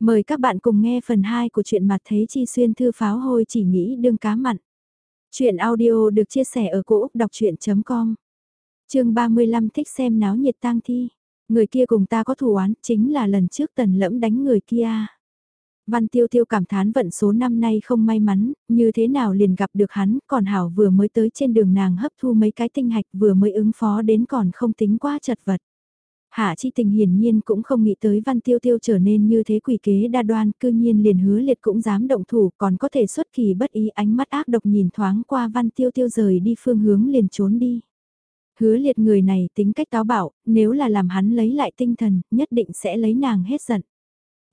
Mời các bạn cùng nghe phần 2 của truyện mặt thế chi xuyên thư pháo hôi chỉ nghĩ đương cá mặn. Chuyện audio được chia sẻ ở cỗ đọc chuyện.com Trường 35 thích xem náo nhiệt tang thi. Người kia cùng ta có thù oán chính là lần trước tần lẫm đánh người kia. Văn tiêu tiêu cảm thán vận số năm nay không may mắn, như thế nào liền gặp được hắn, còn Hảo vừa mới tới trên đường nàng hấp thu mấy cái tinh hạch vừa mới ứng phó đến còn không tính quá chật vật. Hạ chi tình hiển nhiên cũng không nghĩ tới văn tiêu tiêu trở nên như thế quỷ kế đa đoan, cư nhiên liền hứa liệt cũng dám động thủ còn có thể xuất kỳ bất ý ánh mắt ác độc nhìn thoáng qua văn tiêu tiêu rời đi phương hướng liền trốn đi. Hứa liệt người này tính cách táo bạo, nếu là làm hắn lấy lại tinh thần, nhất định sẽ lấy nàng hết giận.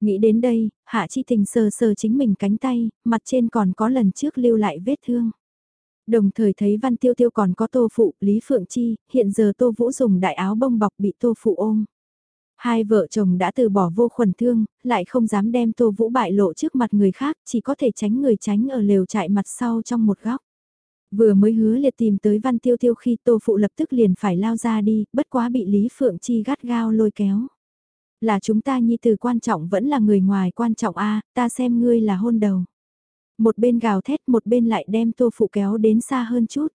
Nghĩ đến đây, hạ chi tình sờ sờ chính mình cánh tay, mặt trên còn có lần trước lưu lại vết thương. Đồng thời thấy Văn Tiêu Tiêu còn có Tô Phụ, Lý Phượng Chi, hiện giờ Tô Vũ dùng đại áo bông bọc bị Tô Phụ ôm. Hai vợ chồng đã từ bỏ vô khuẩn thương, lại không dám đem Tô Vũ bại lộ trước mặt người khác, chỉ có thể tránh người tránh ở lều trại mặt sau trong một góc. Vừa mới hứa liệt tìm tới Văn Tiêu Tiêu khi Tô Phụ lập tức liền phải lao ra đi, bất quá bị Lý Phượng Chi gắt gao lôi kéo. Là chúng ta nhi từ quan trọng vẫn là người ngoài quan trọng a ta xem ngươi là hôn đầu. Một bên gào thét một bên lại đem tô phụ kéo đến xa hơn chút.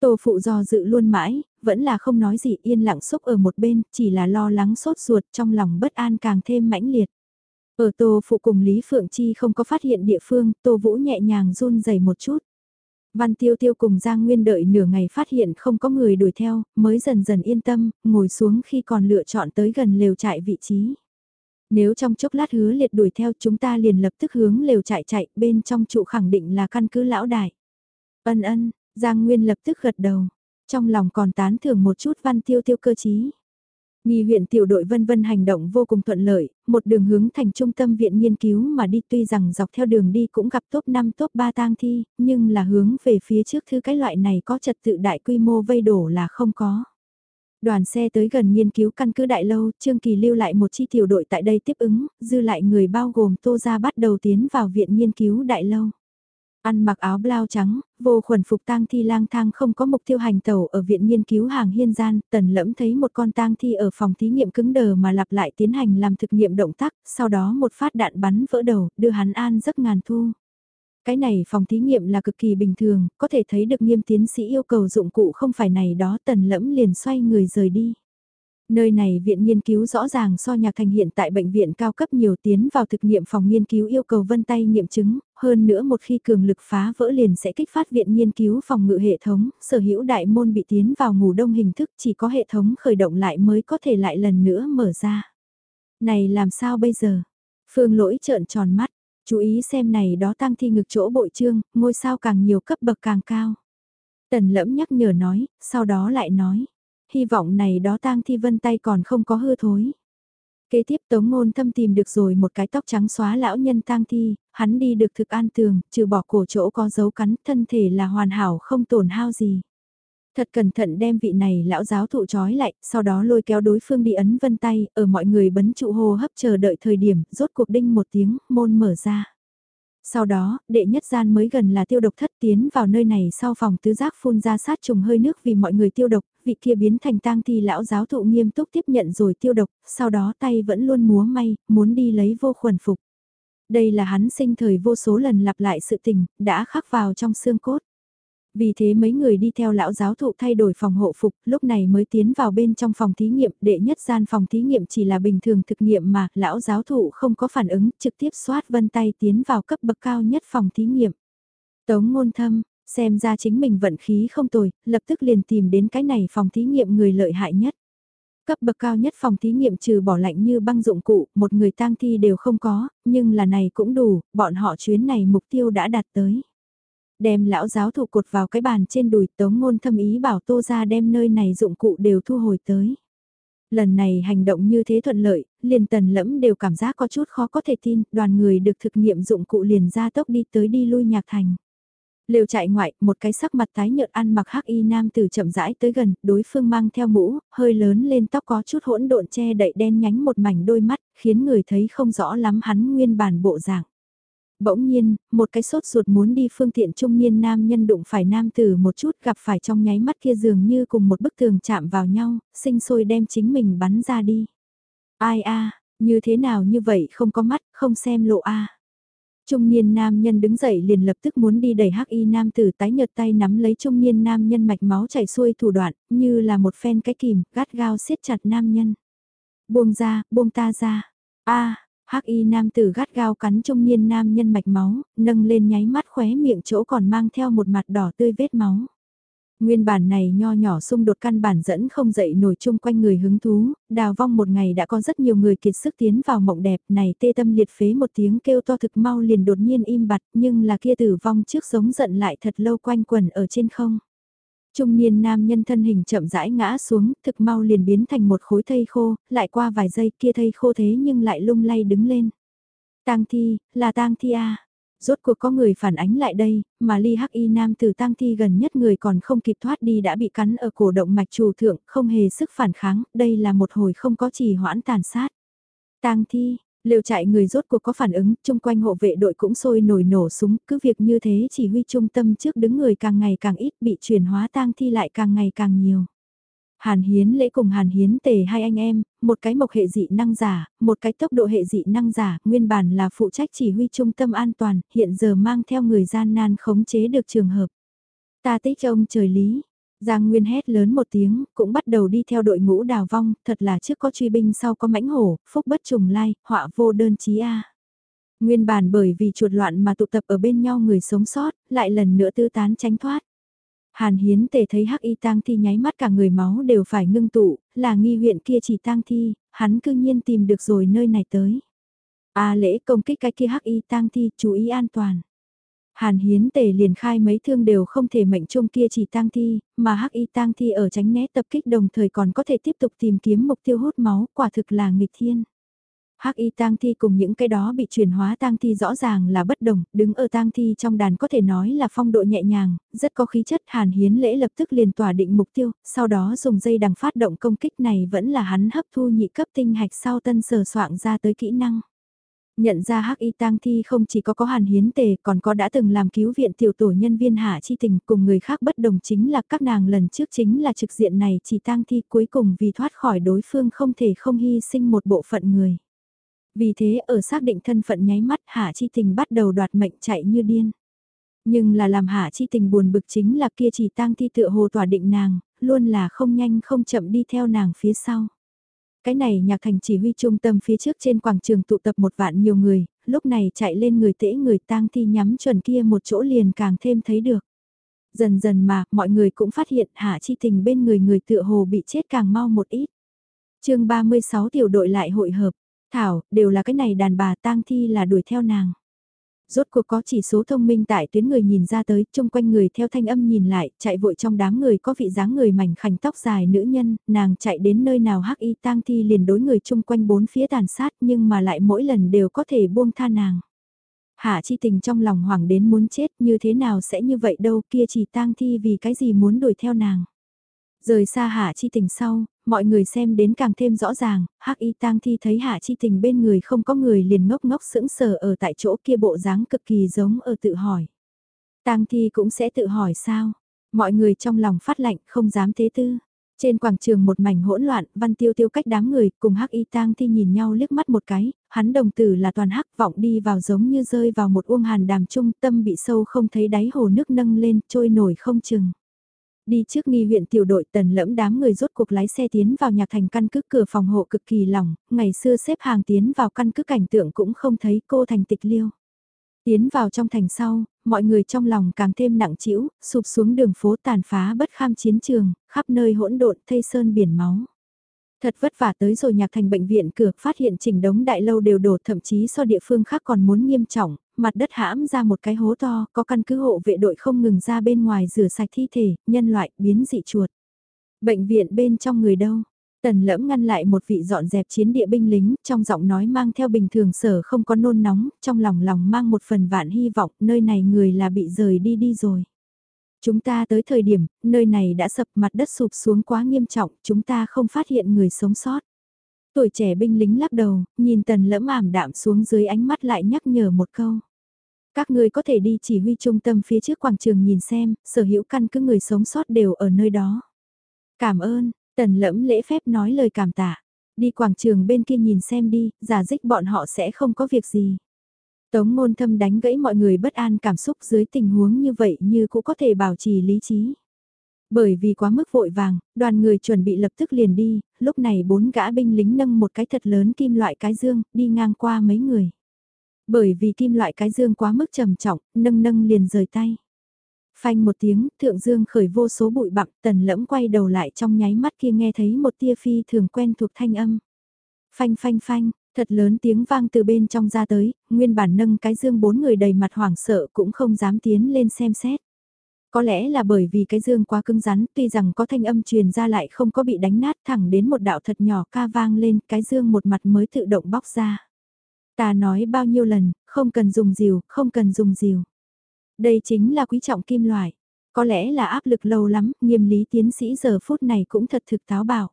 Tô phụ do dự luôn mãi, vẫn là không nói gì yên lặng xúc ở một bên, chỉ là lo lắng sốt ruột trong lòng bất an càng thêm mãnh liệt. Ở tô phụ cùng Lý Phượng Chi không có phát hiện địa phương, tô vũ nhẹ nhàng run rẩy một chút. Văn tiêu tiêu cùng Giang Nguyên đợi nửa ngày phát hiện không có người đuổi theo, mới dần dần yên tâm, ngồi xuống khi còn lựa chọn tới gần lều trại vị trí. Nếu trong chốc lát hứa liệt đuổi theo chúng ta liền lập tức hướng lều chạy chạy, bên trong trụ khẳng định là căn cứ lão đại. Ân ân, Giang Nguyên lập tức gật đầu, trong lòng còn tán thưởng một chút văn tiêu tiêu cơ chí. Nghi huyện tiểu đội vân vân hành động vô cùng thuận lợi, một đường hướng thành trung tâm viện nghiên cứu mà đi tuy rằng dọc theo đường đi cũng gặp top 5 top 3 tang thi, nhưng là hướng về phía trước thứ cái loại này có trật tự đại quy mô vây đổ là không có. Đoàn xe tới gần nghiên cứu căn cứ đại lâu, Trương Kỳ lưu lại một chi tiểu đội tại đây tiếp ứng, dư lại người bao gồm Tô Gia bắt đầu tiến vào viện nghiên cứu đại lâu. Ăn mặc áo blau trắng, vô khuẩn phục tang thi lang thang không có mục tiêu hành tẩu ở viện nghiên cứu hàng hiên gian, tần lẫm thấy một con tang thi ở phòng thí nghiệm cứng đờ mà lặp lại tiến hành làm thực nghiệm động tác, sau đó một phát đạn bắn vỡ đầu, đưa hắn an giấc ngàn thu. Cái này phòng thí nghiệm là cực kỳ bình thường, có thể thấy được nghiêm tiến sĩ yêu cầu dụng cụ không phải này đó tần lẫm liền xoay người rời đi. Nơi này viện nghiên cứu rõ ràng so nhạc thành hiện tại bệnh viện cao cấp nhiều tiến vào thực nghiệm phòng nghiên cứu yêu cầu vân tay nghiệm chứng, hơn nữa một khi cường lực phá vỡ liền sẽ kích phát viện nghiên cứu phòng ngự hệ thống, sở hữu đại môn bị tiến vào ngủ đông hình thức chỉ có hệ thống khởi động lại mới có thể lại lần nữa mở ra. Này làm sao bây giờ? Phương lỗi trợn tròn mắt, Chú ý xem này đó tăng thi ngực chỗ bội trương, ngôi sao càng nhiều cấp bậc càng cao. Tần lẫm nhắc nhở nói, sau đó lại nói. Hy vọng này đó tang thi vân tay còn không có hư thối. Kế tiếp Tống Ngôn Thâm tìm được rồi một cái tóc trắng xóa lão nhân tang thi, hắn đi được thực an tường, trừ bỏ cổ chỗ có dấu cắn, thân thể là hoàn hảo không tổn hao gì. Thật cẩn thận đem vị này lão giáo thụ trói lại, sau đó lôi kéo đối phương đi ấn vân tay, ở mọi người bấn trụ hô hấp chờ đợi thời điểm, rốt cuộc đinh một tiếng, môn mở ra. Sau đó, đệ nhất gian mới gần là tiêu độc thất tiến vào nơi này sau phòng tứ giác phun ra sát trùng hơi nước vì mọi người tiêu độc, vị kia biến thành tang thi lão giáo thụ nghiêm túc tiếp nhận rồi tiêu độc, sau đó tay vẫn luôn múa may, muốn đi lấy vô khuẩn phục. Đây là hắn sinh thời vô số lần lặp lại sự tình, đã khắc vào trong xương cốt. Vì thế mấy người đi theo lão giáo thụ thay đổi phòng hộ phục, lúc này mới tiến vào bên trong phòng thí nghiệm, đệ nhất gian phòng thí nghiệm chỉ là bình thường thực nghiệm mà, lão giáo thụ không có phản ứng, trực tiếp xoát vân tay tiến vào cấp bậc cao nhất phòng thí nghiệm. Tống ngôn thâm, xem ra chính mình vận khí không tồi, lập tức liền tìm đến cái này phòng thí nghiệm người lợi hại nhất. Cấp bậc cao nhất phòng thí nghiệm trừ bỏ lạnh như băng dụng cụ, một người tang thi đều không có, nhưng là này cũng đủ, bọn họ chuyến này mục tiêu đã đạt tới đem lão giáo thụ cột vào cái bàn trên đùi tống ngôn thâm ý bảo tô ra đem nơi này dụng cụ đều thu hồi tới. Lần này hành động như thế thuận lợi, liền tần lẫm đều cảm giác có chút khó có thể tin, đoàn người được thực nghiệm dụng cụ liền ra tốc đi tới đi lui nhạc thành. Liều chạy ngoại, một cái sắc mặt tái nhợt ăn mặc hắc y nam tử chậm rãi tới gần, đối phương mang theo mũ, hơi lớn lên tóc có chút hỗn độn che đậy đen nhánh một mảnh đôi mắt, khiến người thấy không rõ lắm hắn nguyên bản bộ dạng. Bỗng nhiên, một cái sốt ruột muốn đi phương tiện trung niên nam nhân đụng phải nam tử một chút gặp phải trong nháy mắt kia dường như cùng một bức tường chạm vào nhau, sinh sôi đem chính mình bắn ra đi. Ai a Như thế nào như vậy không có mắt, không xem lộ a Trung niên nam nhân đứng dậy liền lập tức muốn đi đẩy hắc y nam tử tái nhợt tay nắm lấy trung niên nam nhân mạch máu chảy xuôi thủ đoạn, như là một phen cái kìm, gắt gao siết chặt nam nhân. Buông ra, buông ta ra. a hắc y nam tử gắt gao cắn trung niên nam nhân mạch máu, nâng lên nháy mắt khóe miệng chỗ còn mang theo một mặt đỏ tươi vết máu. Nguyên bản này nho nhỏ xung đột căn bản dẫn không dậy nổi chung quanh người hứng thú, đào vong một ngày đã có rất nhiều người kiệt sức tiến vào mộng đẹp này tê tâm liệt phế một tiếng kêu to thực mau liền đột nhiên im bặt nhưng là kia tử vong trước giống giận lại thật lâu quanh quần ở trên không. Trung niên nam nhân thân hình chậm rãi ngã xuống, thực mau liền biến thành một khối thây khô, lại qua vài giây kia thây khô thế nhưng lại lung lay đứng lên. Tang thi, là tang thi a. Rốt cuộc có người phản ánh lại đây, mà ly hắc y nam từ tang thi gần nhất người còn không kịp thoát đi đã bị cắn ở cổ động mạch chủ thượng, không hề sức phản kháng, đây là một hồi không có trì hoãn tàn sát. Tang thi, Liều chạy người rốt cuộc có phản ứng, chung quanh hộ vệ đội cũng sôi nổi nổ súng, cứ việc như thế chỉ huy trung tâm trước đứng người càng ngày càng ít bị chuyển hóa tang thi lại càng ngày càng nhiều. Hàn Hiến lễ cùng Hàn Hiến tề hai anh em, một cái mộc hệ dị năng giả, một cái tốc độ hệ dị năng giả, nguyên bản là phụ trách chỉ huy trung tâm an toàn, hiện giờ mang theo người gian nan khống chế được trường hợp. Ta tích ông trời lý, Giang Nguyên hét lớn một tiếng, cũng bắt đầu đi theo đội ngũ đào vong, thật là trước có truy binh sau có mãnh hổ, phúc bất trùng lai, họa vô đơn chí a. Nguyên bản bởi vì chuột loạn mà tụ tập ở bên nhau người sống sót, lại lần nữa tư tán tránh thoát. Hàn Hiến tề thấy hắc y tang thi nháy mắt cả người máu đều phải ngưng tụ, là nghi huyện kia chỉ tang thi, hắn cư nhiên tìm được rồi nơi này tới. A lễ công kích cái kia hắc y tang thi, chú ý an toàn. Hàn hiến tề liền khai mấy thương đều không thể mệnh chung kia chỉ tang thi, mà hắc y tang thi ở tránh né tập kích đồng thời còn có thể tiếp tục tìm kiếm mục tiêu hút máu, quả thực là nghịch thiên. Hắc y tang thi cùng những cái đó bị chuyển hóa tang thi rõ ràng là bất đồng, đứng ở tang thi trong đàn có thể nói là phong độ nhẹ nhàng, rất có khí chất hàn hiến lễ lập tức liền tỏa định mục tiêu, sau đó dùng dây đằng phát động công kích này vẫn là hắn hấp thu nhị cấp tinh hạch sau tân sở soạn ra tới kỹ năng. Nhận ra hắc y tang thi không chỉ có có hàn hiến tề còn có đã từng làm cứu viện tiểu tổ nhân viên hạ chi tình cùng người khác bất đồng chính là các nàng lần trước chính là trực diện này chỉ tang thi cuối cùng vì thoát khỏi đối phương không thể không hy sinh một bộ phận người. Vì thế ở xác định thân phận nháy mắt hạ chi tình bắt đầu đoạt mệnh chạy như điên. Nhưng là làm hạ chi tình buồn bực chính là kia chỉ tang thi tựa hồ tỏa định nàng, luôn là không nhanh không chậm đi theo nàng phía sau. Cái này nhạc thành chỉ huy trung tâm phía trước trên quảng trường tụ tập một vạn nhiều người, lúc này chạy lên người tễ người tang thi nhắm chuẩn kia một chỗ liền càng thêm thấy được. Dần dần mà, mọi người cũng phát hiện hạ chi tình bên người người tựa hồ bị chết càng mau một ít. chương 36 tiểu đội lại hội hợp, Thảo, đều là cái này đàn bà tang thi là đuổi theo nàng. Rốt cuộc có chỉ số thông minh tại tuyến người nhìn ra tới, chung quanh người theo thanh âm nhìn lại, chạy vội trong đám người có vị dáng người mảnh khảnh tóc dài nữ nhân, nàng chạy đến nơi nào hắc y tang thi liền đối người chung quanh bốn phía tàn sát nhưng mà lại mỗi lần đều có thể buông tha nàng. Hạ chi tình trong lòng hoảng đến muốn chết như thế nào sẽ như vậy đâu kia chỉ tang thi vì cái gì muốn đuổi theo nàng. Rời xa hạ chi tình sau, mọi người xem đến càng thêm rõ ràng, hắc y tang thi thấy hạ chi tình bên người không có người liền ngốc ngốc sững sờ ở tại chỗ kia bộ dáng cực kỳ giống ở tự hỏi. Tang thi cũng sẽ tự hỏi sao? Mọi người trong lòng phát lạnh không dám thế tư. Trên quảng trường một mảnh hỗn loạn, văn tiêu tiêu cách đám người, cùng hắc y tang thi nhìn nhau liếc mắt một cái, hắn đồng tử là toàn hắc vọng đi vào giống như rơi vào một uông hàn đàm trung tâm bị sâu không thấy đáy hồ nước nâng lên, trôi nổi không chừng. Đi trước nghi huyện tiểu đội tần lẫm đám người rốt cuộc lái xe tiến vào nhà thành căn cứ cửa phòng hộ cực kỳ lỏng, ngày xưa xếp hàng tiến vào căn cứ cảnh tượng cũng không thấy cô thành tịch liêu. Tiến vào trong thành sau, mọi người trong lòng càng thêm nặng trĩu, sụp xuống đường phố tàn phá bất kham chiến trường, khắp nơi hỗn độn thây sơn biển máu. Thật vất vả tới rồi nhạc thành bệnh viện cửa phát hiện chỉnh đống đại lâu đều đổ thậm chí so địa phương khác còn muốn nghiêm trọng, mặt đất hãm ra một cái hố to, có căn cứ hộ vệ đội không ngừng ra bên ngoài rửa sạch thi thể, nhân loại, biến dị chuột. Bệnh viện bên trong người đâu? Tần lẫm ngăn lại một vị dọn dẹp chiến địa binh lính, trong giọng nói mang theo bình thường sở không có nôn nóng, trong lòng lòng mang một phần vạn hy vọng, nơi này người là bị rời đi đi rồi. Chúng ta tới thời điểm, nơi này đã sập mặt đất sụp xuống quá nghiêm trọng, chúng ta không phát hiện người sống sót. Tuổi trẻ binh lính lắc đầu, nhìn tần lẫm ảm đạm xuống dưới ánh mắt lại nhắc nhở một câu. Các người có thể đi chỉ huy trung tâm phía trước quảng trường nhìn xem, sở hữu căn cứ người sống sót đều ở nơi đó. Cảm ơn, tần lẫm lễ phép nói lời cảm tạ. Đi quảng trường bên kia nhìn xem đi, giả dích bọn họ sẽ không có việc gì. Tống ngôn thâm đánh gãy mọi người bất an cảm xúc dưới tình huống như vậy như cũng có thể bảo trì lý trí. Bởi vì quá mức vội vàng, đoàn người chuẩn bị lập tức liền đi, lúc này bốn gã binh lính nâng một cái thật lớn kim loại cái dương, đi ngang qua mấy người. Bởi vì kim loại cái dương quá mức trầm trọng, nâng nâng liền rời tay. Phanh một tiếng, thượng dương khởi vô số bụi bặm, tần lẫm quay đầu lại trong nháy mắt kia nghe thấy một tia phi thường quen thuộc thanh âm. Phanh phanh phanh, thật lớn tiếng vang từ bên trong ra tới, nguyên bản nâng cái dương bốn người đầy mặt hoảng sợ cũng không dám tiến lên xem xét. Có lẽ là bởi vì cái dương quá cứng rắn, tuy rằng có thanh âm truyền ra lại không có bị đánh nát thẳng đến một đạo thật nhỏ ca vang lên, cái dương một mặt mới tự động bóc ra. Ta nói bao nhiêu lần, không cần dùng diều, không cần dùng diều. Đây chính là quý trọng kim loại. Có lẽ là áp lực lâu lắm, nghiêm lý tiến sĩ giờ phút này cũng thật thực táo bạo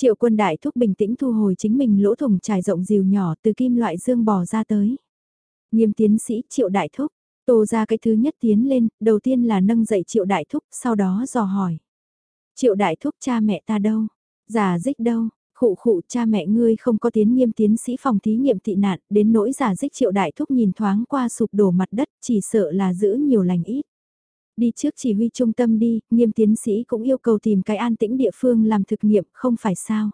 Triệu quân đại thúc bình tĩnh thu hồi chính mình lỗ thủng trải rộng rìu nhỏ từ kim loại dương bò ra tới. Nghiêm tiến sĩ triệu đại thúc, tô ra cái thứ nhất tiến lên, đầu tiên là nâng dậy triệu đại thúc, sau đó dò hỏi. Triệu đại thúc cha mẹ ta đâu? giả dích đâu? Khụ khụ cha mẹ ngươi không có tiến nghiêm tiến sĩ phòng thí nghiệm tị nạn, đến nỗi giả dích triệu đại thúc nhìn thoáng qua sụp đổ mặt đất, chỉ sợ là giữ nhiều lành ít. Đi trước chỉ huy trung tâm đi, nghiêm tiến sĩ cũng yêu cầu tìm cái an tĩnh địa phương làm thực nghiệm, không phải sao.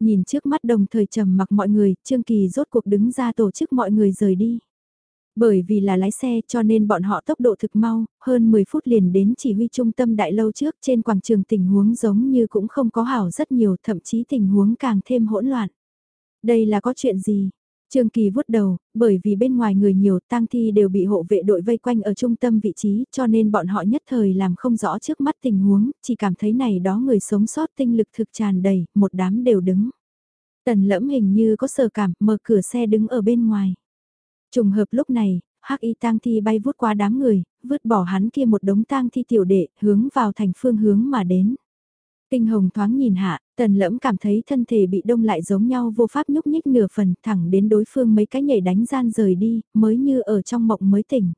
Nhìn trước mắt đồng thời trầm mặc mọi người, Trương Kỳ rốt cuộc đứng ra tổ chức mọi người rời đi. Bởi vì là lái xe cho nên bọn họ tốc độ thực mau, hơn 10 phút liền đến chỉ huy trung tâm đại lâu trước trên quảng trường tình huống giống như cũng không có hảo rất nhiều thậm chí tình huống càng thêm hỗn loạn. Đây là có chuyện gì? Trương Kỳ vuốt đầu, bởi vì bên ngoài người nhiều tang thi đều bị hộ vệ đội vây quanh ở trung tâm vị trí cho nên bọn họ nhất thời làm không rõ trước mắt tình huống, chỉ cảm thấy này đó người sống sót tinh lực thực tràn đầy, một đám đều đứng. Tần lẫm hình như có sờ cảm, mở cửa xe đứng ở bên ngoài. Trùng hợp lúc này, hắc y tang thi bay vút qua đám người, vứt bỏ hắn kia một đống tang thi tiểu đệ, hướng vào thành phương hướng mà đến. Tinh hồng thoáng nhìn hạ, tần lẫm cảm thấy thân thể bị đông lại giống nhau vô pháp nhúc nhích nửa phần thẳng đến đối phương mấy cái nhảy đánh gian rời đi, mới như ở trong mộng mới tỉnh.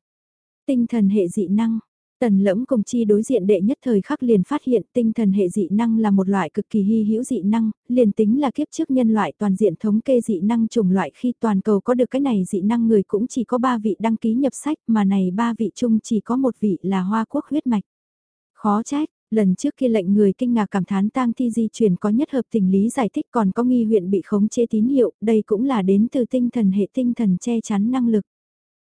Tinh thần hệ dị năng, Tần lẫm cùng chi đối diện đệ nhất thời khắc liền phát hiện tinh thần hệ dị năng là một loại cực kỳ hy hữu dị năng, liền tính là kiếp trước nhân loại toàn diện thống kê dị năng chủng loại khi toàn cầu có được cái này dị năng người cũng chỉ có 3 vị đăng ký nhập sách mà này 3 vị chung chỉ có một vị là hoa quốc huyết mạch. Khó trách, lần trước kia lệnh người kinh ngạc cảm thán tang thi di chuyển có nhất hợp tình lý giải thích còn có nghi huyện bị khống chế tín hiệu, đây cũng là đến từ tinh thần hệ tinh thần che chắn năng lực.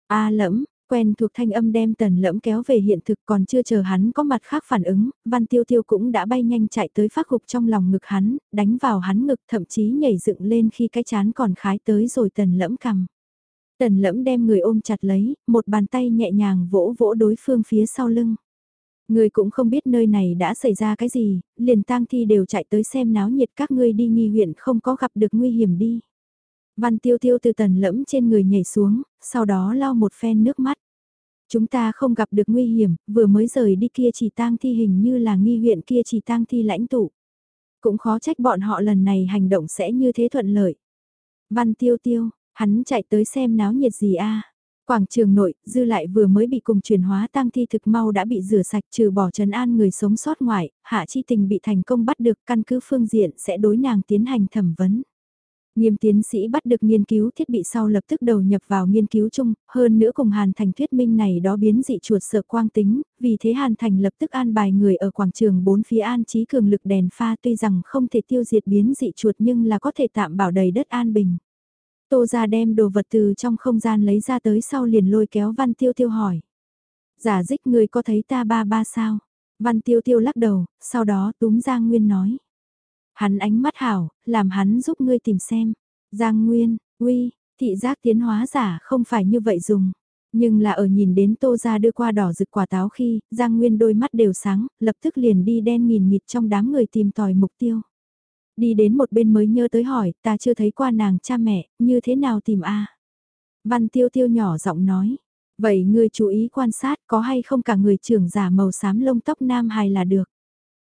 A lẫm, Quen thuộc thanh âm đem tần lẫm kéo về hiện thực còn chưa chờ hắn có mặt khác phản ứng, văn tiêu tiêu cũng đã bay nhanh chạy tới phát gục trong lòng ngực hắn, đánh vào hắn ngực thậm chí nhảy dựng lên khi cái chán còn khái tới rồi tần lẫm cầm. Tần lẫm đem người ôm chặt lấy, một bàn tay nhẹ nhàng vỗ vỗ đối phương phía sau lưng. Người cũng không biết nơi này đã xảy ra cái gì, liền tang thi đều chạy tới xem náo nhiệt các ngươi đi nghi huyện không có gặp được nguy hiểm đi. Văn tiêu tiêu từ tần lẫm trên người nhảy xuống, sau đó lau một phen nước mắt. Chúng ta không gặp được nguy hiểm, vừa mới rời đi kia chỉ tang thi hình như là nghi huyện kia chỉ tang thi lãnh tụ. Cũng khó trách bọn họ lần này hành động sẽ như thế thuận lợi. Văn tiêu tiêu, hắn chạy tới xem náo nhiệt gì a Quảng trường nội, dư lại vừa mới bị cùng chuyển hóa tang thi thực mau đã bị rửa sạch trừ bỏ trấn an người sống sót ngoại, hạ chi tình bị thành công bắt được căn cứ phương diện sẽ đối nàng tiến hành thẩm vấn. Nghiêm tiến sĩ bắt được nghiên cứu thiết bị sau lập tức đầu nhập vào nghiên cứu chung, hơn nữa cùng Hàn Thành thuyết minh này đó biến dị chuột sợ quang tính, vì thế Hàn Thành lập tức an bài người ở quảng trường bốn phía an trí cường lực đèn pha tuy rằng không thể tiêu diệt biến dị chuột nhưng là có thể tạm bảo đầy đất an bình. Tô ra đem đồ vật từ trong không gian lấy ra tới sau liền lôi kéo Văn Tiêu Tiêu hỏi. Giả dích người có thấy ta ba ba sao? Văn Tiêu Tiêu lắc đầu, sau đó túm Giang Nguyên nói. Hắn ánh mắt hảo, làm hắn giúp ngươi tìm xem. Giang Nguyên, uy, thị giác tiến hóa giả không phải như vậy dùng. Nhưng là ở nhìn đến tô ra đưa qua đỏ rực quả táo khi, Giang Nguyên đôi mắt đều sáng, lập tức liền đi đen nghìn nghịt trong đám người tìm tòi mục tiêu. Đi đến một bên mới nhớ tới hỏi, ta chưa thấy qua nàng cha mẹ, như thế nào tìm a Văn tiêu tiêu nhỏ giọng nói, vậy ngươi chú ý quan sát có hay không cả người trưởng giả màu xám lông tóc nam hài là được.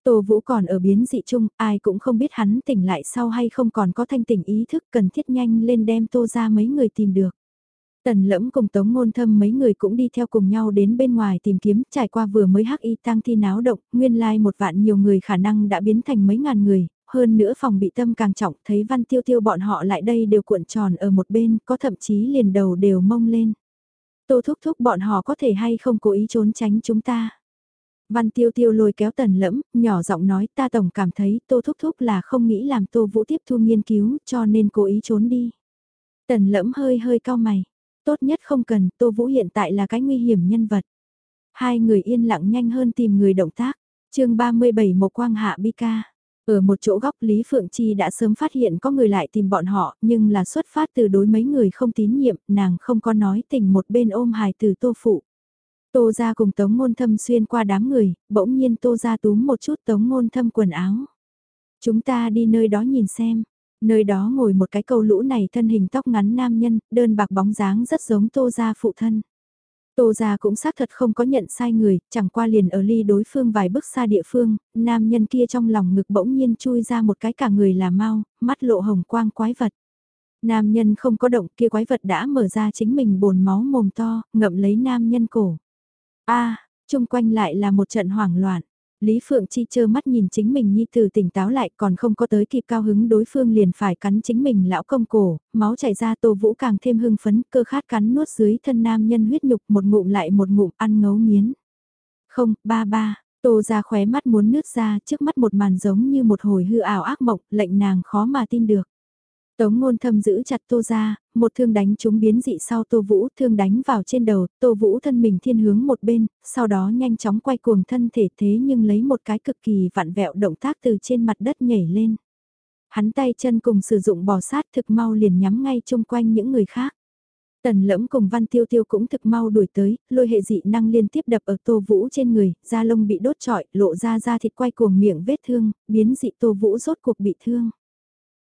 Tô Vũ còn ở biến dị chung, ai cũng không biết hắn tỉnh lại sau hay không còn có thanh tỉnh ý thức cần thiết nhanh lên đem Tô ra mấy người tìm được. Tần lẫm cùng tống ngôn thâm mấy người cũng đi theo cùng nhau đến bên ngoài tìm kiếm, trải qua vừa mới hắc y tang thi náo động, nguyên lai like một vạn nhiều người khả năng đã biến thành mấy ngàn người, hơn nữa phòng bị tâm càng trọng, thấy văn tiêu tiêu bọn họ lại đây đều cuộn tròn ở một bên, có thậm chí liền đầu đều mông lên. Tô thúc thúc bọn họ có thể hay không cố ý trốn tránh chúng ta. Văn tiêu tiêu lôi kéo tần lẫm, nhỏ giọng nói ta tổng cảm thấy tô thúc thúc là không nghĩ làm tô vũ tiếp thu nghiên cứu cho nên cố ý trốn đi. Tần lẫm hơi hơi cao mày, tốt nhất không cần, tô vũ hiện tại là cái nguy hiểm nhân vật. Hai người yên lặng nhanh hơn tìm người động tác, chương 37 một quang hạ bi ca. Ở một chỗ góc Lý Phượng Chi đã sớm phát hiện có người lại tìm bọn họ, nhưng là xuất phát từ đối mấy người không tín nhiệm, nàng không có nói tình một bên ôm hài từ tô phụ. Tô ra cùng tống ngôn thâm xuyên qua đám người, bỗng nhiên tô ra túm một chút tống ngôn thâm quần áo. Chúng ta đi nơi đó nhìn xem. Nơi đó ngồi một cái cầu lũ này thân hình tóc ngắn nam nhân, đơn bạc bóng dáng rất giống tô ra phụ thân. Tô gia cũng xác thật không có nhận sai người, chẳng qua liền ở ly đối phương vài bước xa địa phương, nam nhân kia trong lòng ngực bỗng nhiên chui ra một cái cả người là mau, mắt lộ hồng quang quái vật. Nam nhân không có động kia quái vật đã mở ra chính mình bồn máu mồm to, ngậm lấy nam nhân cổ. a chung quanh lại là một trận hoảng loạn. Lý Phượng Chi chơ mắt nhìn chính mình nhi tử tỉnh táo lại còn không có tới kịp cao hứng đối phương liền phải cắn chính mình lão công cổ, máu chảy ra tô vũ càng thêm hưng phấn cơ khát cắn nuốt dưới thân nam nhân huyết nhục một ngụm lại một ngụm ăn ngấu nghiến. Không, ba ba, tô ra khóe mắt muốn nước ra trước mắt một màn giống như một hồi hư ảo ác mộng lệnh nàng khó mà tin được. Tống ngôn thâm giữ chặt tô ra, một thương đánh chúng biến dị sau tô vũ, thương đánh vào trên đầu, tô vũ thân mình thiên hướng một bên, sau đó nhanh chóng quay cuồng thân thể thế nhưng lấy một cái cực kỳ vặn vẹo động tác từ trên mặt đất nhảy lên. Hắn tay chân cùng sử dụng bò sát thực mau liền nhắm ngay chung quanh những người khác. Tần lẫm cùng văn tiêu tiêu cũng thực mau đuổi tới, lôi hệ dị năng liên tiếp đập ở tô vũ trên người, da lông bị đốt trọi, lộ ra da thịt quay cuồng miệng vết thương, biến dị tô vũ rốt cuộc bị thương.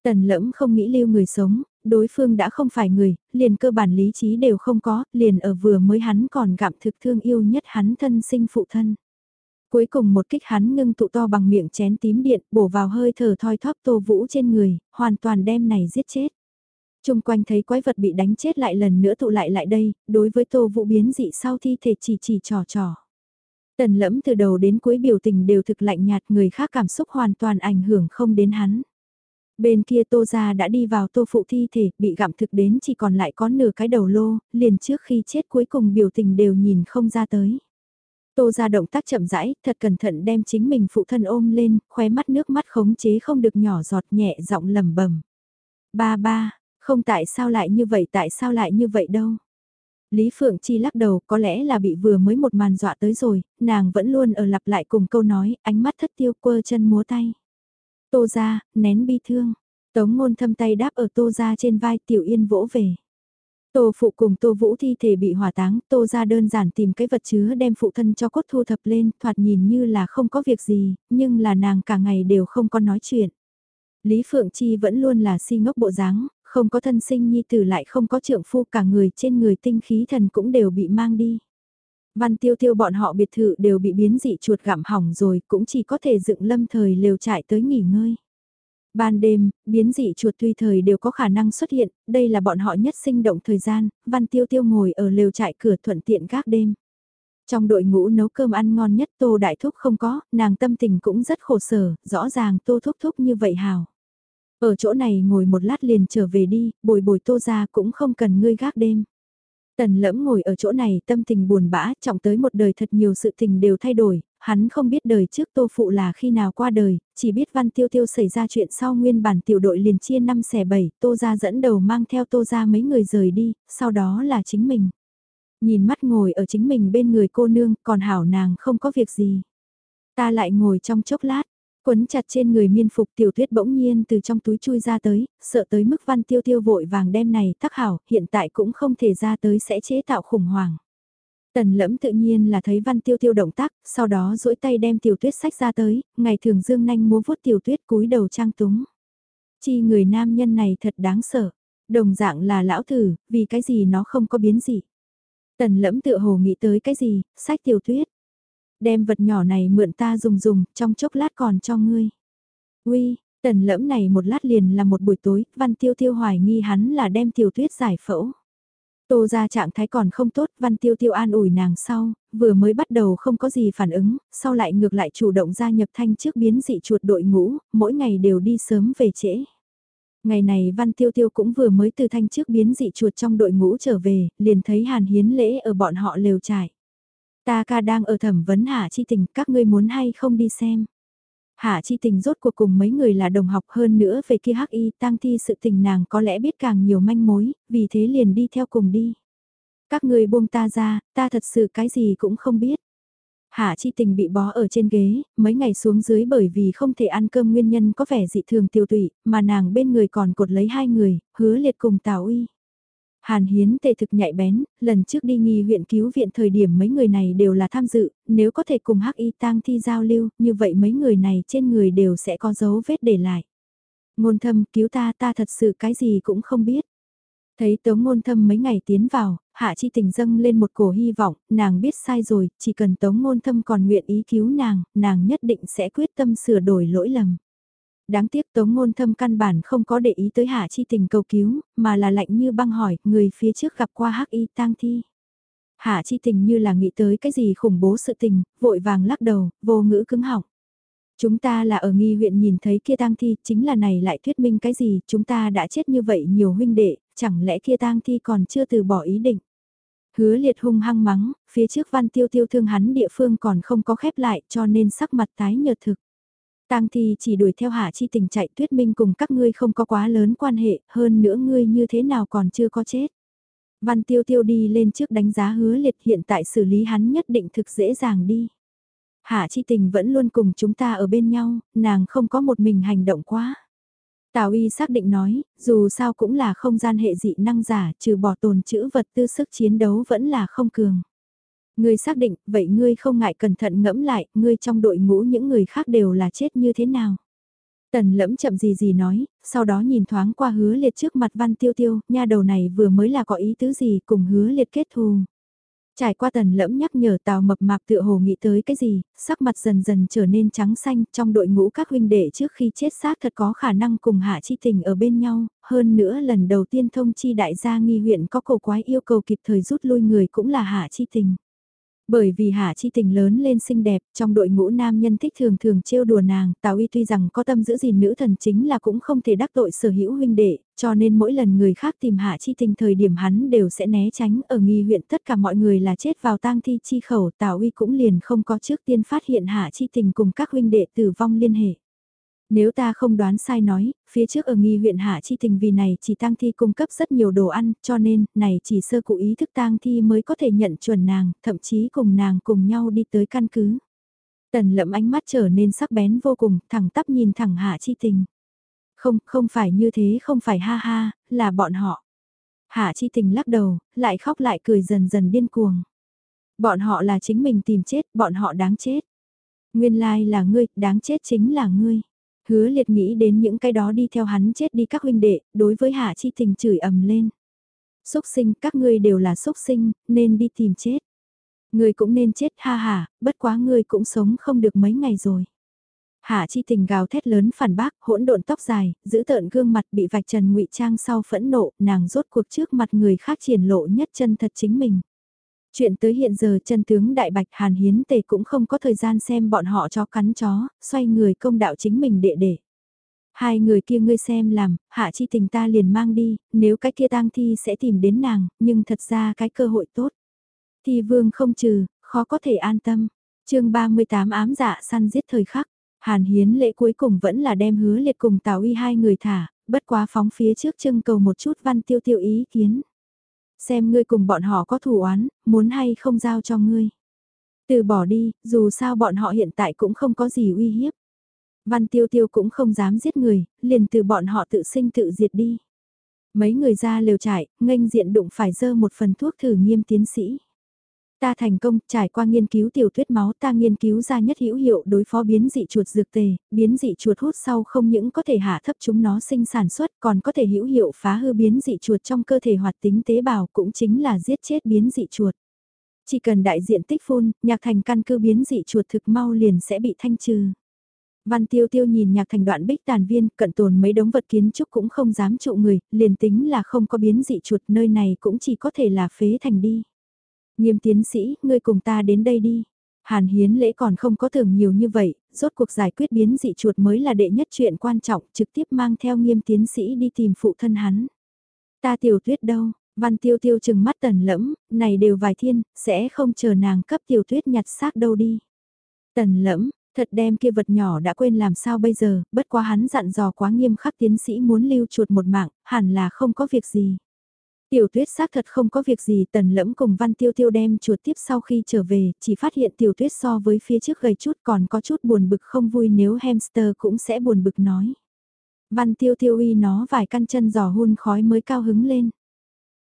Tần lẫm không nghĩ lưu người sống, đối phương đã không phải người, liền cơ bản lý trí đều không có, liền ở vừa mới hắn còn gặm thực thương yêu nhất hắn thân sinh phụ thân. Cuối cùng một kích hắn ngưng tụ to bằng miệng chén tím điện, bổ vào hơi thở thoi thóp tô vũ trên người, hoàn toàn đem này giết chết. Trung quanh thấy quái vật bị đánh chết lại lần nữa tụ lại lại đây, đối với tô vũ biến dị sau thi thể chỉ chỉ trò trò. Tần lẫm từ đầu đến cuối biểu tình đều thực lạnh nhạt người khác cảm xúc hoàn toàn ảnh hưởng không đến hắn. Bên kia tô gia đã đi vào tô phụ thi thể, bị gặm thực đến chỉ còn lại có nửa cái đầu lô, liền trước khi chết cuối cùng biểu tình đều nhìn không ra tới. Tô gia động tác chậm rãi, thật cẩn thận đem chính mình phụ thân ôm lên, khóe mắt nước mắt khống chế không được nhỏ giọt nhẹ giọng lầm bẩm Ba ba, không tại sao lại như vậy tại sao lại như vậy đâu. Lý Phượng Chi lắc đầu có lẽ là bị vừa mới một màn dọa tới rồi, nàng vẫn luôn ở lặp lại cùng câu nói, ánh mắt thất tiêu quơ chân múa tay. Tô ra, nén bi thương. Tống ngôn thâm tay đáp ở tô ra trên vai tiểu yên vỗ về. Tô phụ cùng tô vũ thi thể bị hỏa táng, tô ra đơn giản tìm cái vật chứa đem phụ thân cho cốt thu thập lên, thoạt nhìn như là không có việc gì, nhưng là nàng cả ngày đều không có nói chuyện. Lý Phượng Chi vẫn luôn là si ngốc bộ dáng, không có thân sinh nhi tử lại không có trượng phu cả người trên người tinh khí thần cũng đều bị mang đi. Văn tiêu tiêu bọn họ biệt thự đều bị biến dị chuột gặm hỏng rồi cũng chỉ có thể dựng lâm thời lều trại tới nghỉ ngơi. Ban đêm, biến dị chuột tùy thời đều có khả năng xuất hiện, đây là bọn họ nhất sinh động thời gian, văn tiêu tiêu ngồi ở lều trại cửa thuận tiện gác đêm. Trong đội ngũ nấu cơm ăn ngon nhất tô đại thúc không có, nàng tâm tình cũng rất khổ sở, rõ ràng tô thúc thúc như vậy hào. Ở chỗ này ngồi một lát liền trở về đi, bồi bồi tô ra cũng không cần ngươi gác đêm. Tần lẫm ngồi ở chỗ này tâm tình buồn bã, trọng tới một đời thật nhiều sự tình đều thay đổi, hắn không biết đời trước tô phụ là khi nào qua đời, chỉ biết văn tiêu tiêu xảy ra chuyện sau nguyên bản tiểu đội liền chia năm xẻ bảy tô ra dẫn đầu mang theo tô ra mấy người rời đi, sau đó là chính mình. Nhìn mắt ngồi ở chính mình bên người cô nương, còn hảo nàng không có việc gì. Ta lại ngồi trong chốc lát, Quấn chặt trên người miên phục tiểu tuyết bỗng nhiên từ trong túi chui ra tới, sợ tới mức văn tiêu tiêu vội vàng đem này tắc hảo, hiện tại cũng không thể ra tới sẽ chế tạo khủng hoảng. Tần lẫm tự nhiên là thấy văn tiêu tiêu động tác, sau đó duỗi tay đem tiểu tuyết sách ra tới, ngày thường dương nanh múa vuốt tiểu tuyết cúi đầu trang túng. Chi người nam nhân này thật đáng sợ, đồng dạng là lão thử, vì cái gì nó không có biến gì. Tần lẫm tự hồ nghĩ tới cái gì, sách tiểu tuyết. Đem vật nhỏ này mượn ta dùng dùng, trong chốc lát còn cho ngươi. Uy, tần lẫm này một lát liền là một buổi tối, văn tiêu tiêu hoài nghi hắn là đem tiểu tuyết giải phẫu. Tô ra trạng thái còn không tốt, Văn Tiêu Tiêu an ủi nàng sau, vừa mới bắt đầu không có gì phản ứng, sau lại ngược lại chủ động gia nhập thanh trước biến dị chuột đội ngũ, mỗi ngày đều đi sớm về trễ. Ngày này Văn Tiêu Tiêu cũng vừa mới từ thanh trước biến dị chuột trong đội ngũ trở về, liền thấy Hàn Hiến lễ ở bọn họ lều trải. Ta ca đang ở thẩm vấn Hạ Chi Tình, các ngươi muốn hay không đi xem. Hạ Chi Tình rốt cuộc cùng mấy người là đồng học hơn nữa về kia hắc y tang thi sự tình nàng có lẽ biết càng nhiều manh mối, vì thế liền đi theo cùng đi. Các ngươi buông ta ra, ta thật sự cái gì cũng không biết. Hạ Chi Tình bị bó ở trên ghế, mấy ngày xuống dưới bởi vì không thể ăn cơm nguyên nhân có vẻ dị thường tiêu tụy, mà nàng bên người còn cột lấy hai người, hứa liệt cùng Tào Uy. Hàn Hiến tề thực nhạy bén, lần trước đi nghi huyện cứu viện thời điểm mấy người này đều là tham dự, nếu có thể cùng hắc y tang thi giao lưu, như vậy mấy người này trên người đều sẽ có dấu vết để lại. Ngôn thâm cứu ta ta thật sự cái gì cũng không biết. Thấy Tống Ngôn Thâm mấy ngày tiến vào, Hạ Chi Tình dâng lên một cổ hy vọng, nàng biết sai rồi, chỉ cần Tống Ngôn Thâm còn nguyện ý cứu nàng, nàng nhất định sẽ quyết tâm sửa đổi lỗi lầm. Đáng tiếc Tống Ngôn Thâm căn bản không có để ý tới Hạ Chi Tình cầu cứu, mà là lạnh như băng hỏi, người phía trước gặp qua Hắc Y tang thi. Hạ Chi Tình như là nghĩ tới cái gì khủng bố sự tình, vội vàng lắc đầu, vô ngữ cứng họng. Chúng ta là ở nghi huyện nhìn thấy kia tang thi, chính là này lại thuyết minh cái gì, chúng ta đã chết như vậy nhiều huynh đệ, chẳng lẽ kia tang thi còn chưa từ bỏ ý định. Hứa liệt hung hăng mắng, phía trước văn tiêu tiêu thương hắn địa phương còn không có khép lại cho nên sắc mặt tái nhợt thực. Tang thi chỉ đuổi theo hạ chi tình chạy Tuyết minh cùng các ngươi không có quá lớn quan hệ, hơn nữa ngươi như thế nào còn chưa có chết. Văn tiêu tiêu đi lên trước đánh giá hứa liệt hiện tại xử lý hắn nhất định thực dễ dàng đi. Hạ chi tình vẫn luôn cùng chúng ta ở bên nhau, nàng không có một mình hành động quá. Tào y xác định nói, dù sao cũng là không gian hệ dị năng giả, trừ bỏ tồn chữ vật tư sức chiến đấu vẫn là không cường. Ngươi xác định, vậy ngươi không ngại cẩn thận ngẫm lại, ngươi trong đội ngũ những người khác đều là chết như thế nào. Tần lẫm chậm gì gì nói, sau đó nhìn thoáng qua hứa liệt trước mặt văn tiêu tiêu, nha đầu này vừa mới là có ý tứ gì cùng hứa liệt kết thù. Trải qua tần lẫm nhắc nhở tào mập mạp tựa hồ nghĩ tới cái gì, sắc mặt dần dần trở nên trắng xanh trong đội ngũ các huynh đệ trước khi chết xác thật có khả năng cùng hạ chi tình ở bên nhau, hơn nữa lần đầu tiên thông chi đại gia nghi huyện có cầu quái yêu cầu kịp thời rút lui người cũng là hạ chi tình. Bởi vì Hạ Chi Tình lớn lên xinh đẹp, trong đội ngũ nam nhân thích thường thường trêu đùa nàng, Tào Y tuy rằng có tâm giữ gìn nữ thần chính là cũng không thể đắc tội sở hữu huynh đệ, cho nên mỗi lần người khác tìm Hạ Chi Tình thời điểm hắn đều sẽ né tránh ở nghi huyện tất cả mọi người là chết vào tang thi chi khẩu, Tào Y cũng liền không có trước tiên phát hiện Hạ Chi Tình cùng các huynh đệ tử vong liên hệ. Nếu ta không đoán sai nói, phía trước ở nghi huyện Hạ Chi Tình vì này chỉ tang thi cung cấp rất nhiều đồ ăn, cho nên, này chỉ sơ cụ ý thức tang thi mới có thể nhận chuẩn nàng, thậm chí cùng nàng cùng nhau đi tới căn cứ. Tần lẫm ánh mắt trở nên sắc bén vô cùng, thẳng tắp nhìn thẳng Hạ Chi Tình. Không, không phải như thế, không phải ha ha, là bọn họ. Hạ Chi Tình lắc đầu, lại khóc lại cười dần dần điên cuồng. Bọn họ là chính mình tìm chết, bọn họ đáng chết. Nguyên lai là ngươi, đáng chết chính là ngươi. Hứa liệt nghĩ đến những cái đó đi theo hắn chết đi các huynh đệ, đối với Hạ Chi Tình chửi ầm lên. Xúc sinh, các ngươi đều là xúc sinh, nên đi tìm chết. Ngươi cũng nên chết ha ha, bất quá ngươi cũng sống không được mấy ngày rồi. Hạ chi tình gào thét lớn phản bác, hỗn độn tóc dài, giữ tợn gương mặt bị vạch trần ngụy trang sau phẫn nộ, nàng rốt cuộc trước mặt người khác triển lộ nhất chân thật chính mình. Chuyện tới hiện giờ chân tướng đại bạch hàn hiến tề cũng không có thời gian xem bọn họ cho cắn chó, xoay người công đạo chính mình đệ đệ. Hai người kia ngươi xem làm, hạ chi tình ta liền mang đi, nếu cái kia tang thi sẽ tìm đến nàng, nhưng thật ra cái cơ hội tốt. Thi vương không trừ, khó có thể an tâm. chương 38 ám dạ săn giết thời khắc, hàn hiến lễ cuối cùng vẫn là đem hứa liệt cùng tào y hai người thả, bất quá phóng phía trước trưng cầu một chút văn tiêu tiêu ý kiến xem ngươi cùng bọn họ có thù oán, muốn hay không giao cho ngươi. Từ bỏ đi, dù sao bọn họ hiện tại cũng không có gì uy hiếp. Văn tiêu tiêu cũng không dám giết người, liền từ bọn họ tự sinh tự diệt đi. Mấy người ra lều trại, nghênh diện đụng phải dơ một phần thuốc thử nghiêm tiến sĩ. Ta thành công, trải qua nghiên cứu tiểu tuyết máu ta nghiên cứu ra nhất hữu hiệu đối phó biến dị chuột dược tề, biến dị chuột hút sau không những có thể hạ thấp chúng nó sinh sản xuất còn có thể hữu hiệu phá hư biến dị chuột trong cơ thể hoạt tính tế bào cũng chính là giết chết biến dị chuột. Chỉ cần đại diện tích phun, nhạc thành căn cứ biến dị chuột thực mau liền sẽ bị thanh trừ. Văn tiêu tiêu nhìn nhạc thành đoạn bích tàn viên, cận tồn mấy đống vật kiến trúc cũng không dám trụ người, liền tính là không có biến dị chuột nơi này cũng chỉ có thể là phế thành đi. Nghiêm tiến sĩ, ngươi cùng ta đến đây đi. Hàn hiến lễ còn không có tưởng nhiều như vậy, rốt cuộc giải quyết biến dị chuột mới là đệ nhất chuyện quan trọng, trực tiếp mang theo nghiêm tiến sĩ đi tìm phụ thân hắn. Ta tiểu tuyết đâu, văn tiêu tiêu chừng mắt tần lẫm, này đều vài thiên, sẽ không chờ nàng cấp tiểu tuyết nhặt xác đâu đi. Tần lẫm, thật đem kia vật nhỏ đã quên làm sao bây giờ, bất quá hắn dặn dò quá nghiêm khắc tiến sĩ muốn lưu chuột một mạng, hẳn là không có việc gì. Tiểu tuyết xác thật không có việc gì tần lẫm cùng văn tiêu tiêu đem chuột tiếp sau khi trở về, chỉ phát hiện tiểu tuyết so với phía trước gầy chút còn có chút buồn bực không vui nếu hamster cũng sẽ buồn bực nói. Văn tiêu tiêu uy nó vài căn chân giò hun khói mới cao hứng lên.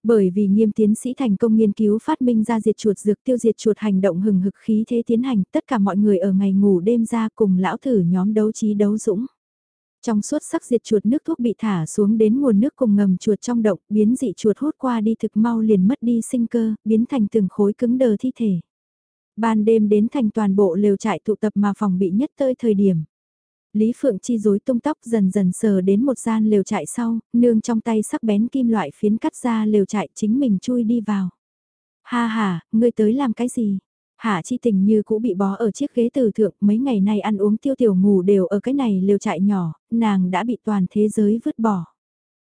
Bởi vì nghiêm tiến sĩ thành công nghiên cứu phát minh ra diệt chuột dược tiêu diệt chuột hành động hừng hực khí thế tiến hành tất cả mọi người ở ngày ngủ đêm ra cùng lão thử nhóm đấu trí đấu dũng. Trong suốt sắc diệt chuột nước thuốc bị thả xuống đến nguồn nước cùng ngầm chuột trong động, biến dị chuột hút qua đi thực mau liền mất đi sinh cơ, biến thành từng khối cứng đờ thi thể. Ban đêm đến thành toàn bộ lều trại tụ tập mà phòng bị nhất tơi thời điểm. Lý Phượng Chi rối tung tóc dần dần sờ đến một gian lều trại sau, nương trong tay sắc bén kim loại phiến cắt ra lều trại chính mình chui đi vào. Ha ha, ngươi tới làm cái gì? Hạ chi tình như cũ bị bó ở chiếc ghế từ thượng, mấy ngày nay ăn uống tiêu tiểu ngủ đều ở cái này liều trại nhỏ, nàng đã bị toàn thế giới vứt bỏ.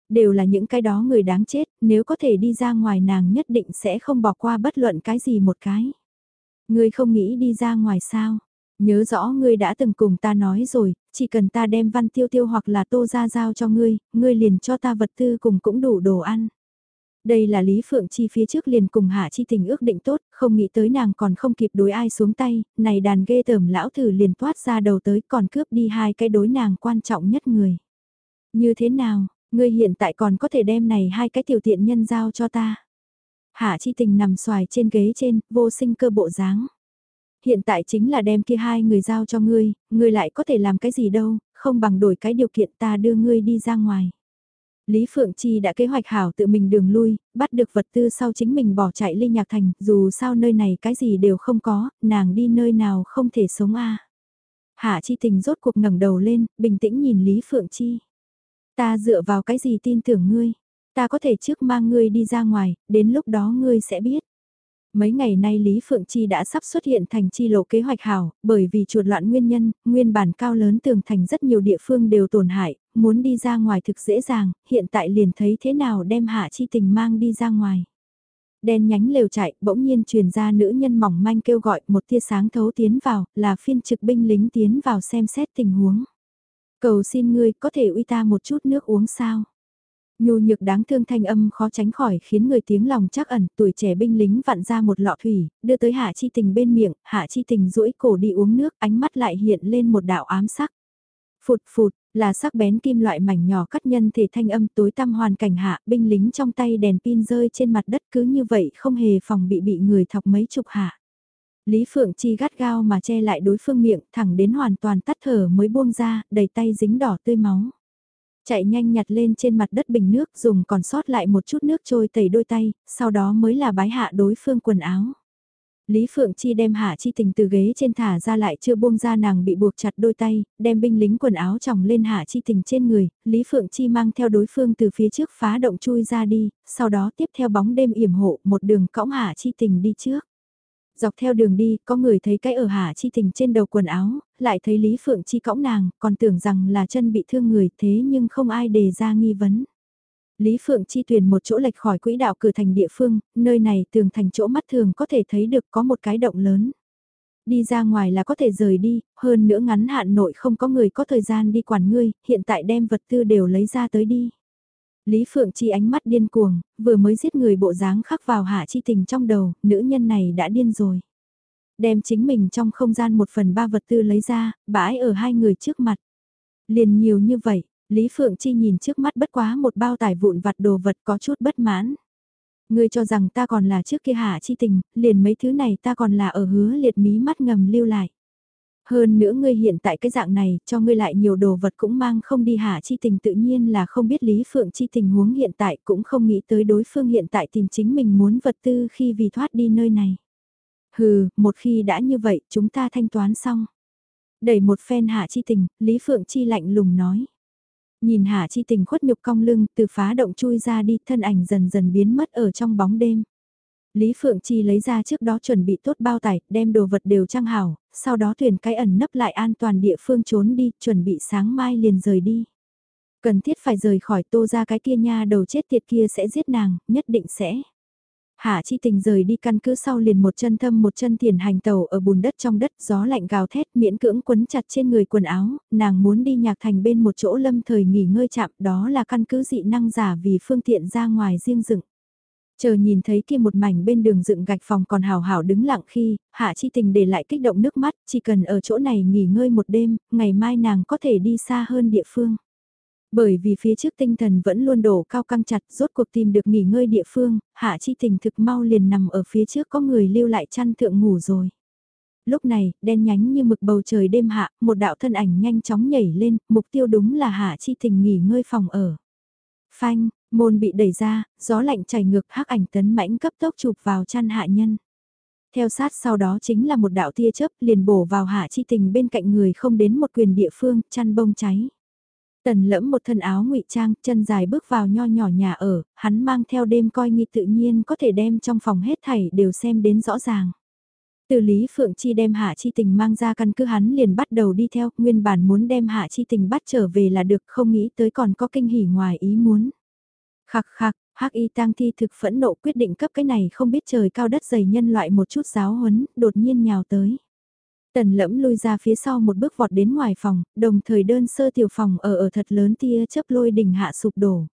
Đều là những cái đó người đáng chết, nếu có thể đi ra ngoài nàng nhất định sẽ không bỏ qua bất luận cái gì một cái. Ngươi không nghĩ đi ra ngoài sao? Nhớ rõ ngươi đã từng cùng ta nói rồi, chỉ cần ta đem văn tiêu tiêu hoặc là tô ra giao cho ngươi, ngươi liền cho ta vật tư cùng cũng đủ đồ ăn. Đây là Lý Phượng Chi phía trước liền cùng Hạ Chi Tình ước định tốt, không nghĩ tới nàng còn không kịp đối ai xuống tay, này đàn ghê tởm lão thử liền toát ra đầu tới còn cướp đi hai cái đối nàng quan trọng nhất người. Như thế nào, ngươi hiện tại còn có thể đem này hai cái tiểu tiện nhân giao cho ta. Hạ Chi Tình nằm xoài trên ghế trên, vô sinh cơ bộ dáng. Hiện tại chính là đem kia hai người giao cho ngươi, ngươi lại có thể làm cái gì đâu, không bằng đổi cái điều kiện ta đưa ngươi đi ra ngoài. Lý Phượng Chi đã kế hoạch hảo tự mình đường lui, bắt được vật tư sau chính mình bỏ chạy ly nhạc thành, dù sao nơi này cái gì đều không có, nàng đi nơi nào không thể sống a. Hạ Chi Tình rốt cuộc ngẩng đầu lên, bình tĩnh nhìn Lý Phượng Chi. Ta dựa vào cái gì tin tưởng ngươi? Ta có thể trước mang ngươi đi ra ngoài, đến lúc đó ngươi sẽ biết. Mấy ngày nay Lý Phượng Chi đã sắp xuất hiện thành chi lộ kế hoạch hảo, bởi vì chuột loạn nguyên nhân, nguyên bản cao lớn tường thành rất nhiều địa phương đều tổn hại, muốn đi ra ngoài thực dễ dàng, hiện tại liền thấy thế nào đem hạ chi tình mang đi ra ngoài. Đen nhánh lều chạy, bỗng nhiên truyền ra nữ nhân mỏng manh kêu gọi một tia sáng thấu tiến vào, là phiên trực binh lính tiến vào xem xét tình huống. Cầu xin ngươi có thể uy ta một chút nước uống sao? Nhu nhược đáng thương thanh âm khó tránh khỏi khiến người tiếng lòng chắc ẩn, tuổi trẻ binh lính vặn ra một lọ thủy, đưa tới Hạ Chi Tình bên miệng, Hạ Chi Tình duỗi cổ đi uống nước, ánh mắt lại hiện lên một đạo ám sắc. Phụt phụt, là sắc bén kim loại mảnh nhỏ cắt nhân thể thanh âm tối tăm hoàn cảnh hạ, binh lính trong tay đèn pin rơi trên mặt đất cứ như vậy không hề phòng bị bị người thọc mấy chục hạ. Lý Phượng Chi gắt gao mà che lại đối phương miệng, thẳng đến hoàn toàn tắt thở mới buông ra, đầy tay dính đỏ tươi máu. Chạy nhanh nhặt lên trên mặt đất bình nước dùng còn sót lại một chút nước trôi tẩy đôi tay, sau đó mới là bái hạ đối phương quần áo. Lý Phượng Chi đem Hạ Chi Tình từ ghế trên thả ra lại chưa buông ra nàng bị buộc chặt đôi tay, đem binh lính quần áo chồng lên Hạ Chi Tình trên người, Lý Phượng Chi mang theo đối phương từ phía trước phá động chui ra đi, sau đó tiếp theo bóng đêm yểm hộ một đường cõng Hạ Chi Tình đi trước. Dọc theo đường đi, có người thấy cái ở Hạ Chi Tình trên đầu quần áo, lại thấy Lý Phượng Chi cõng nàng, còn tưởng rằng là chân bị thương người thế nhưng không ai đề ra nghi vấn. Lý Phượng Chi tuyển một chỗ lệch khỏi quỹ đạo cửa thành địa phương, nơi này tường thành chỗ mắt thường có thể thấy được có một cái động lớn. Đi ra ngoài là có thể rời đi, hơn nữa ngắn hạn nội không có người có thời gian đi quản ngươi, hiện tại đem vật tư đều lấy ra tới đi. Lý Phượng Chi ánh mắt điên cuồng, vừa mới giết người bộ dáng khắc vào hạ chi tình trong đầu, nữ nhân này đã điên rồi. Đem chính mình trong không gian một phần ba vật tư lấy ra, bãi ở hai người trước mặt. Liền nhiều như vậy, Lý Phượng Chi nhìn trước mắt bất quá một bao tải vụn vặt đồ vật có chút bất mãn. Ngươi cho rằng ta còn là trước kia hạ chi tình, liền mấy thứ này ta còn là ở hứa liệt mí mắt ngầm lưu lại. Hơn nữa ngươi hiện tại cái dạng này, cho ngươi lại nhiều đồ vật cũng mang không đi hạ chi tình tự nhiên là không biết Lý Phượng chi tình huống hiện tại cũng không nghĩ tới đối phương hiện tại tìm chính mình muốn vật tư khi vì thoát đi nơi này. Hừ, một khi đã như vậy chúng ta thanh toán xong. Đẩy một phen Hạ Chi Tình, Lý Phượng Chi lạnh lùng nói. Nhìn Hạ Chi Tình khuất nhục cong lưng từ phá động chui ra đi thân ảnh dần dần biến mất ở trong bóng đêm. Lý Phượng Chi lấy ra trước đó chuẩn bị tốt bao tải, đem đồ vật đều trang hảo, sau đó tuyển cái ẩn nấp lại an toàn địa phương trốn đi, chuẩn bị sáng mai liền rời đi. Cần thiết phải rời khỏi tô ra cái kia nha đầu chết tiệt kia sẽ giết nàng, nhất định sẽ. Hạ chi tình rời đi căn cứ sau liền một chân thâm một chân thiền hành tàu ở bùn đất trong đất gió lạnh gào thét miễn cưỡng quấn chặt trên người quần áo, nàng muốn đi nhạc thành bên một chỗ lâm thời nghỉ ngơi chạm đó là căn cứ dị năng giả vì phương tiện ra ngoài riêng dựng. Chờ nhìn thấy kia một mảnh bên đường dựng gạch phòng còn hào hào đứng lặng khi, hạ chi tình để lại kích động nước mắt, chỉ cần ở chỗ này nghỉ ngơi một đêm, ngày mai nàng có thể đi xa hơn địa phương. Bởi vì phía trước tinh thần vẫn luôn đổ cao căng chặt, rốt cuộc tìm được nghỉ ngơi địa phương, hạ chi tình thực mau liền nằm ở phía trước có người lưu lại chăn thượng ngủ rồi. Lúc này, đen nhánh như mực bầu trời đêm hạ, một đạo thân ảnh nhanh chóng nhảy lên, mục tiêu đúng là hạ chi tình nghỉ ngơi phòng ở. Phanh, môn bị đẩy ra, gió lạnh chảy ngược hắc ảnh tấn mãnh cấp tốc chụp vào chăn hạ nhân. Theo sát sau đó chính là một đạo tia chớp liền bổ vào hạ chi tình bên cạnh người không đến một quyền địa phương, chăn bông cháy. Tần lẫm một thân áo ngụy trang, chân dài bước vào nho nhỏ nhà ở, hắn mang theo đêm coi nghi tự nhiên có thể đem trong phòng hết thảy đều xem đến rõ ràng. Từ Lý Phượng Chi đem Hạ Chi Tình mang ra căn cứ hắn liền bắt đầu đi theo, nguyên bản muốn đem Hạ Chi Tình bắt trở về là được, không nghĩ tới còn có kinh hỉ ngoài ý muốn. Khắc khắc, Hắc Y Tang Thi thực phẫn nộ quyết định cấp cái này không biết trời cao đất dày nhân loại một chút giáo huấn, đột nhiên nhào tới. Tần lẫm lui ra phía sau một bước vọt đến ngoài phòng, đồng thời đơn sơ tiểu phòng ở ở thật lớn tia chớp lôi đỉnh hạ sụp đổ.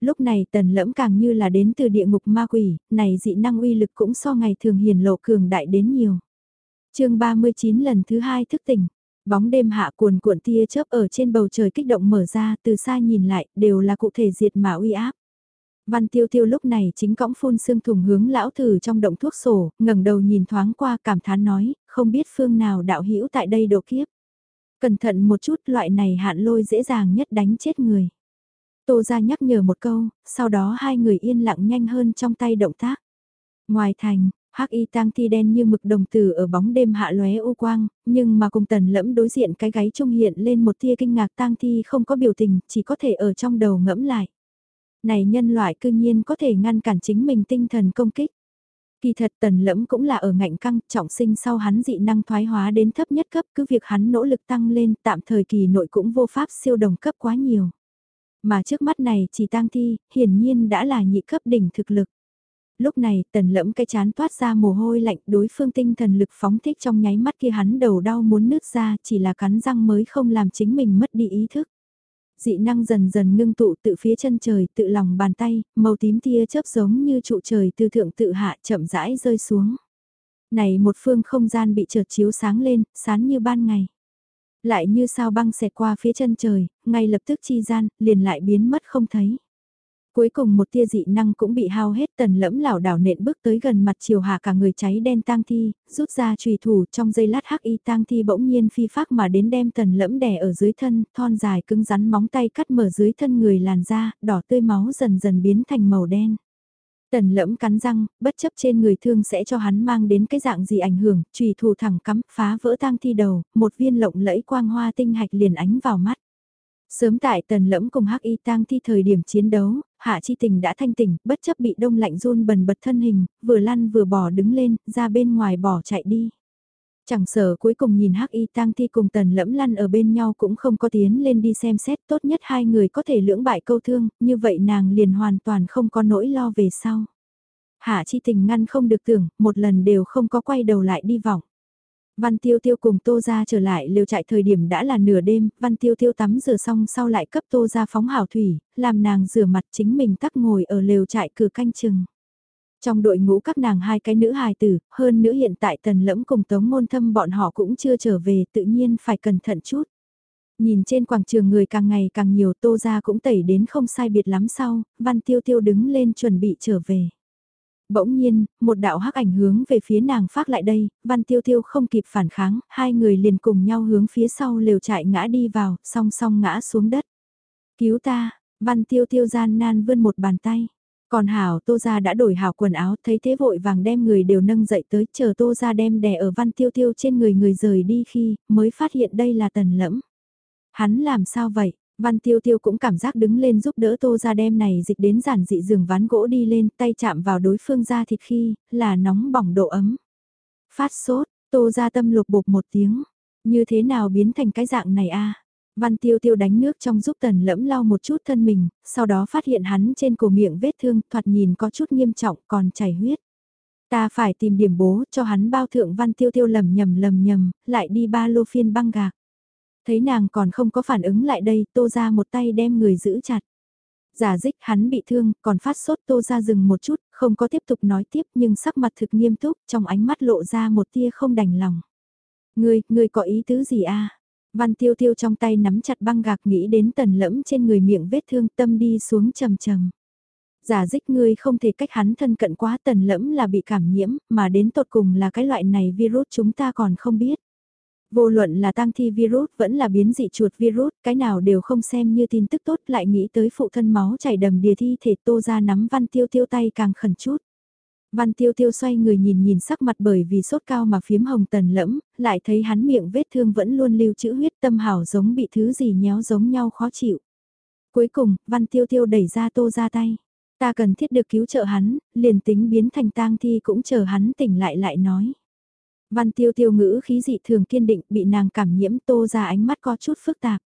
Lúc này tần lẫm càng như là đến từ địa ngục ma quỷ, này dị năng uy lực cũng so ngày thường hiền lộ cường đại đến nhiều. chương 39 lần thứ hai thức tỉnh, bóng đêm hạ cuồn cuộn tia chớp ở trên bầu trời kích động mở ra từ xa nhìn lại đều là cụ thể diệt mà uy áp. Văn tiêu tiêu lúc này chính cõng phun xương thùng hướng lão thử trong động thuốc sổ, ngẩng đầu nhìn thoáng qua cảm thán nói, không biết phương nào đạo hữu tại đây độ kiếp. Cẩn thận một chút loại này hạn lôi dễ dàng nhất đánh chết người. Tô ra nhắc nhở một câu, sau đó hai người yên lặng nhanh hơn trong tay động tác. Ngoài thành, hắc y tang thi đen như mực đồng tử ở bóng đêm hạ lóe u quang, nhưng mà cùng tần lẫm đối diện cái gáy trung hiện lên một tia kinh ngạc tang thi không có biểu tình, chỉ có thể ở trong đầu ngẫm lại. Này nhân loại cư nhiên có thể ngăn cản chính mình tinh thần công kích. Kỳ thật tần lẫm cũng là ở ngạnh căng, trọng sinh sau hắn dị năng thoái hóa đến thấp nhất cấp cứ việc hắn nỗ lực tăng lên tạm thời kỳ nội cũng vô pháp siêu đồng cấp quá nhiều. Mà trước mắt này chỉ tăng thi, hiển nhiên đã là nhị cấp đỉnh thực lực. Lúc này tần lẫm cái chán toát ra mồ hôi lạnh đối phương tinh thần lực phóng thích trong nháy mắt kia hắn đầu đau muốn nứt ra chỉ là cắn răng mới không làm chính mình mất đi ý thức dị năng dần dần ngưng tụ tự phía chân trời, tự lòng bàn tay, màu tím tia chớp giống như trụ trời từ thượng tự hạ chậm rãi rơi xuống. Này một phương không gian bị chợt chiếu sáng lên, sáng như ban ngày. Lại như sao băng xẹt qua phía chân trời, ngay lập tức chi gian, liền lại biến mất không thấy. Cuối cùng một tia dị năng cũng bị hao hết tần lẫm lảo đảo nện bước tới gần mặt chiều hạ cả người cháy đen tang thi, rút ra trùy thủ trong giây lát hắc y tang thi bỗng nhiên phi phác mà đến đem tần lẫm đè ở dưới thân, thon dài cứng rắn móng tay cắt mở dưới thân người làn da, đỏ tươi máu dần dần biến thành màu đen. Tần lẫm cắn răng, bất chấp trên người thương sẽ cho hắn mang đến cái dạng gì ảnh hưởng, trùy thủ thẳng cắm, phá vỡ tang thi đầu, một viên lộng lẫy quang hoa tinh hạch liền ánh vào mắt. Sớm tại tần lẫm cùng hắc y tang thi thời điểm chiến đấu, hạ chi tình đã thanh tỉnh, bất chấp bị đông lạnh run bần bật thân hình, vừa lăn vừa bỏ đứng lên, ra bên ngoài bỏ chạy đi. Chẳng sợ cuối cùng nhìn hắc y tang thi cùng tần lẫm lăn ở bên nhau cũng không có tiến lên đi xem xét tốt nhất hai người có thể lưỡng bại câu thương, như vậy nàng liền hoàn toàn không có nỗi lo về sau. Hạ chi tình ngăn không được tưởng, một lần đều không có quay đầu lại đi vọng. Văn Tiêu Tiêu cùng Tô Gia trở lại liều trại thời điểm đã là nửa đêm, Văn Tiêu Tiêu tắm rửa xong sau lại cấp Tô Gia phóng hảo thủy, làm nàng rửa mặt chính mình tắc ngồi ở lều trại cửa canh chừng. Trong đội ngũ các nàng hai cái nữ hài tử, hơn nữa hiện tại tần lẫm cùng tống môn thâm bọn họ cũng chưa trở về tự nhiên phải cẩn thận chút. Nhìn trên quảng trường người càng ngày càng nhiều Tô Gia cũng tẩy đến không sai biệt lắm sau, Văn Tiêu Tiêu đứng lên chuẩn bị trở về. Bỗng nhiên, một đạo hắc ảnh hướng về phía nàng phát lại đây, văn tiêu tiêu không kịp phản kháng, hai người liền cùng nhau hướng phía sau lều trại ngã đi vào, song song ngã xuống đất. Cứu ta, văn tiêu tiêu gian nan vươn một bàn tay. Còn Hảo Tô Gia đã đổi hảo quần áo, thấy thế vội vàng đem người đều nâng dậy tới, chờ Tô Gia đem đè ở văn tiêu tiêu trên người người rời đi khi, mới phát hiện đây là tần lẫm. Hắn làm sao vậy? Văn tiêu tiêu cũng cảm giác đứng lên giúp đỡ Tô Gia đem này dịch đến giản dị giường ván gỗ đi lên, tay chạm vào đối phương da thịt khi, là nóng bỏng độ ấm. Phát sốt, Tô Gia tâm lục bột một tiếng, như thế nào biến thành cái dạng này a? Văn tiêu tiêu đánh nước trong giúp tần lẫm lau một chút thân mình, sau đó phát hiện hắn trên cổ miệng vết thương thoạt nhìn có chút nghiêm trọng còn chảy huyết. Ta phải tìm điểm bố cho hắn bao thượng văn tiêu tiêu lầm nhầm lầm nhầm, lại đi ba lô phiên băng gạc. Thấy nàng còn không có phản ứng lại đây, tô ra một tay đem người giữ chặt. Giả dích hắn bị thương, còn phát sốt tô ra dừng một chút, không có tiếp tục nói tiếp nhưng sắc mặt thực nghiêm túc, trong ánh mắt lộ ra một tia không đành lòng. Ngươi, ngươi có ý tứ gì a? Văn tiêu tiêu trong tay nắm chặt băng gạc nghĩ đến tần lẫm trên người miệng vết thương tâm đi xuống trầm trầm. Giả dích ngươi không thể cách hắn thân cận quá tần lẫm là bị cảm nhiễm, mà đến tột cùng là cái loại này virus chúng ta còn không biết. Vô luận là tăng thi virus vẫn là biến dị chuột virus, cái nào đều không xem như tin tức tốt lại nghĩ tới phụ thân máu chảy đầm đìa thi thể tô ra nắm văn tiêu tiêu tay càng khẩn chút. Văn tiêu tiêu xoay người nhìn nhìn sắc mặt bởi vì sốt cao mà phiếm hồng tần lẫm, lại thấy hắn miệng vết thương vẫn luôn lưu trữ huyết tâm hảo giống bị thứ gì nhéo giống nhau khó chịu. Cuối cùng, văn tiêu tiêu đẩy ra tô ra tay. Ta cần thiết được cứu trợ hắn, liền tính biến thành tang thi cũng chờ hắn tỉnh lại lại nói. Văn tiêu tiêu ngữ khí dị thường kiên định bị nàng cảm nhiễm tô ra ánh mắt có chút phức tạp.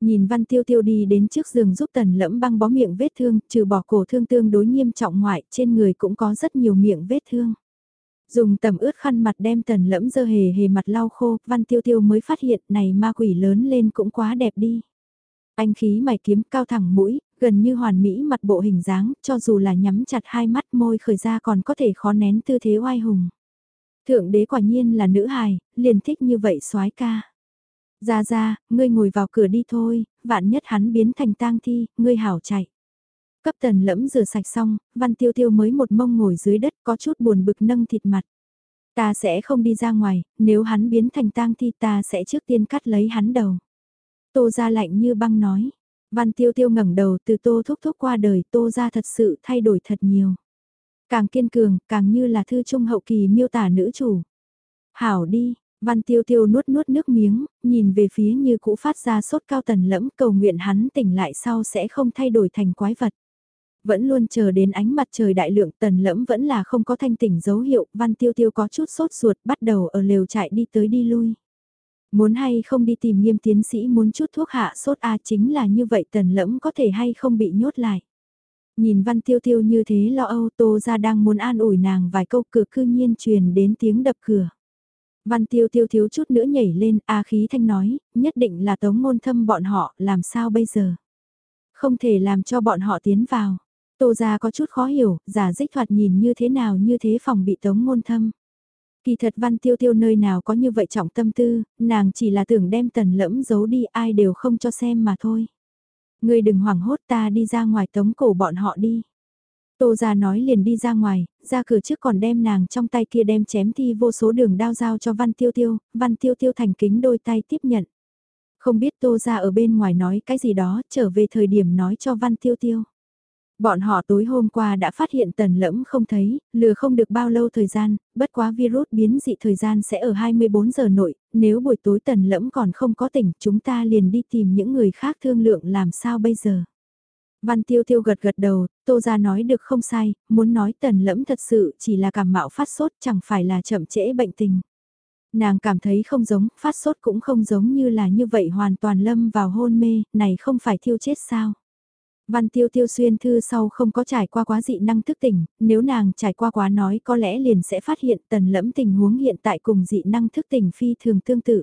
Nhìn văn tiêu tiêu đi đến trước giường giúp tần lẫm băng bó miệng vết thương, trừ bỏ cổ thương tương đối nghiêm trọng ngoại, trên người cũng có rất nhiều miệng vết thương. Dùng tầm ướt khăn mặt đem tần lẫm dơ hề hề mặt lau khô, văn tiêu tiêu mới phát hiện này ma quỷ lớn lên cũng quá đẹp đi. Anh khí mày kiếm cao thẳng mũi, gần như hoàn mỹ mặt bộ hình dáng, cho dù là nhắm chặt hai mắt môi khởi ra còn có thể khó nén tư thế oai hùng. Thượng đế quả nhiên là nữ hài, liền thích như vậy soái ca. Ra ra, ngươi ngồi vào cửa đi thôi, vạn nhất hắn biến thành tang thi, ngươi hảo chạy. Cấp tần lẫm rửa sạch xong, văn tiêu tiêu mới một mông ngồi dưới đất có chút buồn bực nâng thịt mặt. Ta sẽ không đi ra ngoài, nếu hắn biến thành tang thi ta sẽ trước tiên cắt lấy hắn đầu. Tô ra lạnh như băng nói. Văn tiêu tiêu ngẩng đầu từ tô thúc thúc qua đời tô ra thật sự thay đổi thật nhiều. Càng kiên cường, càng như là thư trung hậu kỳ miêu tả nữ chủ. Hảo đi, văn tiêu tiêu nuốt nuốt nước miếng, nhìn về phía như cũ phát ra sốt cao tần lẫm cầu nguyện hắn tỉnh lại sau sẽ không thay đổi thành quái vật. Vẫn luôn chờ đến ánh mặt trời đại lượng tần lẫm vẫn là không có thanh tỉnh dấu hiệu, văn tiêu tiêu có chút sốt ruột bắt đầu ở lều chạy đi tới đi lui. Muốn hay không đi tìm nghiêm tiến sĩ muốn chút thuốc hạ sốt A chính là như vậy tần lẫm có thể hay không bị nhốt lại. Nhìn văn tiêu tiêu như thế lo âu tô ra đang muốn an ủi nàng vài câu cửa cư nhiên truyền đến tiếng đập cửa. Văn tiêu tiêu thiếu chút nữa nhảy lên, a khí thanh nói, nhất định là tống ngôn thâm bọn họ, làm sao bây giờ? Không thể làm cho bọn họ tiến vào. Tô ra có chút khó hiểu, giả dích thoạt nhìn như thế nào như thế phòng bị tống ngôn thâm. Kỳ thật văn tiêu tiêu nơi nào có như vậy trọng tâm tư, nàng chỉ là tưởng đem tần lẫm giấu đi ai đều không cho xem mà thôi. Ngươi đừng hoảng hốt ta đi ra ngoài tống cổ bọn họ đi. Tô ra nói liền đi ra ngoài, ra cửa trước còn đem nàng trong tay kia đem chém thi vô số đường đao dao cho Văn Tiêu Tiêu, Văn Tiêu Tiêu thành kính đôi tay tiếp nhận. Không biết Tô ra ở bên ngoài nói cái gì đó, trở về thời điểm nói cho Văn Tiêu Tiêu. Bọn họ tối hôm qua đã phát hiện tần lẫm không thấy, lừa không được bao lâu thời gian, bất quá virus biến dị thời gian sẽ ở 24 giờ nội, nếu buổi tối tần lẫm còn không có tỉnh chúng ta liền đi tìm những người khác thương lượng làm sao bây giờ. Văn tiêu tiêu gật gật đầu, tô gia nói được không sai, muốn nói tần lẫm thật sự chỉ là cảm mạo phát sốt chẳng phải là chậm trễ bệnh tình. Nàng cảm thấy không giống, phát sốt cũng không giống như là như vậy hoàn toàn lâm vào hôn mê, này không phải thiêu chết sao. Văn tiêu tiêu xuyên thư sau không có trải qua quá dị năng thức tỉnh, nếu nàng trải qua quá nói có lẽ liền sẽ phát hiện tần lẫm tình huống hiện tại cùng dị năng thức tỉnh phi thường tương tự.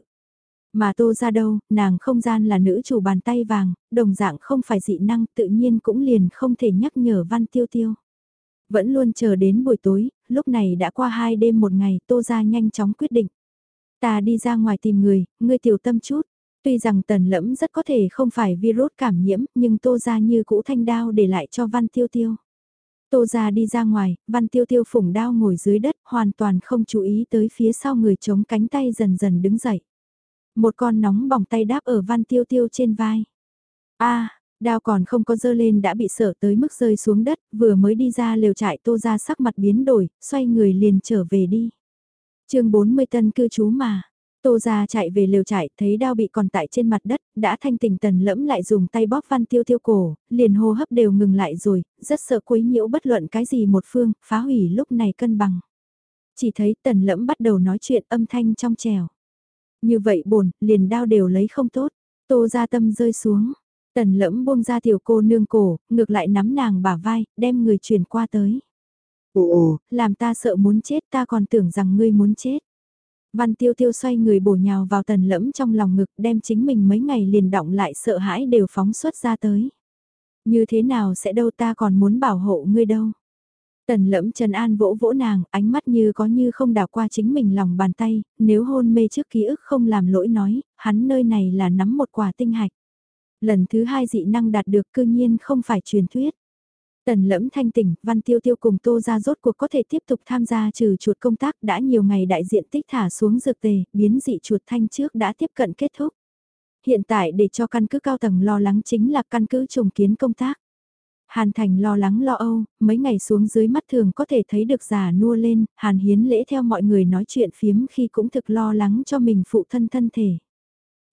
Mà tô ra đâu, nàng không gian là nữ chủ bàn tay vàng, đồng dạng không phải dị năng tự nhiên cũng liền không thể nhắc nhở văn tiêu tiêu. Vẫn luôn chờ đến buổi tối, lúc này đã qua hai đêm một ngày tô ra nhanh chóng quyết định. Ta đi ra ngoài tìm người, ngươi tiểu tâm chút. Tuy rằng tần lẫm rất có thể không phải virus cảm nhiễm, nhưng tô ra như cũ thanh đao để lại cho văn tiêu tiêu. Tô ra đi ra ngoài, văn tiêu tiêu phủng đao ngồi dưới đất, hoàn toàn không chú ý tới phía sau người chống cánh tay dần dần đứng dậy. Một con nóng bỏng tay đáp ở văn tiêu tiêu trên vai. a Đao còn không có dơ lên đã bị sợ tới mức rơi xuống đất, vừa mới đi ra lều trại tô ra sắc mặt biến đổi, xoay người liền trở về đi. chương 40 tân cư trú mà, Tô ra chạy về lều trại, thấy đao bị còn tại trên mặt đất, đã thanh tỉnh tần lẫm lại dùng tay bóp văn tiêu tiêu cổ, liền hô hấp đều ngừng lại rồi, rất sợ quấy nhiễu bất luận cái gì một phương, phá hủy lúc này cân bằng. Chỉ thấy tần lẫm bắt đầu nói chuyện âm thanh trong trèo. Như vậy bồn, liền đao đều lấy không tốt, tô ra tâm rơi xuống. Tần lẫm buông ra tiểu cô nương cổ, ngược lại nắm nàng bả vai, đem người truyền qua tới. Ồ ồ, làm ta sợ muốn chết ta còn tưởng rằng ngươi muốn chết. Văn tiêu tiêu xoay người bổ nhào vào tần lẫm trong lòng ngực đem chính mình mấy ngày liền động lại sợ hãi đều phóng xuất ra tới. Như thế nào sẽ đâu ta còn muốn bảo hộ ngươi đâu. Tần lẫm Trần An vỗ vỗ nàng, ánh mắt như có như không đảo qua chính mình lòng bàn tay, nếu hôn mê trước ký ức không làm lỗi nói, hắn nơi này là nắm một quả tinh hạch. Lần thứ hai dị năng đạt được cư nhiên không phải truyền thuyết. Tần lẫm thanh tỉnh, Văn Tiêu Tiêu cùng Tô ra rốt cuộc có thể tiếp tục tham gia trừ chuột công tác đã nhiều ngày đại diện tích thả xuống dược tề, biến dị chuột thanh trước đã tiếp cận kết thúc. Hiện tại để cho căn cứ cao tầng lo lắng chính là căn cứ trùng kiến công tác. Hàn Thành lo lắng lo âu, mấy ngày xuống dưới mắt thường có thể thấy được già nua lên, Hàn Hiến lễ theo mọi người nói chuyện phiếm khi cũng thực lo lắng cho mình phụ thân thân thể.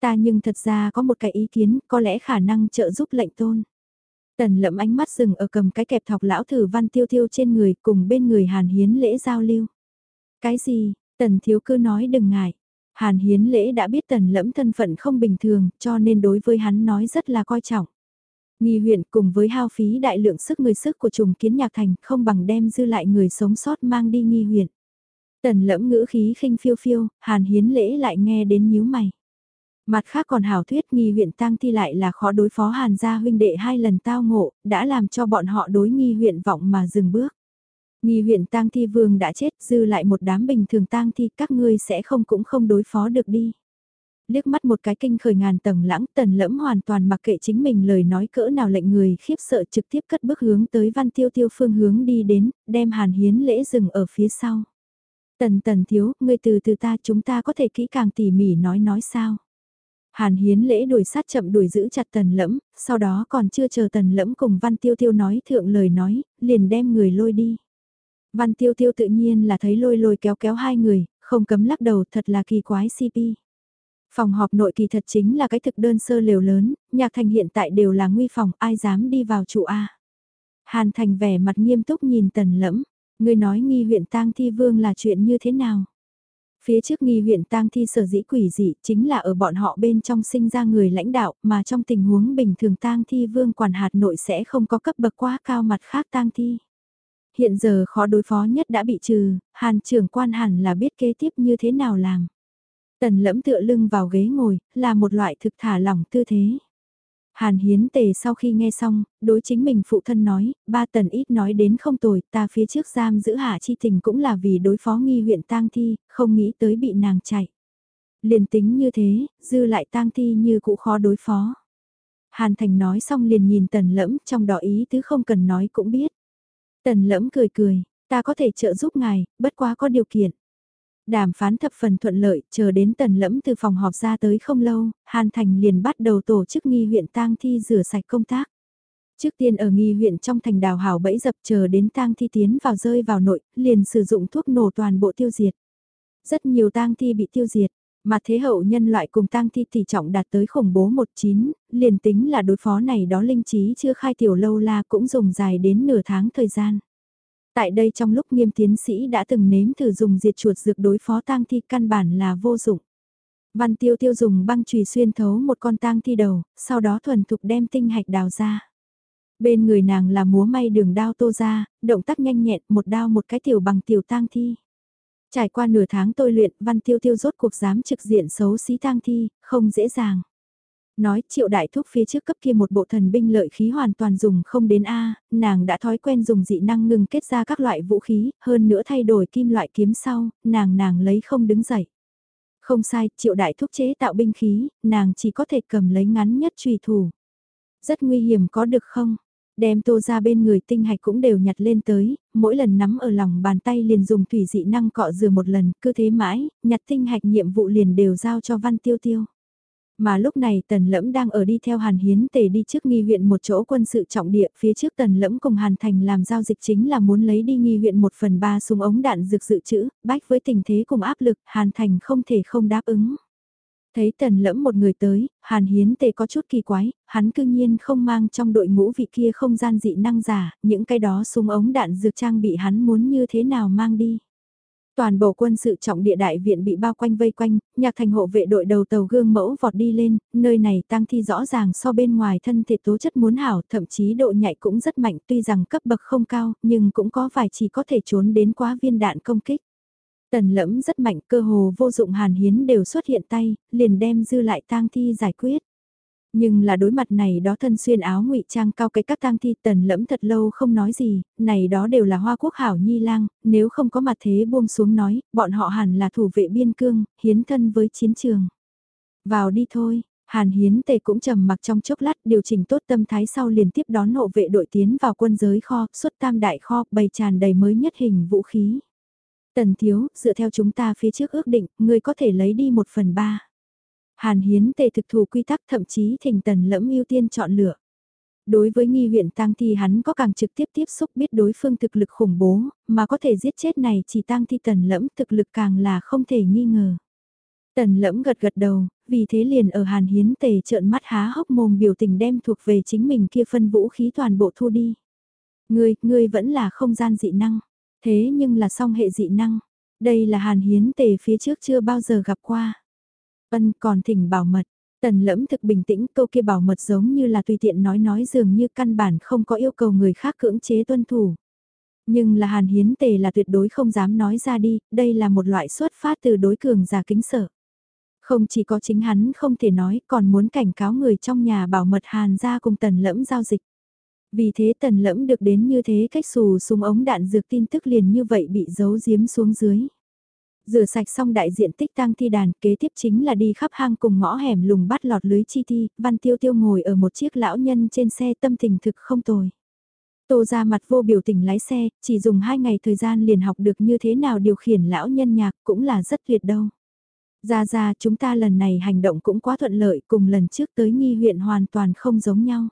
Ta nhưng thật ra có một cái ý kiến, có lẽ khả năng trợ giúp lệnh tôn. Tần lẫm ánh mắt dừng ở cầm cái kẹp thọc lão thử văn tiêu tiêu trên người cùng bên người Hàn Hiến lễ giao lưu. Cái gì, tần thiếu cứ nói đừng ngại. Hàn Hiến lễ đã biết tần lẫm thân phận không bình thường cho nên đối với hắn nói rất là coi trọng. Nghi huyện cùng với hao phí đại lượng sức người sức của trùng kiến nhạc thành không bằng đem dư lại người sống sót mang đi nghi huyện. Tần lẫm ngữ khí khinh phiêu phiêu, Hàn Hiến lễ lại nghe đến nhíu mày. Mặt khác còn hảo thuyết nghi huyện tang thi lại là khó đối phó hàn gia huynh đệ hai lần tao ngộ, đã làm cho bọn họ đối nghi huyện vọng mà dừng bước. Nghi huyện tang thi vương đã chết dư lại một đám bình thường tang thi các ngươi sẽ không cũng không đối phó được đi. Liếc mắt một cái kinh khởi ngàn tầng lãng tần lẫm hoàn toàn mặc kệ chính mình lời nói cỡ nào lệnh người khiếp sợ trực tiếp cất bước hướng tới văn tiêu tiêu phương hướng đi đến, đem hàn hiến lễ dừng ở phía sau. Tần tần thiếu, ngươi từ từ ta chúng ta có thể kỹ càng tỉ mỉ nói nói sao. Hàn hiến lễ đuổi sát chậm đuổi giữ chặt tần lẫm, sau đó còn chưa chờ tần lẫm cùng văn tiêu tiêu nói thượng lời nói, liền đem người lôi đi. Văn tiêu tiêu tự nhiên là thấy lôi lôi kéo kéo hai người, không cấm lắc đầu thật là kỳ quái CP. Phòng họp nội kỳ thật chính là cái thực đơn sơ liều lớn, nhạc thành hiện tại đều là nguy phòng, ai dám đi vào trụ A. Hàn thành vẻ mặt nghiêm túc nhìn tần lẫm, người nói nghi huyện tang thi vương là chuyện như thế nào? Phía trước nghi huyện tang thi sở dĩ quỷ dị chính là ở bọn họ bên trong sinh ra người lãnh đạo mà trong tình huống bình thường tang thi vương quản hạt nội sẽ không có cấp bậc quá cao mặt khác tang thi. Hiện giờ khó đối phó nhất đã bị trừ, hàn trưởng quan hẳn là biết kế tiếp như thế nào làm. Tần lẫm tựa lưng vào ghế ngồi, là một loại thực thả lỏng tư thế. Hàn hiến tề sau khi nghe xong, đối chính mình phụ thân nói, ba tần ít nói đến không tồi, ta phía trước giam giữ hạ chi tình cũng là vì đối phó nghi huyện tang thi, không nghĩ tới bị nàng chạy. Liền tính như thế, dư lại tang thi như cũ khó đối phó. Hàn thành nói xong liền nhìn tần lẫm trong đó ý tứ không cần nói cũng biết. Tần lẫm cười cười, ta có thể trợ giúp ngài, bất quá có điều kiện. Đàm phán thập phần thuận lợi, chờ đến tần lẫm từ phòng họp ra tới không lâu, Hàn Thành liền bắt đầu tổ chức nghi huyện tang thi rửa sạch công tác. Trước tiên ở nghi huyện trong thành đào hảo bẫy dập chờ đến tang thi tiến vào rơi vào nội, liền sử dụng thuốc nổ toàn bộ tiêu diệt. Rất nhiều tang thi bị tiêu diệt, mà thế hậu nhân loại cùng tang thi tỷ trọng đạt tới khủng bố 19, liền tính là đối phó này đó linh trí chưa khai tiểu lâu la cũng dùng dài đến nửa tháng thời gian. Tại đây trong lúc nghiêm tiến sĩ đã từng nếm thử dùng diệt chuột dược đối phó tang thi căn bản là vô dụng. Văn tiêu tiêu dùng băng chùy xuyên thấu một con tang thi đầu, sau đó thuần thục đem tinh hạch đào ra. Bên người nàng là múa may đường đao tô ra, động tác nhanh nhẹn một đao một cái tiểu bằng tiểu tang thi. Trải qua nửa tháng tôi luyện, văn tiêu tiêu rốt cuộc dám trực diện xấu xí tang thi, không dễ dàng. Nói triệu đại thúc phía trước cấp kia một bộ thần binh lợi khí hoàn toàn dùng không đến A, nàng đã thói quen dùng dị năng ngừng kết ra các loại vũ khí, hơn nữa thay đổi kim loại kiếm sau, nàng nàng lấy không đứng dậy. Không sai, triệu đại thúc chế tạo binh khí, nàng chỉ có thể cầm lấy ngắn nhất trùy thủ. Rất nguy hiểm có được không? Đem tô ra bên người tinh hạch cũng đều nhặt lên tới, mỗi lần nắm ở lòng bàn tay liền dùng thủy dị năng cọ rửa một lần, cứ thế mãi, nhặt tinh hạch nhiệm vụ liền đều giao cho văn tiêu tiêu. Mà lúc này Tần Lẫm đang ở đi theo Hàn Hiến Tề đi trước nghi huyện một chỗ quân sự trọng địa, phía trước Tần Lẫm cùng Hàn Thành làm giao dịch chính là muốn lấy đi nghi huyện một phần ba súng ống đạn dược dự trữ, bách với tình thế cùng áp lực, Hàn Thành không thể không đáp ứng. Thấy Tần Lẫm một người tới, Hàn Hiến Tề có chút kỳ quái, hắn cư nhiên không mang trong đội ngũ vị kia không gian dị năng giả, những cái đó súng ống đạn dược trang bị hắn muốn như thế nào mang đi. Toàn bộ quân sự trọng địa đại viện bị bao quanh vây quanh, nhạc thành hộ vệ đội đầu tàu gương mẫu vọt đi lên, nơi này tăng thi rõ ràng so bên ngoài thân thể tố chất muốn hảo, thậm chí độ nhạy cũng rất mạnh tuy rằng cấp bậc không cao, nhưng cũng có vài chỉ có thể trốn đến quá viên đạn công kích. Tần lẫm rất mạnh cơ hồ vô dụng hàn hiến đều xuất hiện tay, liền đem dư lại tang thi giải quyết. Nhưng là đối mặt này đó thân xuyên áo ngụy trang cao cái các tang thi tần lẫm thật lâu không nói gì, này đó đều là hoa quốc hảo nhi lang, nếu không có mặt thế buông xuống nói, bọn họ hẳn là thủ vệ biên cương, hiến thân với chiến trường. Vào đi thôi, Hàn Hiến Tề cũng trầm mặc trong chốc lát điều chỉnh tốt tâm thái sau liền tiếp đón hộ vệ đội tiến vào quân giới kho, xuất tam đại kho, bày tràn đầy mới nhất hình vũ khí. Tần thiếu, dựa theo chúng ta phía trước ước định, ngươi có thể lấy đi một phần ba. Hàn hiến tề thực thù quy tắc thậm chí thỉnh tần lẫm ưu tiên chọn lựa. Đối với nghi huyện tang thi hắn có càng trực tiếp tiếp xúc biết đối phương thực lực khủng bố, mà có thể giết chết này chỉ tang thi tần lẫm thực lực càng là không thể nghi ngờ. Tần lẫm gật gật đầu, vì thế liền ở hàn hiến tề trợn mắt há hốc mồm biểu tình đem thuộc về chính mình kia phân vũ khí toàn bộ thu đi. Ngươi, ngươi vẫn là không gian dị năng. Thế nhưng là song hệ dị năng, đây là hàn hiến tề phía trước chưa bao giờ gặp qua. Ân còn thỉnh bảo mật, tần lẫm thực bình tĩnh câu kia bảo mật giống như là tùy tiện nói nói dường như căn bản không có yêu cầu người khác cưỡng chế tuân thủ. Nhưng là hàn hiến tề là tuyệt đối không dám nói ra đi, đây là một loại xuất phát từ đối cường giả kính sợ. Không chỉ có chính hắn không thể nói còn muốn cảnh cáo người trong nhà bảo mật hàn ra cùng tần lẫm giao dịch. Vì thế tần lẫm được đến như thế cách xù súng ống đạn dược tin tức liền như vậy bị giấu giếm xuống dưới. Rửa sạch xong đại diện tích tang thi đàn, kế tiếp chính là đi khắp hang cùng ngõ hẻm lùng bắt lọt lưới chi thi, văn tiêu tiêu ngồi ở một chiếc lão nhân trên xe tâm tình thực không tồi. Tô ra mặt vô biểu tình lái xe, chỉ dùng 2 ngày thời gian liền học được như thế nào điều khiển lão nhân nhạc cũng là rất tuyệt đâu. Ra ra chúng ta lần này hành động cũng quá thuận lợi cùng lần trước tới nghi huyện hoàn toàn không giống nhau.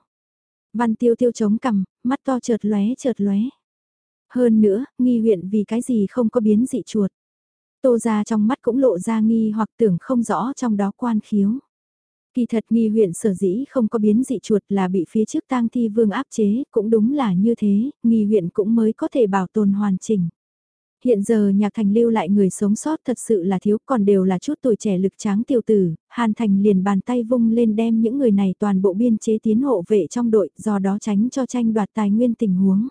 Văn tiêu tiêu chống cằm, mắt to chợt lóe chợt lóe. Hơn nữa, nghi huyện vì cái gì không có biến dị chuột. Tô ra trong mắt cũng lộ ra nghi hoặc tưởng không rõ trong đó quan khiếu. Kỳ thật nghi huyện sở dĩ không có biến dị chuột là bị phía trước tang thi vương áp chế, cũng đúng là như thế, nghi huyện cũng mới có thể bảo tồn hoàn chỉnh. Hiện giờ nhạc thành lưu lại người sống sót thật sự là thiếu còn đều là chút tuổi trẻ lực tráng tiểu tử, Hàn Thành liền bàn tay vung lên đem những người này toàn bộ biên chế tiến hộ vệ trong đội do đó tránh cho tranh đoạt tài nguyên tình huống.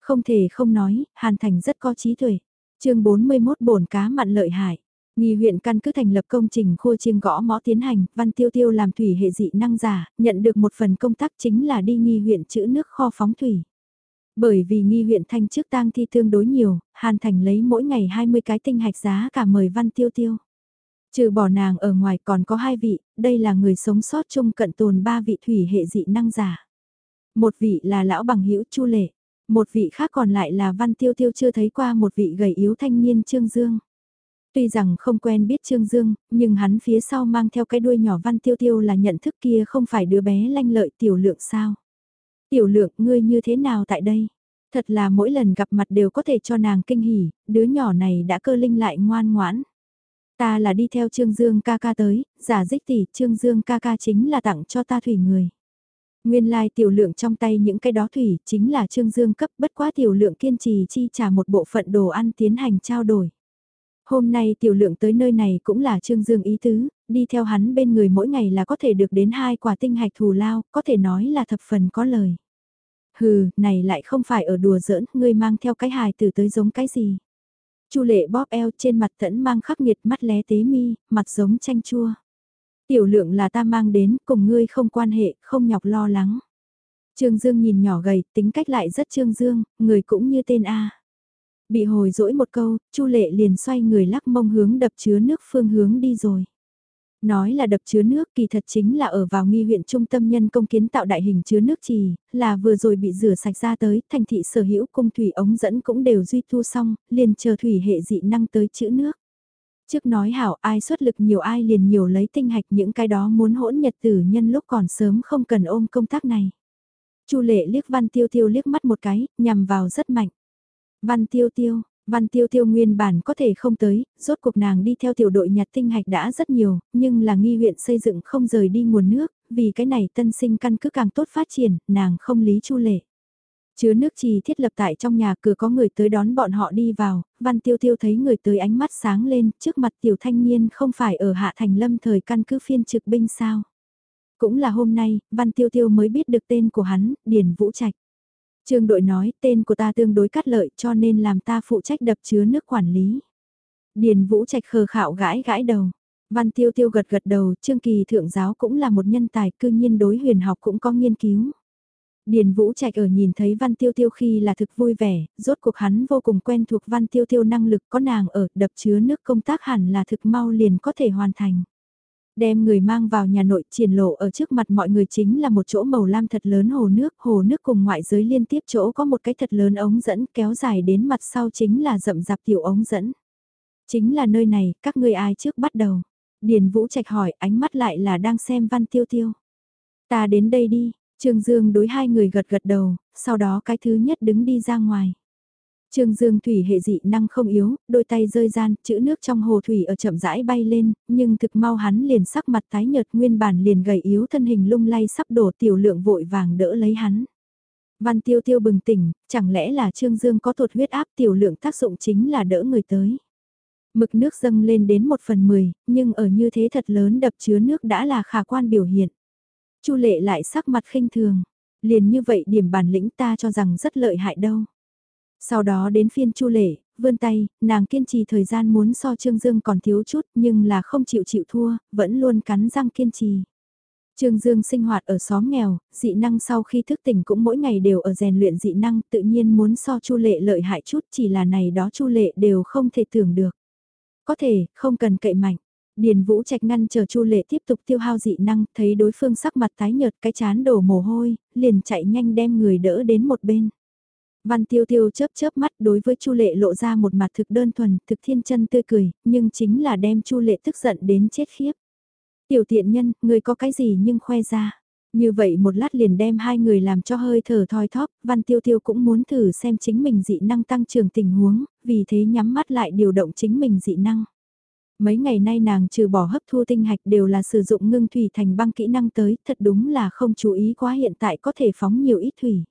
Không thể không nói, Hàn Thành rất có trí tuệ chương 41 bổn cá mặn lợi hại. Nghi huyện căn cứ thành lập công trình khua chiêng gõ mõ tiến hành, Văn Tiêu Tiêu làm thủy hệ dị năng giả, nhận được một phần công tác chính là đi nghi huyện chữ nước kho phóng thủy. Bởi vì nghi huyện thanh trước tang thi tương đối nhiều, Hàn Thành lấy mỗi ngày 20 cái tinh hạch giá cả mời Văn Tiêu Tiêu. Trừ bỏ nàng ở ngoài còn có hai vị, đây là người sống sót chung cận tồn ba vị thủy hệ dị năng giả. Một vị là lão bằng hữu Chu Lệ, một vị khác còn lại là Văn Tiêu Tiêu chưa thấy qua một vị gầy yếu thanh niên Trương Dương. Tuy rằng không quen biết Trương Dương, nhưng hắn phía sau mang theo cái đuôi nhỏ Văn Tiêu Tiêu là nhận thức kia không phải đứa bé lanh lợi tiểu lượng sao. Tiểu lượng ngươi như thế nào tại đây? Thật là mỗi lần gặp mặt đều có thể cho nàng kinh hỉ, đứa nhỏ này đã cơ linh lại ngoan ngoãn. Ta là đi theo Trương Dương ca ca tới, giả dích tỷ Trương Dương ca ca chính là tặng cho ta thủy người. Nguyên lai tiểu lượng trong tay những cái đó thủy chính là Trương Dương cấp bất quá tiểu lượng kiên trì chi trả một bộ phận đồ ăn tiến hành trao đổi. Hôm nay tiểu lượng tới nơi này cũng là Trương Dương ý tứ, đi theo hắn bên người mỗi ngày là có thể được đến hai quả tinh hạch thù lao, có thể nói là thập phần có lời. Hừ, này lại không phải ở đùa giỡn, ngươi mang theo cái hài từ tới giống cái gì. Chu lệ bóp eo trên mặt tẫn mang khắc nghiệt mắt lé tế mi, mặt giống chanh chua. Tiểu lượng là ta mang đến, cùng ngươi không quan hệ, không nhọc lo lắng. Trương Dương nhìn nhỏ gầy, tính cách lại rất Trương Dương, người cũng như tên A. Bị hồi dỗi một câu, Chu Lệ liền xoay người lắc mông hướng đập chứa nước phương hướng đi rồi. Nói là đập chứa nước kỳ thật chính là ở vào nghi huyện trung tâm nhân công kiến tạo đại hình chứa nước trì, là vừa rồi bị rửa sạch ra tới, thành thị sở hữu cung thủy ống dẫn cũng đều duy thu xong, liền chờ thủy hệ dị năng tới chữ nước. Trước nói hảo ai xuất lực nhiều ai liền nhiều lấy tinh hạch những cái đó muốn hỗn nhật tử nhân lúc còn sớm không cần ôm công tác này. Chu lệ liếc văn tiêu tiêu liếc mắt một cái, nhằm vào rất mạnh. Văn tiêu tiêu, Văn tiêu tiêu nguyên bản có thể không tới, rốt cuộc nàng đi theo tiểu đội nhặt tinh hạch đã rất nhiều, nhưng là nghi huyện xây dựng không rời đi nguồn nước, vì cái này tân sinh căn cứ càng tốt phát triển, nàng không lý chu lệ. Chứa nước trì thiết lập tại trong nhà cửa có người tới đón bọn họ đi vào, văn tiêu tiêu thấy người tới ánh mắt sáng lên, trước mặt tiểu thanh niên không phải ở hạ thành lâm thời căn cứ phiên trực binh sao. Cũng là hôm nay, văn tiêu tiêu mới biết được tên của hắn, Điền Vũ Trạch. Trương đội nói tên của ta tương đối cắt lợi cho nên làm ta phụ trách đập chứa nước quản lý. Điền Vũ Trạch khờ khạo gãi gãi đầu. Văn Tiêu Tiêu gật gật đầu, Trương Kỳ thượng giáo cũng là một nhân tài, cư nhiên đối huyền học cũng có nghiên cứu. Điền Vũ Trạch ở nhìn thấy Văn Tiêu Tiêu khi là thực vui vẻ, rốt cuộc hắn vô cùng quen thuộc Văn Tiêu Tiêu năng lực có nàng ở đập chứa nước công tác hẳn là thực mau liền có thể hoàn thành. Đem người mang vào nhà nội triển lộ ở trước mặt mọi người chính là một chỗ màu lam thật lớn hồ nước, hồ nước cùng ngoại giới liên tiếp chỗ có một cái thật lớn ống dẫn kéo dài đến mặt sau chính là rậm rạp tiểu ống dẫn. Chính là nơi này, các ngươi ai trước bắt đầu. Điền Vũ Trạch hỏi ánh mắt lại là đang xem văn tiêu tiêu. Ta đến đây đi, Trương Dương đối hai người gật gật đầu, sau đó cái thứ nhất đứng đi ra ngoài. Trương Dương thủy hệ dị năng không yếu, đôi tay rơi gian, chữ nước trong hồ thủy ở chậm rãi bay lên, nhưng thực mau hắn liền sắc mặt tái nhợt nguyên bản liền gầy yếu thân hình lung lay sắp đổ tiểu lượng vội vàng đỡ lấy hắn. Văn tiêu tiêu bừng tỉnh, chẳng lẽ là Trương Dương có tột huyết áp tiểu lượng tác dụng chính là đỡ người tới. Mực nước dâng lên đến một phần mười, nhưng ở như thế thật lớn đập chứa nước đã là khả quan biểu hiện. Chu lệ lại sắc mặt khinh thường, liền như vậy điểm bản lĩnh ta cho rằng rất lợi hại đâu. Sau đó đến phiên Chu Lệ, vươn tay, nàng kiên trì thời gian muốn so Trương Dương còn thiếu chút nhưng là không chịu chịu thua, vẫn luôn cắn răng kiên trì. Trương Dương sinh hoạt ở xóm nghèo, dị năng sau khi thức tỉnh cũng mỗi ngày đều ở rèn luyện dị năng, tự nhiên muốn so Chu Lệ lợi hại chút, chỉ là này đó Chu Lệ đều không thể tưởng được. Có thể, không cần cậy mạnh. Điền Vũ Trạch ngăn chờ Chu Lệ tiếp tục tiêu hao dị năng, thấy đối phương sắc mặt tái nhợt, cái chán đổ mồ hôi, liền chạy nhanh đem người đỡ đến một bên. Văn tiêu tiêu chớp chớp mắt đối với Chu Lệ lộ ra một mặt thực đơn thuần, thực thiên chân tươi cười, nhưng chính là đem Chu Lệ tức giận đến chết khiếp. Tiểu tiện nhân, người có cái gì nhưng khoe ra. Như vậy một lát liền đem hai người làm cho hơi thở thoi thóp, Văn Tiêu Tiêu cũng muốn thử xem chính mình dị năng tăng trưởng tình huống, vì thế nhắm mắt lại điều động chính mình dị năng. Mấy ngày nay nàng trừ bỏ hấp thu tinh hạch đều là sử dụng ngưng thủy thành băng kỹ năng tới, thật đúng là không chú ý quá hiện tại có thể phóng nhiều ít thủy.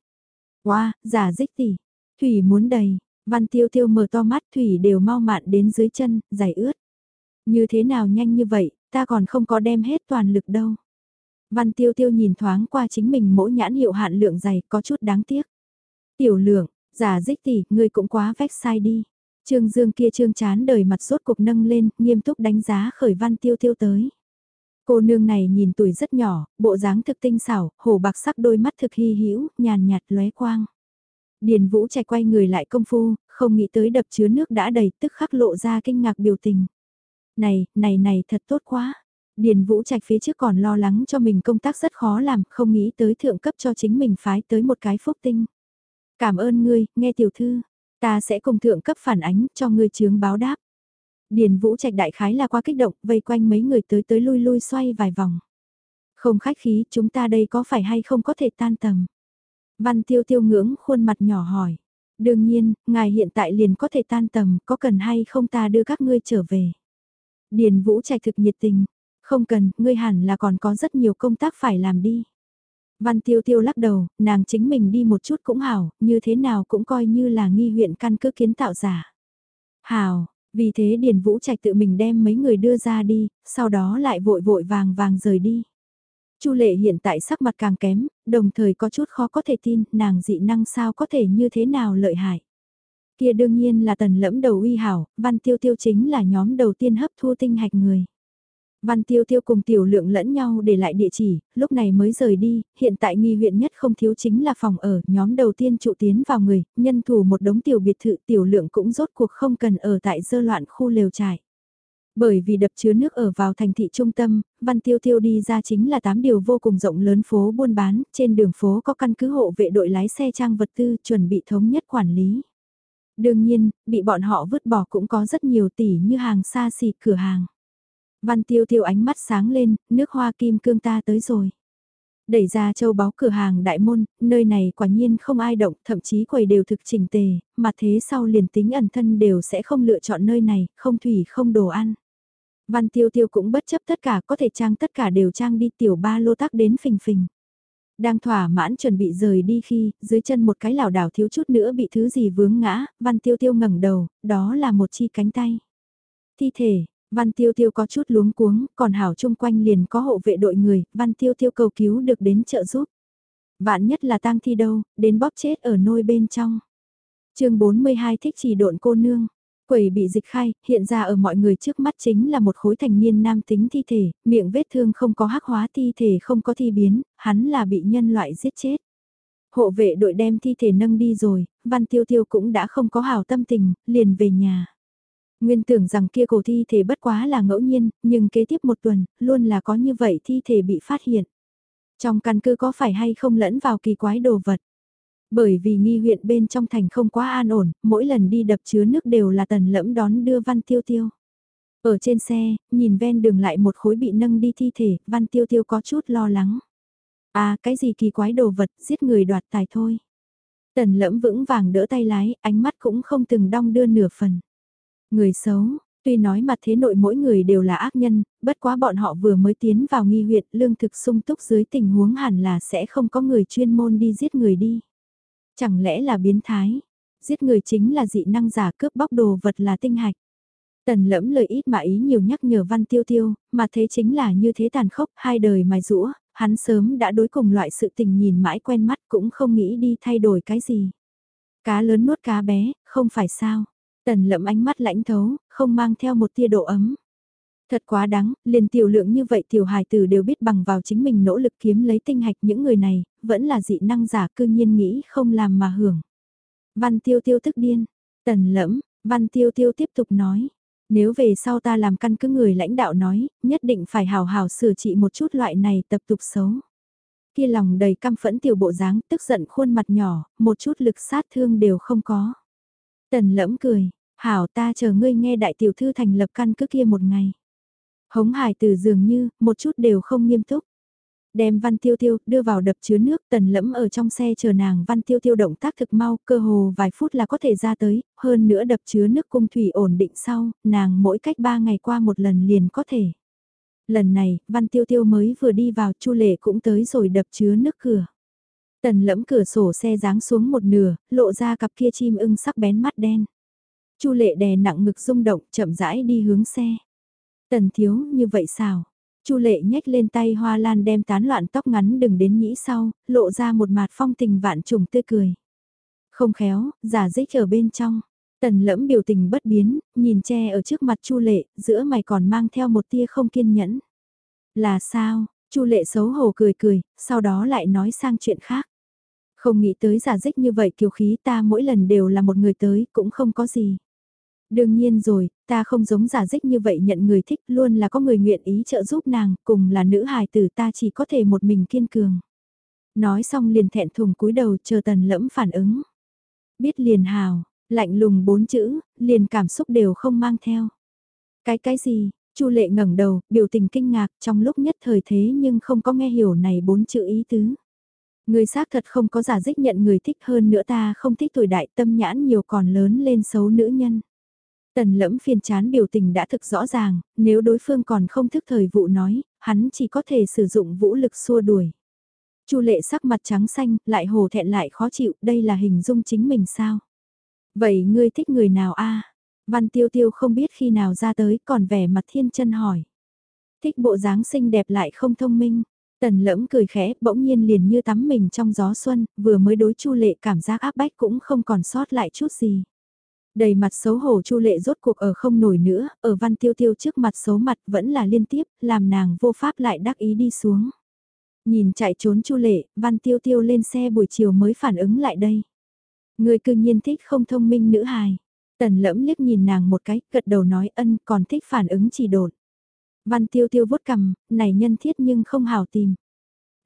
Wow, giả dích tỷ. Thủy muốn đầy, văn tiêu tiêu mở to mắt Thủy đều mau mạn đến dưới chân, giải ướt. Như thế nào nhanh như vậy, ta còn không có đem hết toàn lực đâu. Văn tiêu tiêu nhìn thoáng qua chính mình mỗi nhãn hiệu hạn lượng dày có chút đáng tiếc. Tiểu lượng, giả dích tỷ, ngươi cũng quá vách sai đi. Trương Dương kia trương chán đời mặt rốt cục nâng lên, nghiêm túc đánh giá khởi văn tiêu tiêu tới. Cô nương này nhìn tuổi rất nhỏ, bộ dáng thực tinh xảo, hồ bạc sắc đôi mắt thực hy hữu, nhàn nhạt lóe quang. Điền Vũ chạy quay người lại công phu, không nghĩ tới đập chứa nước đã đầy tức khắc lộ ra kinh ngạc biểu tình. Này, này này thật tốt quá. Điền Vũ Trạch phía trước còn lo lắng cho mình công tác rất khó làm, không nghĩ tới thượng cấp cho chính mình phái tới một cái phúc tinh. Cảm ơn ngươi, nghe tiểu thư, ta sẽ cùng thượng cấp phản ánh cho ngươi chướng báo đáp. Điền Vũ Trạch đại khái là qua kích động, vây quanh mấy người tới tới lui lui xoay vài vòng. Không khách khí, chúng ta đây có phải hay không có thể tan tầm? Văn Tiêu Tiêu ngưỡng khuôn mặt nhỏ hỏi. Đương nhiên, ngài hiện tại liền có thể tan tầm, có cần hay không ta đưa các ngươi trở về? Điền Vũ Trạch thực nhiệt tình. Không cần, ngươi hẳn là còn có rất nhiều công tác phải làm đi. Văn Tiêu Tiêu lắc đầu, nàng chính mình đi một chút cũng hảo, như thế nào cũng coi như là nghi huyện căn cứ kiến tạo giả. Hảo, vì thế Điền Vũ Trạch tự mình đem mấy người đưa ra đi, sau đó lại vội vội vàng vàng rời đi. Chu Lệ hiện tại sắc mặt càng kém, đồng thời có chút khó có thể tin, nàng dị năng sao có thể như thế nào lợi hại. Kia đương nhiên là tần lẫm đầu uy hảo, văn tiêu tiêu chính là nhóm đầu tiên hấp thu tinh hạch người. Văn Tiêu Tiêu cùng Tiểu Lượng lẫn nhau để lại địa chỉ, lúc này mới rời đi, hiện tại nghi huyện nhất không thiếu chính là phòng ở, nhóm đầu tiên trụ tiến vào người, nhân thủ một đống tiểu biệt thự Tiểu Lượng cũng rốt cuộc không cần ở tại dơ loạn khu lều trại. Bởi vì đập chứa nước ở vào thành thị trung tâm, Văn Tiêu Tiêu đi ra chính là 8 điều vô cùng rộng lớn phố buôn bán, trên đường phố có căn cứ hộ vệ đội lái xe trang vật tư chuẩn bị thống nhất quản lý. Đương nhiên, bị bọn họ vứt bỏ cũng có rất nhiều tỷ như hàng xa xỉ cửa hàng. Văn tiêu tiêu ánh mắt sáng lên, nước hoa kim cương ta tới rồi. Đẩy ra châu báu cửa hàng đại môn, nơi này quả nhiên không ai động, thậm chí quầy đều thực chỉnh tề, mà thế sau liền tính ẩn thân đều sẽ không lựa chọn nơi này, không thủy không đồ ăn. Văn tiêu tiêu cũng bất chấp tất cả có thể trang tất cả đều trang đi tiểu ba lô tắc đến phình phình. Đang thỏa mãn chuẩn bị rời đi khi, dưới chân một cái lảo đảo thiếu chút nữa bị thứ gì vướng ngã, văn tiêu tiêu ngẩng đầu, đó là một chi cánh tay. Thi thể, văn tiêu tiêu có chút luống cuống, còn hảo chung quanh liền có hộ vệ đội người, văn tiêu tiêu cầu cứu được đến trợ giúp. Vạn nhất là tang thi đâu, đến bóp chết ở nôi bên trong. chương 42 thích chỉ độn cô nương. Quầy bị dịch khai, hiện ra ở mọi người trước mắt chính là một khối thành niên nam tính thi thể, miệng vết thương không có hắc hóa thi thể không có thi biến, hắn là bị nhân loại giết chết. Hộ vệ đội đem thi thể nâng đi rồi, văn tiêu tiêu cũng đã không có hảo tâm tình, liền về nhà. Nguyên tưởng rằng kia cổ thi thể bất quá là ngẫu nhiên, nhưng kế tiếp một tuần, luôn là có như vậy thi thể bị phát hiện. Trong căn cứ có phải hay không lẫn vào kỳ quái đồ vật. Bởi vì nghi huyện bên trong thành không quá an ổn, mỗi lần đi đập chứa nước đều là tần lẫm đón đưa văn tiêu tiêu. Ở trên xe, nhìn ven đường lại một khối bị nâng đi thi thể, văn tiêu tiêu có chút lo lắng. À, cái gì kỳ quái đồ vật, giết người đoạt tài thôi. Tần lẫm vững vàng đỡ tay lái, ánh mắt cũng không từng đong đưa nửa phần. Người xấu, tuy nói mặt thế nội mỗi người đều là ác nhân, bất quá bọn họ vừa mới tiến vào nghi huyện lương thực sung túc dưới tình huống hẳn là sẽ không có người chuyên môn đi giết người đi. Chẳng lẽ là biến thái? Giết người chính là dị năng giả cướp bóc đồ vật là tinh hạch. Tần lẫm lời ít mà ý nhiều nhắc nhở văn tiêu tiêu, mà thế chính là như thế tàn khốc, hai đời mài rũa, hắn sớm đã đối cùng loại sự tình nhìn mãi quen mắt cũng không nghĩ đi thay đổi cái gì. Cá lớn nuốt cá bé, không phải sao. Tần lẫm ánh mắt lãnh thấu, không mang theo một tia độ ấm. Thật quá đáng, liền tiểu lượng như vậy tiểu hài tử đều biết bằng vào chính mình nỗ lực kiếm lấy tinh hạch những người này, vẫn là dị năng giả cư nhiên nghĩ không làm mà hưởng. Văn tiêu tiêu tức điên, tần lẫm, văn tiêu tiêu tiếp tục nói. Nếu về sau ta làm căn cứ người lãnh đạo nói, nhất định phải hào hào sửa trị một chút loại này tập tục xấu. Kia lòng đầy căm phẫn tiểu bộ dáng, tức giận khuôn mặt nhỏ, một chút lực sát thương đều không có. Tần lẫm cười, hảo ta chờ ngươi nghe đại tiểu thư thành lập căn cứ kia một ngày. Hống hải từ dường như, một chút đều không nghiêm túc. Đem văn tiêu tiêu, đưa vào đập chứa nước, tần lẫm ở trong xe chờ nàng văn tiêu tiêu động tác thực mau, cơ hồ vài phút là có thể ra tới, hơn nữa đập chứa nước cung thủy ổn định sau, nàng mỗi cách ba ngày qua một lần liền có thể. Lần này, văn tiêu tiêu mới vừa đi vào, chu lệ cũng tới rồi đập chứa nước cửa. Tần lẫm cửa sổ xe giáng xuống một nửa, lộ ra cặp kia chim ưng sắc bén mắt đen. Chu lệ đè nặng ngực rung động, chậm rãi đi hướng xe. Tần thiếu, như vậy sao? Chu lệ nhếch lên tay hoa lan đem tán loạn tóc ngắn đừng đến nhĩ sau, lộ ra một mặt phong tình vạn trùng tươi cười. Không khéo, giả dích ở bên trong. Tần lẫm biểu tình bất biến, nhìn che ở trước mặt Chu lệ, giữa mày còn mang theo một tia không kiên nhẫn. Là sao? Chu lệ xấu hổ cười cười, sau đó lại nói sang chuyện khác. Không nghĩ tới giả dích như vậy kiều khí ta mỗi lần đều là một người tới, cũng không có gì. Đương nhiên rồi, ta không giống giả dích như vậy nhận người thích luôn là có người nguyện ý trợ giúp nàng, cùng là nữ hài tử ta chỉ có thể một mình kiên cường. Nói xong liền thẹn thùng cúi đầu chờ tần lẫm phản ứng. Biết liền hào, lạnh lùng bốn chữ, liền cảm xúc đều không mang theo. Cái cái gì, Chu lệ ngẩng đầu, biểu tình kinh ngạc trong lúc nhất thời thế nhưng không có nghe hiểu này bốn chữ ý tứ. Người xác thật không có giả dích nhận người thích hơn nữa ta không thích tuổi đại tâm nhãn nhiều còn lớn lên xấu nữ nhân. Tần lẫm phiền chán biểu tình đã thực rõ ràng, nếu đối phương còn không thức thời vụ nói, hắn chỉ có thể sử dụng vũ lực xua đuổi. Chu lệ sắc mặt trắng xanh, lại hồ thẹn lại khó chịu, đây là hình dung chính mình sao? Vậy ngươi thích người nào a? Văn tiêu tiêu không biết khi nào ra tới, còn vẻ mặt thiên chân hỏi. Thích bộ dáng xinh đẹp lại không thông minh. Tần lẫm cười khẽ, bỗng nhiên liền như tắm mình trong gió xuân, vừa mới đối chu lệ cảm giác áp bách cũng không còn sót lại chút gì. Đầy mặt xấu hổ Chu Lệ rốt cuộc ở không nổi nữa, ở Văn Tiêu Tiêu trước mặt xấu mặt vẫn là liên tiếp, làm nàng vô pháp lại đắc ý đi xuống. Nhìn chạy trốn Chu Lệ, Văn Tiêu Tiêu lên xe buổi chiều mới phản ứng lại đây. Người cư nhiên thích không thông minh nữ hài. Tần lẫm liếc nhìn nàng một cái, gật đầu nói ân còn thích phản ứng chỉ đột. Văn Tiêu Tiêu vuốt cầm, này nhân thiết nhưng không hào tìm.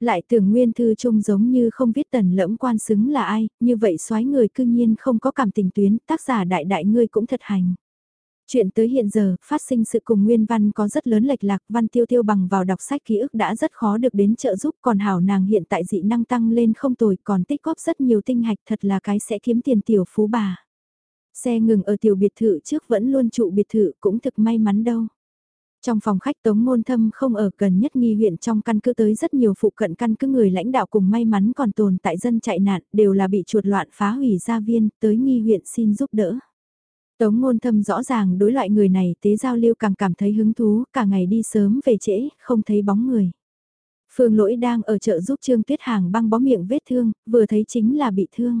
Lại tưởng nguyên thư trung giống như không biết tần lẫm quan xứng là ai, như vậy soái người cư nhiên không có cảm tình tuyến, tác giả đại đại ngươi cũng thật hành. Chuyện tới hiện giờ, phát sinh sự cùng nguyên văn có rất lớn lệch lạc, văn tiêu tiêu bằng vào đọc sách ký ức đã rất khó được đến trợ giúp, còn hảo nàng hiện tại dị năng tăng lên không tồi, còn tích góp rất nhiều tinh hạch thật là cái sẽ kiếm tiền tiểu phú bà. Xe ngừng ở tiểu biệt thự trước vẫn luôn trụ biệt thự cũng thực may mắn đâu. Trong phòng khách Tống Ngôn Thâm không ở gần nhất nghi huyện trong căn cứ tới rất nhiều phụ cận căn cứ người lãnh đạo cùng may mắn còn tồn tại dân chạy nạn đều là bị chuột loạn phá hủy gia viên tới nghi huyện xin giúp đỡ. Tống Ngôn Thâm rõ ràng đối loại người này tế giao lưu càng cảm thấy hứng thú, cả ngày đi sớm về trễ, không thấy bóng người. Phương Lỗi đang ở chợ giúp Trương Tuyết Hàng băng bó miệng vết thương, vừa thấy chính là bị thương.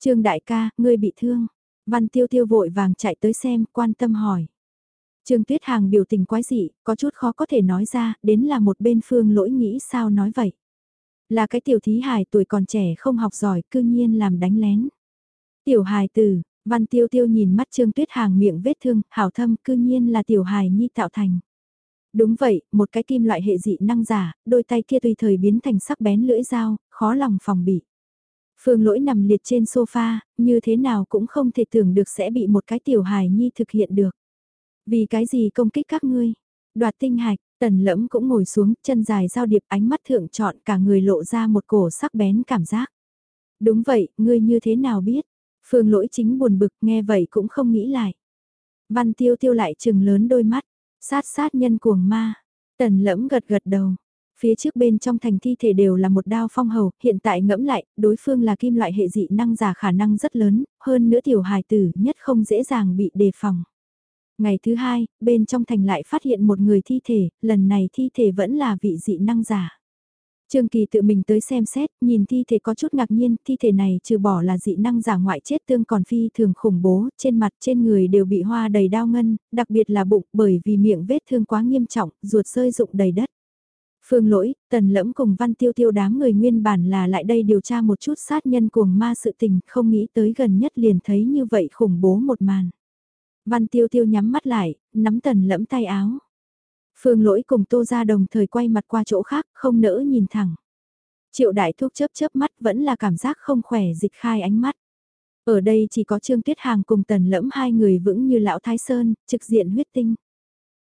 Trương đại ca, ngươi bị thương. Văn Tiêu Tiêu vội vàng chạy tới xem, quan tâm hỏi. Trương Tuyết Hàng biểu tình quái dị, có chút khó có thể nói ra, đến là một bên phương lỗi nghĩ sao nói vậy. Là cái tiểu thí hài tuổi còn trẻ không học giỏi, cư nhiên làm đánh lén. Tiểu hài tử, văn tiêu tiêu nhìn mắt Trương Tuyết Hàng miệng vết thương, hảo thâm, cư nhiên là tiểu hài nhi tạo thành. Đúng vậy, một cái kim loại hệ dị năng giả, đôi tay kia tùy thời biến thành sắc bén lưỡi dao, khó lòng phòng bị. Phương lỗi nằm liệt trên sofa, như thế nào cũng không thể tưởng được sẽ bị một cái tiểu hài nhi thực hiện được. Vì cái gì công kích các ngươi? Đoạt tinh hạch, tần lẫm cũng ngồi xuống, chân dài giao điệp ánh mắt thượng trọn cả người lộ ra một cổ sắc bén cảm giác. Đúng vậy, ngươi như thế nào biết? Phương lỗi chính buồn bực nghe vậy cũng không nghĩ lại. Văn tiêu tiêu lại trừng lớn đôi mắt, sát sát nhân cuồng ma. Tần lẫm gật gật đầu. Phía trước bên trong thành thi thể đều là một đao phong hầu, hiện tại ngẫm lại, đối phương là kim loại hệ dị năng giả khả năng rất lớn, hơn nữa tiểu hài tử nhất không dễ dàng bị đề phòng. Ngày thứ hai, bên trong thành lại phát hiện một người thi thể, lần này thi thể vẫn là vị dị năng giả. Trương Kỳ tự mình tới xem xét, nhìn thi thể có chút ngạc nhiên, thi thể này trừ bỏ là dị năng giả ngoại chết tương còn phi thường khủng bố, trên mặt trên người đều bị hoa đầy đau ngân, đặc biệt là bụng bởi vì miệng vết thương quá nghiêm trọng, ruột rơi rụng đầy đất. Phương lỗi, tần lẫm cùng văn tiêu tiêu đám người nguyên bản là lại đây điều tra một chút sát nhân cuồng ma sự tình, không nghĩ tới gần nhất liền thấy như vậy khủng bố một màn. Văn tiêu tiêu nhắm mắt lại, nắm tần lẫm tay áo. Phương lỗi cùng tô ra đồng thời quay mặt qua chỗ khác, không nỡ nhìn thẳng. Triệu đại thuốc chớp chớp mắt vẫn là cảm giác không khỏe dịch khai ánh mắt. Ở đây chỉ có Trương Tuyết Hàng cùng tần lẫm hai người vững như lão Thái Sơn, trực diện huyết tinh.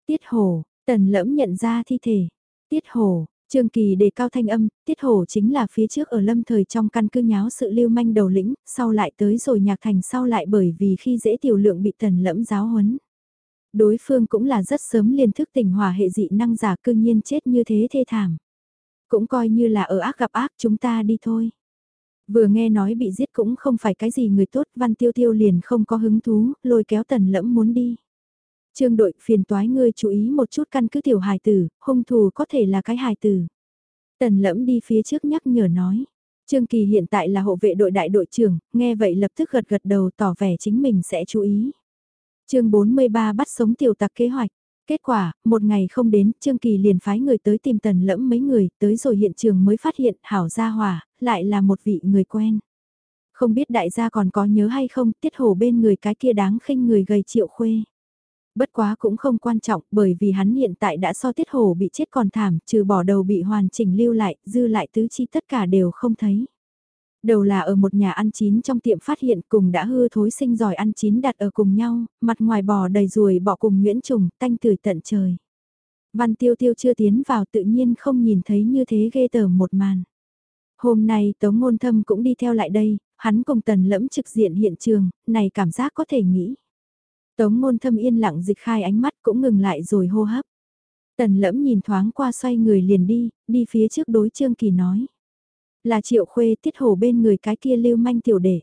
Tiết hồ, tần lẫm nhận ra thi thể. Tiết hồ, Trương Kỳ đề cao thanh âm, tiết hổ chính là phía trước ở lâm thời trong căn cứ nháo sự lưu manh đầu lĩnh, sau lại tới rồi nhạc thành sau lại bởi vì khi dễ tiểu lượng bị tần lẫm giáo huấn. Đối phương cũng là rất sớm liền thức tỉnh hỏa hệ dị năng giả cương nhiên chết như thế thê thảm. Cũng coi như là ở ác gặp ác chúng ta đi thôi. Vừa nghe nói bị giết cũng không phải cái gì người tốt văn tiêu tiêu liền không có hứng thú, lôi kéo tần lẫm muốn đi. Trương đội phiền toái ngươi chú ý một chút căn cứ tiểu hài tử, hung thủ có thể là cái hài tử. Tần lẫm đi phía trước nhắc nhở nói. Trương Kỳ hiện tại là hộ vệ đội đại đội trưởng, nghe vậy lập tức gật gật đầu tỏ vẻ chính mình sẽ chú ý. chương 43 bắt sống tiểu tặc kế hoạch. Kết quả, một ngày không đến, Trương Kỳ liền phái người tới tìm tần lẫm mấy người, tới rồi hiện trường mới phát hiện hảo gia hòa, lại là một vị người quen. Không biết đại gia còn có nhớ hay không, tiết hổ bên người cái kia đáng khinh người gầy triệu khuê. Bất quá cũng không quan trọng bởi vì hắn hiện tại đã so tiết hổ bị chết còn thảm, trừ bỏ đầu bị hoàn chỉnh lưu lại, dư lại tứ chi tất cả đều không thấy. Đầu là ở một nhà ăn chín trong tiệm phát hiện cùng đã hư thối sinh giỏi ăn chín đặt ở cùng nhau, mặt ngoài bò đầy ruồi bọ cùng Nguyễn Trùng, tanh tưởi tận trời. Văn tiêu tiêu chưa tiến vào tự nhiên không nhìn thấy như thế ghê tởm một màn. Hôm nay Tống Ngôn Thâm cũng đi theo lại đây, hắn cùng tần lẫm trực diện hiện trường, này cảm giác có thể nghĩ. Tống ngôn thâm yên lặng dịch khai ánh mắt cũng ngừng lại rồi hô hấp. Tần lẫm nhìn thoáng qua xoay người liền đi, đi phía trước đối Trương Kỳ nói. Là triệu khuê tiết hổ bên người cái kia lưu manh tiểu đệ.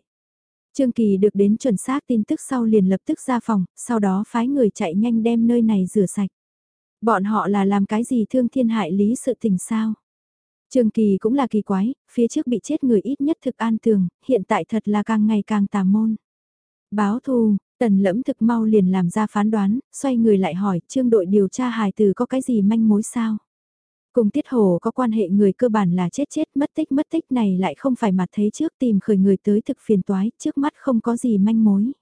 Trương Kỳ được đến chuẩn xác tin tức sau liền lập tức ra phòng, sau đó phái người chạy nhanh đem nơi này rửa sạch. Bọn họ là làm cái gì thương thiên hại lý sự tình sao? Trương Kỳ cũng là kỳ quái, phía trước bị chết người ít nhất thực an tường, hiện tại thật là càng ngày càng tà môn. Báo thù, Tần lẫm thực mau liền làm ra phán đoán, xoay người lại hỏi trương đội điều tra hài từ có cái gì manh mối sao? Cùng tiết hồ có quan hệ người cơ bản là chết chết mất tích mất tích này lại không phải mặt thấy trước tìm khởi người tới thực phiền toái, trước mắt không có gì manh mối.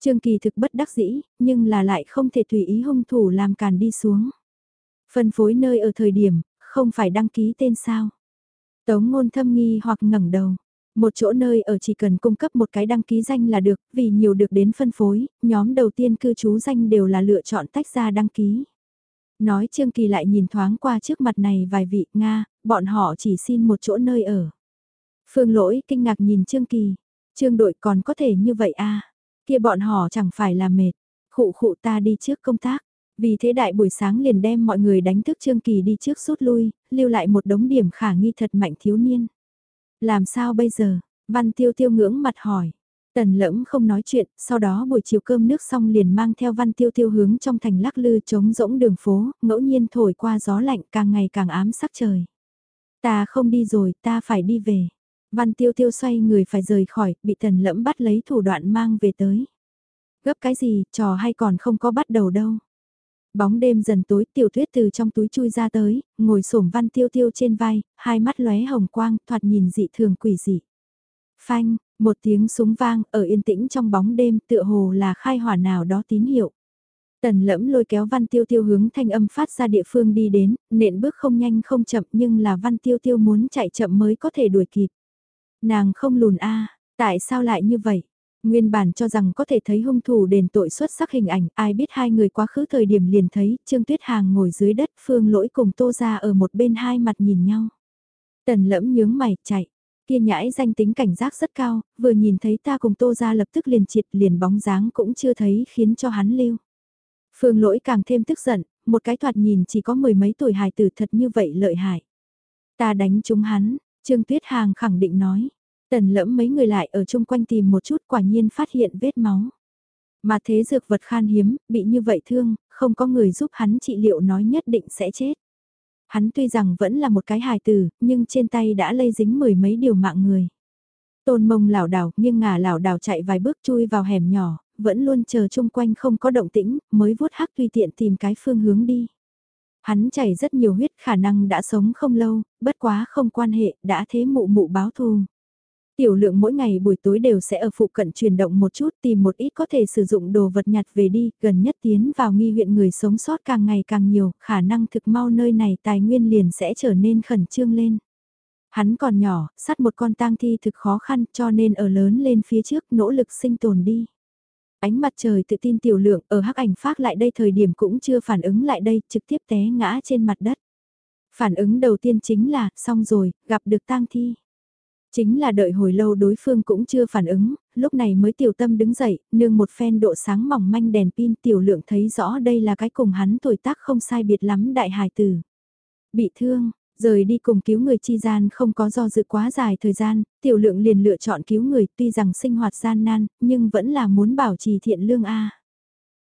Trương Kỳ thực bất đắc dĩ, nhưng là lại không thể tùy ý hung thủ làm càn đi xuống. Phân phối nơi ở thời điểm, không phải đăng ký tên sao. Tống ngôn thâm nghi hoặc ngẩng đầu. Một chỗ nơi ở chỉ cần cung cấp một cái đăng ký danh là được, vì nhiều được đến phân phối, nhóm đầu tiên cư trú danh đều là lựa chọn tách ra đăng ký. Nói Trương Kỳ lại nhìn thoáng qua trước mặt này vài vị Nga, bọn họ chỉ xin một chỗ nơi ở. Phương lỗi kinh ngạc nhìn Trương Kỳ, Trương đội còn có thể như vậy à, kia bọn họ chẳng phải là mệt, khụ khụ ta đi trước công tác. Vì thế đại buổi sáng liền đem mọi người đánh thức Trương Kỳ đi trước rút lui, lưu lại một đống điểm khả nghi thật mạnh thiếu niên. Làm sao bây giờ? Văn tiêu tiêu ngưỡng mặt hỏi. Tần lẫm không nói chuyện, sau đó buổi chiều cơm nước xong liền mang theo văn tiêu tiêu hướng trong thành lắc lư trống rỗng đường phố, ngẫu nhiên thổi qua gió lạnh càng ngày càng ám sắc trời. Ta không đi rồi, ta phải đi về. Văn tiêu tiêu xoay người phải rời khỏi, bị tần lẫm bắt lấy thủ đoạn mang về tới. Gấp cái gì, trò hay còn không có bắt đầu đâu. Bóng đêm dần tối tiểu tuyết từ trong túi chui ra tới, ngồi xổm văn tiêu tiêu trên vai, hai mắt lóe hồng quang, thoạt nhìn dị thường quỷ dị. Phanh, một tiếng súng vang ở yên tĩnh trong bóng đêm tựa hồ là khai hỏa nào đó tín hiệu. Tần lẫm lôi kéo văn tiêu tiêu hướng thanh âm phát ra địa phương đi đến, nện bước không nhanh không chậm nhưng là văn tiêu tiêu muốn chạy chậm mới có thể đuổi kịp. Nàng không lùn a tại sao lại như vậy? Nguyên bản cho rằng có thể thấy hung thủ đền tội xuất sắc hình ảnh, ai biết hai người quá khứ thời điểm liền thấy, Trương Tuyết Hàng ngồi dưới đất, Phương Lỗi cùng Tô Gia ở một bên hai mặt nhìn nhau. Tần lẫm nhướng mày, chạy. Kia nhãi danh tính cảnh giác rất cao, vừa nhìn thấy ta cùng Tô Gia lập tức liền triệt liền bóng dáng cũng chưa thấy khiến cho hắn lưu. Phương Lỗi càng thêm tức giận, một cái thoạt nhìn chỉ có mười mấy tuổi hài tử thật như vậy lợi hại. Ta đánh chúng hắn, Trương Tuyết Hàng khẳng định nói. Tần lẫm mấy người lại ở chung quanh tìm một chút quả nhiên phát hiện vết máu. Mà thế dược vật khan hiếm, bị như vậy thương, không có người giúp hắn trị liệu nói nhất định sẽ chết. Hắn tuy rằng vẫn là một cái hài tử, nhưng trên tay đã lây dính mười mấy điều mạng người. Tôn mông lảo đảo nghiêng ngả lảo đảo chạy vài bước chui vào hẻm nhỏ, vẫn luôn chờ chung quanh không có động tĩnh, mới vuốt hắc tùy tiện tìm cái phương hướng đi. Hắn chảy rất nhiều huyết khả năng đã sống không lâu, bất quá không quan hệ, đã thế mụ mụ báo thù. Tiểu lượng mỗi ngày buổi tối đều sẽ ở phụ cận chuyển động một chút tìm một ít có thể sử dụng đồ vật nhặt về đi, gần nhất tiến vào nghi huyện người sống sót càng ngày càng nhiều, khả năng thực mau nơi này tài nguyên liền sẽ trở nên khẩn trương lên. Hắn còn nhỏ, sát một con tang thi thực khó khăn cho nên ở lớn lên phía trước nỗ lực sinh tồn đi. Ánh mặt trời tự tin tiểu lượng ở hắc ảnh phát lại đây thời điểm cũng chưa phản ứng lại đây, trực tiếp té ngã trên mặt đất. Phản ứng đầu tiên chính là, xong rồi, gặp được tang thi. Chính là đợi hồi lâu đối phương cũng chưa phản ứng, lúc này mới tiểu tâm đứng dậy, nương một phen độ sáng mỏng manh đèn pin tiểu lượng thấy rõ đây là cái cùng hắn tuổi tác không sai biệt lắm đại hài tử. Bị thương, rời đi cùng cứu người chi gian không có do dự quá dài thời gian, tiểu lượng liền lựa chọn cứu người tuy rằng sinh hoạt gian nan, nhưng vẫn là muốn bảo trì thiện lương A.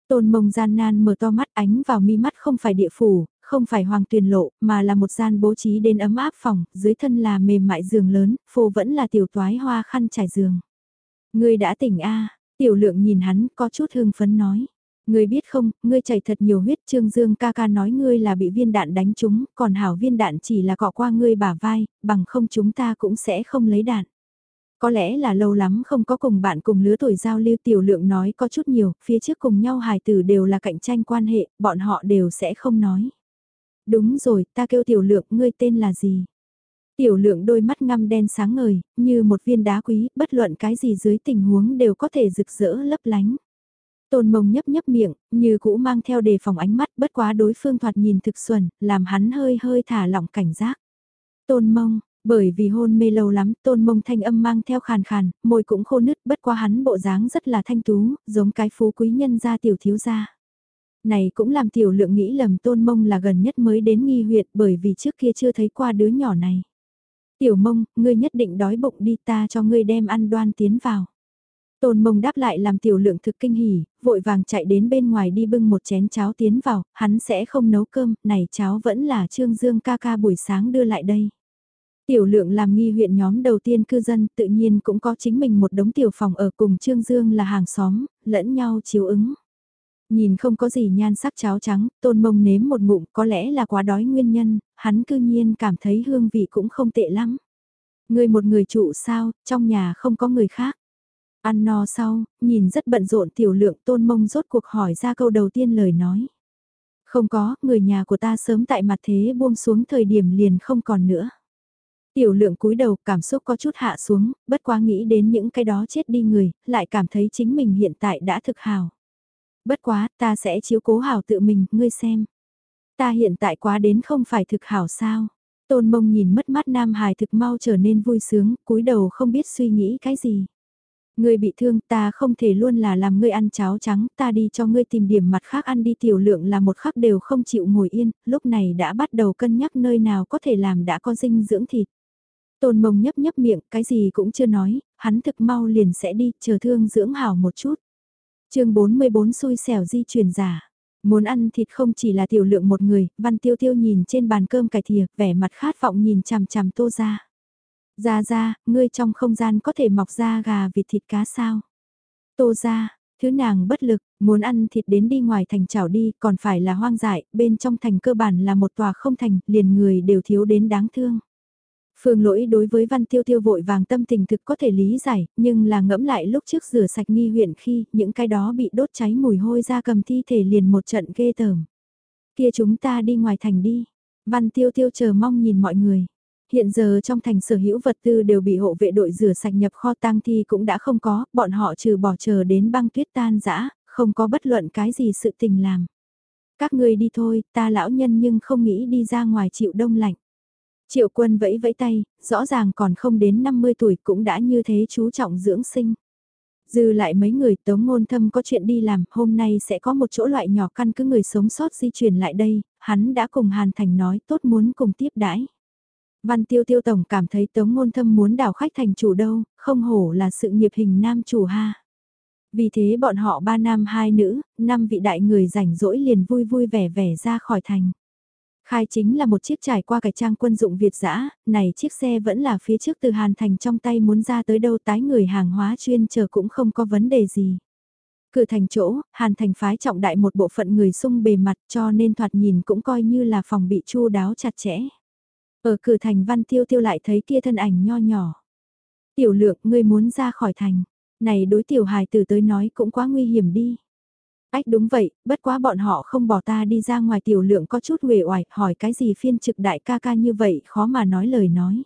Tôn mông gian nan mở to mắt ánh vào mi mắt không phải địa phủ, không phải hoàng tuyền lộ, mà là một gian bố trí đến ấm áp phòng, dưới thân là mềm mại giường lớn, phô vẫn là tiểu toái hoa khăn trải giường. Ngươi đã tỉnh a tiểu lượng nhìn hắn có chút hưng phấn nói. Ngươi biết không, ngươi chảy thật nhiều huyết trương dương ca ca nói ngươi là bị viên đạn đánh trúng, còn hảo viên đạn chỉ là cọ qua ngươi bả vai, bằng không chúng ta cũng sẽ không lấy đạn. Có lẽ là lâu lắm không có cùng bạn cùng lứa tuổi giao lưu tiểu lượng nói có chút nhiều, phía trước cùng nhau hài tử đều là cạnh tranh quan hệ, bọn họ đều sẽ không nói. Đúng rồi, ta kêu tiểu lượng, ngươi tên là gì? Tiểu lượng đôi mắt ngăm đen sáng ngời, như một viên đá quý, bất luận cái gì dưới tình huống đều có thể rực rỡ lấp lánh. Tôn mông nhấp nhấp miệng, như cũ mang theo đề phòng ánh mắt, bất quá đối phương thoạt nhìn thực xuẩn, làm hắn hơi hơi thả lỏng cảnh giác. Tôn mông, bởi vì hôn mê lâu lắm, tôn mông thanh âm mang theo khàn khàn, môi cũng khô nứt, bất quá hắn bộ dáng rất là thanh tú, giống cái phú quý nhân gia tiểu thiếu gia. Này cũng làm tiểu lượng nghĩ lầm tôn mông là gần nhất mới đến nghi huyện bởi vì trước kia chưa thấy qua đứa nhỏ này. Tiểu mông, ngươi nhất định đói bụng đi ta cho ngươi đem ăn đoan tiến vào. Tôn mông đáp lại làm tiểu lượng thực kinh hỉ, vội vàng chạy đến bên ngoài đi bưng một chén cháo tiến vào, hắn sẽ không nấu cơm, này cháo vẫn là Trương Dương ca ca buổi sáng đưa lại đây. Tiểu lượng làm nghi huyện nhóm đầu tiên cư dân tự nhiên cũng có chính mình một đống tiểu phòng ở cùng Trương Dương là hàng xóm, lẫn nhau chiếu ứng. Nhìn không có gì nhan sắc cháo trắng, tôn mông nếm một ngụm có lẽ là quá đói nguyên nhân, hắn cư nhiên cảm thấy hương vị cũng không tệ lắm. Người một người trụ sao, trong nhà không có người khác. Ăn no sau, nhìn rất bận rộn tiểu lượng tôn mông rốt cuộc hỏi ra câu đầu tiên lời nói. Không có, người nhà của ta sớm tại mặt thế buông xuống thời điểm liền không còn nữa. Tiểu lượng cúi đầu cảm xúc có chút hạ xuống, bất quá nghĩ đến những cái đó chết đi người, lại cảm thấy chính mình hiện tại đã thực hào. Bất quá, ta sẽ chiếu cố hảo tự mình, ngươi xem. Ta hiện tại quá đến không phải thực hảo sao. Tôn mông nhìn mất mắt Nam Hải thực mau trở nên vui sướng, cúi đầu không biết suy nghĩ cái gì. Ngươi bị thương ta không thể luôn là làm ngươi ăn cháo trắng, ta đi cho ngươi tìm điểm mặt khác ăn đi tiểu lượng là một khắc đều không chịu ngồi yên, lúc này đã bắt đầu cân nhắc nơi nào có thể làm đã có dinh dưỡng thịt. Tôn mông nhấp nhấp miệng, cái gì cũng chưa nói, hắn thực mau liền sẽ đi, chờ thương dưỡng hảo một chút chương 44 xui xẻo di chuyển giả. Muốn ăn thịt không chỉ là tiểu lượng một người, văn tiêu tiêu nhìn trên bàn cơm cải thìa, vẻ mặt khát vọng nhìn chằm chằm tô ra. Ra ra, ngươi trong không gian có thể mọc ra gà vịt thịt cá sao? Tô ra, thứ nàng bất lực, muốn ăn thịt đến đi ngoài thành chảo đi, còn phải là hoang dại, bên trong thành cơ bản là một tòa không thành, liền người đều thiếu đến đáng thương. Phương lỗi đối với văn tiêu tiêu vội vàng tâm tình thực có thể lý giải, nhưng là ngẫm lại lúc trước rửa sạch nghi huyện khi những cái đó bị đốt cháy mùi hôi ra cầm thi thể liền một trận ghê tởm. Kia chúng ta đi ngoài thành đi. Văn tiêu tiêu chờ mong nhìn mọi người. Hiện giờ trong thành sở hữu vật tư đều bị hộ vệ đội rửa sạch nhập kho tang thi cũng đã không có, bọn họ trừ bỏ chờ đến băng tuyết tan giã, không có bất luận cái gì sự tình làm. Các ngươi đi thôi, ta lão nhân nhưng không nghĩ đi ra ngoài chịu đông lạnh. Triệu quân vẫy vẫy tay, rõ ràng còn không đến 50 tuổi cũng đã như thế chú trọng dưỡng sinh. Dư lại mấy người tống ngôn thâm có chuyện đi làm, hôm nay sẽ có một chỗ loại nhỏ căn cứ người sống sót di chuyển lại đây, hắn đã cùng Hàn Thành nói tốt muốn cùng tiếp đãi. Văn tiêu tiêu tổng cảm thấy tống ngôn thâm muốn đảo khách thành chủ đâu, không hổ là sự nghiệp hình nam chủ ha. Vì thế bọn họ ba nam hai nữ, năm vị đại người rảnh rỗi liền vui vui vẻ vẻ ra khỏi thành. Khai chính là một chiếc trải qua cải trang quân dụng Việt dã này chiếc xe vẫn là phía trước từ Hàn Thành trong tay muốn ra tới đâu tái người hàng hóa chuyên chờ cũng không có vấn đề gì. Cửa thành chỗ, Hàn Thành phái trọng đại một bộ phận người sung bề mặt cho nên thoạt nhìn cũng coi như là phòng bị chu đáo chặt chẽ. Ở cửa thành văn tiêu tiêu lại thấy kia thân ảnh nho nhỏ. Tiểu lượng, ngươi muốn ra khỏi thành. Này đối tiểu hài tử tới nói cũng quá nguy hiểm đi. Ách đúng vậy, bất quá bọn họ không bỏ ta đi ra ngoài tiểu lượng có chút uể oải, hỏi cái gì phiên trực đại ca ca như vậy khó mà nói lời nói.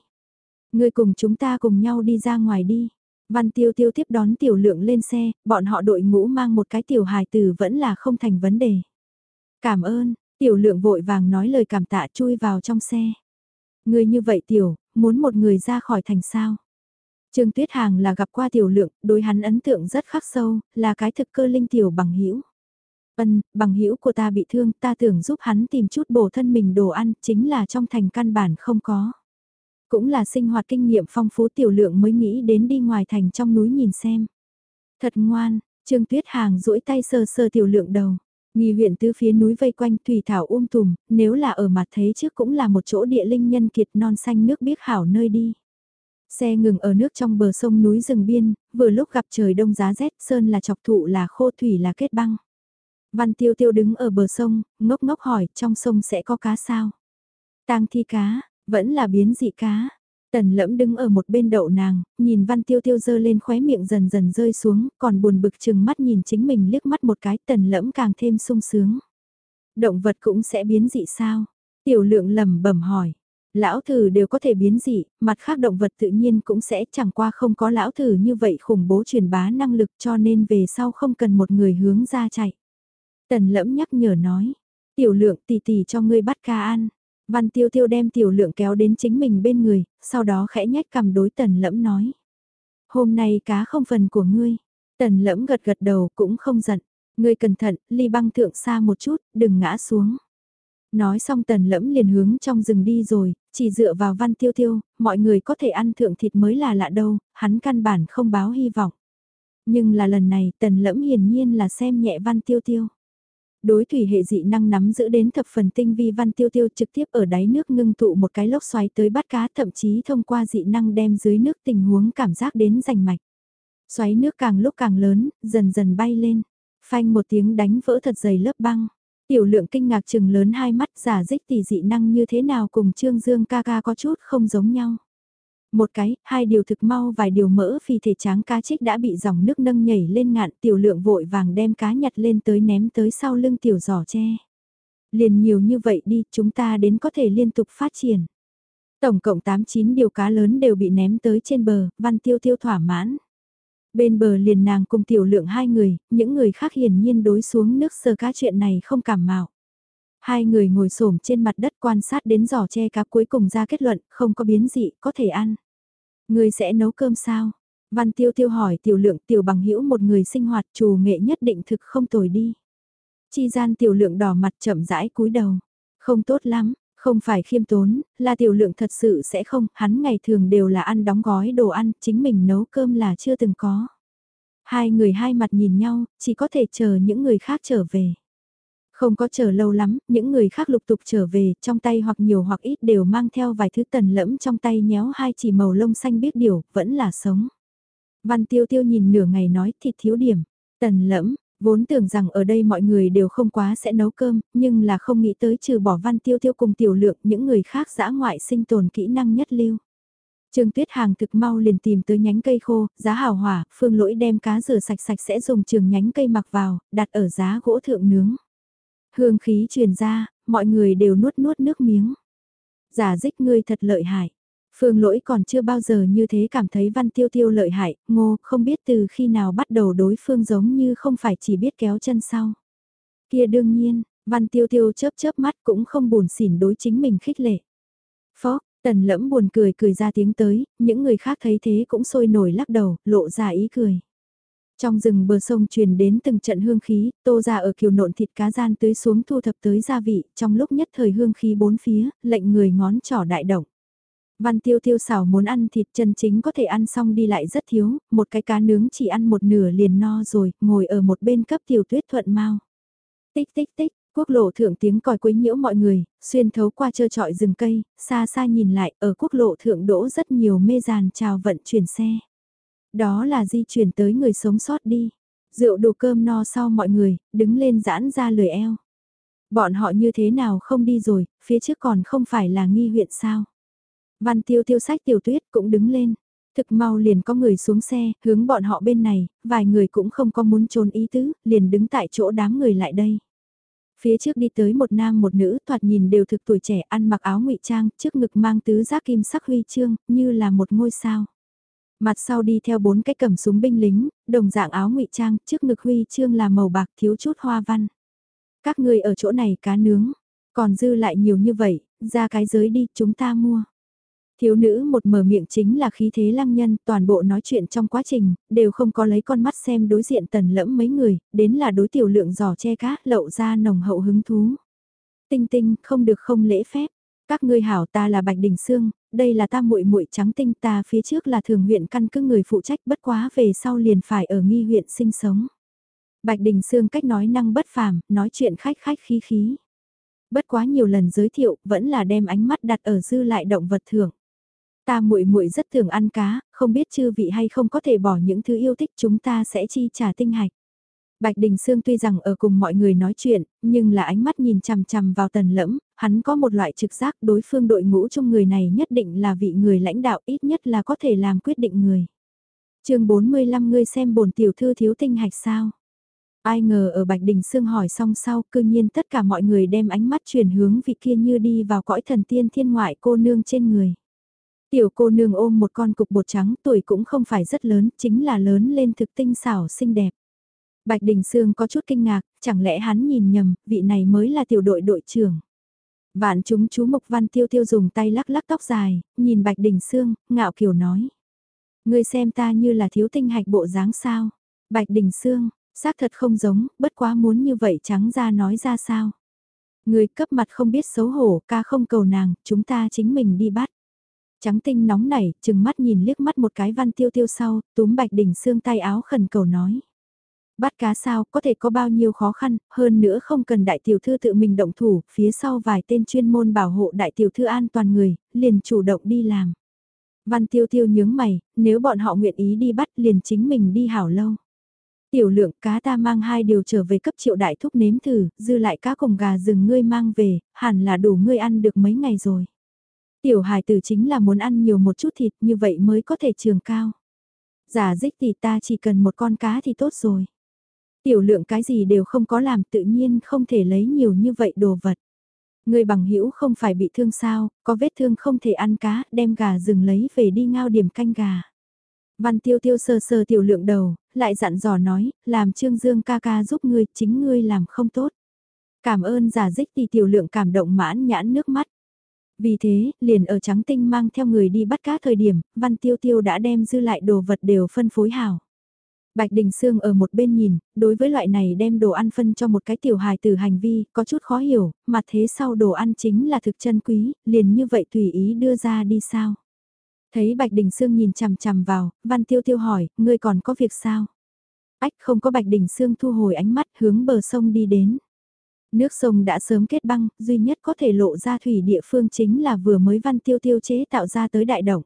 Ngươi cùng chúng ta cùng nhau đi ra ngoài đi. Văn tiêu tiêu tiếp đón tiểu lượng lên xe, bọn họ đội ngũ mang một cái tiểu hài tử vẫn là không thành vấn đề. Cảm ơn, tiểu lượng vội vàng nói lời cảm tạ chui vào trong xe. Ngươi như vậy tiểu, muốn một người ra khỏi thành sao? Trương Tuyết Hàng là gặp qua tiểu lượng, đối hắn ấn tượng rất khắc sâu, là cái thực cơ linh tiểu bằng hữu. Ân, bằng hữu của ta bị thương, ta tưởng giúp hắn tìm chút bổ thân mình đồ ăn, chính là trong thành căn bản không có. Cũng là sinh hoạt kinh nghiệm phong phú tiểu lượng mới nghĩ đến đi ngoài thành trong núi nhìn xem. Thật ngoan, Trương Tuyết Hàng duỗi tay sờ sờ tiểu lượng đầu. Nghi huyện tứ phía núi vây quanh thủy thảo um tùm, nếu là ở mặt thế trước cũng là một chỗ địa linh nhân kiệt non xanh nước biếc hảo nơi đi. Xe ngừng ở nước trong bờ sông núi rừng biên, vừa lúc gặp trời đông giá rét, sơn là chọc thụ là khô thủy là kết băng. Văn tiêu tiêu đứng ở bờ sông, ngốc ngốc hỏi trong sông sẽ có cá sao? tang thi cá, vẫn là biến dị cá. Tần lẫm đứng ở một bên đậu nàng, nhìn văn tiêu tiêu dơ lên khóe miệng dần dần rơi xuống, còn buồn bực chừng mắt nhìn chính mình liếc mắt một cái tần lẫm càng thêm sung sướng. Động vật cũng sẽ biến dị sao? Tiểu lượng lầm bẩm hỏi. Lão thử đều có thể biến dị, mặt khác động vật tự nhiên cũng sẽ chẳng qua không có lão thử như vậy khủng bố truyền bá năng lực cho nên về sau không cần một người hướng ra chạy. Tần lẫm nhắc nhở nói, tiểu lượng tỷ tỷ cho ngươi bắt ca ăn. Văn tiêu tiêu đem tiểu lượng kéo đến chính mình bên người, sau đó khẽ nhách cầm đối tần lẫm nói. Hôm nay cá không phần của ngươi. Tần lẫm gật gật đầu cũng không giận. Ngươi cẩn thận, ly băng thượng xa một chút, đừng ngã xuống. Nói xong tần lẫm liền hướng trong rừng đi rồi, chỉ dựa vào văn tiêu tiêu, mọi người có thể ăn thượng thịt mới là lạ đâu, hắn căn bản không báo hy vọng. Nhưng là lần này tần lẫm hiển nhiên là xem nhẹ văn tiêu tiêu. Đối thủy hệ dị năng nắm giữ đến thập phần tinh vi văn tiêu tiêu trực tiếp ở đáy nước ngưng tụ một cái lốc xoáy tới bắt cá thậm chí thông qua dị năng đem dưới nước tình huống cảm giác đến rành mạch. Xoáy nước càng lúc càng lớn, dần dần bay lên. Phanh một tiếng đánh vỡ thật dày lớp băng. Tiểu lượng kinh ngạc chừng lớn hai mắt giả dích tỷ dị năng như thế nào cùng Trương Dương ca ca có chút không giống nhau. Một cái, hai điều thực mau vài điều mỡ phi thể tráng cá trích đã bị dòng nước nâng nhảy lên ngạn tiểu lượng vội vàng đem cá nhặt lên tới ném tới sau lưng tiểu giỏ tre. Liền nhiều như vậy đi chúng ta đến có thể liên tục phát triển. Tổng cộng 8-9 điều cá lớn đều bị ném tới trên bờ, văn tiêu tiêu thỏa mãn. Bên bờ liền nàng cùng tiểu lượng hai người, những người khác hiển nhiên đối xuống nước sờ cá chuyện này không cảm mạo. Hai người ngồi xổm trên mặt đất quan sát đến giỏ che cá cuối cùng ra kết luận, không có biến dị, có thể ăn. Người sẽ nấu cơm sao? Văn tiêu tiêu hỏi tiểu lượng tiểu bằng hữu một người sinh hoạt chủ nghệ nhất định thực không tồi đi. Chi gian tiểu lượng đỏ mặt chậm rãi cúi đầu. Không tốt lắm, không phải khiêm tốn, là tiểu lượng thật sự sẽ không, hắn ngày thường đều là ăn đóng gói đồ ăn, chính mình nấu cơm là chưa từng có. Hai người hai mặt nhìn nhau, chỉ có thể chờ những người khác trở về. Không có chờ lâu lắm, những người khác lục tục trở về, trong tay hoặc nhiều hoặc ít đều mang theo vài thứ tần lẫm trong tay nhéo hai chỉ màu lông xanh biết điều, vẫn là sống. Văn tiêu tiêu nhìn nửa ngày nói thịt thiếu điểm, tần lẫm, vốn tưởng rằng ở đây mọi người đều không quá sẽ nấu cơm, nhưng là không nghĩ tới trừ bỏ văn tiêu tiêu cùng tiểu lượng những người khác dã ngoại sinh tồn kỹ năng nhất lưu. Trương Tuyết Hàng thực mau liền tìm tới nhánh cây khô, giá hào hỏa, phương lỗi đem cá rửa sạch sạch sẽ dùng trường nhánh cây mặc vào, đặt ở giá gỗ thượng nướng. Hương khí truyền ra, mọi người đều nuốt nuốt nước miếng. Giả dích ngươi thật lợi hại. Phương lỗi còn chưa bao giờ như thế cảm thấy văn tiêu tiêu lợi hại, ngô không biết từ khi nào bắt đầu đối phương giống như không phải chỉ biết kéo chân sau. Kia đương nhiên, văn tiêu tiêu chớp chớp mắt cũng không buồn xỉn đối chính mình khích lệ. Phó, tần lẫm buồn cười cười ra tiếng tới, những người khác thấy thế cũng sôi nổi lắc đầu, lộ ra ý cười. Trong rừng bờ sông truyền đến từng trận hương khí, tô ra ở kiều nộn thịt cá gian tưới xuống thu thập tới gia vị, trong lúc nhất thời hương khí bốn phía, lệnh người ngón trỏ đại động. Văn tiêu tiêu xảo muốn ăn thịt chân chính có thể ăn xong đi lại rất thiếu, một cái cá nướng chỉ ăn một nửa liền no rồi, ngồi ở một bên cấp tiểu tuyết thuận mau. Tích tích tích, quốc lộ thượng tiếng còi quấy nhiễu mọi người, xuyên thấu qua trơ trọi rừng cây, xa xa nhìn lại, ở quốc lộ thượng đỗ rất nhiều mê giàn chào vận chuyển xe. Đó là di chuyển tới người sống sót đi. Rượu đồ cơm no sau mọi người, đứng lên giãn ra lời eo. Bọn họ như thế nào không đi rồi, phía trước còn không phải là nghi huyện sao. Văn tiêu tiêu sách tiểu tuyết cũng đứng lên. Thực mau liền có người xuống xe, hướng bọn họ bên này, vài người cũng không có muốn trốn ý tứ, liền đứng tại chỗ đám người lại đây. Phía trước đi tới một nam một nữ, thoạt nhìn đều thực tuổi trẻ ăn mặc áo ngụy trang, trước ngực mang tứ giác kim sắc huy chương, như là một ngôi sao. Mặt sau đi theo bốn cái cầm súng binh lính, đồng dạng áo ngụy trang, trước ngực huy chương là màu bạc thiếu chút hoa văn. Các người ở chỗ này cá nướng, còn dư lại nhiều như vậy, ra cái giới đi, chúng ta mua. Thiếu nữ một mở miệng chính là khí thế lăng nhân, toàn bộ nói chuyện trong quá trình, đều không có lấy con mắt xem đối diện tần lẫm mấy người, đến là đối tiểu lượng giò che cá, lậu ra nồng hậu hứng thú. Tinh tinh, không được không lễ phép. Các ngươi hảo ta là Bạch Đình Sương, đây là ta muội muội trắng tinh ta phía trước là thường huyện căn cứ người phụ trách bất quá về sau liền phải ở nghi huyện sinh sống. Bạch Đình Sương cách nói năng bất phàm, nói chuyện khách khách khí khí. Bất quá nhiều lần giới thiệu, vẫn là đem ánh mắt đặt ở dư lại động vật thưởng. Ta muội muội rất thường ăn cá, không biết chư vị hay không có thể bỏ những thứ yêu thích chúng ta sẽ chi trả tinh hạch. Bạch Đình Sương tuy rằng ở cùng mọi người nói chuyện, nhưng là ánh mắt nhìn chằm chằm vào tần lẫm, hắn có một loại trực giác đối phương đội ngũ trong người này nhất định là vị người lãnh đạo ít nhất là có thể làm quyết định người. chương 45 ngươi xem bổn tiểu thư thiếu tinh hạch sao? Ai ngờ ở Bạch Đình Sương hỏi xong sau cư nhiên tất cả mọi người đem ánh mắt chuyển hướng vị kia như đi vào cõi thần tiên thiên ngoại cô nương trên người. Tiểu cô nương ôm một con cục bột trắng tuổi cũng không phải rất lớn, chính là lớn lên thực tinh xảo xinh đẹp. Bạch Đình Sương có chút kinh ngạc, chẳng lẽ hắn nhìn nhầm, vị này mới là tiểu đội đội trưởng. Vạn chúng chú Mộc Văn Tiêu Tiêu dùng tay lắc lắc tóc dài, nhìn Bạch Đình Sương, ngạo kiều nói. Ngươi xem ta như là thiếu tinh hạch bộ dáng sao. Bạch Đình Sương, xác thật không giống, bất quá muốn như vậy trắng ra nói ra sao. Ngươi cấp mặt không biết xấu hổ, ca không cầu nàng, chúng ta chính mình đi bắt. Trắng tinh nóng nảy, chừng mắt nhìn liếc mắt một cái văn tiêu tiêu sau, túm Bạch Đình Sương tay áo khẩn cầu nói. Bắt cá sao, có thể có bao nhiêu khó khăn, hơn nữa không cần đại tiểu thư tự mình động thủ, phía sau vài tên chuyên môn bảo hộ đại tiểu thư an toàn người, liền chủ động đi làm. Văn tiêu tiêu nhướng mày, nếu bọn họ nguyện ý đi bắt liền chính mình đi hảo lâu. Tiểu lượng cá ta mang hai điều trở về cấp triệu đại thúc nếm thử, dư lại cá cùng gà rừng ngươi mang về, hẳn là đủ ngươi ăn được mấy ngày rồi. Tiểu hài tử chính là muốn ăn nhiều một chút thịt như vậy mới có thể trường cao. Giả dích thì ta chỉ cần một con cá thì tốt rồi. Tiểu lượng cái gì đều không có làm tự nhiên không thể lấy nhiều như vậy đồ vật. Người bằng hữu không phải bị thương sao, có vết thương không thể ăn cá, đem gà rừng lấy về đi ngao điểm canh gà. Văn tiêu tiêu sơ sơ tiểu lượng đầu, lại dặn dò nói, làm trương dương ca ca giúp ngươi, chính ngươi làm không tốt. Cảm ơn giả dích thì tiểu lượng cảm động mãn nhãn nước mắt. Vì thế, liền ở trắng tinh mang theo người đi bắt cá thời điểm, văn tiêu tiêu đã đem dư lại đồ vật đều phân phối hảo. Bạch Đình Sương ở một bên nhìn, đối với loại này đem đồ ăn phân cho một cái tiểu hài từ hành vi, có chút khó hiểu, mà thế sau đồ ăn chính là thực chân quý, liền như vậy tùy ý đưa ra đi sao. Thấy Bạch Đình Sương nhìn chằm chằm vào, Văn Tiêu Tiêu hỏi, ngươi còn có việc sao? Ách không có Bạch Đình Sương thu hồi ánh mắt hướng bờ sông đi đến. Nước sông đã sớm kết băng, duy nhất có thể lộ ra thủy địa phương chính là vừa mới Văn Tiêu Tiêu chế tạo ra tới đại động.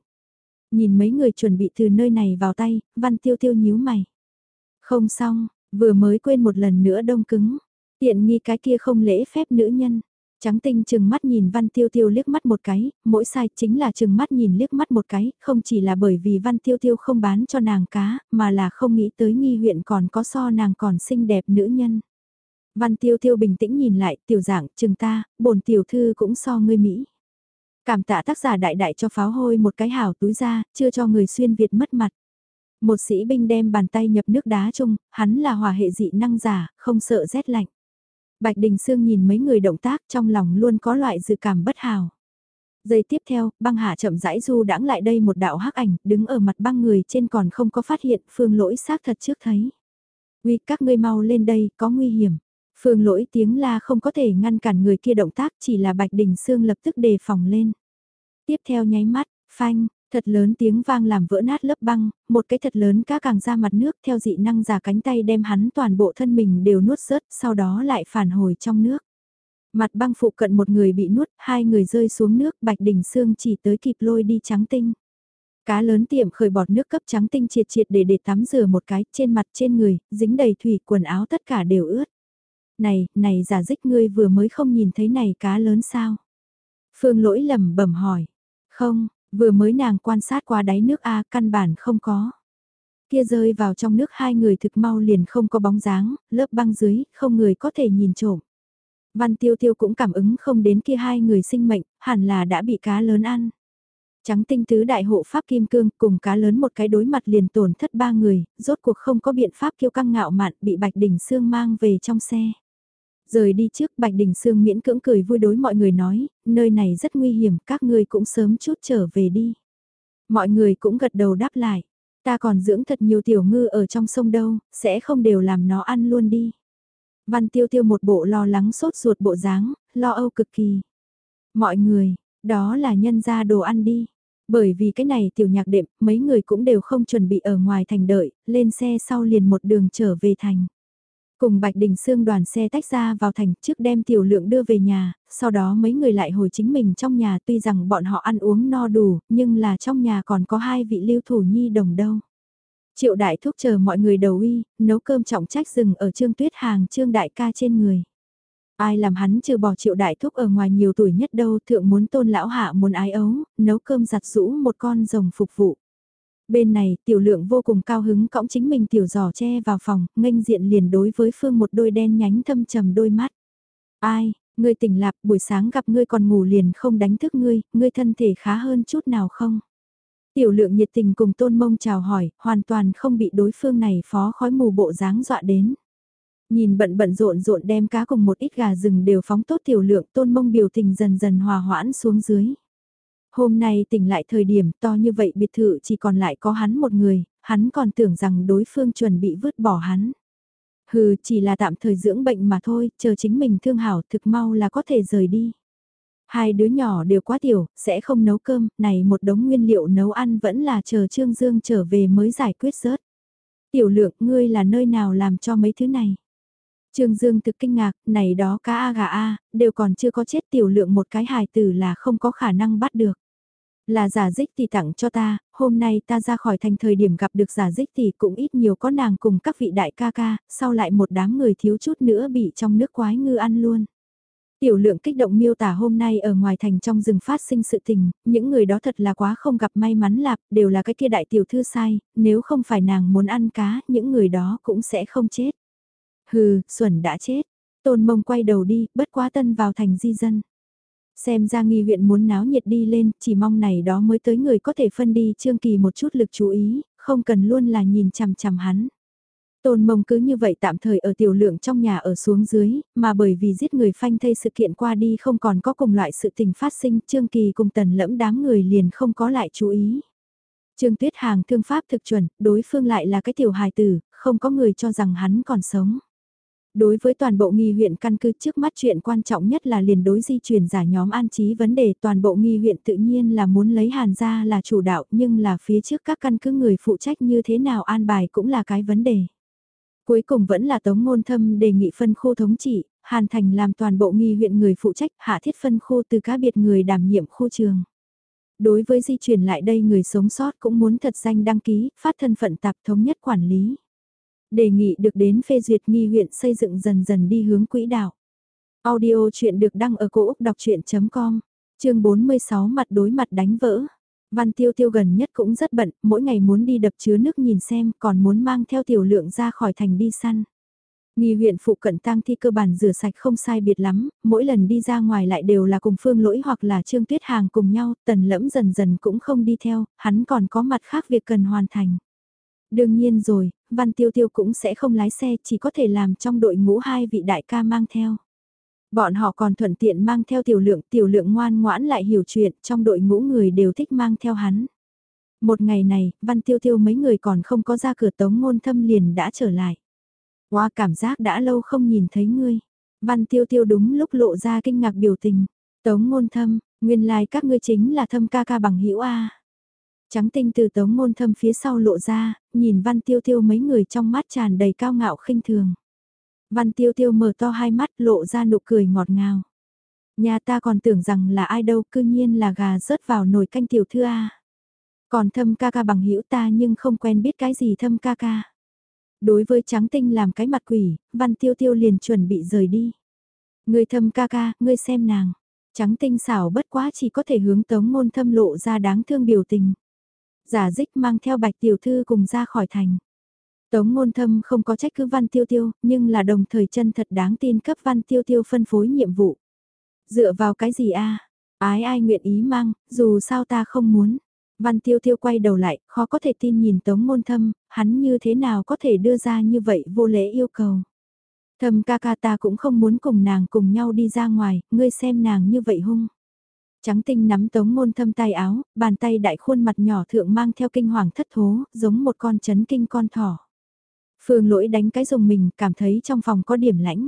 Nhìn mấy người chuẩn bị từ nơi này vào tay, Văn Tiêu Tiêu nhíu mày. Không xong, vừa mới quên một lần nữa đông cứng. Tiện nghi cái kia không lễ phép nữ nhân. Trắng tinh chừng mắt nhìn Văn Tiêu Tiêu liếc mắt một cái, mỗi sai chính là chừng mắt nhìn liếc mắt một cái, không chỉ là bởi vì Văn Tiêu Tiêu không bán cho nàng cá, mà là không nghĩ tới nghi huyện còn có so nàng còn xinh đẹp nữ nhân. Văn Tiêu Tiêu bình tĩnh nhìn lại, tiểu dạng, chừng ta, bổn tiểu thư cũng so ngươi Mỹ. Cảm tạ tác giả đại đại cho pháo hôi một cái hảo túi ra, chưa cho người xuyên Việt mất mặt. Một sĩ binh đem bàn tay nhập nước đá chung, hắn là hòa hệ dị năng giả, không sợ rét lạnh. Bạch Đình Sương nhìn mấy người động tác trong lòng luôn có loại dự cảm bất hào. Giây tiếp theo, băng hạ chậm rãi du đãng lại đây một đạo hắc ảnh, đứng ở mặt băng người trên còn không có phát hiện, phương lỗi xác thật trước thấy. Uy các ngươi mau lên đây, có nguy hiểm. Phương lỗi tiếng la không có thể ngăn cản người kia động tác, chỉ là Bạch Đình Sương lập tức đề phòng lên. Tiếp theo nháy mắt, phanh, Thật lớn tiếng vang làm vỡ nát lớp băng, một cái thật lớn cá càng ra mặt nước theo dị năng giả cánh tay đem hắn toàn bộ thân mình đều nuốt rớt, sau đó lại phản hồi trong nước. Mặt băng phụ cận một người bị nuốt, hai người rơi xuống nước, Bạch Đình Sương chỉ tới kịp lôi đi trắng tinh. Cá lớn tiệm khởi bọt nước cấp trắng tinh triệt triệt để để tắm rửa một cái, trên mặt trên người, dính đầy thủy, quần áo tất cả đều ướt. Này, này giả dích ngươi vừa mới không nhìn thấy này cá lớn sao? Phương lỗi lầm bẩm hỏi. Không, Vừa mới nàng quan sát qua đáy nước A căn bản không có. Kia rơi vào trong nước hai người thực mau liền không có bóng dáng, lớp băng dưới, không người có thể nhìn trộm. Văn tiêu tiêu cũng cảm ứng không đến kia hai người sinh mệnh, hẳn là đã bị cá lớn ăn. Trắng tinh tứ đại hộ pháp kim cương cùng cá lớn một cái đối mặt liền tổn thất ba người, rốt cuộc không có biện pháp kiêu căng ngạo mạn bị Bạch Đỉnh Sương mang về trong xe. Rời đi trước Bạch Đình Sương miễn cưỡng cười vui đối mọi người nói, nơi này rất nguy hiểm, các ngươi cũng sớm chút trở về đi. Mọi người cũng gật đầu đáp lại, ta còn dưỡng thật nhiều tiểu ngư ở trong sông đâu, sẽ không đều làm nó ăn luôn đi. Văn tiêu tiêu một bộ lo lắng sốt ruột bộ dáng, lo âu cực kỳ. Mọi người, đó là nhân ra đồ ăn đi. Bởi vì cái này tiểu nhạc đệm, mấy người cũng đều không chuẩn bị ở ngoài thành đợi, lên xe sau liền một đường trở về thành. Cùng Bạch Đình Sương đoàn xe tách ra vào thành trước đem tiểu lượng đưa về nhà, sau đó mấy người lại hồi chính mình trong nhà tuy rằng bọn họ ăn uống no đủ, nhưng là trong nhà còn có hai vị lưu thủ nhi đồng đâu. Triệu đại thúc chờ mọi người đầu uy, nấu cơm trọng trách rừng ở trương tuyết hàng trương đại ca trên người. Ai làm hắn trừ bỏ triệu đại thúc ở ngoài nhiều tuổi nhất đâu thượng muốn tôn lão hạ muốn ái ấu, nấu cơm giặt rũ một con rồng phục vụ. Bên này, tiểu lượng vô cùng cao hứng cõng chính mình tiểu giỏ che vào phòng, nghênh diện liền đối với Phương một đôi đen nhánh thâm trầm đôi mắt. Ai, ngươi tỉnh lạc buổi sáng gặp ngươi còn ngủ liền không đánh thức ngươi, ngươi thân thể khá hơn chút nào không? Tiểu lượng nhiệt tình cùng tôn mông chào hỏi, hoàn toàn không bị đối phương này phó khói mù bộ dáng dọa đến. Nhìn bận bận rộn rộn đem cá cùng một ít gà rừng đều phóng tốt tiểu lượng tôn mông biểu tình dần dần hòa hoãn xuống dưới. Hôm nay tỉnh lại thời điểm to như vậy biệt thự chỉ còn lại có hắn một người, hắn còn tưởng rằng đối phương chuẩn bị vứt bỏ hắn. Hừ, chỉ là tạm thời dưỡng bệnh mà thôi, chờ chính mình thương hảo thực mau là có thể rời đi. Hai đứa nhỏ đều quá tiểu, sẽ không nấu cơm, này một đống nguyên liệu nấu ăn vẫn là chờ Trương Dương trở về mới giải quyết rớt. Tiểu lượng, ngươi là nơi nào làm cho mấy thứ này? Trương Dương thực kinh ngạc, này đó cá A gà A, đều còn chưa có chết tiểu lượng một cái hài tử là không có khả năng bắt được. Là giả dích thì tặng cho ta, hôm nay ta ra khỏi thành thời điểm gặp được giả dích thì cũng ít nhiều có nàng cùng các vị đại ca ca, sau lại một đám người thiếu chút nữa bị trong nước quái ngư ăn luôn. Tiểu lượng kích động miêu tả hôm nay ở ngoài thành trong rừng phát sinh sự tình, những người đó thật là quá không gặp may mắn lạp, đều là cái kia đại tiểu thư sai, nếu không phải nàng muốn ăn cá, những người đó cũng sẽ không chết. Hừ, Xuẩn đã chết. Tôn mông quay đầu đi, bất quá tân vào thành di dân. Xem ra nghi huyện muốn náo nhiệt đi lên, chỉ mong này đó mới tới người có thể phân đi Trương Kỳ một chút lực chú ý, không cần luôn là nhìn chằm chằm hắn. Tôn mông cứ như vậy tạm thời ở tiểu lượng trong nhà ở xuống dưới, mà bởi vì giết người phanh thây sự kiện qua đi không còn có cùng loại sự tình phát sinh, Trương Kỳ cùng tần lẫm đám người liền không có lại chú ý. Trương Tuyết Hàng thương pháp thực chuẩn, đối phương lại là cái tiểu hài tử, không có người cho rằng hắn còn sống. Đối với toàn bộ nghi huyện căn cứ trước mắt chuyện quan trọng nhất là liền đối di chuyển giả nhóm an trí vấn đề toàn bộ nghi huyện tự nhiên là muốn lấy hàn ra là chủ đạo nhưng là phía trước các căn cứ người phụ trách như thế nào an bài cũng là cái vấn đề. Cuối cùng vẫn là Tống Ngôn Thâm đề nghị phân khu thống trị, Hàn Thành làm toàn bộ nghi huyện người phụ trách hạ thiết phân khu từ cá biệt người đảm nhiệm khu trường. Đối với di chuyển lại đây người sống sót cũng muốn thật danh đăng ký, phát thân phận tạp thống nhất quản lý. Đề nghị được đến phê duyệt nghi huyện xây dựng dần dần đi hướng quỹ đạo. Audio chuyện được đăng ở cổ Úc đọc chuyện.com, chương 46 mặt đối mặt đánh vỡ. Văn tiêu tiêu gần nhất cũng rất bận, mỗi ngày muốn đi đập chứa nước nhìn xem, còn muốn mang theo tiểu lượng ra khỏi thành đi săn. Nghi huyện phụ cận tang thi cơ bản rửa sạch không sai biệt lắm, mỗi lần đi ra ngoài lại đều là cùng phương lỗi hoặc là trương tuyết hàng cùng nhau, tần lẫm dần dần cũng không đi theo, hắn còn có mặt khác việc cần hoàn thành. Đương nhiên rồi, Văn Tiêu Tiêu cũng sẽ không lái xe, chỉ có thể làm trong đội ngũ hai vị đại ca mang theo. Bọn họ còn thuận tiện mang theo tiểu lượng, tiểu lượng ngoan ngoãn lại hiểu chuyện, trong đội ngũ người đều thích mang theo hắn. Một ngày này, Văn Tiêu Tiêu mấy người còn không có ra cửa tống ngôn thâm liền đã trở lại. Qua cảm giác đã lâu không nhìn thấy ngươi. Văn Tiêu Tiêu đúng lúc lộ ra kinh ngạc biểu tình. Tống ngôn thâm, nguyên lai like các ngươi chính là thâm ca ca bằng hữu A. Trắng tinh từ tống môn thâm phía sau lộ ra, nhìn văn tiêu tiêu mấy người trong mắt tràn đầy cao ngạo khinh thường. Văn tiêu tiêu mở to hai mắt lộ ra nụ cười ngọt ngào. Nhà ta còn tưởng rằng là ai đâu cư nhiên là gà rớt vào nồi canh tiểu thư A. Còn thâm ca ca bằng hữu ta nhưng không quen biết cái gì thâm ca ca. Đối với trắng tinh làm cái mặt quỷ, văn tiêu tiêu liền chuẩn bị rời đi. Người thâm ca ca, ngươi xem nàng. Trắng tinh xảo bất quá chỉ có thể hướng tống môn thâm lộ ra đáng thương biểu tình giả dích mang theo bạch tiểu thư cùng ra khỏi thành. Tống ngôn thâm không có trách cứ văn tiêu tiêu, nhưng là đồng thời chân thật đáng tin cấp văn tiêu tiêu phân phối nhiệm vụ. Dựa vào cái gì a Ái ai nguyện ý mang, dù sao ta không muốn. Văn tiêu tiêu quay đầu lại, khó có thể tin nhìn tống ngôn thâm, hắn như thế nào có thể đưa ra như vậy vô lễ yêu cầu. Thâm ca ca ta cũng không muốn cùng nàng cùng nhau đi ra ngoài, ngươi xem nàng như vậy hung. Trắng tinh nắm tống ngôn thâm tay áo, bàn tay đại khuôn mặt nhỏ thượng mang theo kinh hoàng thất thố, giống một con chấn kinh con thỏ. Phương lỗi đánh cái rồng mình, cảm thấy trong phòng có điểm lãnh.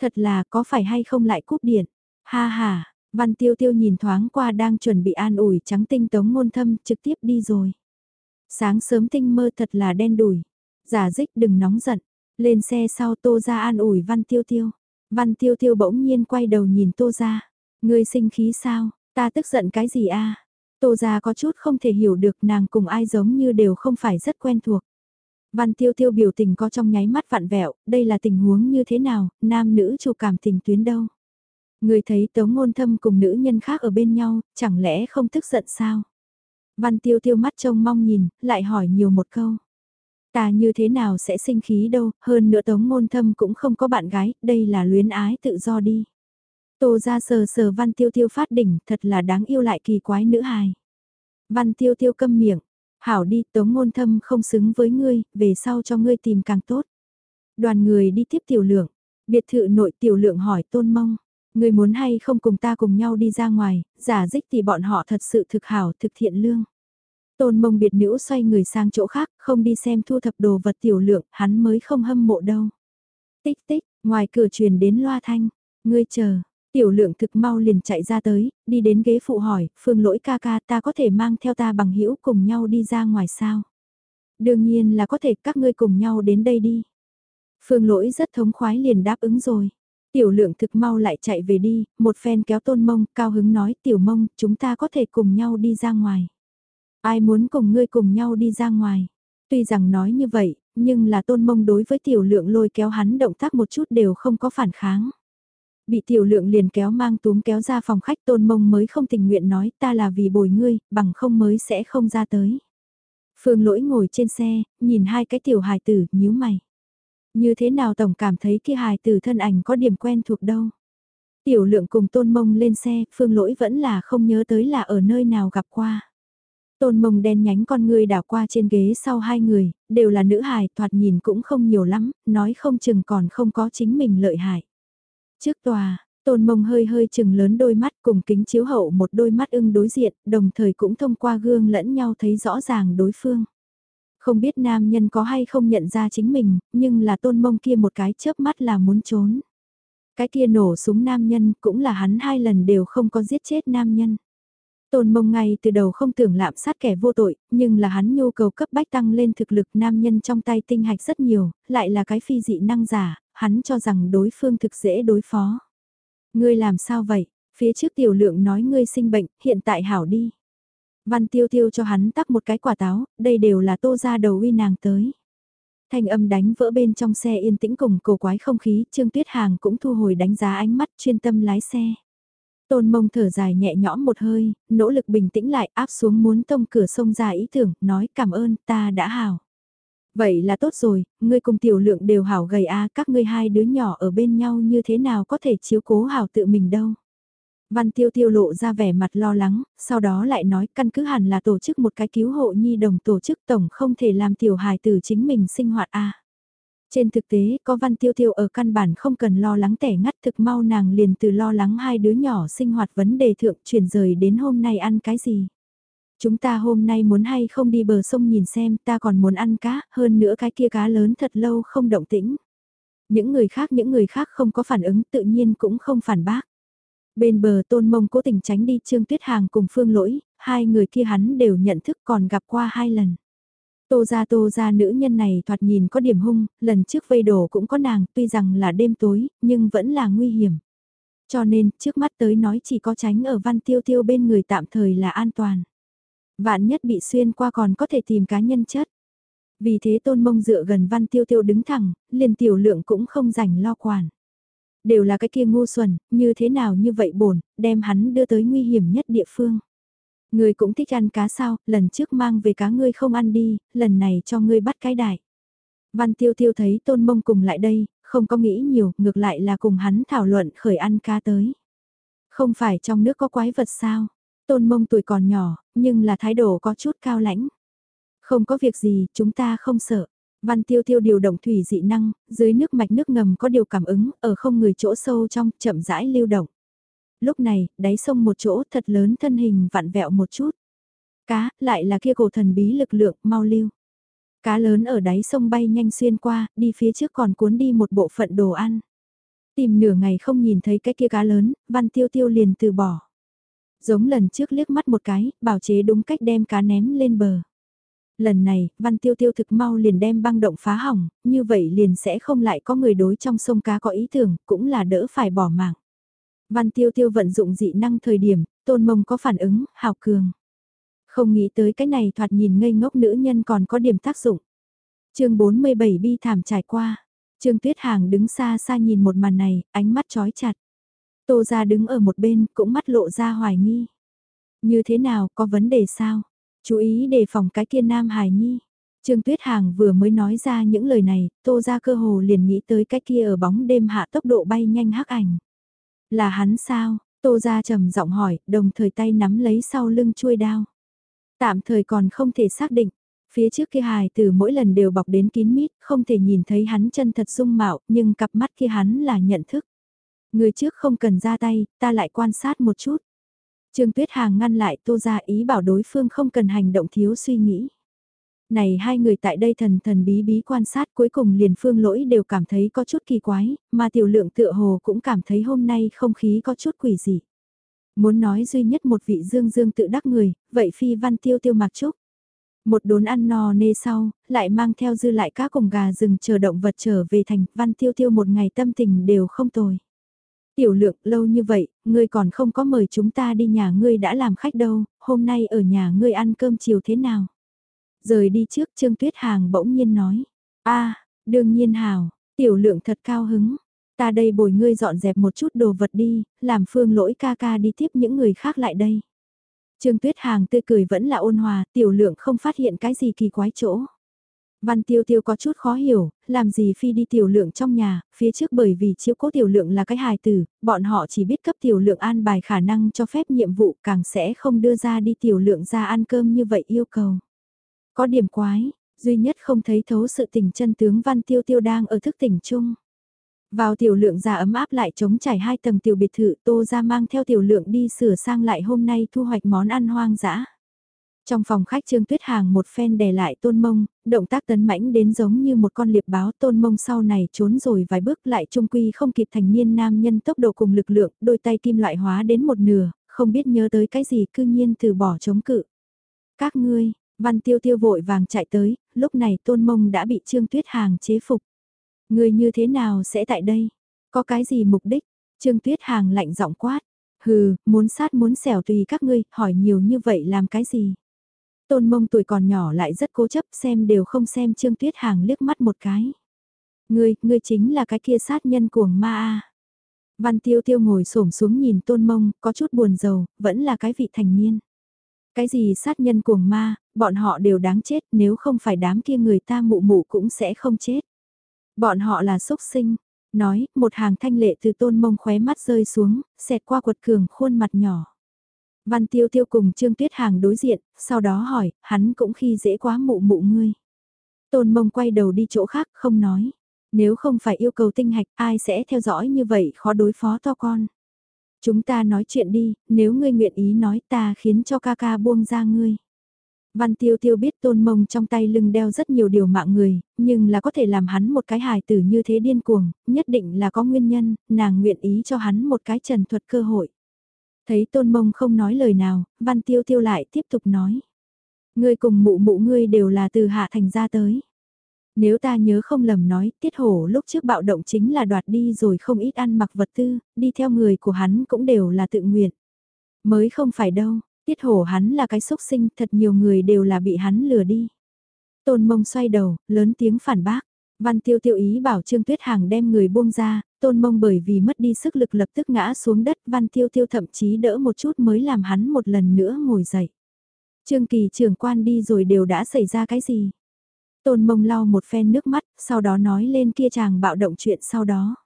Thật là có phải hay không lại cúp điện. Ha ha, văn tiêu tiêu nhìn thoáng qua đang chuẩn bị an ủi trắng tinh tống ngôn thâm trực tiếp đi rồi. Sáng sớm tinh mơ thật là đen đủi. Giả dích đừng nóng giận. Lên xe sau tô ra an ủi văn tiêu tiêu. Văn tiêu tiêu bỗng nhiên quay đầu nhìn tô ra. Ngươi sinh khí sao, ta tức giận cái gì a? Tô gia có chút không thể hiểu được nàng cùng ai giống như đều không phải rất quen thuộc. Văn tiêu tiêu biểu tình có trong nháy mắt vặn vẹo, đây là tình huống như thế nào, nam nữ chủ cảm tình tuyến đâu. Người thấy tống ngôn thâm cùng nữ nhân khác ở bên nhau, chẳng lẽ không tức giận sao? Văn tiêu tiêu mắt trông mong nhìn, lại hỏi nhiều một câu. Ta như thế nào sẽ sinh khí đâu, hơn nữa tống ngôn thâm cũng không có bạn gái, đây là luyến ái tự do đi. Tô ra sờ sờ văn tiêu tiêu phát đỉnh, thật là đáng yêu lại kỳ quái nữ hài. Văn tiêu tiêu câm miệng, hảo đi tống ngôn thâm không xứng với ngươi, về sau cho ngươi tìm càng tốt. Đoàn người đi tiếp tiểu lượng, biệt thự nội tiểu lượng hỏi tôn mông. Ngươi muốn hay không cùng ta cùng nhau đi ra ngoài, giả dích thì bọn họ thật sự thực hảo, thực thiện lương. Tôn mông biệt nữ xoay người sang chỗ khác, không đi xem thu thập đồ vật tiểu lượng, hắn mới không hâm mộ đâu. Tích tích, ngoài cửa truyền đến loa thanh, ngươi chờ, Tiểu lượng thực mau liền chạy ra tới, đi đến ghế phụ hỏi, phương lỗi ca ca ta có thể mang theo ta bằng hữu cùng nhau đi ra ngoài sao? Đương nhiên là có thể các ngươi cùng nhau đến đây đi. Phương lỗi rất thống khoái liền đáp ứng rồi. Tiểu lượng thực mau lại chạy về đi, một phen kéo tôn mông, cao hứng nói tiểu mông, chúng ta có thể cùng nhau đi ra ngoài. Ai muốn cùng ngươi cùng nhau đi ra ngoài? Tuy rằng nói như vậy, nhưng là tôn mông đối với tiểu lượng lôi kéo hắn động tác một chút đều không có phản kháng. Bị tiểu lượng liền kéo mang túm kéo ra phòng khách tôn mông mới không tình nguyện nói ta là vì bồi ngươi, bằng không mới sẽ không ra tới. Phương lỗi ngồi trên xe, nhìn hai cái tiểu hài tử, nhíu mày. Như thế nào tổng cảm thấy kia hài tử thân ảnh có điểm quen thuộc đâu. Tiểu lượng cùng tôn mông lên xe, phương lỗi vẫn là không nhớ tới là ở nơi nào gặp qua. Tôn mông đen nhánh con người đảo qua trên ghế sau hai người, đều là nữ hài, thoạt nhìn cũng không nhiều lắm, nói không chừng còn không có chính mình lợi hại. Trước tòa, tôn mông hơi hơi chừng lớn đôi mắt cùng kính chiếu hậu một đôi mắt ưng đối diện, đồng thời cũng thông qua gương lẫn nhau thấy rõ ràng đối phương. Không biết nam nhân có hay không nhận ra chính mình, nhưng là tôn mông kia một cái chớp mắt là muốn trốn. Cái kia nổ súng nam nhân cũng là hắn hai lần đều không có giết chết nam nhân. Tôn mông ngay từ đầu không tưởng lạm sát kẻ vô tội, nhưng là hắn nhu cầu cấp bách tăng lên thực lực nam nhân trong tay tinh hạch rất nhiều, lại là cái phi dị năng giả, hắn cho rằng đối phương thực dễ đối phó. Ngươi làm sao vậy? Phía trước tiểu lượng nói ngươi sinh bệnh, hiện tại hảo đi. Văn tiêu tiêu cho hắn tắc một cái quả táo, đây đều là tô ra đầu uy nàng tới. Thanh âm đánh vỡ bên trong xe yên tĩnh cùng cổ quái không khí, Trương Tuyết Hàng cũng thu hồi đánh giá ánh mắt chuyên tâm lái xe. Tôn mông thở dài nhẹ nhõm một hơi, nỗ lực bình tĩnh lại áp xuống muốn tông cửa sông ra ý tưởng, nói cảm ơn ta đã hảo. Vậy là tốt rồi, ngươi cùng tiểu lượng đều hảo gầy a các ngươi hai đứa nhỏ ở bên nhau như thế nào có thể chiếu cố hảo tự mình đâu. Văn tiêu tiêu lộ ra vẻ mặt lo lắng, sau đó lại nói căn cứ hẳn là tổ chức một cái cứu hộ nhi đồng tổ chức tổng không thể làm tiểu hài tử chính mình sinh hoạt a. Trên thực tế, có văn tiêu tiêu ở căn bản không cần lo lắng tẻ ngắt thực mau nàng liền từ lo lắng hai đứa nhỏ sinh hoạt vấn đề thượng chuyển rời đến hôm nay ăn cái gì. Chúng ta hôm nay muốn hay không đi bờ sông nhìn xem ta còn muốn ăn cá, hơn nữa cái kia cá lớn thật lâu không động tĩnh. Những người khác những người khác không có phản ứng tự nhiên cũng không phản bác. Bên bờ tôn mông cố tình tránh đi Trương Tuyết Hàng cùng Phương Lỗi, hai người kia hắn đều nhận thức còn gặp qua hai lần. Tô ra tô ra nữ nhân này thoạt nhìn có điểm hung, lần trước vây đổ cũng có nàng, tuy rằng là đêm tối, nhưng vẫn là nguy hiểm. Cho nên, trước mắt tới nói chỉ có tránh ở văn tiêu tiêu bên người tạm thời là an toàn. Vạn nhất bị xuyên qua còn có thể tìm cá nhân chất. Vì thế tôn mông dựa gần văn tiêu tiêu đứng thẳng, liền tiểu lượng cũng không rảnh lo quản. Đều là cái kia ngu xuẩn, như thế nào như vậy bổn, đem hắn đưa tới nguy hiểm nhất địa phương. Ngươi cũng thích ăn cá sao, lần trước mang về cá ngươi không ăn đi, lần này cho ngươi bắt cái đại. Văn tiêu tiêu thấy tôn mông cùng lại đây, không có nghĩ nhiều, ngược lại là cùng hắn thảo luận khởi ăn cá tới. Không phải trong nước có quái vật sao, tôn mông tuổi còn nhỏ, nhưng là thái độ có chút cao lãnh. Không có việc gì, chúng ta không sợ. Văn tiêu tiêu điều động thủy dị năng, dưới nước mạch nước ngầm có điều cảm ứng, ở không người chỗ sâu trong, chậm rãi lưu động. Lúc này, đáy sông một chỗ thật lớn thân hình vặn vẹo một chút. Cá, lại là kia cổ thần bí lực lượng, mau lưu. Cá lớn ở đáy sông bay nhanh xuyên qua, đi phía trước còn cuốn đi một bộ phận đồ ăn. Tìm nửa ngày không nhìn thấy cái kia cá lớn, văn tiêu tiêu liền từ bỏ. Giống lần trước liếc mắt một cái, bảo chế đúng cách đem cá ném lên bờ. Lần này, văn tiêu tiêu thực mau liền đem băng động phá hỏng, như vậy liền sẽ không lại có người đối trong sông cá có ý tưởng, cũng là đỡ phải bỏ mạng. Văn tiêu tiêu vận dụng dị năng thời điểm, tôn mông có phản ứng, hào cường. Không nghĩ tới cái này thoạt nhìn ngây ngốc nữ nhân còn có điểm tác dụng. chương 47 bi thảm trải qua. Trương Tuyết Hàng đứng xa xa nhìn một màn này, ánh mắt chói chặt. Tô ra đứng ở một bên, cũng mắt lộ ra hoài nghi. Như thế nào, có vấn đề sao? Chú ý đề phòng cái kia nam hài nhi. Trương Tuyết Hàng vừa mới nói ra những lời này, tô ra cơ hồ liền nghĩ tới cái kia ở bóng đêm hạ tốc độ bay nhanh hắc ảnh. Là hắn sao? Tô ra trầm giọng hỏi, đồng thời tay nắm lấy sau lưng chuôi đao. Tạm thời còn không thể xác định. Phía trước kia hài từ mỗi lần đều bọc đến kín mít, không thể nhìn thấy hắn chân thật dung mạo, nhưng cặp mắt kia hắn là nhận thức. Người trước không cần ra tay, ta lại quan sát một chút. Trương Tuyết Hàng ngăn lại Tô Gia ý bảo đối phương không cần hành động thiếu suy nghĩ. Này hai người tại đây thần thần bí bí quan sát cuối cùng liền phương lỗi đều cảm thấy có chút kỳ quái, mà tiểu lượng tựa hồ cũng cảm thấy hôm nay không khí có chút quỷ dị. Muốn nói duy nhất một vị dương dương tự đắc người, vậy phi văn tiêu tiêu mặc trúc. Một đốn ăn no nê sau, lại mang theo dư lại cá cùng gà rừng chờ động vật trở về thành văn tiêu tiêu một ngày tâm tình đều không tồi. Tiểu lượng lâu như vậy, ngươi còn không có mời chúng ta đi nhà ngươi đã làm khách đâu, hôm nay ở nhà ngươi ăn cơm chiều thế nào? Rời đi trước Trương Tuyết Hàng bỗng nhiên nói. a đương nhiên hào, tiểu lượng thật cao hứng. Ta đây bồi ngươi dọn dẹp một chút đồ vật đi, làm phương lỗi ca ca đi tiếp những người khác lại đây. Trương Tuyết Hàng tươi cười vẫn là ôn hòa, tiểu lượng không phát hiện cái gì kỳ quái chỗ. Văn tiêu tiêu có chút khó hiểu, làm gì phi đi tiểu lượng trong nhà, phía trước bởi vì chiếu cố tiểu lượng là cái hài tử, bọn họ chỉ biết cấp tiểu lượng an bài khả năng cho phép nhiệm vụ càng sẽ không đưa ra đi tiểu lượng ra ăn cơm như vậy yêu cầu. Có điểm quái, duy nhất không thấy thấu sự tình chân tướng văn tiêu tiêu đang ở thức tỉnh chung. Vào tiểu lượng già ấm áp lại chống trải hai tầng tiểu biệt thự tô ra mang theo tiểu lượng đi sửa sang lại hôm nay thu hoạch món ăn hoang dã. Trong phòng khách Trương Tuyết Hàng một phen đè lại tôn mông, động tác tấn mãnh đến giống như một con liệp báo tôn mông sau này trốn rồi vài bước lại trung quy không kịp thành niên nam nhân tốc độ cùng lực lượng, đôi tay kim loại hóa đến một nửa, không biết nhớ tới cái gì cư nhiên từ bỏ chống cự. Các ngươi, văn tiêu tiêu vội vàng chạy tới, lúc này tôn mông đã bị Trương Tuyết Hàng chế phục. Ngươi như thế nào sẽ tại đây? Có cái gì mục đích? Trương Tuyết Hàng lạnh giọng quát. Hừ, muốn sát muốn xẻo tùy các ngươi, hỏi nhiều như vậy làm cái gì? Tôn mông tuổi còn nhỏ lại rất cố chấp xem đều không xem Trương Tuyết Hàng liếc mắt một cái. Ngươi, ngươi chính là cái kia sát nhân cuồng ma a. Văn tiêu tiêu ngồi xổm xuống nhìn tôn mông, có chút buồn rầu, vẫn là cái vị thành niên. Cái gì sát nhân cuồng ma, bọn họ đều đáng chết nếu không phải đám kia người ta mụ mụ cũng sẽ không chết. Bọn họ là xúc sinh. Nói, một hàng thanh lệ từ tôn mông khóe mắt rơi xuống, xẹt qua quật cường khuôn mặt nhỏ. Văn tiêu tiêu cùng Trương Tuyết Hàng đối diện, sau đó hỏi, hắn cũng khi dễ quá mụ mụ ngươi. Tôn mông quay đầu đi chỗ khác, không nói. Nếu không phải yêu cầu tinh hạch, ai sẽ theo dõi như vậy khó đối phó to con. Chúng ta nói chuyện đi, nếu ngươi nguyện ý nói ta khiến cho ca ca buông ra ngươi. Văn tiêu tiêu biết tôn mông trong tay lưng đeo rất nhiều điều mạng người, nhưng là có thể làm hắn một cái hài tử như thế điên cuồng, nhất định là có nguyên nhân, nàng nguyện ý cho hắn một cái trần thuật cơ hội. Thấy tôn mông không nói lời nào, văn tiêu tiêu lại tiếp tục nói. Ngươi cùng mụ mụ ngươi đều là từ hạ thành ra tới. Nếu ta nhớ không lầm nói, tiết hổ lúc trước bạo động chính là đoạt đi rồi không ít ăn mặc vật tư, đi theo người của hắn cũng đều là tự nguyện. Mới không phải đâu, tiết hổ hắn là cái xúc sinh, thật nhiều người đều là bị hắn lừa đi. Tôn mông xoay đầu, lớn tiếng phản bác. Văn tiêu tiêu ý bảo Trương Tuyết Hàng đem người buông ra, tôn mông bởi vì mất đi sức lực lập tức ngã xuống đất văn tiêu tiêu thậm chí đỡ một chút mới làm hắn một lần nữa ngồi dậy. Trương Kỳ trưởng quan đi rồi đều đã xảy ra cái gì? Tôn mông lau một phen nước mắt, sau đó nói lên kia chàng bạo động chuyện sau đó.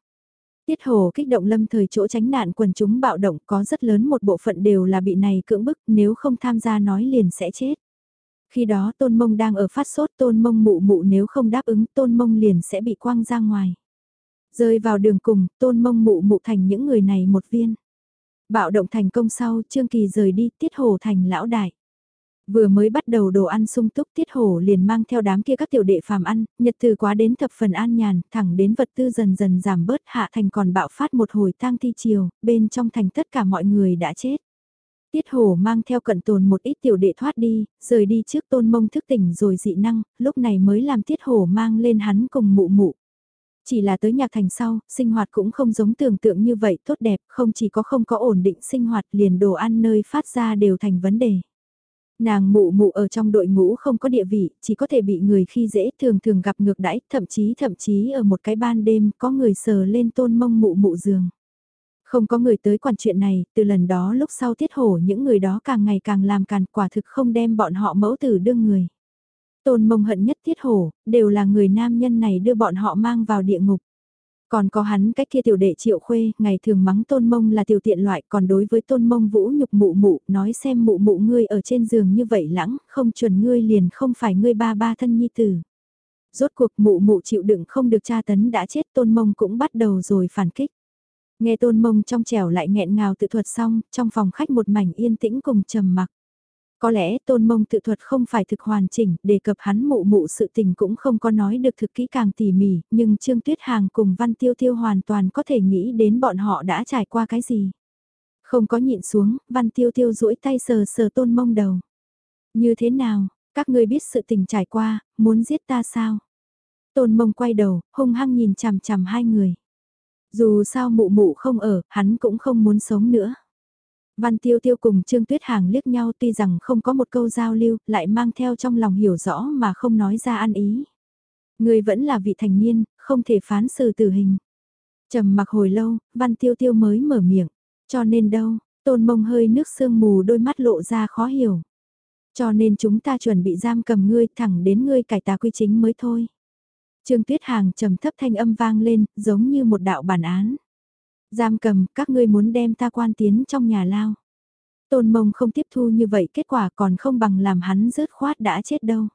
Tiết hồ kích động lâm thời chỗ tránh nạn quần chúng bạo động có rất lớn một bộ phận đều là bị này cưỡng bức nếu không tham gia nói liền sẽ chết. Khi đó tôn mông đang ở phát sốt tôn mông mụ mụ nếu không đáp ứng tôn mông liền sẽ bị quăng ra ngoài. Rơi vào đường cùng, tôn mông mụ mụ thành những người này một viên. Bạo động thành công sau, Trương Kỳ rời đi, tiết hồ thành lão đại. Vừa mới bắt đầu đồ ăn sung túc tiết hổ liền mang theo đám kia các tiểu đệ phàm ăn, nhật từ quá đến thập phần an nhàn, thẳng đến vật tư dần dần giảm bớt hạ thành còn bạo phát một hồi tang thi chiều, bên trong thành tất cả mọi người đã chết. Tiết hổ mang theo cận tồn một ít tiểu đệ thoát đi, rời đi trước tôn mông thức tỉnh rồi dị năng, lúc này mới làm tiết hổ mang lên hắn cùng mụ mụ. Chỉ là tới nhạc thành sau, sinh hoạt cũng không giống tưởng tượng như vậy tốt đẹp, không chỉ có không có ổn định sinh hoạt liền đồ ăn nơi phát ra đều thành vấn đề. Nàng mụ mụ ở trong đội ngũ không có địa vị, chỉ có thể bị người khi dễ thường thường gặp ngược đãi, thậm chí thậm chí ở một cái ban đêm có người sờ lên tôn mông mụ mụ giường. Không có người tới quản chuyện này, từ lần đó lúc sau tiết hổ những người đó càng ngày càng làm càn quả thực không đem bọn họ mẫu tử đương người. Tôn mông hận nhất tiết hổ, đều là người nam nhân này đưa bọn họ mang vào địa ngục. Còn có hắn cách kia tiểu đệ triệu khuê, ngày thường mắng tôn mông là tiểu tiện loại, còn đối với tôn mông vũ nhục mụ mụ, nói xem mụ mụ ngươi ở trên giường như vậy lãng, không chuẩn ngươi liền không phải ngươi ba ba thân nhi tử. Rốt cuộc mụ mụ chịu đựng không được tra tấn đã chết tôn mông cũng bắt đầu rồi phản kích. Nghe tôn mông trong trẻo lại nghẹn ngào tự thuật xong, trong phòng khách một mảnh yên tĩnh cùng trầm mặc. Có lẽ tôn mông tự thuật không phải thực hoàn chỉnh, đề cập hắn mụ mụ sự tình cũng không có nói được thực kỹ càng tỉ mỉ, nhưng Trương Tuyết Hàng cùng Văn Tiêu Tiêu hoàn toàn có thể nghĩ đến bọn họ đã trải qua cái gì. Không có nhịn xuống, Văn Tiêu Tiêu duỗi tay sờ sờ tôn mông đầu. Như thế nào, các ngươi biết sự tình trải qua, muốn giết ta sao? Tôn mông quay đầu, hung hăng nhìn chằm chằm hai người. Dù sao mụ mụ không ở, hắn cũng không muốn sống nữa. Văn Tiêu Tiêu cùng Trương Tuyết Hàng liếc nhau tuy rằng không có một câu giao lưu, lại mang theo trong lòng hiểu rõ mà không nói ra ăn ý. Người vẫn là vị thành niên, không thể phán xử tử hình. trầm mặc hồi lâu, Văn Tiêu Tiêu mới mở miệng. Cho nên đâu, tôn mông hơi nước sương mù đôi mắt lộ ra khó hiểu. Cho nên chúng ta chuẩn bị giam cầm ngươi thẳng đến ngươi cải tà quy chính mới thôi. Trương Tuyết Hàng trầm thấp thanh âm vang lên, giống như một đạo bản án. Giam cầm, các ngươi muốn đem ta quan tiến trong nhà lao. Tôn mông không tiếp thu như vậy kết quả còn không bằng làm hắn rớt khoát đã chết đâu.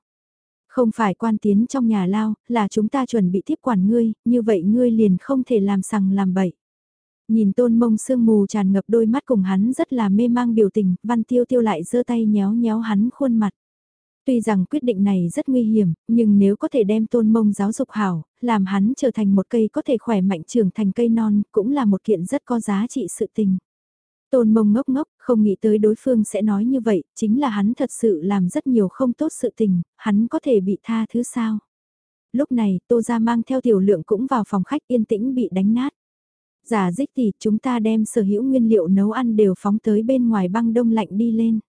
Không phải quan tiến trong nhà lao, là chúng ta chuẩn bị tiếp quản ngươi, như vậy ngươi liền không thể làm sằng làm bậy. Nhìn tôn mông sương mù tràn ngập đôi mắt cùng hắn rất là mê mang biểu tình, văn tiêu tiêu lại giơ tay nhéo nhéo hắn khuôn mặt. Tuy rằng quyết định này rất nguy hiểm, nhưng nếu có thể đem tôn mông giáo dục hảo, làm hắn trở thành một cây có thể khỏe mạnh trưởng thành cây non, cũng là một kiện rất có giá trị sự tình. Tôn mông ngốc ngốc, không nghĩ tới đối phương sẽ nói như vậy, chính là hắn thật sự làm rất nhiều không tốt sự tình, hắn có thể bị tha thứ sao. Lúc này, Tô Gia mang theo tiểu lượng cũng vào phòng khách yên tĩnh bị đánh nát. Giả dích thì chúng ta đem sở hữu nguyên liệu nấu ăn đều phóng tới bên ngoài băng đông lạnh đi lên.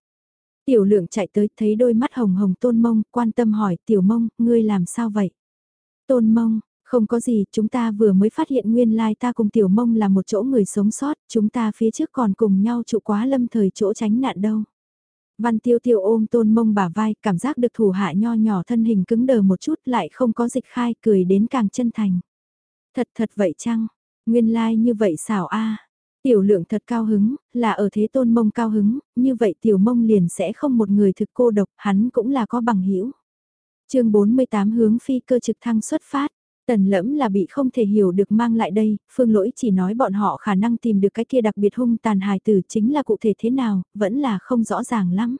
Tiểu lượng chạy tới thấy đôi mắt hồng hồng tôn mông, quan tâm hỏi tiểu mông, ngươi làm sao vậy? Tôn mông, không có gì, chúng ta vừa mới phát hiện nguyên lai ta cùng tiểu mông là một chỗ người sống sót, chúng ta phía trước còn cùng nhau trụ quá lâm thời chỗ tránh nạn đâu. Văn tiêu tiêu ôm tôn mông bả vai, cảm giác được thủ hạ nho nhỏ thân hình cứng đờ một chút lại không có dịch khai, cười đến càng chân thành. Thật thật vậy chăng? Nguyên lai như vậy xảo a Tiểu lượng thật cao hứng, là ở thế tôn mông cao hứng, như vậy tiểu mông liền sẽ không một người thực cô độc, hắn cũng là có bằng hữu chương 48 hướng phi cơ trực thăng xuất phát. Tần lẫm là bị không thể hiểu được mang lại đây, phương lỗi chỉ nói bọn họ khả năng tìm được cái kia đặc biệt hung tàn hài tử chính là cụ thể thế nào, vẫn là không rõ ràng lắm.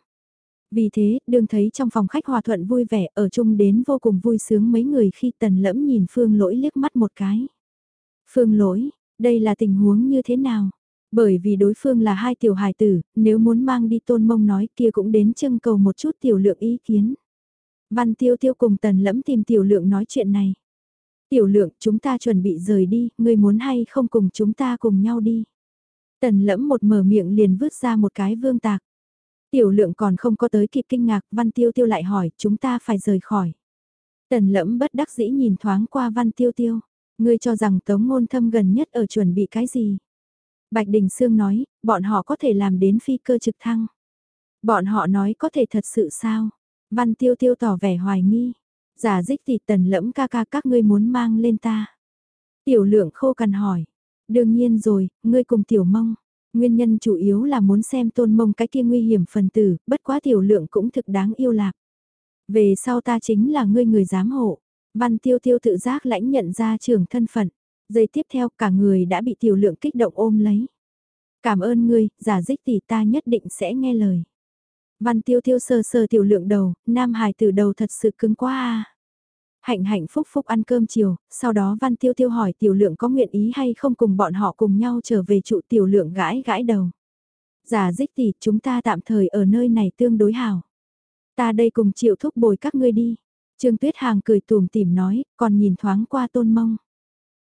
Vì thế, đương thấy trong phòng khách hòa thuận vui vẻ ở chung đến vô cùng vui sướng mấy người khi tần lẫm nhìn phương lỗi liếc mắt một cái. Phương lỗi, đây là tình huống như thế nào? Bởi vì đối phương là hai tiểu hài tử, nếu muốn mang đi tôn mông nói kia cũng đến trưng cầu một chút tiểu lượng ý kiến. Văn tiêu tiêu cùng tần lẫm tìm tiểu lượng nói chuyện này. Tiểu lượng chúng ta chuẩn bị rời đi, ngươi muốn hay không cùng chúng ta cùng nhau đi. Tần lẫm một mở miệng liền vứt ra một cái vương tạc. Tiểu lượng còn không có tới kịp kinh ngạc, văn tiêu tiêu lại hỏi, chúng ta phải rời khỏi. Tần lẫm bất đắc dĩ nhìn thoáng qua văn tiêu tiêu. Ngươi cho rằng tống ngôn thâm gần nhất ở chuẩn bị cái gì? Bạch Đình Sương nói, bọn họ có thể làm đến phi cơ trực thăng. Bọn họ nói có thể thật sự sao? Văn tiêu tiêu tỏ vẻ hoài nghi. Giả dích thì tần lẫm ca ca các ngươi muốn mang lên ta. Tiểu lượng khô cần hỏi. Đương nhiên rồi, ngươi cùng tiểu mông. Nguyên nhân chủ yếu là muốn xem tôn mông cái kia nguy hiểm phần tử, bất quá tiểu lượng cũng thực đáng yêu lạc. Về sau ta chính là ngươi người giám hộ. Văn tiêu tiêu tự giác lãnh nhận ra trưởng thân phận. Giây tiếp theo cả người đã bị tiểu lượng kích động ôm lấy. Cảm ơn ngươi, giả dích tỷ ta nhất định sẽ nghe lời. Văn tiêu tiêu sờ sờ tiểu lượng đầu, nam hài từ đầu thật sự cứng quá à. Hạnh hạnh phúc phúc ăn cơm chiều, sau đó văn tiêu tiêu hỏi tiểu lượng có nguyện ý hay không cùng bọn họ cùng nhau trở về trụ tiểu lượng gãi gãi đầu. Giả dích tỷ chúng ta tạm thời ở nơi này tương đối hảo. Ta đây cùng chịu thúc bồi các ngươi đi. Trương Tuyết Hàng cười tùm tìm nói, còn nhìn thoáng qua tôn mông.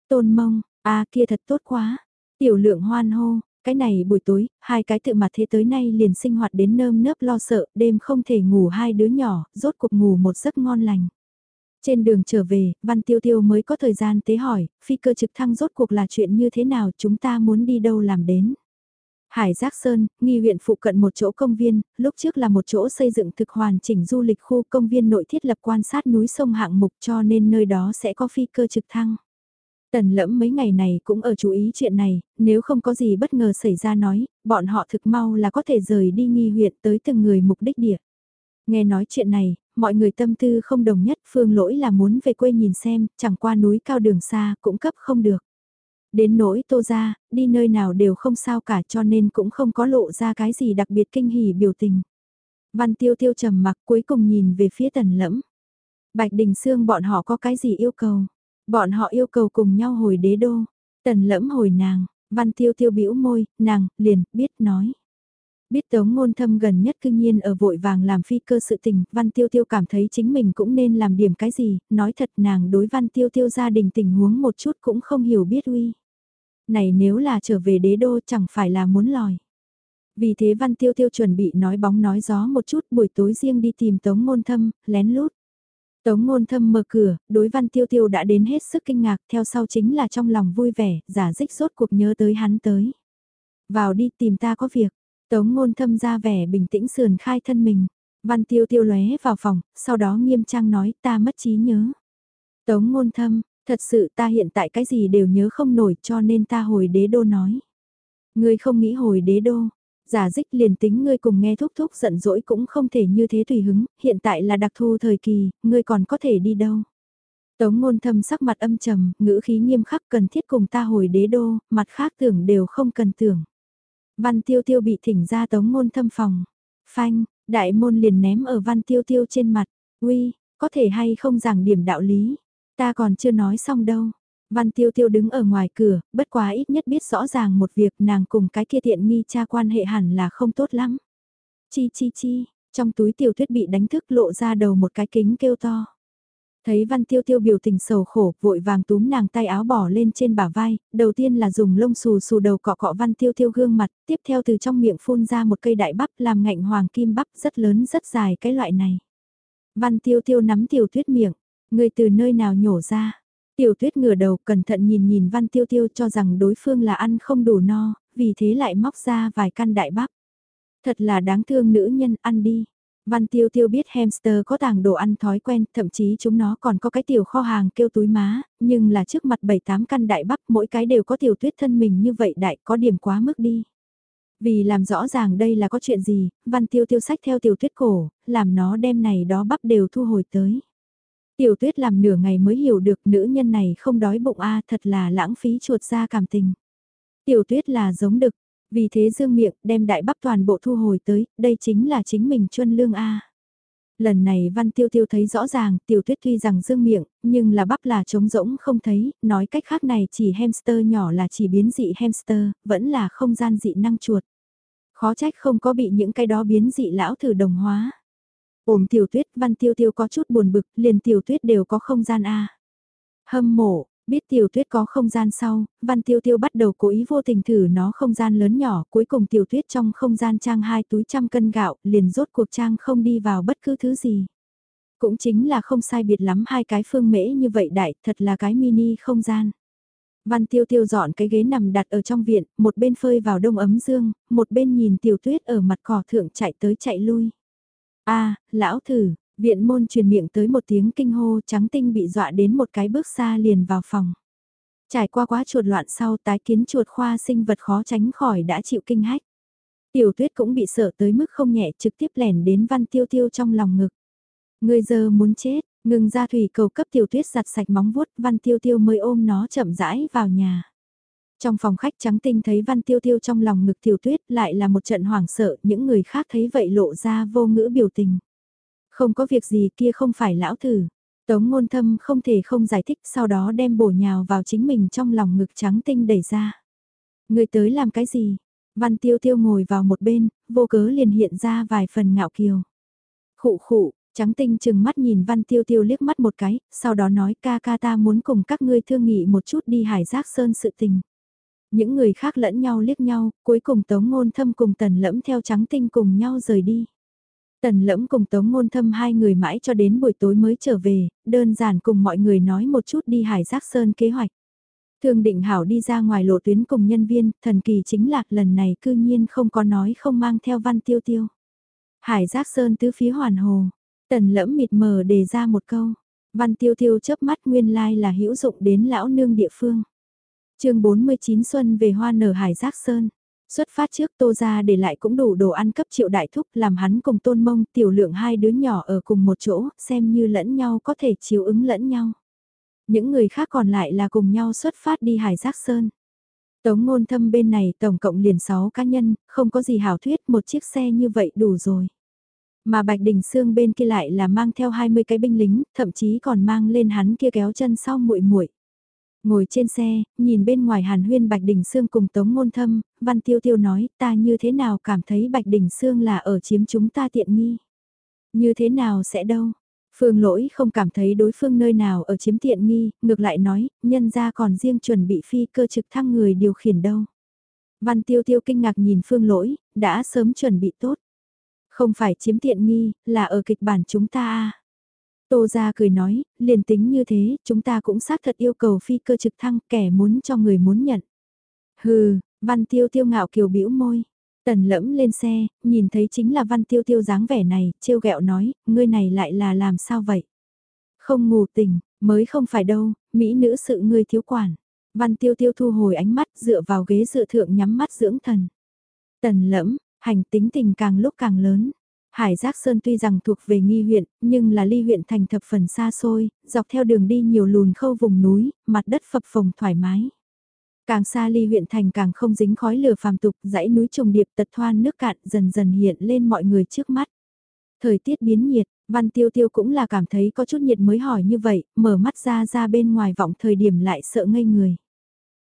Tôn mông, à kia thật tốt quá. Tiểu lượng hoan hô, cái này buổi tối, hai cái tự mặt thế tới nay liền sinh hoạt đến nơm nớp lo sợ, đêm không thể ngủ hai đứa nhỏ, rốt cuộc ngủ một giấc ngon lành. Trên đường trở về, Văn Tiêu Tiêu mới có thời gian tế hỏi, phi cơ trực thăng rốt cuộc là chuyện như thế nào chúng ta muốn đi đâu làm đến. Hải Giác Sơn, nghi huyện phụ cận một chỗ công viên, lúc trước là một chỗ xây dựng thực hoàn chỉnh du lịch khu công viên nội thiết lập quan sát núi sông hạng mục cho nên nơi đó sẽ có phi cơ trực thăng. Tần lẫm mấy ngày này cũng ở chú ý chuyện này, nếu không có gì bất ngờ xảy ra nói, bọn họ thực mau là có thể rời đi nghi huyện tới từng người mục đích địa. Nghe nói chuyện này, mọi người tâm tư không đồng nhất, phương lỗi là muốn về quê nhìn xem, chẳng qua núi cao đường xa cũng cấp không được. Đến nỗi tô ra, đi nơi nào đều không sao cả cho nên cũng không có lộ ra cái gì đặc biệt kinh hỉ biểu tình. Văn tiêu tiêu trầm mặc cuối cùng nhìn về phía tần lẫm. Bạch Đình Sương bọn họ có cái gì yêu cầu? Bọn họ yêu cầu cùng nhau hồi đế đô. Tần lẫm hồi nàng, văn tiêu tiêu bĩu môi, nàng, liền, biết nói. Biết tống ngôn thâm gần nhất cư nhiên ở vội vàng làm phi cơ sự tình, văn tiêu tiêu cảm thấy chính mình cũng nên làm điểm cái gì, nói thật nàng đối văn tiêu tiêu gia đình tình huống một chút cũng không hiểu biết uy. Này nếu là trở về đế đô chẳng phải là muốn lòi. Vì thế văn tiêu tiêu chuẩn bị nói bóng nói gió một chút buổi tối riêng đi tìm tống ngôn thâm, lén lút. Tống ngôn thâm mở cửa, đối văn tiêu tiêu đã đến hết sức kinh ngạc, theo sau chính là trong lòng vui vẻ, giả dích rốt cuộc nhớ tới hắn tới. Vào đi tìm ta có việc, tống ngôn thâm ra vẻ bình tĩnh sườn khai thân mình. Văn tiêu tiêu lóe vào phòng, sau đó nghiêm trang nói ta mất trí nhớ. Tống ngôn thâm, thật sự ta hiện tại cái gì đều nhớ không nổi cho nên ta hồi đế đô nói. Ngươi không nghĩ hồi đế đô, giả dích liền tính ngươi cùng nghe thúc thúc giận dỗi cũng không thể như thế tùy hứng, hiện tại là đặc thu thời kỳ, ngươi còn có thể đi đâu. Tống ngôn thâm sắc mặt âm trầm, ngữ khí nghiêm khắc cần thiết cùng ta hồi đế đô, mặt khác tưởng đều không cần tưởng. Văn tiêu tiêu bị thỉnh ra tống ngôn thâm phòng. Phanh, đại môn liền ném ở văn tiêu tiêu trên mặt. Uy, có thể hay không giảng điểm đạo lý. Ta còn chưa nói xong đâu. Văn tiêu tiêu đứng ở ngoài cửa, bất quá ít nhất biết rõ ràng một việc nàng cùng cái kia tiện nghi cha quan hệ hẳn là không tốt lắm. Chi chi chi, trong túi tiểu thuyết bị đánh thức lộ ra đầu một cái kính kêu to. Thấy văn tiêu tiêu biểu tình sầu khổ, vội vàng túm nàng tay áo bỏ lên trên bả vai, đầu tiên là dùng lông xù xù đầu cọ cọ văn tiêu tiêu gương mặt, tiếp theo từ trong miệng phun ra một cây đại bắp làm ngạnh hoàng kim bắp rất lớn rất dài cái loại này. Văn tiêu tiêu nắm tiểu tuyết miệng, người từ nơi nào nhổ ra. Tiểu tuyết ngửa đầu cẩn thận nhìn nhìn văn tiêu tiêu cho rằng đối phương là ăn không đủ no, vì thế lại móc ra vài căn đại bắp. Thật là đáng thương nữ nhân ăn đi. Văn Tiêu Tiêu biết hamster có tàng đồ ăn thói quen, thậm chí chúng nó còn có cái tiểu kho hàng kêu túi má, nhưng là trước mặt 7-8 căn đại bắp mỗi cái đều có tiểu tuyết thân mình như vậy đại có điểm quá mức đi. Vì làm rõ ràng đây là có chuyện gì, Văn Tiêu Tiêu sách theo tiểu tuyết cổ, làm nó đem này đó bắp đều thu hồi tới. Tiểu tuyết làm nửa ngày mới hiểu được nữ nhân này không đói bụng a thật là lãng phí chuột ra cảm tình. Tiểu tuyết là giống đực, vì thế dương miệng đem đại bắp toàn bộ thu hồi tới, đây chính là chính mình chuân lương A. Lần này văn tiêu tiêu thấy rõ ràng, tiểu tuyết tuy rằng dương miệng, nhưng là bắp là trống rỗng không thấy, nói cách khác này chỉ hamster nhỏ là chỉ biến dị hamster, vẫn là không gian dị năng chuột. Khó trách không có bị những cái đó biến dị lão thử đồng hóa. Ôm tiểu tuyết văn tiêu tiêu có chút buồn bực, liền tiểu tuyết đều có không gian A. Hâm mộ, Biết tiểu tuyết có không gian sau, văn tiêu tiêu bắt đầu cố ý vô tình thử nó không gian lớn nhỏ, cuối cùng tiểu tuyết trong không gian trang hai túi trăm cân gạo, liền rốt cuộc trang không đi vào bất cứ thứ gì. Cũng chính là không sai biệt lắm hai cái phương mễ như vậy đại, thật là cái mini không gian. Văn tiêu tiêu dọn cái ghế nằm đặt ở trong viện, một bên phơi vào đông ấm dương, một bên nhìn tiểu tuyết ở mặt cỏ thượng chạy tới chạy lui a lão thử, Viện môn truyền miệng tới một tiếng kinh hô trắng tinh bị dọa đến một cái bước xa liền vào phòng. Trải qua quá chuột loạn sau tái kiến chuột khoa sinh vật khó tránh khỏi đã chịu kinh hách. Tiểu tuyết cũng bị sợ tới mức không nhẹ trực tiếp lẻn đến văn tiêu tiêu trong lòng ngực. Người giờ muốn chết, ngừng ra thủy cầu cấp tiểu tuyết giặt sạch móng vuốt văn tiêu tiêu mới ôm nó chậm rãi vào nhà. Trong phòng khách trắng tinh thấy văn tiêu tiêu trong lòng ngực tiểu tuyết lại là một trận hoảng sợ những người khác thấy vậy lộ ra vô ngữ biểu tình. Không có việc gì kia không phải lão thử. Tống ngôn thâm không thể không giải thích sau đó đem bổ nhào vào chính mình trong lòng ngực trắng tinh đẩy ra. Người tới làm cái gì? Văn tiêu tiêu ngồi vào một bên, vô cớ liền hiện ra vài phần ngạo kiều. Khụ khụ, trắng tinh chừng mắt nhìn văn tiêu tiêu liếc mắt một cái, sau đó nói ca ca ta muốn cùng các ngươi thương nghị một chút đi hải giác sơn sự tình. Những người khác lẫn nhau liếc nhau, cuối cùng tống ngôn thâm cùng tần lẫm theo trắng tinh cùng nhau rời đi. Tần lẫm cùng Tống Ngôn Thâm hai người mãi cho đến buổi tối mới trở về, đơn giản cùng mọi người nói một chút đi Hải Giác Sơn kế hoạch. Thường định hảo đi ra ngoài lộ tuyến cùng nhân viên, thần kỳ chính lạc lần này cư nhiên không có nói không mang theo văn tiêu tiêu. Hải Giác Sơn tứ phía hoàn hồ, tần lẫm mịt mờ đề ra một câu, văn tiêu tiêu chớp mắt nguyên lai là hữu dụng đến lão nương địa phương chương 49 Xuân về hoa nở Hải Giác Sơn. Xuất phát trước tô ra để lại cũng đủ đồ ăn cấp triệu đại thúc làm hắn cùng tôn mông tiểu lượng hai đứa nhỏ ở cùng một chỗ xem như lẫn nhau có thể chiếu ứng lẫn nhau. Những người khác còn lại là cùng nhau xuất phát đi hải giác sơn. Tống ngôn thâm bên này tổng cộng liền 6 cá nhân, không có gì hảo thuyết một chiếc xe như vậy đủ rồi. Mà Bạch Đình Sương bên kia lại là mang theo 20 cái binh lính, thậm chí còn mang lên hắn kia kéo chân sau muội muội. Ngồi trên xe, nhìn bên ngoài Hàn Huyên Bạch Đình Sương cùng Tống Ngôn Thâm, Văn Tiêu Tiêu nói ta như thế nào cảm thấy Bạch Đình Sương là ở chiếm chúng ta tiện nghi. Như thế nào sẽ đâu? Phương lỗi không cảm thấy đối phương nơi nào ở chiếm tiện nghi, ngược lại nói, nhân ra còn riêng chuẩn bị phi cơ trực thăng người điều khiển đâu. Văn Tiêu Tiêu kinh ngạc nhìn phương lỗi, đã sớm chuẩn bị tốt. Không phải chiếm tiện nghi, là ở kịch bản chúng ta à. Tô gia cười nói, liền tính như thế, chúng ta cũng xác thật yêu cầu phi cơ trực thăng kẻ muốn cho người muốn nhận. Hừ, văn tiêu tiêu ngạo kiều bĩu môi. Tần lẫm lên xe, nhìn thấy chính là văn tiêu tiêu dáng vẻ này, trêu ghẹo nói, ngươi này lại là làm sao vậy? Không ngủ tỉnh, mới không phải đâu, mỹ nữ sự ngươi thiếu quản. Văn tiêu tiêu thu hồi ánh mắt dựa vào ghế dự thượng nhắm mắt dưỡng thần. Tần lẫm, hành tính tình càng lúc càng lớn. Hải Giác Sơn tuy rằng thuộc về nghi huyện, nhưng là ly huyện thành thập phần xa xôi, dọc theo đường đi nhiều lùn khâu vùng núi, mặt đất phập phồng thoải mái. Càng xa ly huyện thành càng không dính khói lửa phàm tục, dãy núi trùng điệp tật thoan nước cạn dần dần hiện lên mọi người trước mắt. Thời tiết biến nhiệt, Văn Tiêu Tiêu cũng là cảm thấy có chút nhiệt mới hỏi như vậy, mở mắt ra ra bên ngoài vọng thời điểm lại sợ ngây người.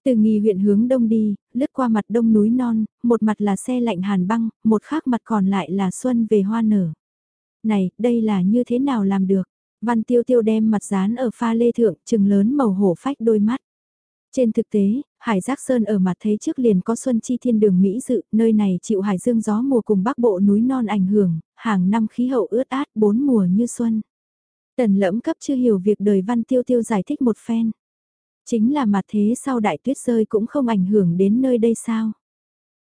Từ nghi huyện hướng đông đi, lướt qua mặt đông núi non, một mặt là xe lạnh hàn băng, một khác mặt còn lại là xuân về hoa nở. Này, đây là như thế nào làm được? Văn tiêu tiêu đem mặt dán ở pha lê thượng, trừng lớn màu hổ phách đôi mắt. Trên thực tế, Hải Giác Sơn ở mặt thế trước liền có Xuân Chi Thiên Đường Mỹ dự, nơi này chịu hải dương gió mùa cùng bắc bộ núi non ảnh hưởng, hàng năm khí hậu ướt át bốn mùa như xuân. Tần lẫm cấp chưa hiểu việc đời văn tiêu tiêu giải thích một phen. Chính là mặt thế sau đại tuyết rơi cũng không ảnh hưởng đến nơi đây sao.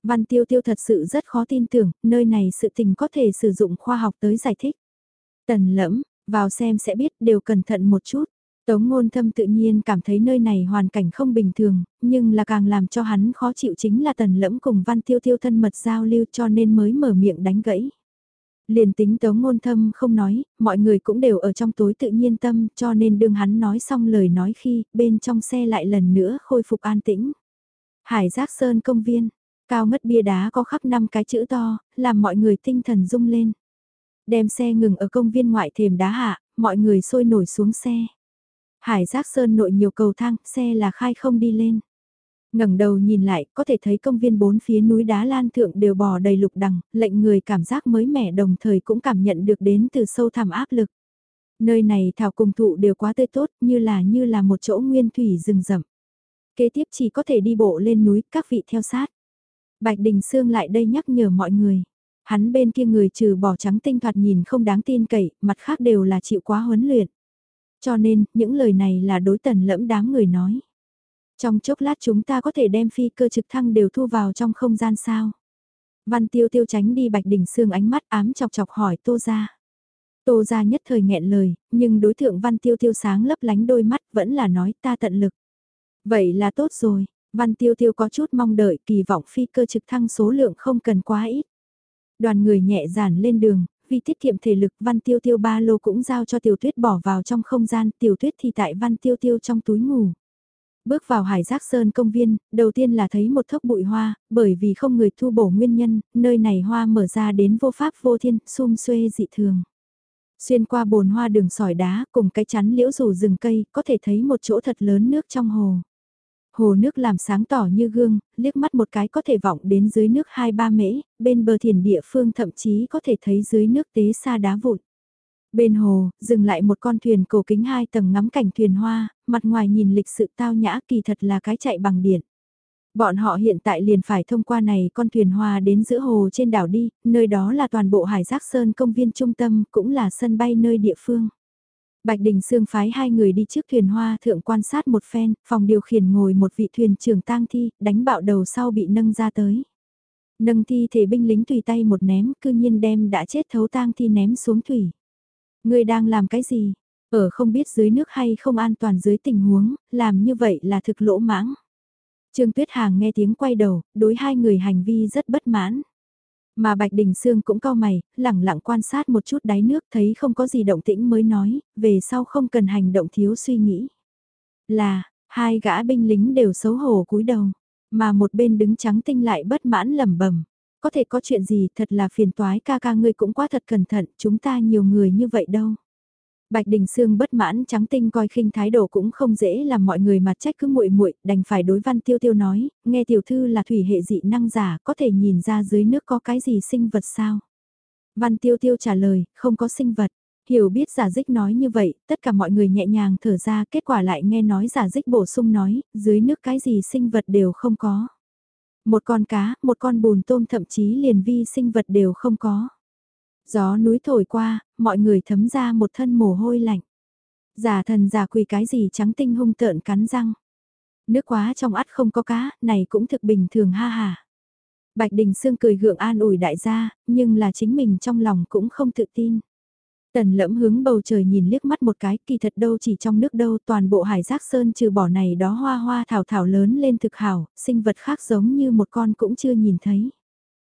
Văn tiêu tiêu thật sự rất khó tin tưởng, nơi này sự tình có thể sử dụng khoa học tới giải thích. Tần lẫm, vào xem sẽ biết đều cẩn thận một chút. Tống ngôn thâm tự nhiên cảm thấy nơi này hoàn cảnh không bình thường, nhưng là càng làm cho hắn khó chịu chính là tần lẫm cùng văn tiêu tiêu thân mật giao lưu cho nên mới mở miệng đánh gãy. Liền tính tống ngôn thâm không nói, mọi người cũng đều ở trong tối tự nhiên tâm cho nên đương hắn nói xong lời nói khi bên trong xe lại lần nữa khôi phục an tĩnh. Hải giác sơn công viên, cao ngất bia đá có khắc năm cái chữ to, làm mọi người tinh thần rung lên. Đem xe ngừng ở công viên ngoại thềm đá hạ, mọi người sôi nổi xuống xe. Hải giác sơn nội nhiều cầu thang, xe là khai không đi lên ngẩng đầu nhìn lại, có thể thấy công viên bốn phía núi đá lan thượng đều bò đầy lục đằng, lệnh người cảm giác mới mẻ đồng thời cũng cảm nhận được đến từ sâu thẳm áp lực. Nơi này thảo cùng thụ đều quá tươi tốt, như là như là một chỗ nguyên thủy rừng rậm. Kế tiếp chỉ có thể đi bộ lên núi, các vị theo sát. Bạch Đình Sương lại đây nhắc nhở mọi người. Hắn bên kia người trừ bỏ trắng tinh thoạt nhìn không đáng tin cậy, mặt khác đều là chịu quá huấn luyện. Cho nên, những lời này là đối tần lẫm đám người nói. Trong chốc lát chúng ta có thể đem phi cơ trực thăng đều thu vào trong không gian sao. Văn tiêu tiêu tránh đi bạch đỉnh xương ánh mắt ám chọc chọc hỏi tô ra. Tô ra nhất thời nghẹn lời, nhưng đối tượng văn tiêu tiêu sáng lấp lánh đôi mắt vẫn là nói ta tận lực. Vậy là tốt rồi, văn tiêu tiêu có chút mong đợi kỳ vọng phi cơ trực thăng số lượng không cần quá ít. Đoàn người nhẹ giản lên đường, vì tiết kiệm thể lực văn tiêu tiêu ba lô cũng giao cho tiểu tuyết bỏ vào trong không gian, tiểu tuyết thì tại văn tiêu tiêu trong túi ngủ. Bước vào Hải Giác Sơn công viên, đầu tiên là thấy một thốc bụi hoa, bởi vì không người thu bổ nguyên nhân, nơi này hoa mở ra đến vô pháp vô thiên, sum xuê dị thường. Xuyên qua bồn hoa đường sỏi đá cùng cái chắn liễu rủ rừng cây, có thể thấy một chỗ thật lớn nước trong hồ. Hồ nước làm sáng tỏ như gương, liếc mắt một cái có thể vọng đến dưới nước 2-3 mễ, bên bờ thiền địa phương thậm chí có thể thấy dưới nước tế xa đá vụn. Bên hồ, dừng lại một con thuyền cổ kính hai tầng ngắm cảnh thuyền hoa, mặt ngoài nhìn lịch sự tao nhã kỳ thật là cái chạy bằng điện. Bọn họ hiện tại liền phải thông qua này con thuyền hoa đến giữa hồ trên đảo đi, nơi đó là toàn bộ hải giác sơn công viên trung tâm, cũng là sân bay nơi địa phương. Bạch Đình Sương phái hai người đi trước thuyền hoa thượng quan sát một phen, phòng điều khiển ngồi một vị thuyền trưởng tang thi, đánh bạo đầu sau bị nâng ra tới. Nâng thi thể binh lính tùy tay một ném, cư nhiên đem đã chết thấu tang thi ném xuống thủy ngươi đang làm cái gì? Ở không biết dưới nước hay không an toàn dưới tình huống, làm như vậy là thực lỗ mãng. Trương Tuyết Hàng nghe tiếng quay đầu, đối hai người hành vi rất bất mãn. Mà Bạch Đình Sương cũng cau mày, lẳng lặng quan sát một chút đáy nước thấy không có gì động tĩnh mới nói, về sau không cần hành động thiếu suy nghĩ. Là, hai gã binh lính đều xấu hổ cúi đầu, mà một bên đứng trắng tinh lại bất mãn lẩm bẩm có thể có chuyện gì thật là phiền toái ca ca ngươi cũng quá thật cẩn thận, chúng ta nhiều người như vậy đâu. Bạch Đình Sương bất mãn trắng tinh coi khinh thái độ cũng không dễ làm mọi người mặt trách cứ muội muội, đành phải đối Văn Tiêu Tiêu nói, nghe tiểu thư là thủy hệ dị năng giả, có thể nhìn ra dưới nước có cái gì sinh vật sao? Văn Tiêu Tiêu trả lời, không có sinh vật. Hiểu biết giả dích nói như vậy, tất cả mọi người nhẹ nhàng thở ra, kết quả lại nghe nói giả dích bổ sung nói, dưới nước cái gì sinh vật đều không có. Một con cá, một con bùn tôm thậm chí liền vi sinh vật đều không có. Gió núi thổi qua, mọi người thấm ra một thân mồ hôi lạnh. Giả thần giả quỳ cái gì trắng tinh hung tợn cắn răng. Nước quá trong ắt không có cá, này cũng thực bình thường ha hà. Bạch Đình Sương cười gượng an ủi đại gia, nhưng là chính mình trong lòng cũng không tự tin. Tần lẫm hướng bầu trời nhìn liếc mắt một cái, kỳ thật đâu chỉ trong nước đâu toàn bộ hải giác sơn trừ bỏ này đó hoa hoa thảo thảo lớn lên thực hảo, sinh vật khác giống như một con cũng chưa nhìn thấy.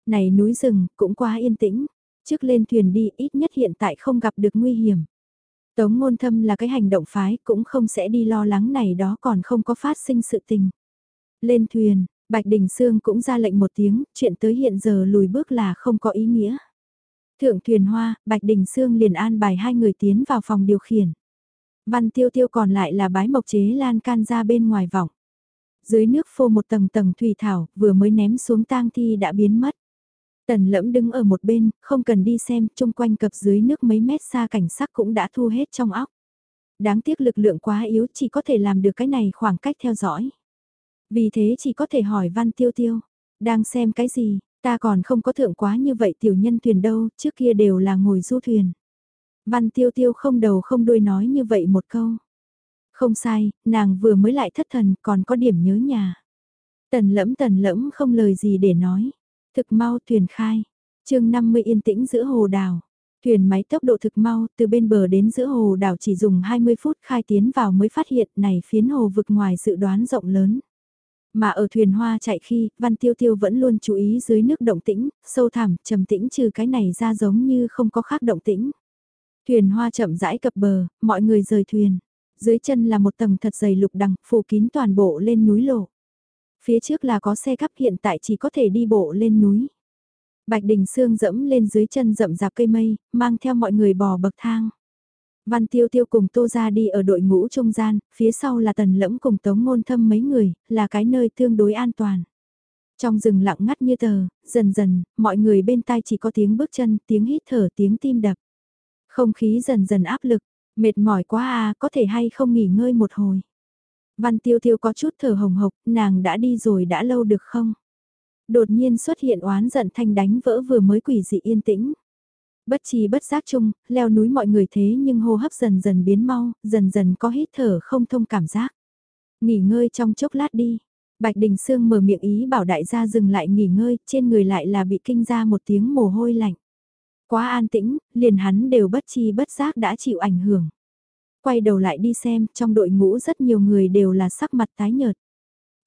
Này núi rừng, cũng quá yên tĩnh, trước lên thuyền đi ít nhất hiện tại không gặp được nguy hiểm. Tống ngôn thâm là cái hành động phái cũng không sẽ đi lo lắng này đó còn không có phát sinh sự tình. Lên thuyền, Bạch Đình Sương cũng ra lệnh một tiếng, chuyện tới hiện giờ lùi bước là không có ý nghĩa. Thượng thuyền hoa, Bạch Đình Sương liền an bài hai người tiến vào phòng điều khiển. Văn tiêu tiêu còn lại là bái mộc chế lan can ra bên ngoài vọng. Dưới nước phô một tầng tầng thủy thảo, vừa mới ném xuống tang thi đã biến mất. Tần lẫm đứng ở một bên, không cần đi xem, chung quanh cập dưới nước mấy mét xa cảnh sắc cũng đã thu hết trong óc. Đáng tiếc lực lượng quá yếu chỉ có thể làm được cái này khoảng cách theo dõi. Vì thế chỉ có thể hỏi Văn Tiêu Tiêu, đang xem cái gì, ta còn không có thượng quá như vậy tiểu nhân thuyền đâu, trước kia đều là ngồi du thuyền. Văn Tiêu Tiêu không đầu không đuôi nói như vậy một câu. Không sai, nàng vừa mới lại thất thần còn có điểm nhớ nhà. Tần lẫm tần lẫm không lời gì để nói. Thực mau thuyền khai. chương 50 yên tĩnh giữa hồ đảo. Thuyền máy tốc độ thực mau, từ bên bờ đến giữa hồ đảo chỉ dùng 20 phút khai tiến vào mới phát hiện này phiến hồ vực ngoài dự đoán rộng lớn. Mà ở thuyền hoa chạy khi, Văn Tiêu Tiêu vẫn luôn chú ý dưới nước động tĩnh, sâu thẳm, trầm tĩnh trừ cái này ra giống như không có khác động tĩnh. Thuyền hoa chậm rãi cập bờ, mọi người rời thuyền. Dưới chân là một tầng thật dày lục đằng, phủ kín toàn bộ lên núi lộ. Phía trước là có xe cắp hiện tại chỉ có thể đi bộ lên núi. Bạch Đình Sương dẫm lên dưới chân rậm rạp cây mây, mang theo mọi người bò bậc thang. Văn Tiêu Tiêu cùng Tô ra đi ở đội ngũ trung gian, phía sau là tần lẫm cùng tống ngôn thâm mấy người, là cái nơi tương đối an toàn. Trong rừng lặng ngắt như tờ, dần dần, mọi người bên tai chỉ có tiếng bước chân, tiếng hít thở, tiếng tim đập. Không khí dần dần áp lực, mệt mỏi quá à, có thể hay không nghỉ ngơi một hồi. Văn Tiêu Tiêu có chút thở hồng hộc, nàng đã đi rồi đã lâu được không? Đột nhiên xuất hiện oán giận thanh đánh vỡ vừa mới quỷ dị yên tĩnh. Bất chi bất giác chung, leo núi mọi người thế nhưng hô hấp dần dần biến mau, dần dần có hít thở không thông cảm giác. Nghỉ ngơi trong chốc lát đi. Bạch Đình Sương mở miệng ý bảo đại gia dừng lại nghỉ ngơi, trên người lại là bị kinh ra một tiếng mồ hôi lạnh. Quá an tĩnh, liền hắn đều bất chi bất giác đã chịu ảnh hưởng. Quay đầu lại đi xem, trong đội ngũ rất nhiều người đều là sắc mặt tái nhợt.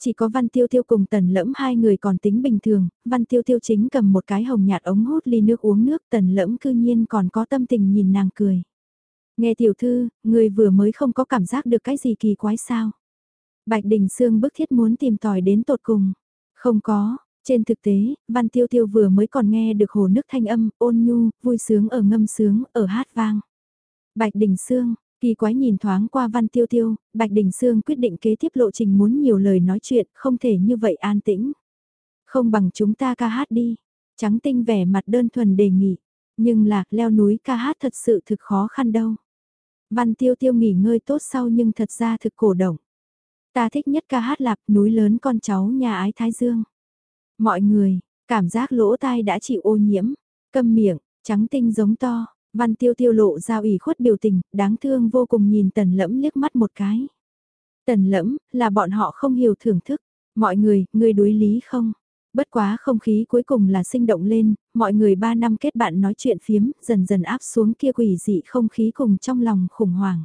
Chỉ có Văn Tiêu Tiêu cùng Tần Lẫm hai người còn tính bình thường, Văn Tiêu Tiêu chính cầm một cái hồng nhạt ống hút ly nước uống nước, Tần Lẫm cư nhiên còn có tâm tình nhìn nàng cười. Nghe tiểu thư, người vừa mới không có cảm giác được cái gì kỳ quái sao. Bạch Đình Sương bức thiết muốn tìm tòi đến tột cùng. Không có, trên thực tế, Văn Tiêu Tiêu vừa mới còn nghe được hồ nước thanh âm, ôn nhu, vui sướng ở ngâm sướng, ở hát vang. Bạch Đình Sương, Kỳ quái nhìn thoáng qua Văn Tiêu Tiêu, Bạch Đình Sương quyết định kế tiếp lộ trình muốn nhiều lời nói chuyện, không thể như vậy an tĩnh. Không bằng chúng ta ca hát đi. Trắng tinh vẻ mặt đơn thuần đề nghị. Nhưng là, leo núi ca hát thật sự thực khó khăn đâu. Văn Tiêu Tiêu nghỉ ngơi tốt sau nhưng thật ra thực cổ động. Ta thích nhất ca hát lạp núi lớn con cháu nhà ái Thái Dương. Mọi người, cảm giác lỗ tai đã chịu ô nhiễm, câm miệng, trắng tinh giống to, Văn tiêu tiêu lộ ra ủy khuất biểu tình, đáng thương vô cùng nhìn tần lẫm liếc mắt một cái. Tần lẫm, là bọn họ không hiểu thưởng thức. Mọi người, người đối lý không? Bất quá không khí cuối cùng là sinh động lên, mọi người ba năm kết bạn nói chuyện phiếm, dần dần áp xuống kia quỷ dị không khí cùng trong lòng khủng hoảng.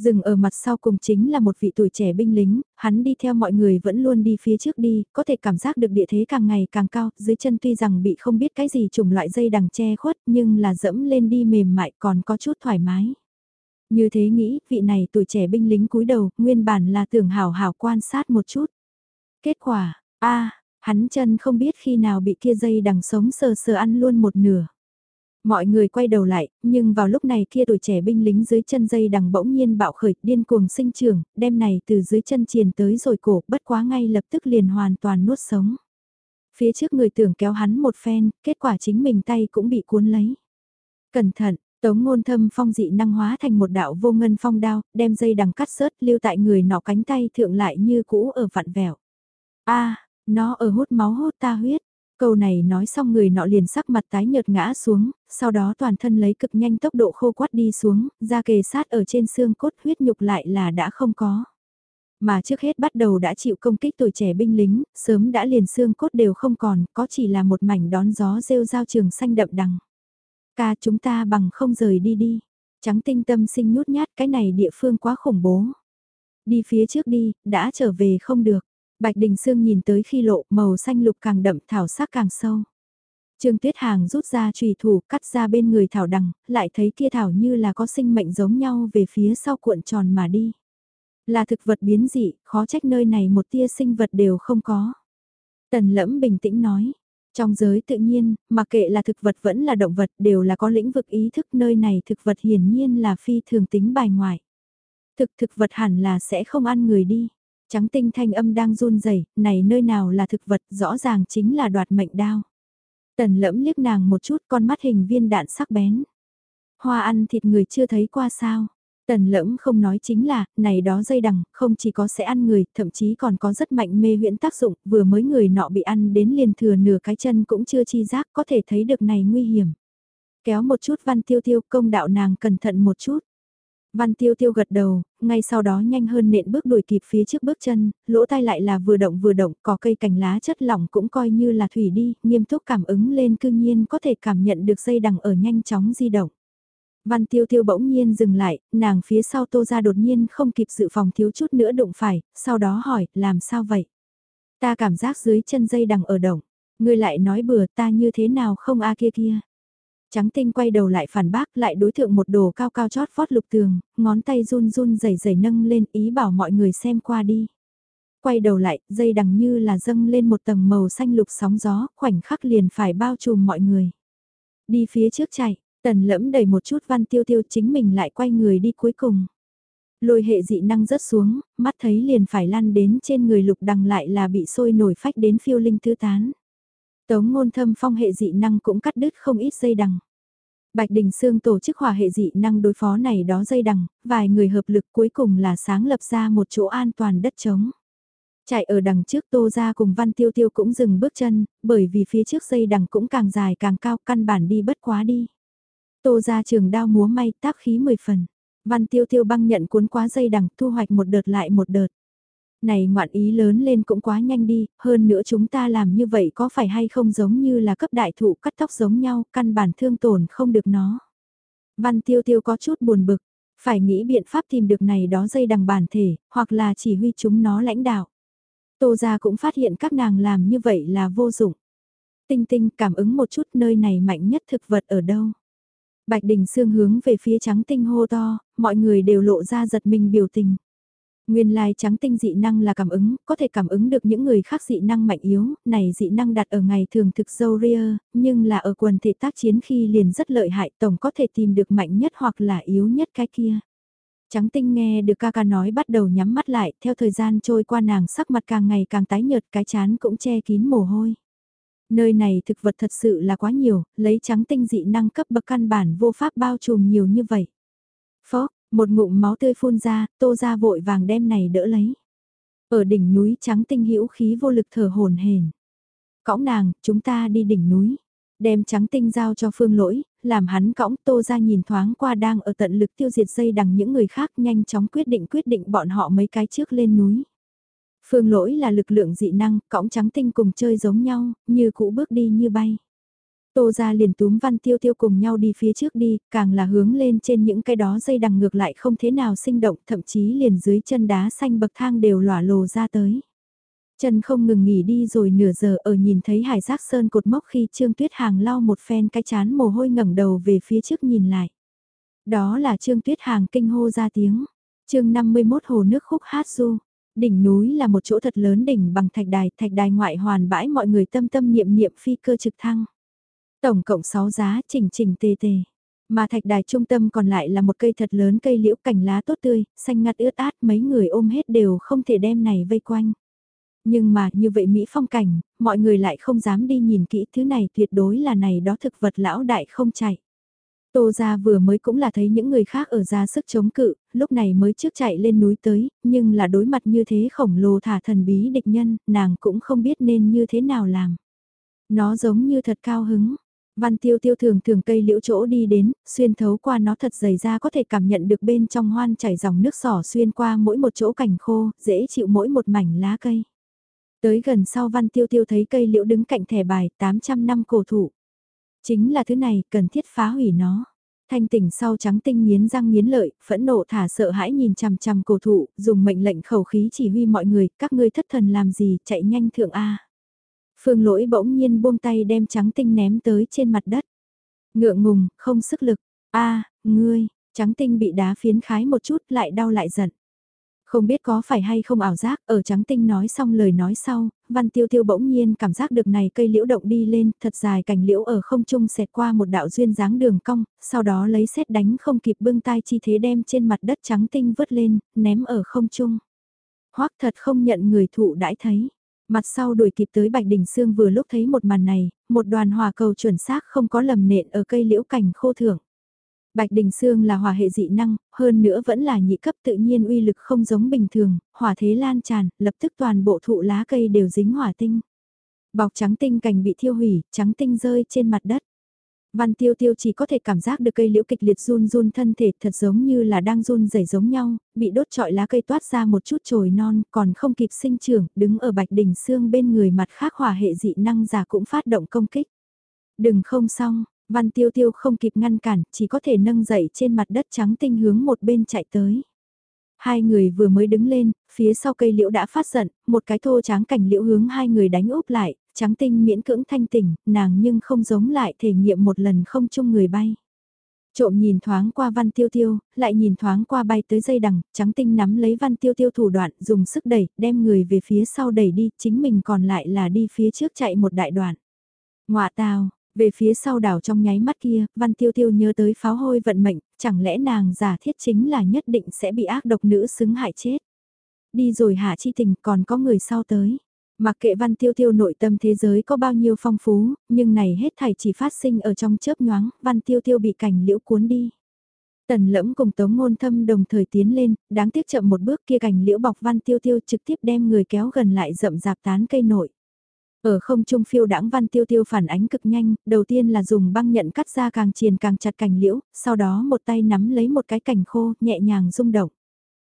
Dừng ở mặt sau cùng chính là một vị tuổi trẻ binh lính, hắn đi theo mọi người vẫn luôn đi phía trước đi, có thể cảm giác được địa thế càng ngày càng cao, dưới chân tuy rằng bị không biết cái gì trùng loại dây đằng che khuất nhưng là dẫm lên đi mềm mại còn có chút thoải mái. Như thế nghĩ, vị này tuổi trẻ binh lính cúi đầu, nguyên bản là tưởng hảo hảo quan sát một chút. Kết quả, a hắn chân không biết khi nào bị kia dây đằng sống sờ sờ ăn luôn một nửa. Mọi người quay đầu lại, nhưng vào lúc này kia tuổi trẻ binh lính dưới chân dây đằng bỗng nhiên bạo khởi, điên cuồng sinh trưởng, đem này từ dưới chân triền tới rồi cổ, bất quá ngay lập tức liền hoàn toàn nuốt sống. Phía trước người tưởng kéo hắn một phen, kết quả chính mình tay cũng bị cuốn lấy. Cẩn thận, Tống ngôn thâm phong dị năng hóa thành một đạo vô ngân phong đao, đem dây đằng cắt sớt lưu tại người nọ cánh tay thượng lại như cũ ở vặn vẹo. a nó ở hút máu hút ta huyết. Câu này nói xong người nọ liền sắc mặt tái nhợt ngã xuống, sau đó toàn thân lấy cực nhanh tốc độ khô quát đi xuống, ra kề sát ở trên xương cốt huyết nhục lại là đã không có. Mà trước hết bắt đầu đã chịu công kích tuổi trẻ binh lính, sớm đã liền xương cốt đều không còn, có chỉ là một mảnh đón gió rêu rao trường xanh đậm đằng. Ca chúng ta bằng không rời đi đi. Trắng tinh tâm sinh nhút nhát cái này địa phương quá khủng bố. Đi phía trước đi, đã trở về không được. Bạch Đình Sương nhìn tới khi lộ màu xanh lục càng đậm thảo sắc càng sâu. Trương Tuyết Hàng rút ra trùy thủ cắt ra bên người thảo đằng, lại thấy kia thảo như là có sinh mệnh giống nhau về phía sau cuộn tròn mà đi. Là thực vật biến dị, khó trách nơi này một tia sinh vật đều không có. Tần lẫm bình tĩnh nói, trong giới tự nhiên, mặc kệ là thực vật vẫn là động vật đều là có lĩnh vực ý thức nơi này thực vật hiển nhiên là phi thường tính bài ngoại. Thực thực vật hẳn là sẽ không ăn người đi. Trắng tinh thanh âm đang run rẩy này nơi nào là thực vật rõ ràng chính là đoạt mệnh đao. Tần lẫm liếc nàng một chút con mắt hình viên đạn sắc bén. Hoa ăn thịt người chưa thấy qua sao. Tần lẫm không nói chính là, này đó dây đằng, không chỉ có sẽ ăn người, thậm chí còn có rất mạnh mê huyễn tác dụng, vừa mới người nọ bị ăn đến liền thừa nửa cái chân cũng chưa chi giác, có thể thấy được này nguy hiểm. Kéo một chút văn tiêu tiêu công đạo nàng cẩn thận một chút. Văn tiêu tiêu gật đầu, ngay sau đó nhanh hơn nện bước đuổi kịp phía trước bước chân, lỗ tai lại là vừa động vừa động, có cây cành lá chất lỏng cũng coi như là thủy đi, nghiêm túc cảm ứng lên cư nhiên có thể cảm nhận được dây đằng ở nhanh chóng di động. Văn tiêu tiêu bỗng nhiên dừng lại, nàng phía sau tô ra đột nhiên không kịp dự phòng thiếu chút nữa đụng phải, sau đó hỏi, làm sao vậy? Ta cảm giác dưới chân dây đằng ở động, ngươi lại nói bừa ta như thế nào không a kia kia. Trắng tinh quay đầu lại phản bác lại đối thượng một đồ cao cao chót vót lục tường, ngón tay run run rẩy rẩy nâng lên ý bảo mọi người xem qua đi. Quay đầu lại, dây đằng như là dâng lên một tầng màu xanh lục sóng gió, khoảnh khắc liền phải bao trùm mọi người. Đi phía trước chạy, tần lẫm đầy một chút văn tiêu tiêu chính mình lại quay người đi cuối cùng. Lôi hệ dị năng rớt xuống, mắt thấy liền phải lăn đến trên người lục đằng lại là bị sôi nổi phách đến phiêu linh tứ tán. Tống ngôn thâm phong hệ dị năng cũng cắt đứt không ít dây đằng. Bạch Đình Sương tổ chức hòa hệ dị năng đối phó này đó dây đằng, vài người hợp lực cuối cùng là sáng lập ra một chỗ an toàn đất trống. Chạy ở đằng trước Tô Gia cùng Văn Tiêu Tiêu cũng dừng bước chân, bởi vì phía trước dây đằng cũng càng dài càng cao căn bản đi bất quá đi. Tô Gia trường đao múa may tác khí 10 phần. Văn Tiêu Tiêu băng nhận cuốn quá dây đằng thu hoạch một đợt lại một đợt. Này ngoạn ý lớn lên cũng quá nhanh đi, hơn nữa chúng ta làm như vậy có phải hay không giống như là cấp đại thụ cắt tóc giống nhau, căn bản thương tổn không được nó. Văn tiêu tiêu có chút buồn bực, phải nghĩ biện pháp tìm được này đó dây đằng bản thể, hoặc là chỉ huy chúng nó lãnh đạo. Tô gia cũng phát hiện các nàng làm như vậy là vô dụng. Tinh tinh cảm ứng một chút nơi này mạnh nhất thực vật ở đâu. Bạch Đình Sương hướng về phía trắng tinh hô to, mọi người đều lộ ra giật mình biểu tình. Nguyên lai trắng tinh dị năng là cảm ứng, có thể cảm ứng được những người khác dị năng mạnh yếu, này dị năng đặt ở ngày thường thực dâu ria, nhưng là ở quần thể tác chiến khi liền rất lợi hại tổng có thể tìm được mạnh nhất hoặc là yếu nhất cái kia. Trắng tinh nghe được ca ca nói bắt đầu nhắm mắt lại, theo thời gian trôi qua nàng sắc mặt càng ngày càng tái nhợt cái chán cũng che kín mồ hôi. Nơi này thực vật thật sự là quá nhiều, lấy trắng tinh dị năng cấp bậc căn bản vô pháp bao trùm nhiều như vậy. Phó, một ngụm máu tươi phun ra, tô ra vội vàng đem này đỡ lấy. Ở đỉnh núi trắng tinh hữu khí vô lực thở hồn hển. Cõng nàng, chúng ta đi đỉnh núi. Đem trắng tinh giao cho phương lỗi, làm hắn cõng tô ra nhìn thoáng qua đang ở tận lực tiêu diệt dây đằng những người khác nhanh chóng quyết định quyết định bọn họ mấy cái trước lên núi. Phương lỗi là lực lượng dị năng, cõng trắng tinh cùng chơi giống nhau, như cũ bước đi như bay. Tô ra liền túm văn tiêu tiêu cùng nhau đi phía trước đi, càng là hướng lên trên những cái đó dây đằng ngược lại không thế nào sinh động, thậm chí liền dưới chân đá xanh bậc thang đều lỏa lồ ra tới. Chân không ngừng nghỉ đi rồi nửa giờ ở nhìn thấy hải giác sơn cột mốc khi Trương Tuyết Hàng lau một phen cái chán mồ hôi ngẩng đầu về phía trước nhìn lại. Đó là Trương Tuyết Hàng kinh hô ra tiếng. chương 51 hồ nước khúc hát du. Đỉnh núi là một chỗ thật lớn đỉnh bằng thạch đài, thạch đài ngoại hoàn bãi mọi người tâm tâm niệm niệm phi cơ trực thăng. Tổng cộng 6 giá chỉnh chỉnh tề tề. Mà thạch đài trung tâm còn lại là một cây thật lớn cây liễu cành lá tốt tươi, xanh ngắt ướt át mấy người ôm hết đều không thể đem này vây quanh. Nhưng mà như vậy Mỹ phong cảnh, mọi người lại không dám đi nhìn kỹ thứ này tuyệt đối là này đó thực vật lão đại không chạy. Tô ra vừa mới cũng là thấy những người khác ở ra sức chống cự, lúc này mới trước chạy lên núi tới, nhưng là đối mặt như thế khổng lồ thả thần bí địch nhân, nàng cũng không biết nên như thế nào làm. Nó giống như thật cao hứng, Văn tiêu tiêu thường thường cây liễu chỗ đi đến, xuyên thấu qua nó thật dày ra có thể cảm nhận được bên trong hoan chảy dòng nước sỏ xuyên qua mỗi một chỗ cảnh khô, dễ chịu mỗi một mảnh lá cây. Tới gần sau văn tiêu tiêu thấy cây liễu đứng cạnh thẻ bài 800 năm cổ thụ. Chính là thứ này, cần thiết phá hủy nó. Thanh tỉnh sau trắng tinh nghiến răng nghiến lợi, phẫn nộ thả sợ hãi nhìn chằm chằm cổ thụ, dùng mệnh lệnh khẩu khí chỉ huy mọi người, các ngươi thất thần làm gì, chạy nhanh thượng A. Phương lỗi bỗng nhiên buông tay đem trắng tinh ném tới trên mặt đất. Ngượng ngùng, không sức lực. a ngươi, trắng tinh bị đá phiến khái một chút lại đau lại giận. Không biết có phải hay không ảo giác, ở trắng tinh nói xong lời nói sau, văn tiêu tiêu bỗng nhiên cảm giác được này cây liễu động đi lên, thật dài cành liễu ở không trung xẹt qua một đạo duyên dáng đường cong, sau đó lấy xét đánh không kịp bưng tay chi thế đem trên mặt đất trắng tinh vớt lên, ném ở không trung. Hoắc thật không nhận người thụ đãi thấy. Mặt sau đuổi kịp tới Bạch Đình Sương vừa lúc thấy một màn này, một đoàn hỏa cầu chuẩn xác không có lầm nện ở cây liễu cảnh khô thưởng. Bạch Đình Sương là hỏa hệ dị năng, hơn nữa vẫn là nhị cấp tự nhiên uy lực không giống bình thường, hỏa thế lan tràn, lập tức toàn bộ thụ lá cây đều dính hỏa tinh. Bọc trắng tinh cành bị thiêu hủy, trắng tinh rơi trên mặt đất. Văn tiêu tiêu chỉ có thể cảm giác được cây liễu kịch liệt run run thân thể thật giống như là đang run rẩy giống nhau, bị đốt trọi lá cây toát ra một chút chồi non còn không kịp sinh trưởng, đứng ở bạch đỉnh xương bên người mặt khác hỏa hệ dị năng giả cũng phát động công kích. Đừng không xong, văn tiêu tiêu không kịp ngăn cản, chỉ có thể nâng dậy trên mặt đất trắng tinh hướng một bên chạy tới. Hai người vừa mới đứng lên, phía sau cây liễu đã phát giận, một cái thô tráng cảnh liễu hướng hai người đánh úp lại, trắng tinh miễn cưỡng thanh tỉnh, nàng nhưng không giống lại thể nghiệm một lần không chung người bay. Trộm nhìn thoáng qua văn tiêu tiêu, lại nhìn thoáng qua bay tới dây đằng, trắng tinh nắm lấy văn tiêu tiêu thủ đoạn, dùng sức đẩy, đem người về phía sau đẩy đi, chính mình còn lại là đi phía trước chạy một đại đoạn. Ngoạ tào, về phía sau đảo trong nháy mắt kia, văn tiêu tiêu nhớ tới pháo hôi vận mệnh, chẳng lẽ nàng giả thiết chính là nhất định sẽ bị ác độc nữ xứng hại chết. Đi rồi hạ chi tình còn có người sau tới. Mặc kệ văn tiêu tiêu nội tâm thế giới có bao nhiêu phong phú, nhưng này hết thảy chỉ phát sinh ở trong chớp nhoáng, văn tiêu tiêu bị cảnh liễu cuốn đi. Tần lẫm cùng tống ngôn thâm đồng thời tiến lên, đáng tiếc chậm một bước kia cảnh liễu bọc văn tiêu tiêu trực tiếp đem người kéo gần lại rậm rạp tán cây nội. Ở không trung phiêu đãng văn tiêu tiêu phản ánh cực nhanh, đầu tiên là dùng băng nhận cắt ra càng triền càng chặt cành liễu, sau đó một tay nắm lấy một cái cành khô, nhẹ nhàng rung động.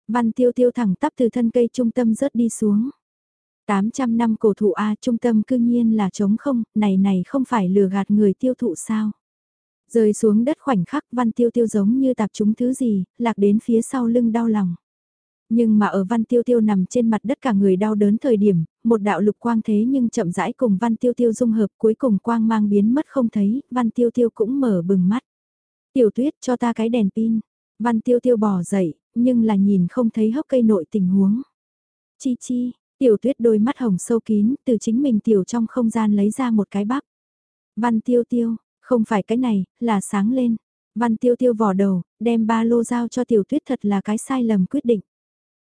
Văn tiêu tiêu thẳng tắp từ thân cây trung tâm rớt đi xuống. 800 năm cổ thụ A trung tâm cư nhiên là trống không, này này không phải lừa gạt người tiêu thụ sao. Rơi xuống đất khoảnh khắc văn tiêu tiêu giống như tạp chúng thứ gì, lạc đến phía sau lưng đau lòng. Nhưng mà ở văn tiêu tiêu nằm trên mặt đất cả người đau đớn thời điểm, một đạo lục quang thế nhưng chậm rãi cùng văn tiêu tiêu dung hợp cuối cùng quang mang biến mất không thấy, văn tiêu tiêu cũng mở bừng mắt. Tiểu tuyết cho ta cái đèn pin, văn tiêu tiêu bỏ dậy, nhưng là nhìn không thấy hốc cây nội tình huống. Chi chi, Tiểu tuyết đôi mắt hồng sâu kín, từ chính mình tiểu trong không gian lấy ra một cái bắp. Văn tiêu tiêu, không phải cái này, là sáng lên. Văn tiêu tiêu vò đầu, đem ba lô giao cho tiểu tuyết thật là cái sai lầm quyết định.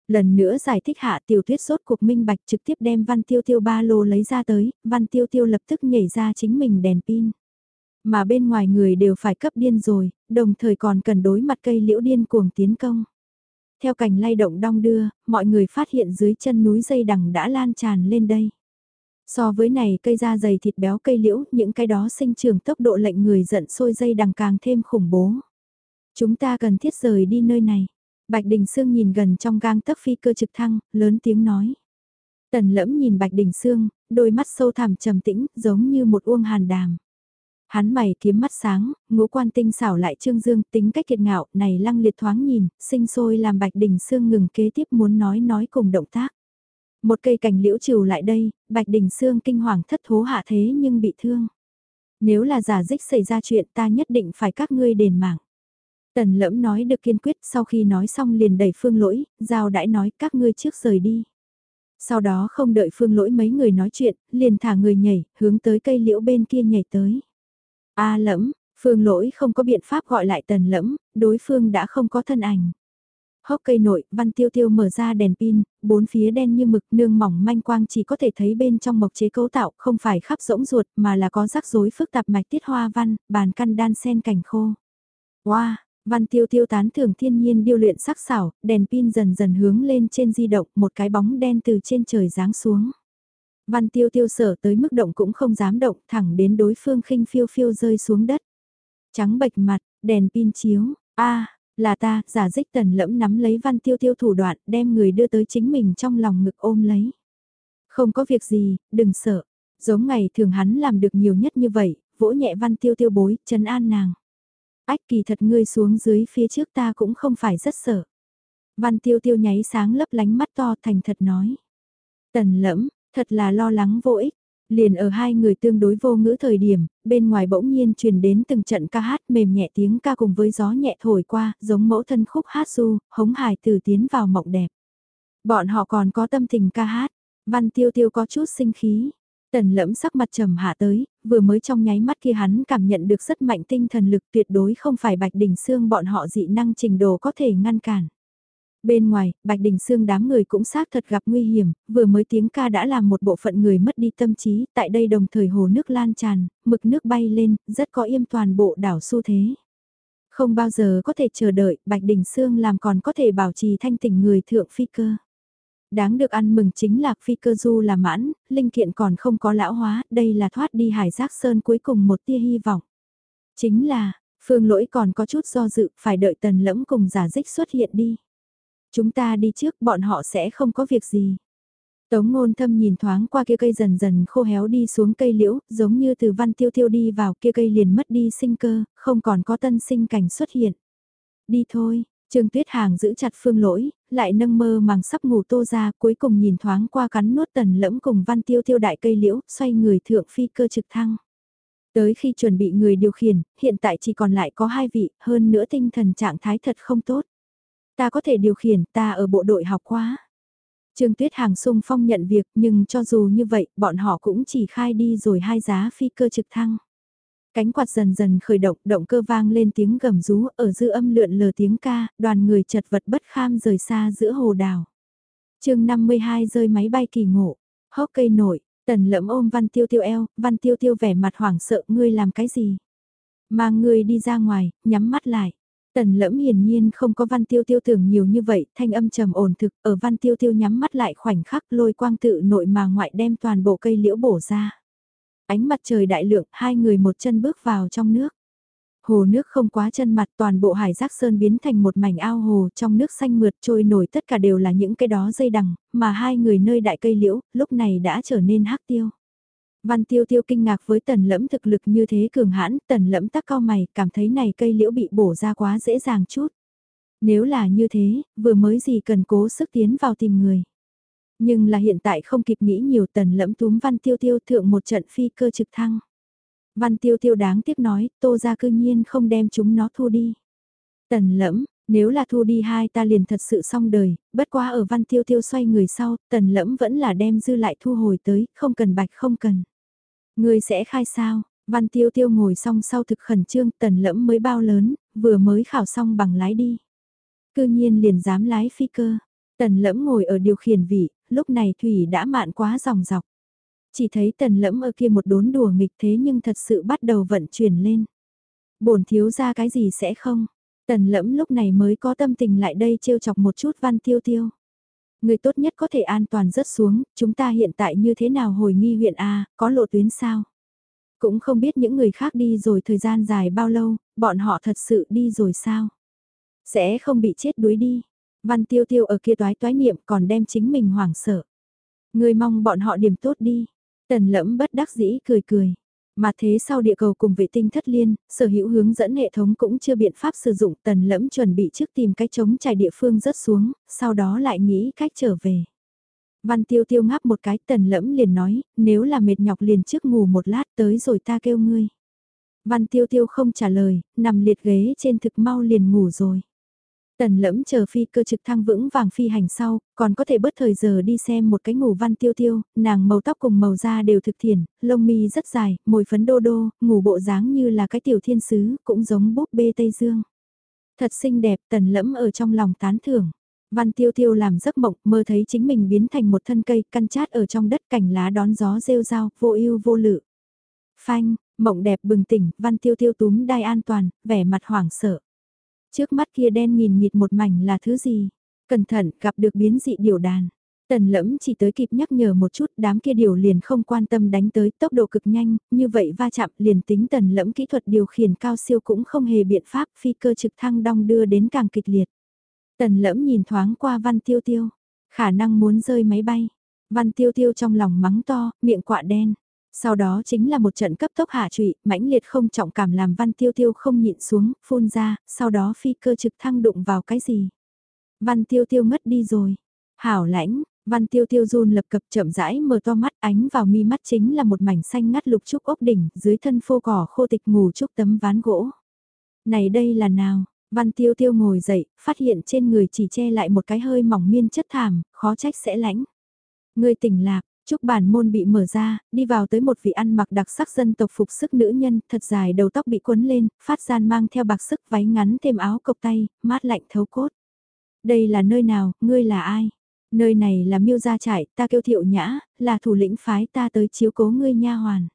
Lần nữa giải thích hạ tiểu tuyết sốt cuộc minh bạch trực tiếp đem văn tiêu tiêu ba lô lấy ra tới, văn tiêu tiêu lập tức nhảy ra chính mình đèn pin. Mà bên ngoài người đều phải cấp điên rồi, đồng thời còn cần đối mặt cây liễu điên cuồng tiến công. Theo cành lay động đong đưa, mọi người phát hiện dưới chân núi dây đằng đã lan tràn lên đây. So với này cây da dày thịt béo cây liễu, những cái đó sinh trưởng tốc độ lệnh người giận sôi dây đằng càng thêm khủng bố. Chúng ta cần thiết rời đi nơi này. Bạch Đình Sương nhìn gần trong gang tấc phi cơ trực thăng, lớn tiếng nói. Tần lẫm nhìn Bạch Đình Sương, đôi mắt sâu thẳm trầm tĩnh, giống như một uông hàn đàm. Hắn mày kiếm mắt sáng, ngũ quan tinh xảo lại trương dương, tính cách kiệt ngạo, này lăng liệt thoáng nhìn, sinh sôi làm bạch đình xương ngừng kế tiếp muốn nói nói cùng động tác. Một cây cành liễu trừ lại đây, bạch đình xương kinh hoàng thất thố hạ thế nhưng bị thương. Nếu là giả dích xảy ra chuyện ta nhất định phải các ngươi đền mạng. Tần lẫm nói được kiên quyết sau khi nói xong liền đẩy phương lỗi, giao đãi nói các ngươi trước rời đi. Sau đó không đợi phương lỗi mấy người nói chuyện, liền thả người nhảy, hướng tới cây liễu bên kia nhảy tới. A lẫm, phương lỗi không có biện pháp gọi lại tần lẫm, đối phương đã không có thân ảnh. Hốc cây nội, văn tiêu tiêu mở ra đèn pin, bốn phía đen như mực nương mỏng manh quang chỉ có thể thấy bên trong mộc chế cấu tạo không phải khắp rỗng ruột mà là có rắc rối phức tạp mạch tiết hoa văn, bàn căn đan sen cảnh khô. Wow, văn tiêu tiêu tán thưởng thiên nhiên điêu luyện sắc xảo, đèn pin dần dần hướng lên trên di động, một cái bóng đen từ trên trời giáng xuống. Văn tiêu tiêu sở tới mức động cũng không dám động thẳng đến đối phương khinh phiêu phiêu rơi xuống đất. Trắng bệch mặt, đèn pin chiếu, a là ta, giả dích tần lẫm nắm lấy văn tiêu tiêu thủ đoạn, đem người đưa tới chính mình trong lòng ngực ôm lấy. Không có việc gì, đừng sợ. Giống ngày thường hắn làm được nhiều nhất như vậy, vỗ nhẹ văn tiêu tiêu bối, trấn an nàng. Ách kỳ thật ngươi xuống dưới phía trước ta cũng không phải rất sợ. Văn tiêu tiêu nháy sáng lấp lánh mắt to thành thật nói. Tần lẫm, thật là lo lắng vô ích. Liền ở hai người tương đối vô ngữ thời điểm, bên ngoài bỗng nhiên truyền đến từng trận ca hát mềm nhẹ tiếng ca cùng với gió nhẹ thổi qua, giống mẫu thân khúc hát du, hống hài từ tiến vào mộng đẹp. Bọn họ còn có tâm tình ca hát, văn tiêu tiêu có chút sinh khí. Tần lẫm sắc mặt trầm hạ tới, vừa mới trong nháy mắt kia hắn cảm nhận được rất mạnh tinh thần lực tuyệt đối không phải bạch đỉnh xương bọn họ dị năng trình độ có thể ngăn cản. Bên ngoài, Bạch Đình Sương đám người cũng xác thật gặp nguy hiểm, vừa mới tiếng ca đã làm một bộ phận người mất đi tâm trí, tại đây đồng thời hồ nước lan tràn, mực nước bay lên, rất có im toàn bộ đảo xu thế. Không bao giờ có thể chờ đợi, Bạch Đình Sương làm còn có thể bảo trì thanh tỉnh người thượng phi cơ. Đáng được ăn mừng chính là phi cơ du là mãn, linh kiện còn không có lão hóa, đây là thoát đi hải giác sơn cuối cùng một tia hy vọng. Chính là, phương lỗi còn có chút do dự, phải đợi tần lẫm cùng giả dích xuất hiện đi. Chúng ta đi trước bọn họ sẽ không có việc gì. Tống ngôn thâm nhìn thoáng qua kia cây dần dần khô héo đi xuống cây liễu, giống như từ văn tiêu tiêu đi vào kia cây liền mất đi sinh cơ, không còn có tân sinh cảnh xuất hiện. Đi thôi, Trương Tuyết Hàng giữ chặt phương lỗi, lại nâng mơ màng sắp ngủ tô ra, cuối cùng nhìn thoáng qua cắn nuốt tần lẫm cùng văn tiêu tiêu đại cây liễu, xoay người thượng phi cơ trực thăng. Tới khi chuẩn bị người điều khiển, hiện tại chỉ còn lại có hai vị, hơn nữa tinh thần trạng thái thật không tốt. Ta có thể điều khiển, ta ở bộ đội học quá. Trương Tuyết Hàng sung phong nhận việc nhưng cho dù như vậy, bọn họ cũng chỉ khai đi rồi hai giá phi cơ trực thăng. Cánh quạt dần dần khởi động, động cơ vang lên tiếng gầm rú, ở dư âm lượn lờ tiếng ca, đoàn người chật vật bất kham rời xa giữa hồ đảo. chương 52 rơi máy bay kỳ ngộ, hốc cây nổi, tần lẫm ôm văn tiêu tiêu eo, văn tiêu tiêu vẻ mặt hoảng sợ ngươi làm cái gì. Mang ngươi đi ra ngoài, nhắm mắt lại. Tần lẫm hiển nhiên không có văn tiêu tiêu tưởng nhiều như vậy, thanh âm trầm ổn thực, ở văn tiêu tiêu nhắm mắt lại khoảnh khắc lôi quang tự nội mà ngoại đem toàn bộ cây liễu bổ ra. Ánh mặt trời đại lượng, hai người một chân bước vào trong nước. Hồ nước không quá chân mặt toàn bộ hải giác sơn biến thành một mảnh ao hồ trong nước xanh mượt trôi nổi tất cả đều là những cái đó dây đằng, mà hai người nơi đại cây liễu, lúc này đã trở nên hắc tiêu. Văn tiêu tiêu kinh ngạc với tần lẫm thực lực như thế cường hãn, tần lẫm tắc cao mày, cảm thấy này cây liễu bị bổ ra quá dễ dàng chút. Nếu là như thế, vừa mới gì cần cố sức tiến vào tìm người. Nhưng là hiện tại không kịp nghĩ nhiều tần lẫm túm văn tiêu tiêu thượng một trận phi cơ trực thăng. Văn tiêu tiêu đáng tiếc nói, tô ra cư nhiên không đem chúng nó thu đi. Tần lẫm, nếu là thu đi hai ta liền thật sự xong đời, bất quá ở văn tiêu tiêu xoay người sau, tần lẫm vẫn là đem dư lại thu hồi tới, không cần bạch không cần ngươi sẽ khai sao, văn tiêu tiêu ngồi xong sau thực khẩn trương tần lẫm mới bao lớn, vừa mới khảo xong bằng lái đi. Cư nhiên liền dám lái phi cơ, tần lẫm ngồi ở điều khiển vị, lúc này Thủy đã mạn quá dòng dọc. Chỉ thấy tần lẫm ở kia một đốn đùa nghịch thế nhưng thật sự bắt đầu vận chuyển lên. bổn thiếu ra cái gì sẽ không? Tần lẫm lúc này mới có tâm tình lại đây trêu chọc một chút văn tiêu tiêu. Người tốt nhất có thể an toàn rớt xuống, chúng ta hiện tại như thế nào hồi nghi huyện A, có lộ tuyến sao? Cũng không biết những người khác đi rồi thời gian dài bao lâu, bọn họ thật sự đi rồi sao? Sẽ không bị chết đuối đi. Văn tiêu tiêu ở kia toái toái niệm còn đem chính mình hoảng sợ. Người mong bọn họ điểm tốt đi. Tần lẫm bất đắc dĩ cười cười. Mà thế sau địa cầu cùng vệ tinh thất liên, sở hữu hướng dẫn hệ thống cũng chưa biện pháp sử dụng tần lẫm chuẩn bị trước tìm cách chống trải địa phương rớt xuống, sau đó lại nghĩ cách trở về. Văn tiêu tiêu ngáp một cái tần lẫm liền nói, nếu là mệt nhọc liền trước ngủ một lát tới rồi ta kêu ngươi. Văn tiêu tiêu không trả lời, nằm liệt ghế trên thực mau liền ngủ rồi. Tần lẫm chờ phi cơ trực thăng vững vàng phi hành sau, còn có thể bớt thời giờ đi xem một cái ngủ văn tiêu tiêu, nàng màu tóc cùng màu da đều thực thiền, lông mi rất dài, môi phấn đô đô, ngủ bộ dáng như là cái tiểu thiên sứ, cũng giống búp bê Tây Dương. Thật xinh đẹp, tần lẫm ở trong lòng tán thưởng. Văn tiêu tiêu làm giấc mộng, mơ thấy chính mình biến thành một thân cây, căn chát ở trong đất cảnh lá đón gió rêu rao, vô ưu vô lự. Phanh, mộng đẹp bừng tỉnh, văn tiêu tiêu túm đai an toàn, vẻ mặt hoảng sợ. Trước mắt kia đen nghìn nghịt một mảnh là thứ gì? Cẩn thận gặp được biến dị điều đàn. Tần lẫm chỉ tới kịp nhắc nhở một chút đám kia điều liền không quan tâm đánh tới tốc độ cực nhanh, như vậy va chạm liền tính tần lẫm kỹ thuật điều khiển cao siêu cũng không hề biện pháp phi cơ trực thăng đong đưa đến càng kịch liệt. Tần lẫm nhìn thoáng qua văn tiêu tiêu, khả năng muốn rơi máy bay. Văn tiêu tiêu trong lòng mắng to, miệng quạ đen. Sau đó chính là một trận cấp tốc hạ trụy, mãnh liệt không trọng cảm làm văn tiêu tiêu không nhịn xuống, phun ra, sau đó phi cơ trực thăng đụng vào cái gì. Văn tiêu tiêu ngất đi rồi. Hảo lãnh, văn tiêu tiêu run lập cập chậm rãi mở to mắt ánh vào mi mắt chính là một mảnh xanh ngắt lục trúc ốc đỉnh, dưới thân phô cỏ khô tịch ngủ trúc tấm ván gỗ. Này đây là nào, Văn tiêu tiêu ngồi dậy, phát hiện trên người chỉ che lại một cái hơi mỏng miên chất thảm, khó trách sẽ lãnh. Người tỉnh lạc, Trúc bản môn bị mở ra, đi vào tới một vị ăn mặc đặc sắc dân tộc phục sức nữ nhân, thật dài đầu tóc bị quấn lên, phát gian mang theo bạc sức váy ngắn thêm áo cộc tay, mát lạnh thấu cốt. Đây là nơi nào, ngươi là ai? Nơi này là miêu gia trại, ta kêu thiệu nhã, là thủ lĩnh phái ta tới chiếu cố ngươi nha hoàn.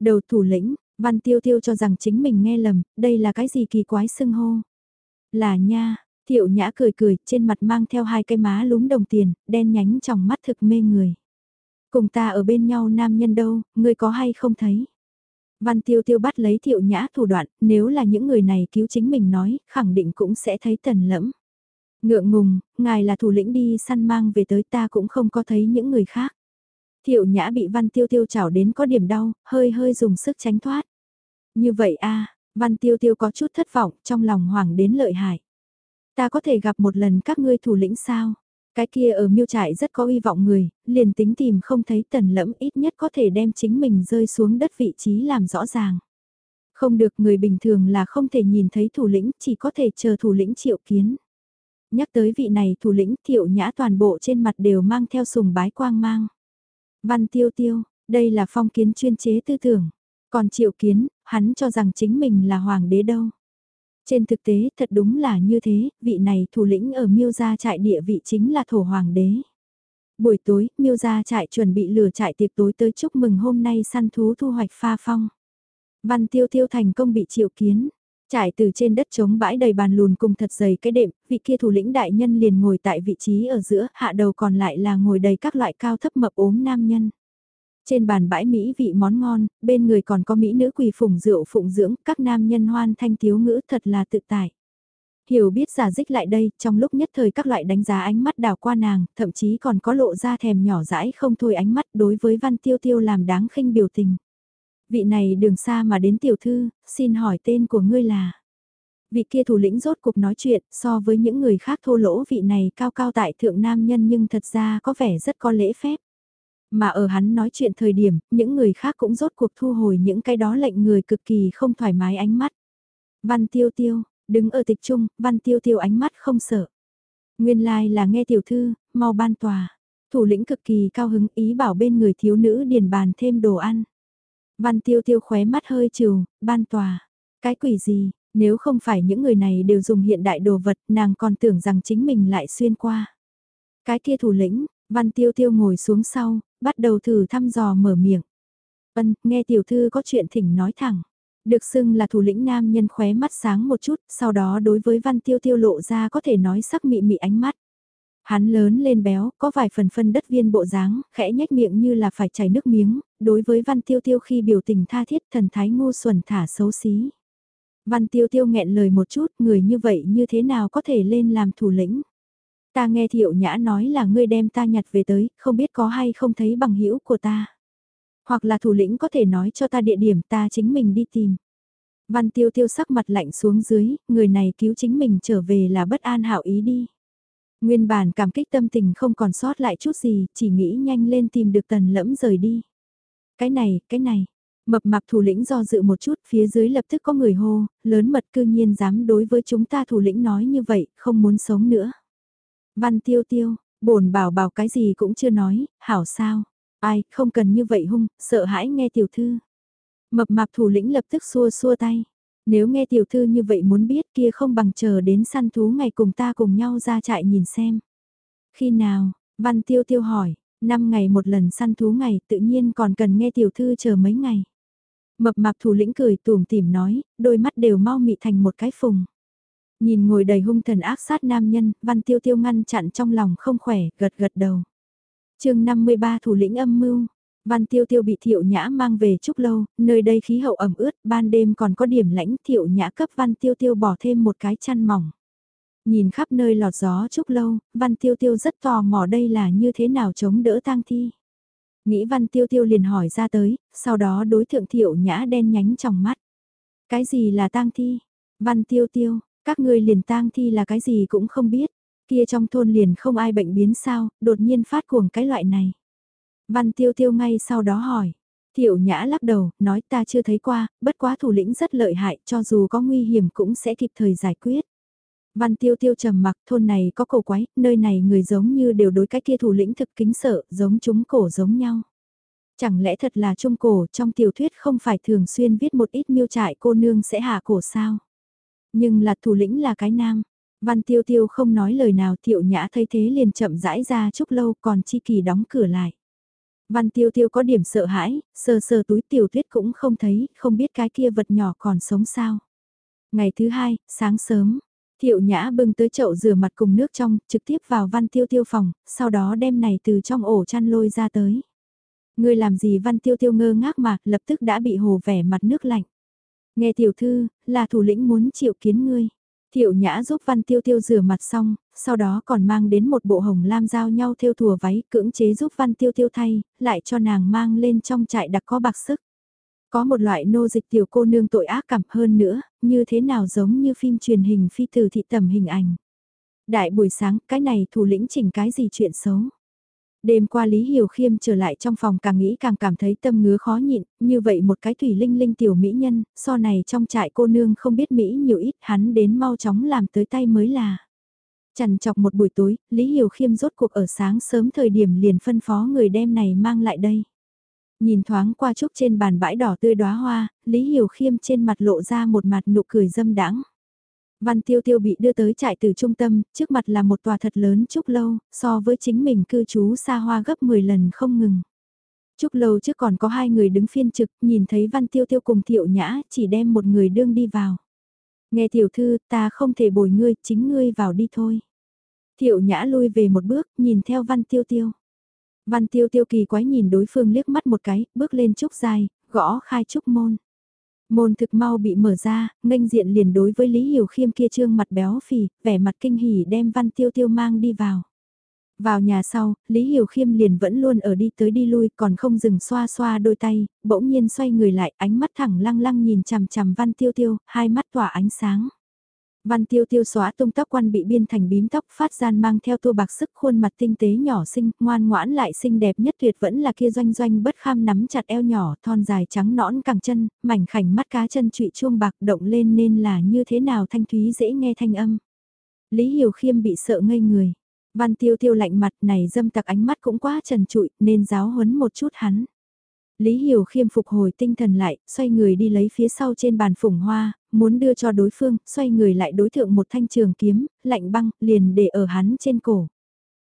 Đầu thủ lĩnh, văn tiêu tiêu cho rằng chính mình nghe lầm, đây là cái gì kỳ quái xưng hô. Là nha, thiệu nhã cười cười, trên mặt mang theo hai cái má lúm đồng tiền, đen nhánh trong mắt thực mê người. Cùng ta ở bên nhau nam nhân đâu, ngươi có hay không thấy? Văn tiêu tiêu bắt lấy thiệu nhã thủ đoạn, nếu là những người này cứu chính mình nói, khẳng định cũng sẽ thấy tần lẫm. Ngượng ngùng, ngài là thủ lĩnh đi săn mang về tới ta cũng không có thấy những người khác. Thiệu nhã bị văn tiêu tiêu chảo đến có điểm đau, hơi hơi dùng sức tránh thoát. Như vậy a văn tiêu tiêu có chút thất vọng, trong lòng hoảng đến lợi hại. Ta có thể gặp một lần các ngươi thủ lĩnh sao? Cái kia ở miêu trại rất có uy vọng người, liền tính tìm không thấy tần lẫm ít nhất có thể đem chính mình rơi xuống đất vị trí làm rõ ràng. Không được người bình thường là không thể nhìn thấy thủ lĩnh, chỉ có thể chờ thủ lĩnh triệu kiến. Nhắc tới vị này thủ lĩnh thiệu nhã toàn bộ trên mặt đều mang theo sùng bái quang mang. Văn tiêu tiêu, đây là phong kiến chuyên chế tư tưởng. Còn triệu kiến, hắn cho rằng chính mình là hoàng đế đâu. Trên thực tế thật đúng là như thế, vị này thủ lĩnh ở miêu gia trại địa vị chính là thổ hoàng đế. Buổi tối, miêu gia trại chuẩn bị lửa trại tiệc tối tới chúc mừng hôm nay săn thú thu hoạch pha phong. Văn tiêu tiêu thành công bị triệu kiến. Trải từ trên đất trống bãi đầy bàn lùn cùng thật dày cái đệm, vị kia thủ lĩnh đại nhân liền ngồi tại vị trí ở giữa, hạ đầu còn lại là ngồi đầy các loại cao thấp mập ốm nam nhân. Trên bàn bãi Mỹ vị món ngon, bên người còn có Mỹ nữ quỳ phụng rượu phụng dưỡng, các nam nhân hoan thanh thiếu ngữ thật là tự tại. Hiểu biết giả dích lại đây, trong lúc nhất thời các loại đánh giá ánh mắt đào qua nàng, thậm chí còn có lộ ra thèm nhỏ dãi không thôi ánh mắt đối với văn tiêu tiêu làm đáng khinh biểu tình. Vị này đường xa mà đến tiểu thư, xin hỏi tên của ngươi là... Vị kia thủ lĩnh rốt cuộc nói chuyện so với những người khác thô lỗ vị này cao cao tại thượng nam nhân nhưng thật ra có vẻ rất có lễ phép. Mà ở hắn nói chuyện thời điểm, những người khác cũng rốt cuộc thu hồi những cái đó lệnh người cực kỳ không thoải mái ánh mắt. Văn tiêu tiêu, đứng ở tịch trung, văn tiêu tiêu ánh mắt không sợ. Nguyên lai like là nghe tiểu thư, mau ban tòa. Thủ lĩnh cực kỳ cao hứng ý bảo bên người thiếu nữ điền bàn thêm đồ ăn. Văn tiêu tiêu khóe mắt hơi trừ, ban tòa. Cái quỷ gì, nếu không phải những người này đều dùng hiện đại đồ vật, nàng còn tưởng rằng chính mình lại xuyên qua. Cái kia thủ lĩnh, văn tiêu tiêu ngồi xuống sau, bắt đầu thử thăm dò mở miệng. Vân, nghe tiểu thư có chuyện thỉnh nói thẳng. Được xưng là thủ lĩnh nam nhân khóe mắt sáng một chút, sau đó đối với văn tiêu tiêu lộ ra có thể nói sắc mị mị ánh mắt. Hắn lớn lên béo, có vài phần phân đất viên bộ dáng, khẽ nhếch miệng như là phải chảy nước miếng, đối với văn tiêu tiêu khi biểu tình tha thiết thần thái ngu xuẩn thả xấu xí. Văn tiêu tiêu nghẹn lời một chút, người như vậy như thế nào có thể lên làm thủ lĩnh. Ta nghe thiệu nhã nói là ngươi đem ta nhặt về tới, không biết có hay không thấy bằng hữu của ta. Hoặc là thủ lĩnh có thể nói cho ta địa điểm ta chính mình đi tìm. Văn tiêu tiêu sắc mặt lạnh xuống dưới, người này cứu chính mình trở về là bất an hảo ý đi. Nguyên bản cảm kích tâm tình không còn sót lại chút gì, chỉ nghĩ nhanh lên tìm được tần lẫm rời đi. Cái này, cái này, mập mạp thủ lĩnh do dự một chút, phía dưới lập tức có người hô, lớn mật cư nhiên dám đối với chúng ta thủ lĩnh nói như vậy, không muốn sống nữa. Văn tiêu tiêu, bổn bảo bảo cái gì cũng chưa nói, hảo sao, ai, không cần như vậy hung, sợ hãi nghe tiểu thư. Mập mạp thủ lĩnh lập tức xua xua tay. Nếu nghe tiểu thư như vậy muốn biết kia không bằng chờ đến săn thú ngày cùng ta cùng nhau ra trại nhìn xem. Khi nào, văn tiêu tiêu hỏi, năm ngày một lần săn thú ngày tự nhiên còn cần nghe tiểu thư chờ mấy ngày. Mập mạp thủ lĩnh cười tủm tỉm nói, đôi mắt đều mau mị thành một cái phùng. Nhìn ngồi đầy hung thần ác sát nam nhân, văn tiêu tiêu ngăn chặn trong lòng không khỏe, gật gật đầu. chương 53 thủ lĩnh âm mưu. Văn Tiêu Tiêu bị Thiệu Nhã mang về Trúc Lâu, nơi đây khí hậu ẩm ướt, ban đêm còn có điểm lãnh Thiệu Nhã cấp Văn Tiêu Tiêu bỏ thêm một cái chăn mỏng. Nhìn khắp nơi lọt gió Trúc Lâu, Văn Tiêu Tiêu rất tò mò đây là như thế nào chống đỡ tang thi. Nghĩ Văn Tiêu Tiêu liền hỏi ra tới, sau đó đối thượng Thiệu Nhã đen nhánh trong mắt. Cái gì là tang thi? Văn Tiêu Tiêu, các ngươi liền tang thi là cái gì cũng không biết. Kia trong thôn liền không ai bệnh biến sao, đột nhiên phát cuồng cái loại này. Văn tiêu tiêu ngay sau đó hỏi. tiểu nhã lắc đầu, nói ta chưa thấy qua, bất quá thủ lĩnh rất lợi hại, cho dù có nguy hiểm cũng sẽ kịp thời giải quyết. Văn tiêu tiêu trầm mặc, thôn này có cổ quái, nơi này người giống như đều đối cái kia thủ lĩnh thực kính sợ, giống chúng cổ giống nhau. Chẳng lẽ thật là trung cổ trong tiểu thuyết không phải thường xuyên viết một ít miêu trại cô nương sẽ hạ cổ sao? Nhưng là thủ lĩnh là cái nam. Văn tiêu tiêu không nói lời nào thiệu nhã thấy thế liền chậm rãi ra chúc lâu còn chi kỳ đóng cửa lại. Văn tiêu tiêu có điểm sợ hãi, sờ sờ túi tiểu tuyết cũng không thấy, không biết cái kia vật nhỏ còn sống sao. Ngày thứ hai, sáng sớm, thiệu nhã bưng tới chậu rửa mặt cùng nước trong, trực tiếp vào văn tiêu tiêu phòng, sau đó đem này từ trong ổ chăn lôi ra tới. người làm gì văn tiêu tiêu ngơ ngác mà, lập tức đã bị hồ vẻ mặt nước lạnh. Nghe tiểu thư, là thủ lĩnh muốn chịu kiến ngươi. Thiệu Nhã giúp Văn Tiêu Tiêu rửa mặt xong, sau đó còn mang đến một bộ hồng lam giao nhau theo thùa váy cưỡng chế giúp Văn Tiêu Tiêu thay, lại cho nàng mang lên trong trại đặc có bạc sức. Có một loại nô dịch tiểu cô nương tội ác cảm hơn nữa, như thế nào giống như phim truyền hình phi từ thị tầm hình ảnh. Đại buổi sáng, cái này thủ lĩnh chỉnh cái gì chuyện xấu. Đêm qua Lý Hiểu Khiêm trở lại trong phòng càng nghĩ càng cảm thấy tâm ngứa khó nhịn, như vậy một cái thủy linh linh tiểu mỹ nhân, so này trong trại cô nương không biết Mỹ nhiều ít hắn đến mau chóng làm tới tay mới là. Chằn chọc một buổi tối, Lý Hiểu Khiêm rốt cuộc ở sáng sớm thời điểm liền phân phó người đem này mang lại đây. Nhìn thoáng qua trúc trên bàn bãi đỏ tươi đóa hoa, Lý Hiểu Khiêm trên mặt lộ ra một mặt nụ cười dâm đãng. Văn Tiêu Tiêu bị đưa tới trại từ trung tâm, trước mặt là một tòa thật lớn trúc lâu, so với chính mình cư trú xa hoa gấp 10 lần không ngừng. Trúc lâu trước còn có hai người đứng phiên trực, nhìn thấy Văn Tiêu Tiêu cùng Thiệu Nhã, chỉ đem một người đương đi vào. Nghe tiểu thư, ta không thể bồi ngươi, chính ngươi vào đi thôi. Thiệu Nhã lui về một bước, nhìn theo Văn Tiêu Tiêu. Văn Tiêu Tiêu kỳ quái nhìn đối phương liếc mắt một cái, bước lên trúc dài, gõ khai trúc môn. Môn thực mau bị mở ra, nghênh diện liền đối với Lý Hiểu Khiêm kia trương mặt béo phì, vẻ mặt kinh hỉ đem Văn Tiêu Tiêu mang đi vào. Vào nhà sau, Lý Hiểu Khiêm liền vẫn luôn ở đi tới đi lui còn không dừng xoa xoa đôi tay, bỗng nhiên xoay người lại ánh mắt thẳng lăng lăng nhìn chằm chằm Văn Tiêu Tiêu, hai mắt tỏa ánh sáng. Văn tiêu tiêu xóa tung tóc quan bị biên thành bím tóc phát gian mang theo tua bạc sức khuôn mặt tinh tế nhỏ xinh, ngoan ngoãn lại xinh đẹp nhất tuyệt vẫn là kia doanh doanh bất kham nắm chặt eo nhỏ thon dài trắng nõn cẳng chân, mảnh khảnh mắt cá chân trụy chuông bạc động lên nên là như thế nào thanh thúy dễ nghe thanh âm. Lý Hiểu Khiêm bị sợ ngây người. Văn tiêu tiêu lạnh mặt này dâm tặc ánh mắt cũng quá trần trụi nên giáo huấn một chút hắn. Lý Hiểu khiêm phục hồi tinh thần lại, xoay người đi lấy phía sau trên bàn phủng hoa, muốn đưa cho đối phương, xoay người lại đối thượng một thanh trường kiếm, lạnh băng, liền để ở hắn trên cổ.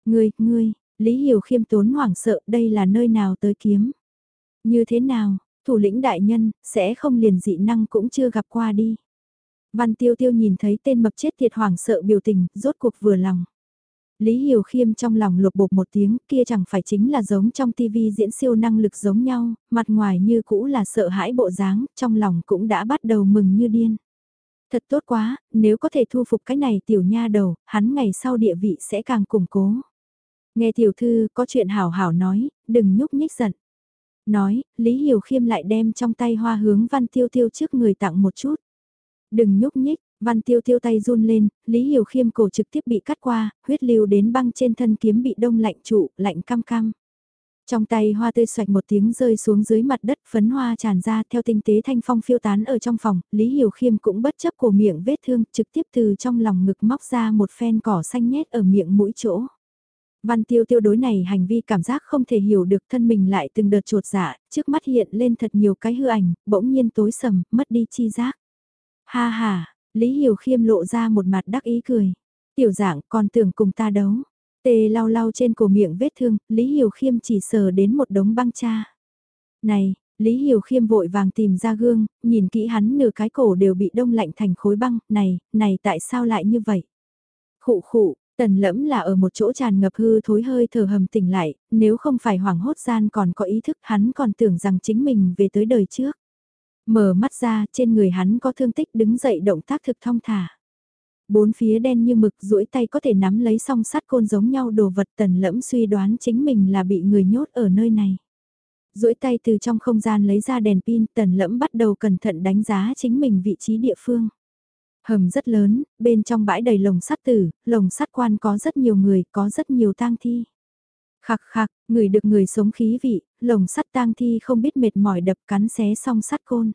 Ngươi, ngươi, Lý Hiểu khiêm tốn hoảng sợ đây là nơi nào tới kiếm. Như thế nào, thủ lĩnh đại nhân, sẽ không liền dị năng cũng chưa gặp qua đi. Văn tiêu tiêu nhìn thấy tên mập chết thiệt hoảng sợ biểu tình, rốt cuộc vừa lòng. Lý Hiểu Khiêm trong lòng lột bột một tiếng kia chẳng phải chính là giống trong tivi diễn siêu năng lực giống nhau, mặt ngoài như cũ là sợ hãi bộ dáng, trong lòng cũng đã bắt đầu mừng như điên. Thật tốt quá, nếu có thể thu phục cái này tiểu nha đầu, hắn ngày sau địa vị sẽ càng củng cố. Nghe tiểu thư có chuyện hảo hảo nói, đừng nhúc nhích giận. Nói, Lý Hiểu Khiêm lại đem trong tay hoa hướng văn tiêu tiêu trước người tặng một chút. Đừng nhúc nhích, Văn tiêu tiêu tay run lên, Lý Hiểu Khiêm cổ trực tiếp bị cắt qua, huyết lưu đến băng trên thân kiếm bị đông lạnh trụ, lạnh cam cam. Trong tay hoa tươi xoạch một tiếng rơi xuống dưới mặt đất phấn hoa tràn ra theo tinh tế thanh phong phiêu tán ở trong phòng, Lý Hiểu Khiêm cũng bất chấp cổ miệng vết thương trực tiếp từ trong lòng ngực móc ra một phen cỏ xanh nhét ở miệng mũi chỗ. Văn tiêu tiêu đối này hành vi cảm giác không thể hiểu được thân mình lại từng đợt chuột dạ, trước mắt hiện lên thật nhiều cái hư ảnh, bỗng nhiên tối sầm, mất đi chi giác. Ha ha, Lý Hiểu Khiêm lộ ra một mặt đắc ý cười. Tiểu dạng còn tưởng cùng ta đấu. Tê lau lau trên cổ miệng vết thương, Lý Hiểu Khiêm chỉ sờ đến một đống băng cha. Này, Lý Hiểu Khiêm vội vàng tìm ra gương, nhìn kỹ hắn nửa cái cổ đều bị đông lạnh thành khối băng, này, này tại sao lại như vậy? Khụ khụ, Tần lẫm là ở một chỗ tràn ngập hư thối hơi thở hầm tỉnh lại, nếu không phải hoảng hốt gian còn có ý thức hắn còn tưởng rằng chính mình về tới đời trước. Mở mắt ra, trên người hắn có thương tích đứng dậy động tác thực thong thả. Bốn phía đen như mực duỗi tay có thể nắm lấy song sắt côn giống nhau đồ vật tần lẫm suy đoán chính mình là bị người nhốt ở nơi này. duỗi tay từ trong không gian lấy ra đèn pin tần lẫm bắt đầu cẩn thận đánh giá chính mình vị trí địa phương. Hầm rất lớn, bên trong bãi đầy lồng sắt tử, lồng sắt quan có rất nhiều người, có rất nhiều tang thi khạc khạc người được người sống khí vị, lồng sắt tang thi không biết mệt mỏi đập cắn xé song sắt côn.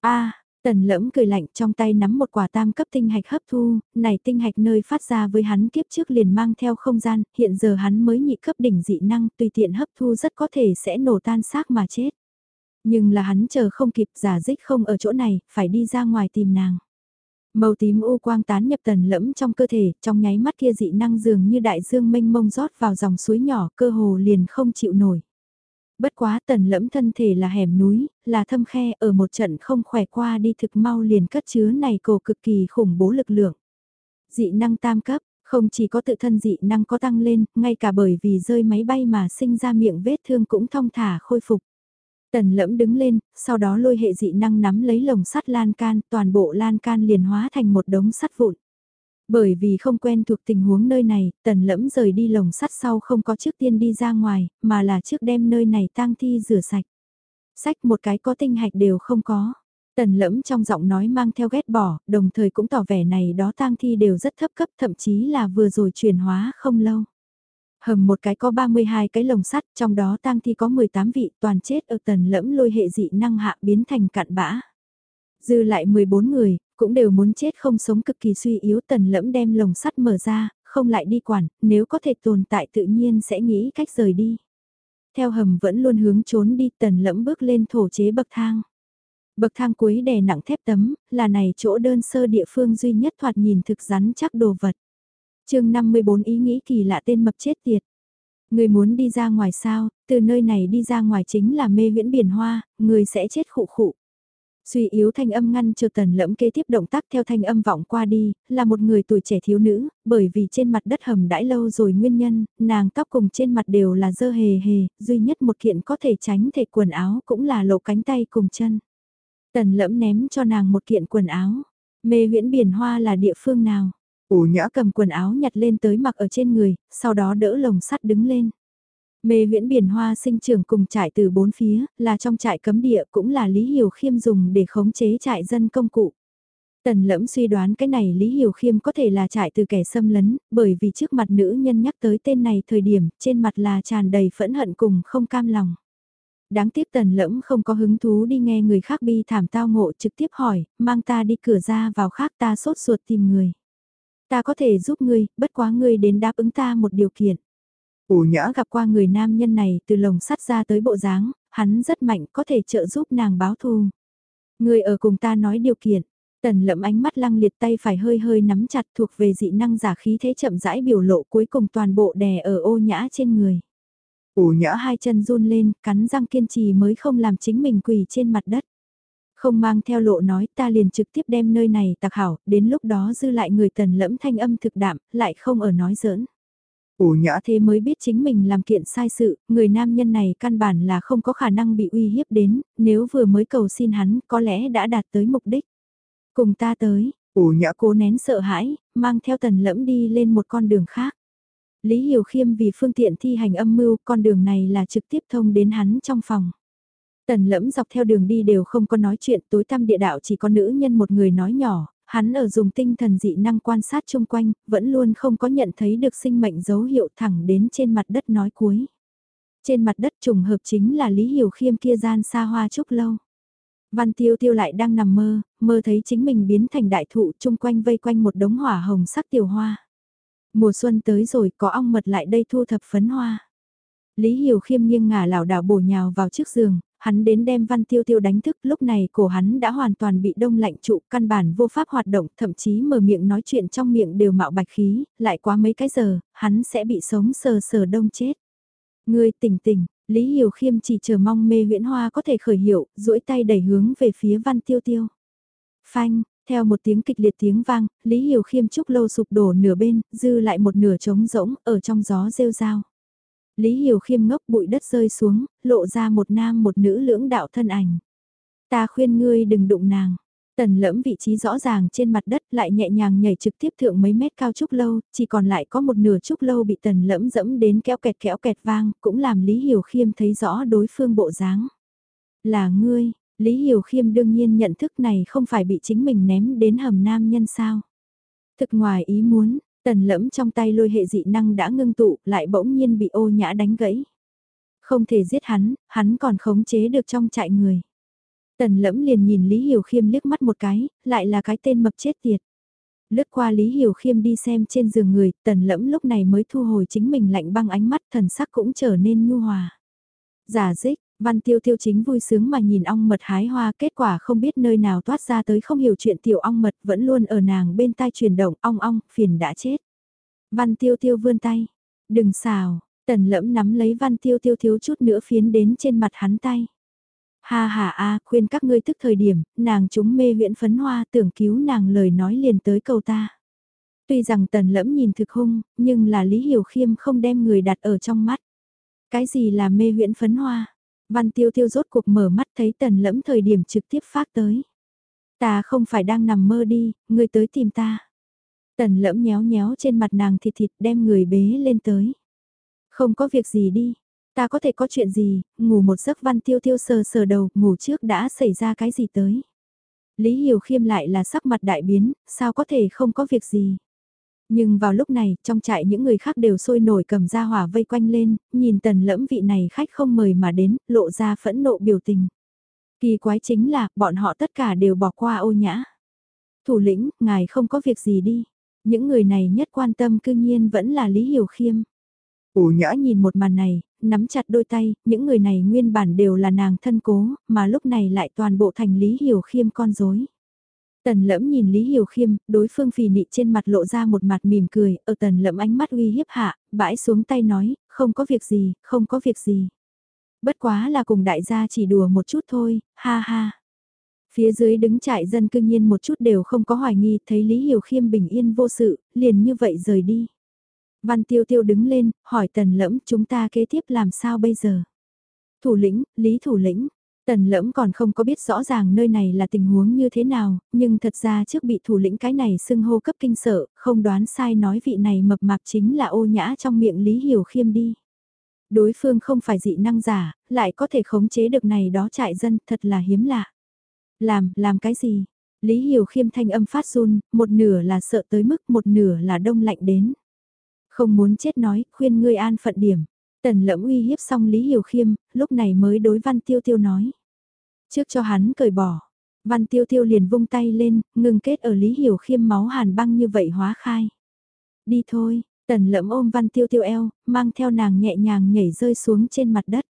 a tần lẫm cười lạnh trong tay nắm một quả tam cấp tinh hạch hấp thu, này tinh hạch nơi phát ra với hắn kiếp trước liền mang theo không gian, hiện giờ hắn mới nhị cấp đỉnh dị năng tùy tiện hấp thu rất có thể sẽ nổ tan xác mà chết. Nhưng là hắn chờ không kịp giả dích không ở chỗ này, phải đi ra ngoài tìm nàng. Màu tím u quang tán nhập tần lẫm trong cơ thể, trong nháy mắt kia dị năng dường như đại dương mênh mông rót vào dòng suối nhỏ, cơ hồ liền không chịu nổi. Bất quá tần lẫm thân thể là hẻm núi, là thâm khe ở một trận không khỏe qua đi thực mau liền cất chứa này cổ cực kỳ khủng bố lực lượng. Dị năng tam cấp, không chỉ có tự thân dị năng có tăng lên, ngay cả bởi vì rơi máy bay mà sinh ra miệng vết thương cũng thong thả khôi phục. Tần lẫm đứng lên, sau đó lôi hệ dị năng nắm lấy lồng sắt lan can, toàn bộ lan can liền hóa thành một đống sắt vụn. Bởi vì không quen thuộc tình huống nơi này, tần lẫm rời đi lồng sắt sau không có trước tiên đi ra ngoài, mà là trước đem nơi này tang thi rửa sạch. Sách một cái có tinh hạch đều không có. Tần lẫm trong giọng nói mang theo ghét bỏ, đồng thời cũng tỏ vẻ này đó tang thi đều rất thấp cấp thậm chí là vừa rồi chuyển hóa không lâu. Hầm một cái có 32 cái lồng sắt, trong đó tang thi có 18 vị toàn chết ở tần lẫm lôi hệ dị năng hạ biến thành cạn bã. Dư lại 14 người, cũng đều muốn chết không sống cực kỳ suy yếu tần lẫm đem lồng sắt mở ra, không lại đi quản, nếu có thể tồn tại tự nhiên sẽ nghĩ cách rời đi. Theo hầm vẫn luôn hướng trốn đi tần lẫm bước lên thổ chế bậc thang. Bậc thang cuối đè nặng thép tấm, là này chỗ đơn sơ địa phương duy nhất thoạt nhìn thực rắn chắc đồ vật chương 54 ý nghĩ kỳ lạ tên mập chết tiệt. Người muốn đi ra ngoài sao, từ nơi này đi ra ngoài chính là mê huyễn biển hoa, người sẽ chết khụ khụ. Suy yếu thanh âm ngăn chờ tần lẫm kế tiếp động tác theo thanh âm vọng qua đi, là một người tuổi trẻ thiếu nữ, bởi vì trên mặt đất hầm đãi lâu rồi nguyên nhân, nàng tóc cùng trên mặt đều là dơ hề hề, duy nhất một kiện có thể tránh thể quần áo cũng là lộ cánh tay cùng chân. Tần lẫm ném cho nàng một kiện quần áo, mê huyễn biển hoa là địa phương nào? Ủ nhã cầm quần áo nhặt lên tới mặc ở trên người, sau đó đỡ lồng sắt đứng lên. Mê huyễn biển hoa sinh trưởng cùng trại từ bốn phía, là trong trại cấm địa cũng là Lý Hiểu Khiêm dùng để khống chế trại dân công cụ. Tần lẫm suy đoán cái này Lý Hiểu Khiêm có thể là trại từ kẻ xâm lấn, bởi vì trước mặt nữ nhân nhắc tới tên này thời điểm, trên mặt là tràn đầy phẫn hận cùng không cam lòng. Đáng tiếc tần lẫm không có hứng thú đi nghe người khác bi thảm tao ngộ trực tiếp hỏi, mang ta đi cửa ra vào khác ta sốt ruột tìm người. Ta có thể giúp ngươi, bất quá ngươi đến đáp ứng ta một điều kiện. Ủ nhã gặp qua người nam nhân này từ lồng sắt ra tới bộ dáng, hắn rất mạnh có thể trợ giúp nàng báo thù. Ngươi ở cùng ta nói điều kiện. Tần lậm ánh mắt lăng liệt tay phải hơi hơi nắm chặt thuộc về dị năng giả khí thế chậm rãi biểu lộ cuối cùng toàn bộ đè ở ô nhã trên người. Ủ nhã hai chân run lên, cắn răng kiên trì mới không làm chính mình quỳ trên mặt đất. Không mang theo lộ nói ta liền trực tiếp đem nơi này tạc hảo, đến lúc đó dư lại người tần lẫm thanh âm thực đạm, lại không ở nói giỡn. Ủ nhã thế mới biết chính mình làm kiện sai sự, người nam nhân này căn bản là không có khả năng bị uy hiếp đến, nếu vừa mới cầu xin hắn có lẽ đã đạt tới mục đích. Cùng ta tới, ủ nhã cố nén sợ hãi, mang theo tần lẫm đi lên một con đường khác. Lý Hiểu Khiêm vì phương tiện thi hành âm mưu, con đường này là trực tiếp thông đến hắn trong phòng. Tần lẫm dọc theo đường đi đều không có nói chuyện tối tăm địa đạo chỉ có nữ nhân một người nói nhỏ, hắn ở dùng tinh thần dị năng quan sát chung quanh, vẫn luôn không có nhận thấy được sinh mệnh dấu hiệu thẳng đến trên mặt đất nói cuối. Trên mặt đất trùng hợp chính là Lý Hiểu Khiêm kia gian xa hoa trúc lâu. Văn tiêu tiêu lại đang nằm mơ, mơ thấy chính mình biến thành đại thụ chung quanh vây quanh một đống hỏa hồng sắc tiểu hoa. Mùa xuân tới rồi có ong mật lại đây thu thập phấn hoa. Lý Hiểu Khiêm nghiêng ngả lảo đảo bổ nhào vào trước giường, hắn đến đem văn tiêu tiêu đánh thức lúc này cổ hắn đã hoàn toàn bị đông lạnh trụ căn bản vô pháp hoạt động thậm chí mở miệng nói chuyện trong miệng đều mạo bạch khí, lại quá mấy cái giờ, hắn sẽ bị sống sờ sờ đông chết. người tỉnh tỉnh, Lý Hiểu Khiêm chỉ chờ mong mê huyễn hoa có thể khởi hiệu, duỗi tay đẩy hướng về phía văn tiêu tiêu. Phanh, Theo một tiếng kịch liệt tiếng vang, Lý Hiểu Khiêm trúc lâu sụp đổ nửa bên, dư lại một nửa trống rỗng, ở trong gió rêu rao. Lý Hiểu Khiêm ngốc bụi đất rơi xuống, lộ ra một nam một nữ lưỡng đạo thân ảnh. Ta khuyên ngươi đừng đụng nàng. Tần lẫm vị trí rõ ràng trên mặt đất lại nhẹ nhàng nhảy trực tiếp thượng mấy mét cao trúc lâu, chỉ còn lại có một nửa trúc lâu bị tần lẫm dẫm đến kéo kẹt kéo kẹt vang, cũng làm Lý Hiểu Khiêm thấy rõ đối phương bộ dáng. Là ngươi, Lý Hiểu Khiêm đương nhiên nhận thức này không phải bị chính mình ném đến hầm nam nhân sao. Thực ngoài ý muốn, tần lẫm trong tay lôi hệ dị năng đã ngưng tụ lại bỗng nhiên bị ô nhã đánh gãy. Không thể giết hắn, hắn còn khống chế được trong trại người. Tần lẫm liền nhìn Lý Hiểu Khiêm liếc mắt một cái, lại là cái tên mập chết tiệt. Lướt qua Lý Hiểu Khiêm đi xem trên giường người, tần lẫm lúc này mới thu hồi chính mình lạnh băng ánh mắt thần sắc cũng trở nên nhu hòa. Giả dích, Văn tiêu tiêu chính vui sướng mà nhìn ong mật hái hoa kết quả không biết nơi nào toát ra tới không hiểu chuyện tiểu ong mật vẫn luôn ở nàng bên tai chuyển động ong ong phiền đã chết. Văn tiêu tiêu vươn tay, đừng xào, tần lẫm nắm lấy văn tiêu tiêu thiếu chút nữa phiến đến trên mặt hắn tay. Ha ha a khuyên các ngươi thức thời điểm, nàng chúng mê huyễn phấn hoa tưởng cứu nàng lời nói liền tới cầu ta. Tuy rằng tần lẫm nhìn thực hung, nhưng là Lý Hiểu Khiêm không đem người đặt ở trong mắt. Cái gì là mê huyễn phấn hoa? Văn tiêu tiêu rốt cuộc mở mắt thấy tần lẫm thời điểm trực tiếp phát tới. Ta không phải đang nằm mơ đi, ngươi tới tìm ta. Tần lẫm nhéo nhéo trên mặt nàng thịt thịt đem người bế lên tới. Không có việc gì đi, ta có thể có chuyện gì, ngủ một giấc văn tiêu tiêu sờ sờ đầu, ngủ trước đã xảy ra cái gì tới. Lý Hiểu Khiêm lại là sắc mặt đại biến, sao có thể không có việc gì. Nhưng vào lúc này, trong trại những người khác đều sôi nổi cầm ra hỏa vây quanh lên, nhìn tần lẫm vị này khách không mời mà đến, lộ ra phẫn nộ biểu tình. Kỳ quái chính là, bọn họ tất cả đều bỏ qua ô nhã. Thủ lĩnh, ngài không có việc gì đi. Những người này nhất quan tâm cư nhiên vẫn là Lý Hiểu Khiêm. ô nhã nhìn một màn này, nắm chặt đôi tay, những người này nguyên bản đều là nàng thân cố, mà lúc này lại toàn bộ thành Lý Hiểu Khiêm con rối. Tần lẫm nhìn Lý Hiểu Khiêm, đối phương phì nị trên mặt lộ ra một mặt mỉm cười, ở tần lẫm ánh mắt uy hiếp hạ, bãi xuống tay nói, không có việc gì, không có việc gì. Bất quá là cùng đại gia chỉ đùa một chút thôi, ha ha. Phía dưới đứng trại dân cương nhiên một chút đều không có hoài nghi, thấy Lý Hiểu Khiêm bình yên vô sự, liền như vậy rời đi. Văn Tiêu Tiêu đứng lên, hỏi tần lẫm chúng ta kế tiếp làm sao bây giờ? Thủ lĩnh, Lý Thủ lĩnh, Tần lẫm còn không có biết rõ ràng nơi này là tình huống như thế nào, nhưng thật ra trước bị thủ lĩnh cái này xưng hô cấp kinh sợ, không đoán sai nói vị này mập mạp chính là ô nhã trong miệng Lý Hiểu Khiêm đi. Đối phương không phải dị năng giả, lại có thể khống chế được này đó trại dân thật là hiếm lạ. Làm, làm cái gì? Lý Hiểu Khiêm thanh âm phát run, một nửa là sợ tới mức một nửa là đông lạnh đến. Không muốn chết nói, khuyên ngươi an phận điểm. Tần lẫm uy hiếp xong Lý Hiểu Khiêm, lúc này mới đối Văn Tiêu Tiêu nói. Trước cho hắn cởi bỏ, Văn Tiêu Tiêu liền vung tay lên, ngừng kết ở Lý Hiểu Khiêm máu hàn băng như vậy hóa khai. Đi thôi, tần lẫm ôm Văn Tiêu Tiêu eo, mang theo nàng nhẹ nhàng nhảy rơi xuống trên mặt đất.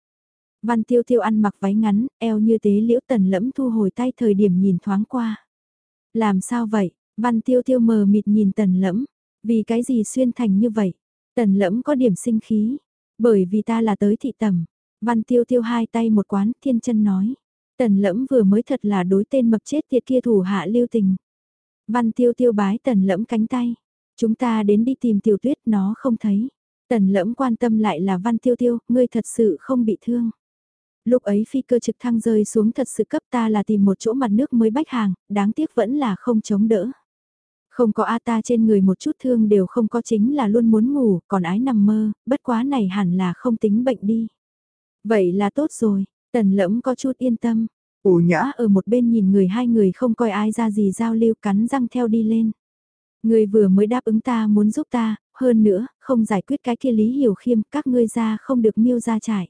Văn Tiêu Tiêu ăn mặc váy ngắn, eo như tế liễu tần lẫm thu hồi tay thời điểm nhìn thoáng qua. Làm sao vậy? Văn Tiêu Tiêu mờ mịt nhìn tần lẫm, vì cái gì xuyên thành như vậy? Tần lẫm có điểm sinh khí, bởi vì ta là tới thị tầm. Văn tiêu tiêu hai tay một quán thiên chân nói. Tần lẫm vừa mới thật là đối tên mập chết tiệt kia thủ hạ lưu tình. Văn tiêu tiêu bái tần lẫm cánh tay. Chúng ta đến đi tìm tiểu tuyết nó không thấy. Tần lẫm quan tâm lại là văn tiêu tiêu, ngươi thật sự không bị thương. Lúc ấy phi cơ trực thăng rơi xuống thật sự cấp ta là tìm một chỗ mặt nước mới bách hàng, đáng tiếc vẫn là không chống đỡ. Không có A ta trên người một chút thương đều không có chính là luôn muốn ngủ, còn ái nằm mơ, bất quá này hẳn là không tính bệnh đi. Vậy là tốt rồi, tần lẫm có chút yên tâm. Ủ nhã ở một bên nhìn người hai người không coi ai ra gì giao lưu cắn răng theo đi lên. Người vừa mới đáp ứng ta muốn giúp ta, hơn nữa, không giải quyết cái kia lý hiểu khiêm, các ngươi ra không được miêu ra trải.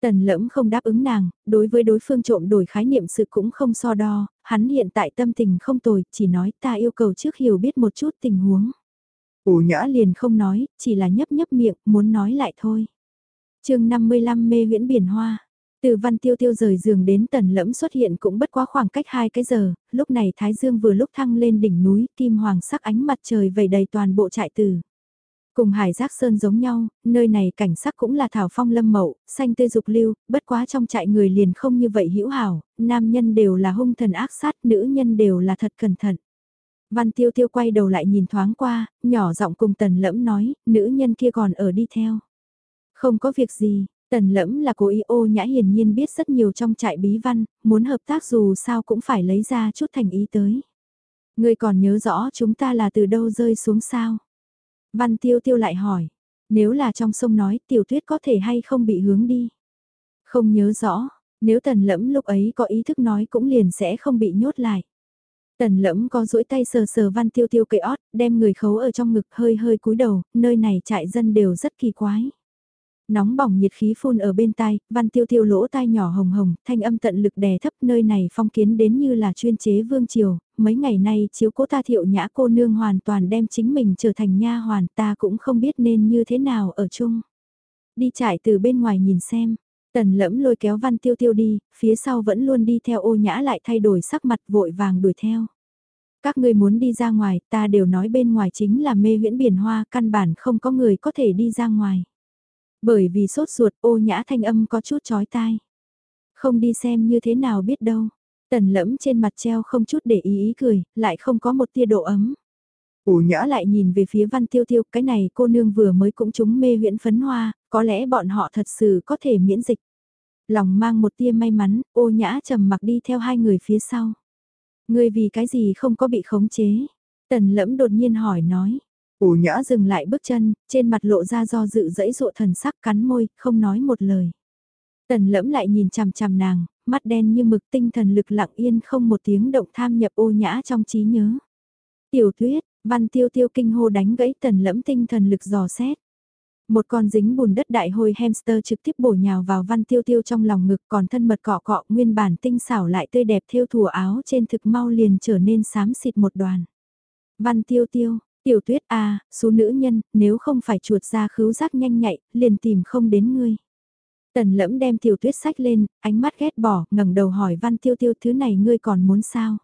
Tần lẫm không đáp ứng nàng, đối với đối phương trộm đổi khái niệm sự cũng không so đo, hắn hiện tại tâm tình không tồi, chỉ nói ta yêu cầu trước hiểu biết một chút tình huống. Ủ nhã liền không nói, chỉ là nhấp nhấp miệng, muốn nói lại thôi. chương 55 mê huyễn biển hoa. Từ văn tiêu tiêu rời giường đến tần lẫm xuất hiện cũng bất quá khoảng cách hai cái giờ, lúc này Thái Dương vừa lúc thăng lên đỉnh núi, kim hoàng sắc ánh mặt trời vẩy đầy toàn bộ trại tử. Cùng hải giác sơn giống nhau, nơi này cảnh sắc cũng là thảo phong lâm mậu, xanh tươi dục lưu, bất quá trong trại người liền không như vậy hữu hảo, nam nhân đều là hung thần ác sát, nữ nhân đều là thật cẩn thận. Văn tiêu tiêu quay đầu lại nhìn thoáng qua, nhỏ giọng cùng tần lẫm nói, nữ nhân kia còn ở đi theo. Không có việc gì, tần lẫm là cố ý ô nhã hiển nhiên biết rất nhiều trong trại bí văn, muốn hợp tác dù sao cũng phải lấy ra chút thành ý tới. ngươi còn nhớ rõ chúng ta là từ đâu rơi xuống sao? Văn tiêu tiêu lại hỏi, nếu là trong sông nói tiểu tuyết có thể hay không bị hướng đi? Không nhớ rõ, nếu tần lẫm lúc ấy có ý thức nói cũng liền sẽ không bị nhốt lại. Tần lẫm có duỗi tay sờ sờ văn tiêu tiêu cây ót, đem người khấu ở trong ngực hơi hơi cúi đầu, nơi này trại dân đều rất kỳ quái. Nóng bỏng nhiệt khí phun ở bên tai, văn tiêu tiêu lỗ tai nhỏ hồng hồng, thanh âm tận lực đè thấp nơi này phong kiến đến như là chuyên chế vương triều, mấy ngày nay chiếu cố ta thiệu nhã cô nương hoàn toàn đem chính mình trở thành nha hoàn ta cũng không biết nên như thế nào ở chung. Đi trải từ bên ngoài nhìn xem, tần lẫm lôi kéo văn tiêu tiêu đi, phía sau vẫn luôn đi theo ô nhã lại thay đổi sắc mặt vội vàng đuổi theo. Các ngươi muốn đi ra ngoài, ta đều nói bên ngoài chính là mê huyễn biển hoa, căn bản không có người có thể đi ra ngoài. Bởi vì sốt ruột ô nhã thanh âm có chút chói tai. Không đi xem như thế nào biết đâu. Tần lẫm trên mặt treo không chút để ý ý cười, lại không có một tia độ ấm. Ủ nhã lại nhìn về phía văn tiêu tiêu, cái này cô nương vừa mới cũng trúng mê huyễn phấn hoa, có lẽ bọn họ thật sự có thể miễn dịch. Lòng mang một tia may mắn, ô nhã trầm mặc đi theo hai người phía sau. Ngươi vì cái gì không có bị khống chế? Tần lẫm đột nhiên hỏi nói. Ủ nhã dừng lại bước chân, trên mặt lộ ra do dự dẫy dụ thần sắc cắn môi, không nói một lời. Tần lẫm lại nhìn chằm chằm nàng, mắt đen như mực tinh thần lực lặng yên không một tiếng động tham nhập ô nhã trong trí nhớ. Tiểu tuyết, văn tiêu tiêu kinh hô đánh gãy tần lẫm tinh thần lực dò xét. Một con dính bùn đất đại hồi hamster trực tiếp bổ nhào vào văn tiêu tiêu trong lòng ngực còn thân mật cọ cọ nguyên bản tinh xảo lại tươi đẹp thêu thùa áo trên thực mau liền trở nên xám xịt một đoàn. Văn tiêu tiêu, tiểu tuyết a à, số nữ nhân, nếu không phải chuột ra khứu giác nhanh nhạy, liền tìm không đến ngươi. Tần lẫm đem tiểu tuyết sách lên, ánh mắt ghét bỏ, ngẩng đầu hỏi văn tiêu tiêu thứ này ngươi còn muốn sao?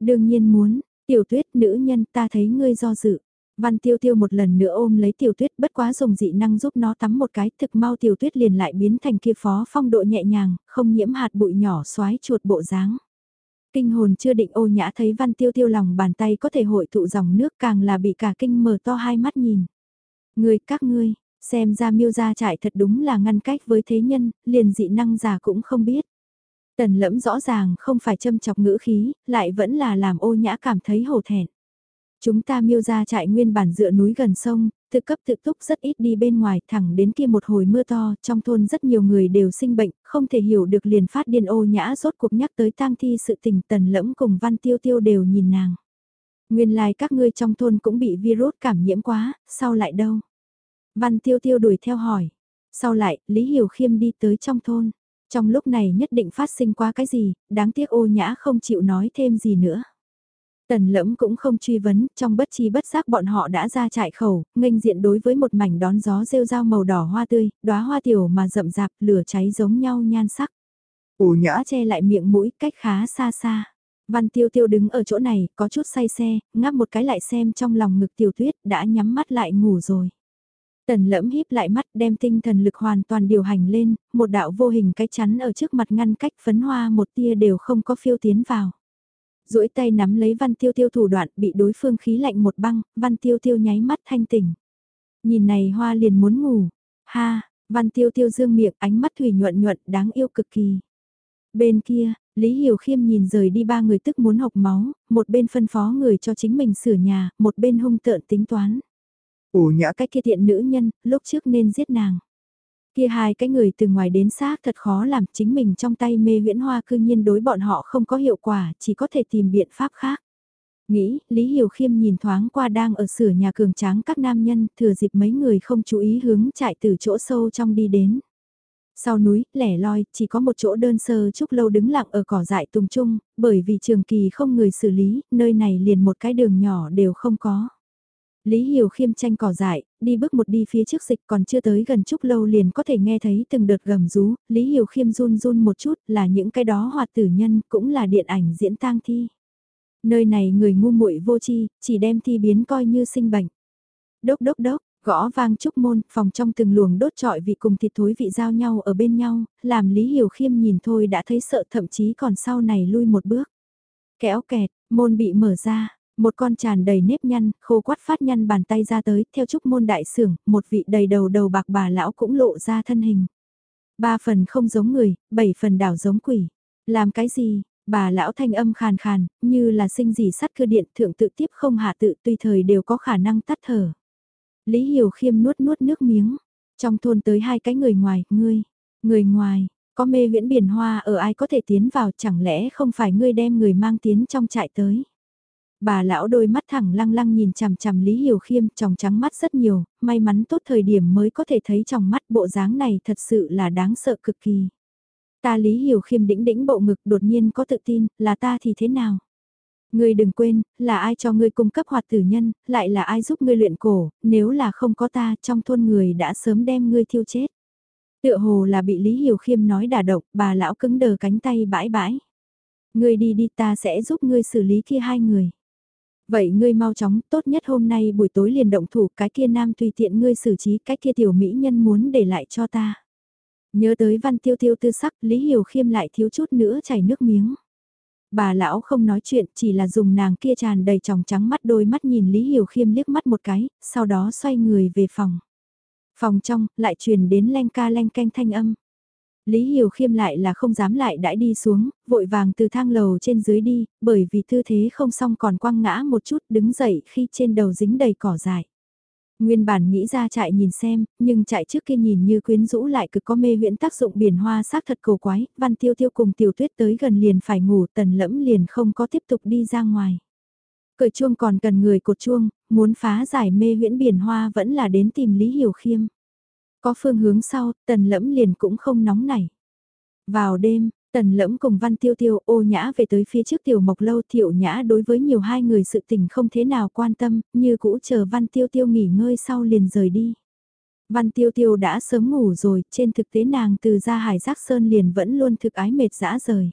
Đương nhiên muốn, tiểu tuyết nữ nhân ta thấy ngươi do dự. Văn tiêu tiêu một lần nữa ôm lấy tiểu tuyết bất quá dùng dị năng giúp nó tắm một cái thực mau tiểu tuyết liền lại biến thành kia phó phong độ nhẹ nhàng, không nhiễm hạt bụi nhỏ xoái chuột bộ dáng. Kinh hồn chưa định ô nhã thấy văn tiêu tiêu lòng bàn tay có thể hội tụ dòng nước càng là bị cả kinh mở to hai mắt nhìn. Người các ngươi, xem ra miêu gia trại thật đúng là ngăn cách với thế nhân, liền dị năng già cũng không biết. Tần lẫm rõ ràng không phải châm chọc ngữ khí, lại vẫn là làm ô nhã cảm thấy hổ thẹn. Chúng ta miêu ra trại nguyên bản dựa núi gần sông, thực cấp thực túc rất ít đi bên ngoài thẳng đến kia một hồi mưa to, trong thôn rất nhiều người đều sinh bệnh, không thể hiểu được liền phát điên ô nhã rốt cuộc nhắc tới tang thi sự tình tần lẫm cùng văn tiêu tiêu đều nhìn nàng. Nguyên lai like các ngươi trong thôn cũng bị virus cảm nhiễm quá, sao lại đâu? Văn tiêu tiêu đuổi theo hỏi. Sau lại, Lý Hiểu Khiêm đi tới trong thôn. Trong lúc này nhất định phát sinh qua cái gì, đáng tiếc ô nhã không chịu nói thêm gì nữa. Tần lẫm cũng không truy vấn, trong bất chi bất giác bọn họ đã ra trại khẩu, nghênh diện đối với một mảnh đón gió rêu rao màu đỏ hoa tươi, đóa hoa tiểu mà rậm rạp, lửa cháy giống nhau nhan sắc. Ủ nhã che lại miệng mũi cách khá xa xa. Văn tiêu tiêu đứng ở chỗ này, có chút say xe, ngáp một cái lại xem trong lòng ngực tiểu tuyết, đã nhắm mắt lại ngủ rồi. Tần lẫm híp lại mắt đem tinh thần lực hoàn toàn điều hành lên, một đạo vô hình cái chắn ở trước mặt ngăn cách phấn hoa một tia đều không có phiêu tiến vào duỗi tay nắm lấy văn tiêu tiêu thủ đoạn bị đối phương khí lạnh một băng, văn tiêu tiêu nháy mắt thanh tỉnh. Nhìn này hoa liền muốn ngủ, ha, văn tiêu tiêu dương miệng ánh mắt thủy nhuận nhuận đáng yêu cực kỳ. Bên kia, Lý Hiểu Khiêm nhìn rời đi ba người tức muốn học máu, một bên phân phó người cho chính mình sửa nhà, một bên hung tợn tính toán ủ nhã cái kia thiện nữ nhân, lúc trước nên giết nàng. Kia hai cái người từ ngoài đến xác thật khó làm chính mình trong tay mê huyễn hoa cư nhiên đối bọn họ không có hiệu quả, chỉ có thể tìm biện pháp khác. Nghĩ, Lý Hiểu Khiêm nhìn thoáng qua đang ở sửa nhà cường tráng các nam nhân, thừa dịp mấy người không chú ý hướng chạy từ chỗ sâu trong đi đến. Sau núi, lẻ loi, chỉ có một chỗ đơn sơ trúc lâu đứng lặng ở cỏ dại tùng trung, bởi vì trường kỳ không người xử lý, nơi này liền một cái đường nhỏ đều không có. Lý Hiểu khiêm tranh cỏ dại, đi bước một đi phía trước dịch còn chưa tới gần chút lâu liền có thể nghe thấy từng đợt gầm rú, Lý Hiểu khiêm run run một chút là những cái đó hoạt tử nhân cũng là điện ảnh diễn tang thi. Nơi này người ngu muội vô chi, chỉ đem thi biến coi như sinh bệnh. Đốc đốc đốc, Gõ vang chúc môn, phòng trong từng luồng đốt trọi vị cùng thịt thối vị giao nhau ở bên nhau, làm Lý Hiểu Khiêm nhìn thôi đã thấy sợ thậm chí còn sau này lui một bước. Kéo kẹt, môn bị mở ra, một con tràn đầy nếp nhăn, khô quắt phát nhăn bàn tay ra tới, theo chúc môn đại sưởng, một vị đầy đầu đầu bạc bà lão cũng lộ ra thân hình. Ba phần không giống người, bảy phần đảo giống quỷ. Làm cái gì? Bà lão thanh âm khàn khàn, như là sinh gì sắt cơ điện thượng tự tiếp không hạ tự tùy thời đều có khả năng tắt thở. Lý Hiểu Khiêm nuốt nuốt nước miếng. Trong thôn tới hai cái người ngoài, ngươi, người ngoài, có mê viễn biển hoa ở ai có thể tiến vào chẳng lẽ không phải ngươi đem người mang tiến trong trại tới. Bà lão đôi mắt thẳng lăng lăng nhìn chằm chằm Lý Hiểu Khiêm tròng trắng mắt rất nhiều, may mắn tốt thời điểm mới có thể thấy trong mắt bộ dáng này thật sự là đáng sợ cực kỳ. Ta Lý Hiểu Khiêm đĩnh đĩnh bộ ngực đột nhiên có tự tin, là ta thì thế nào? Ngươi đừng quên, là ai cho ngươi cung cấp hoạt tử nhân, lại là ai giúp ngươi luyện cổ, nếu là không có ta trong thôn người đã sớm đem ngươi thiêu chết. Tựa hồ là bị Lý Hiểu Khiêm nói đả động, bà lão cứng đờ cánh tay bãi bãi. Ngươi đi đi ta sẽ giúp ngươi xử lý kia hai người. Vậy ngươi mau chóng, tốt nhất hôm nay buổi tối liền động thủ cái kia nam tùy tiện ngươi xử trí cái kia tiểu mỹ nhân muốn để lại cho ta. Nhớ tới văn tiêu tiêu tư sắc, Lý Hiểu Khiêm lại thiếu chút nữa chảy nước miếng. Bà lão không nói chuyện, chỉ là dùng nàng kia tràn đầy tròng trắng mắt đôi mắt nhìn Lý Hiểu Khiêm liếc mắt một cái, sau đó xoay người về phòng. Phòng trong, lại truyền đến len ca len canh thanh âm. Lý Hiểu Khiêm lại là không dám lại đãi đi xuống, vội vàng từ thang lầu trên dưới đi, bởi vì tư thế không xong còn quăng ngã một chút đứng dậy khi trên đầu dính đầy cỏ dại. Nguyên bản nghĩ ra chạy nhìn xem, nhưng chạy trước kia nhìn như quyến rũ lại cực có mê huyễn tác dụng biển hoa sắc thật cầu quái, văn tiêu tiêu cùng tiểu tuyết tới gần liền phải ngủ tần lẫm liền không có tiếp tục đi ra ngoài. Cởi chuông còn cần người cột chuông, muốn phá giải mê huyễn biển hoa vẫn là đến tìm Lý Hiểu Khiêm. Có phương hướng sau, tần lẫm liền cũng không nóng nảy. Vào đêm, Tần lẫm cùng văn tiêu tiêu ô nhã về tới phía trước tiểu mộc lâu thiệu nhã đối với nhiều hai người sự tình không thế nào quan tâm, như cũ chờ văn tiêu tiêu nghỉ ngơi sau liền rời đi. Văn tiêu tiêu đã sớm ngủ rồi, trên thực tế nàng từ ra hải giác sơn liền vẫn luôn thực ái mệt dã rời.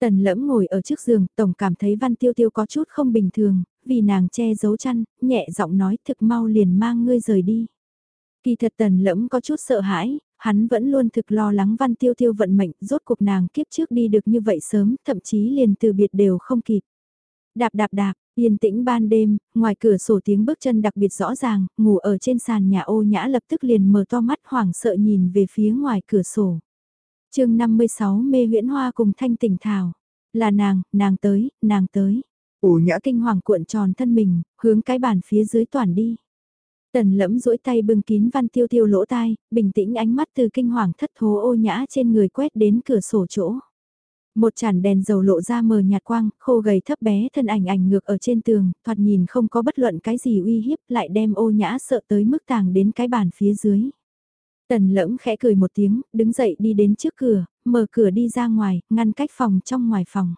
Tần lẫm ngồi ở trước giường, tổng cảm thấy văn tiêu tiêu có chút không bình thường, vì nàng che giấu chăn, nhẹ giọng nói thực mau liền mang ngươi rời đi. Kỳ thật tần lẫm có chút sợ hãi, hắn vẫn luôn thực lo lắng văn tiêu tiêu vận mệnh, rốt cuộc nàng kiếp trước đi được như vậy sớm, thậm chí liền từ biệt đều không kịp. Đạp đạp đạp, yên tĩnh ban đêm, ngoài cửa sổ tiếng bước chân đặc biệt rõ ràng, ngủ ở trên sàn nhà ô nhã lập tức liền mở to mắt hoảng sợ nhìn về phía ngoài cửa sổ. chương 56 mê huyễn hoa cùng thanh tỉnh thảo. Là nàng, nàng tới, nàng tới. Ô nhã kinh hoàng cuộn tròn thân mình, hướng cái bàn phía dưới toàn đi. Tần lẫm duỗi tay bưng kín văn tiêu tiêu lỗ tai, bình tĩnh ánh mắt từ kinh hoàng thất thố ô nhã trên người quét đến cửa sổ chỗ. Một chản đèn dầu lộ ra mờ nhạt quang, khô gầy thấp bé thân ảnh ảnh ngược ở trên tường, thoạt nhìn không có bất luận cái gì uy hiếp lại đem ô nhã sợ tới mức tàng đến cái bàn phía dưới. Tần lẫm khẽ cười một tiếng, đứng dậy đi đến trước cửa, mở cửa đi ra ngoài, ngăn cách phòng trong ngoài phòng.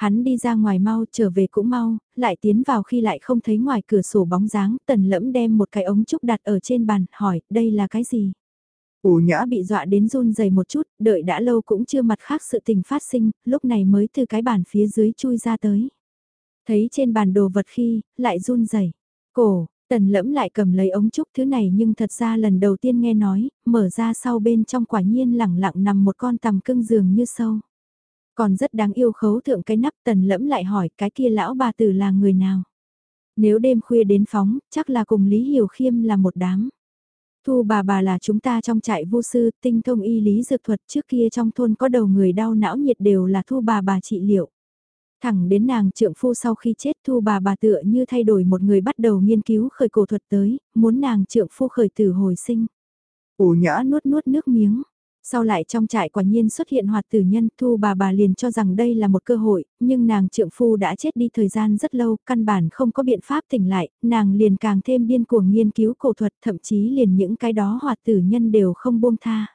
Hắn đi ra ngoài mau, trở về cũng mau, lại tiến vào khi lại không thấy ngoài cửa sổ bóng dáng, tần lẫm đem một cái ống trúc đặt ở trên bàn, hỏi, đây là cái gì? Ủ nhã bị dọa đến run rẩy một chút, đợi đã lâu cũng chưa mặt khác sự tình phát sinh, lúc này mới từ cái bàn phía dưới chui ra tới. Thấy trên bàn đồ vật khi, lại run rẩy Cổ, tần lẫm lại cầm lấy ống trúc thứ này nhưng thật ra lần đầu tiên nghe nói, mở ra sau bên trong quả nhiên lẳng lặng nằm một con tằm cưng giường như sâu. Còn rất đáng yêu khấu thượng cái nắp tần lẫm lại hỏi cái kia lão bà tử là người nào. Nếu đêm khuya đến phóng, chắc là cùng Lý Hiểu Khiêm là một đám. Thu bà bà là chúng ta trong trại vô sư, tinh thông y lý dược thuật trước kia trong thôn có đầu người đau não nhiệt đều là thu bà bà trị liệu. Thẳng đến nàng trượng phu sau khi chết thu bà bà tựa như thay đổi một người bắt đầu nghiên cứu khởi cổ thuật tới, muốn nàng trượng phu khởi tử hồi sinh. Ủ nhã nuốt nuốt nước miếng, sau lại trong trại quả nhiên xuất hiện hoạt tử nhân thu bà bà liền cho rằng đây là một cơ hội, nhưng nàng trượng phu đã chết đi thời gian rất lâu, căn bản không có biện pháp tỉnh lại, nàng liền càng thêm điên cuồng nghiên cứu cổ thuật thậm chí liền những cái đó hoạt tử nhân đều không buông tha.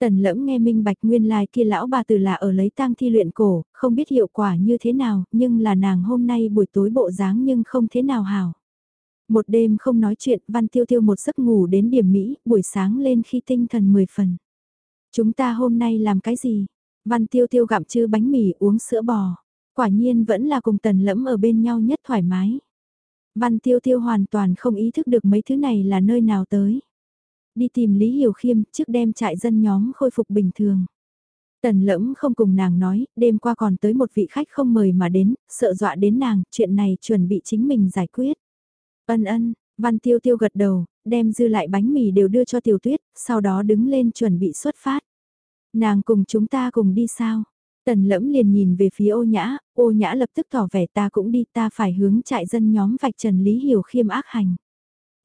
Tần lẫm nghe minh bạch nguyên lai kia lão bà tử là ở lấy tang thi luyện cổ, không biết hiệu quả như thế nào, nhưng là nàng hôm nay buổi tối bộ dáng nhưng không thế nào hảo. Một đêm không nói chuyện, văn tiêu tiêu một giấc ngủ đến điểm Mỹ, buổi sáng lên khi tinh thần 10 phần. Chúng ta hôm nay làm cái gì? Văn tiêu tiêu gặm chư bánh mì uống sữa bò. Quả nhiên vẫn là cùng tần lẫm ở bên nhau nhất thoải mái. Văn tiêu tiêu hoàn toàn không ý thức được mấy thứ này là nơi nào tới. Đi tìm Lý Hiểu Khiêm trước đem trại dân nhóm khôi phục bình thường. Tần lẫm không cùng nàng nói, đêm qua còn tới một vị khách không mời mà đến, sợ dọa đến nàng, chuyện này chuẩn bị chính mình giải quyết. Ân ân, văn tiêu tiêu gật đầu, đem dư lại bánh mì đều đưa cho tiểu tuyết, sau đó đứng lên chuẩn bị xuất phát. Nàng cùng chúng ta cùng đi sao? Tần lẫm liền nhìn về phía ô nhã, ô nhã lập tức tỏ vẻ ta cũng đi ta phải hướng trại dân nhóm vạch trần Lý Hiểu Khiêm ác hành.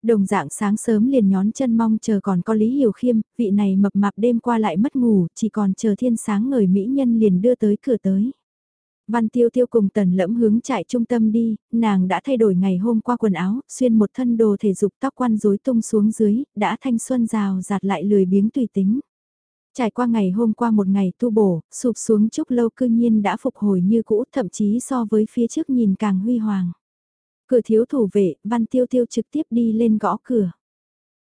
Đồng dạng sáng sớm liền nhón chân mong chờ còn có Lý Hiểu Khiêm, vị này mập mạp đêm qua lại mất ngủ, chỉ còn chờ thiên sáng ngời mỹ nhân liền đưa tới cửa tới. Văn Tiêu Tiêu cùng tần lẫm hướng trại trung tâm đi, nàng đã thay đổi ngày hôm qua quần áo, xuyên một thân đồ thể dục tóc quăn rối tung xuống dưới, đã thanh xuân rào giạt lại lười biếng tùy tính. Trải qua ngày hôm qua một ngày tu bổ, sụp xuống chúc lâu cư nhiên đã phục hồi như cũ thậm chí so với phía trước nhìn càng huy hoàng. Cửa thiếu thủ vệ, văn tiêu tiêu trực tiếp đi lên gõ cửa.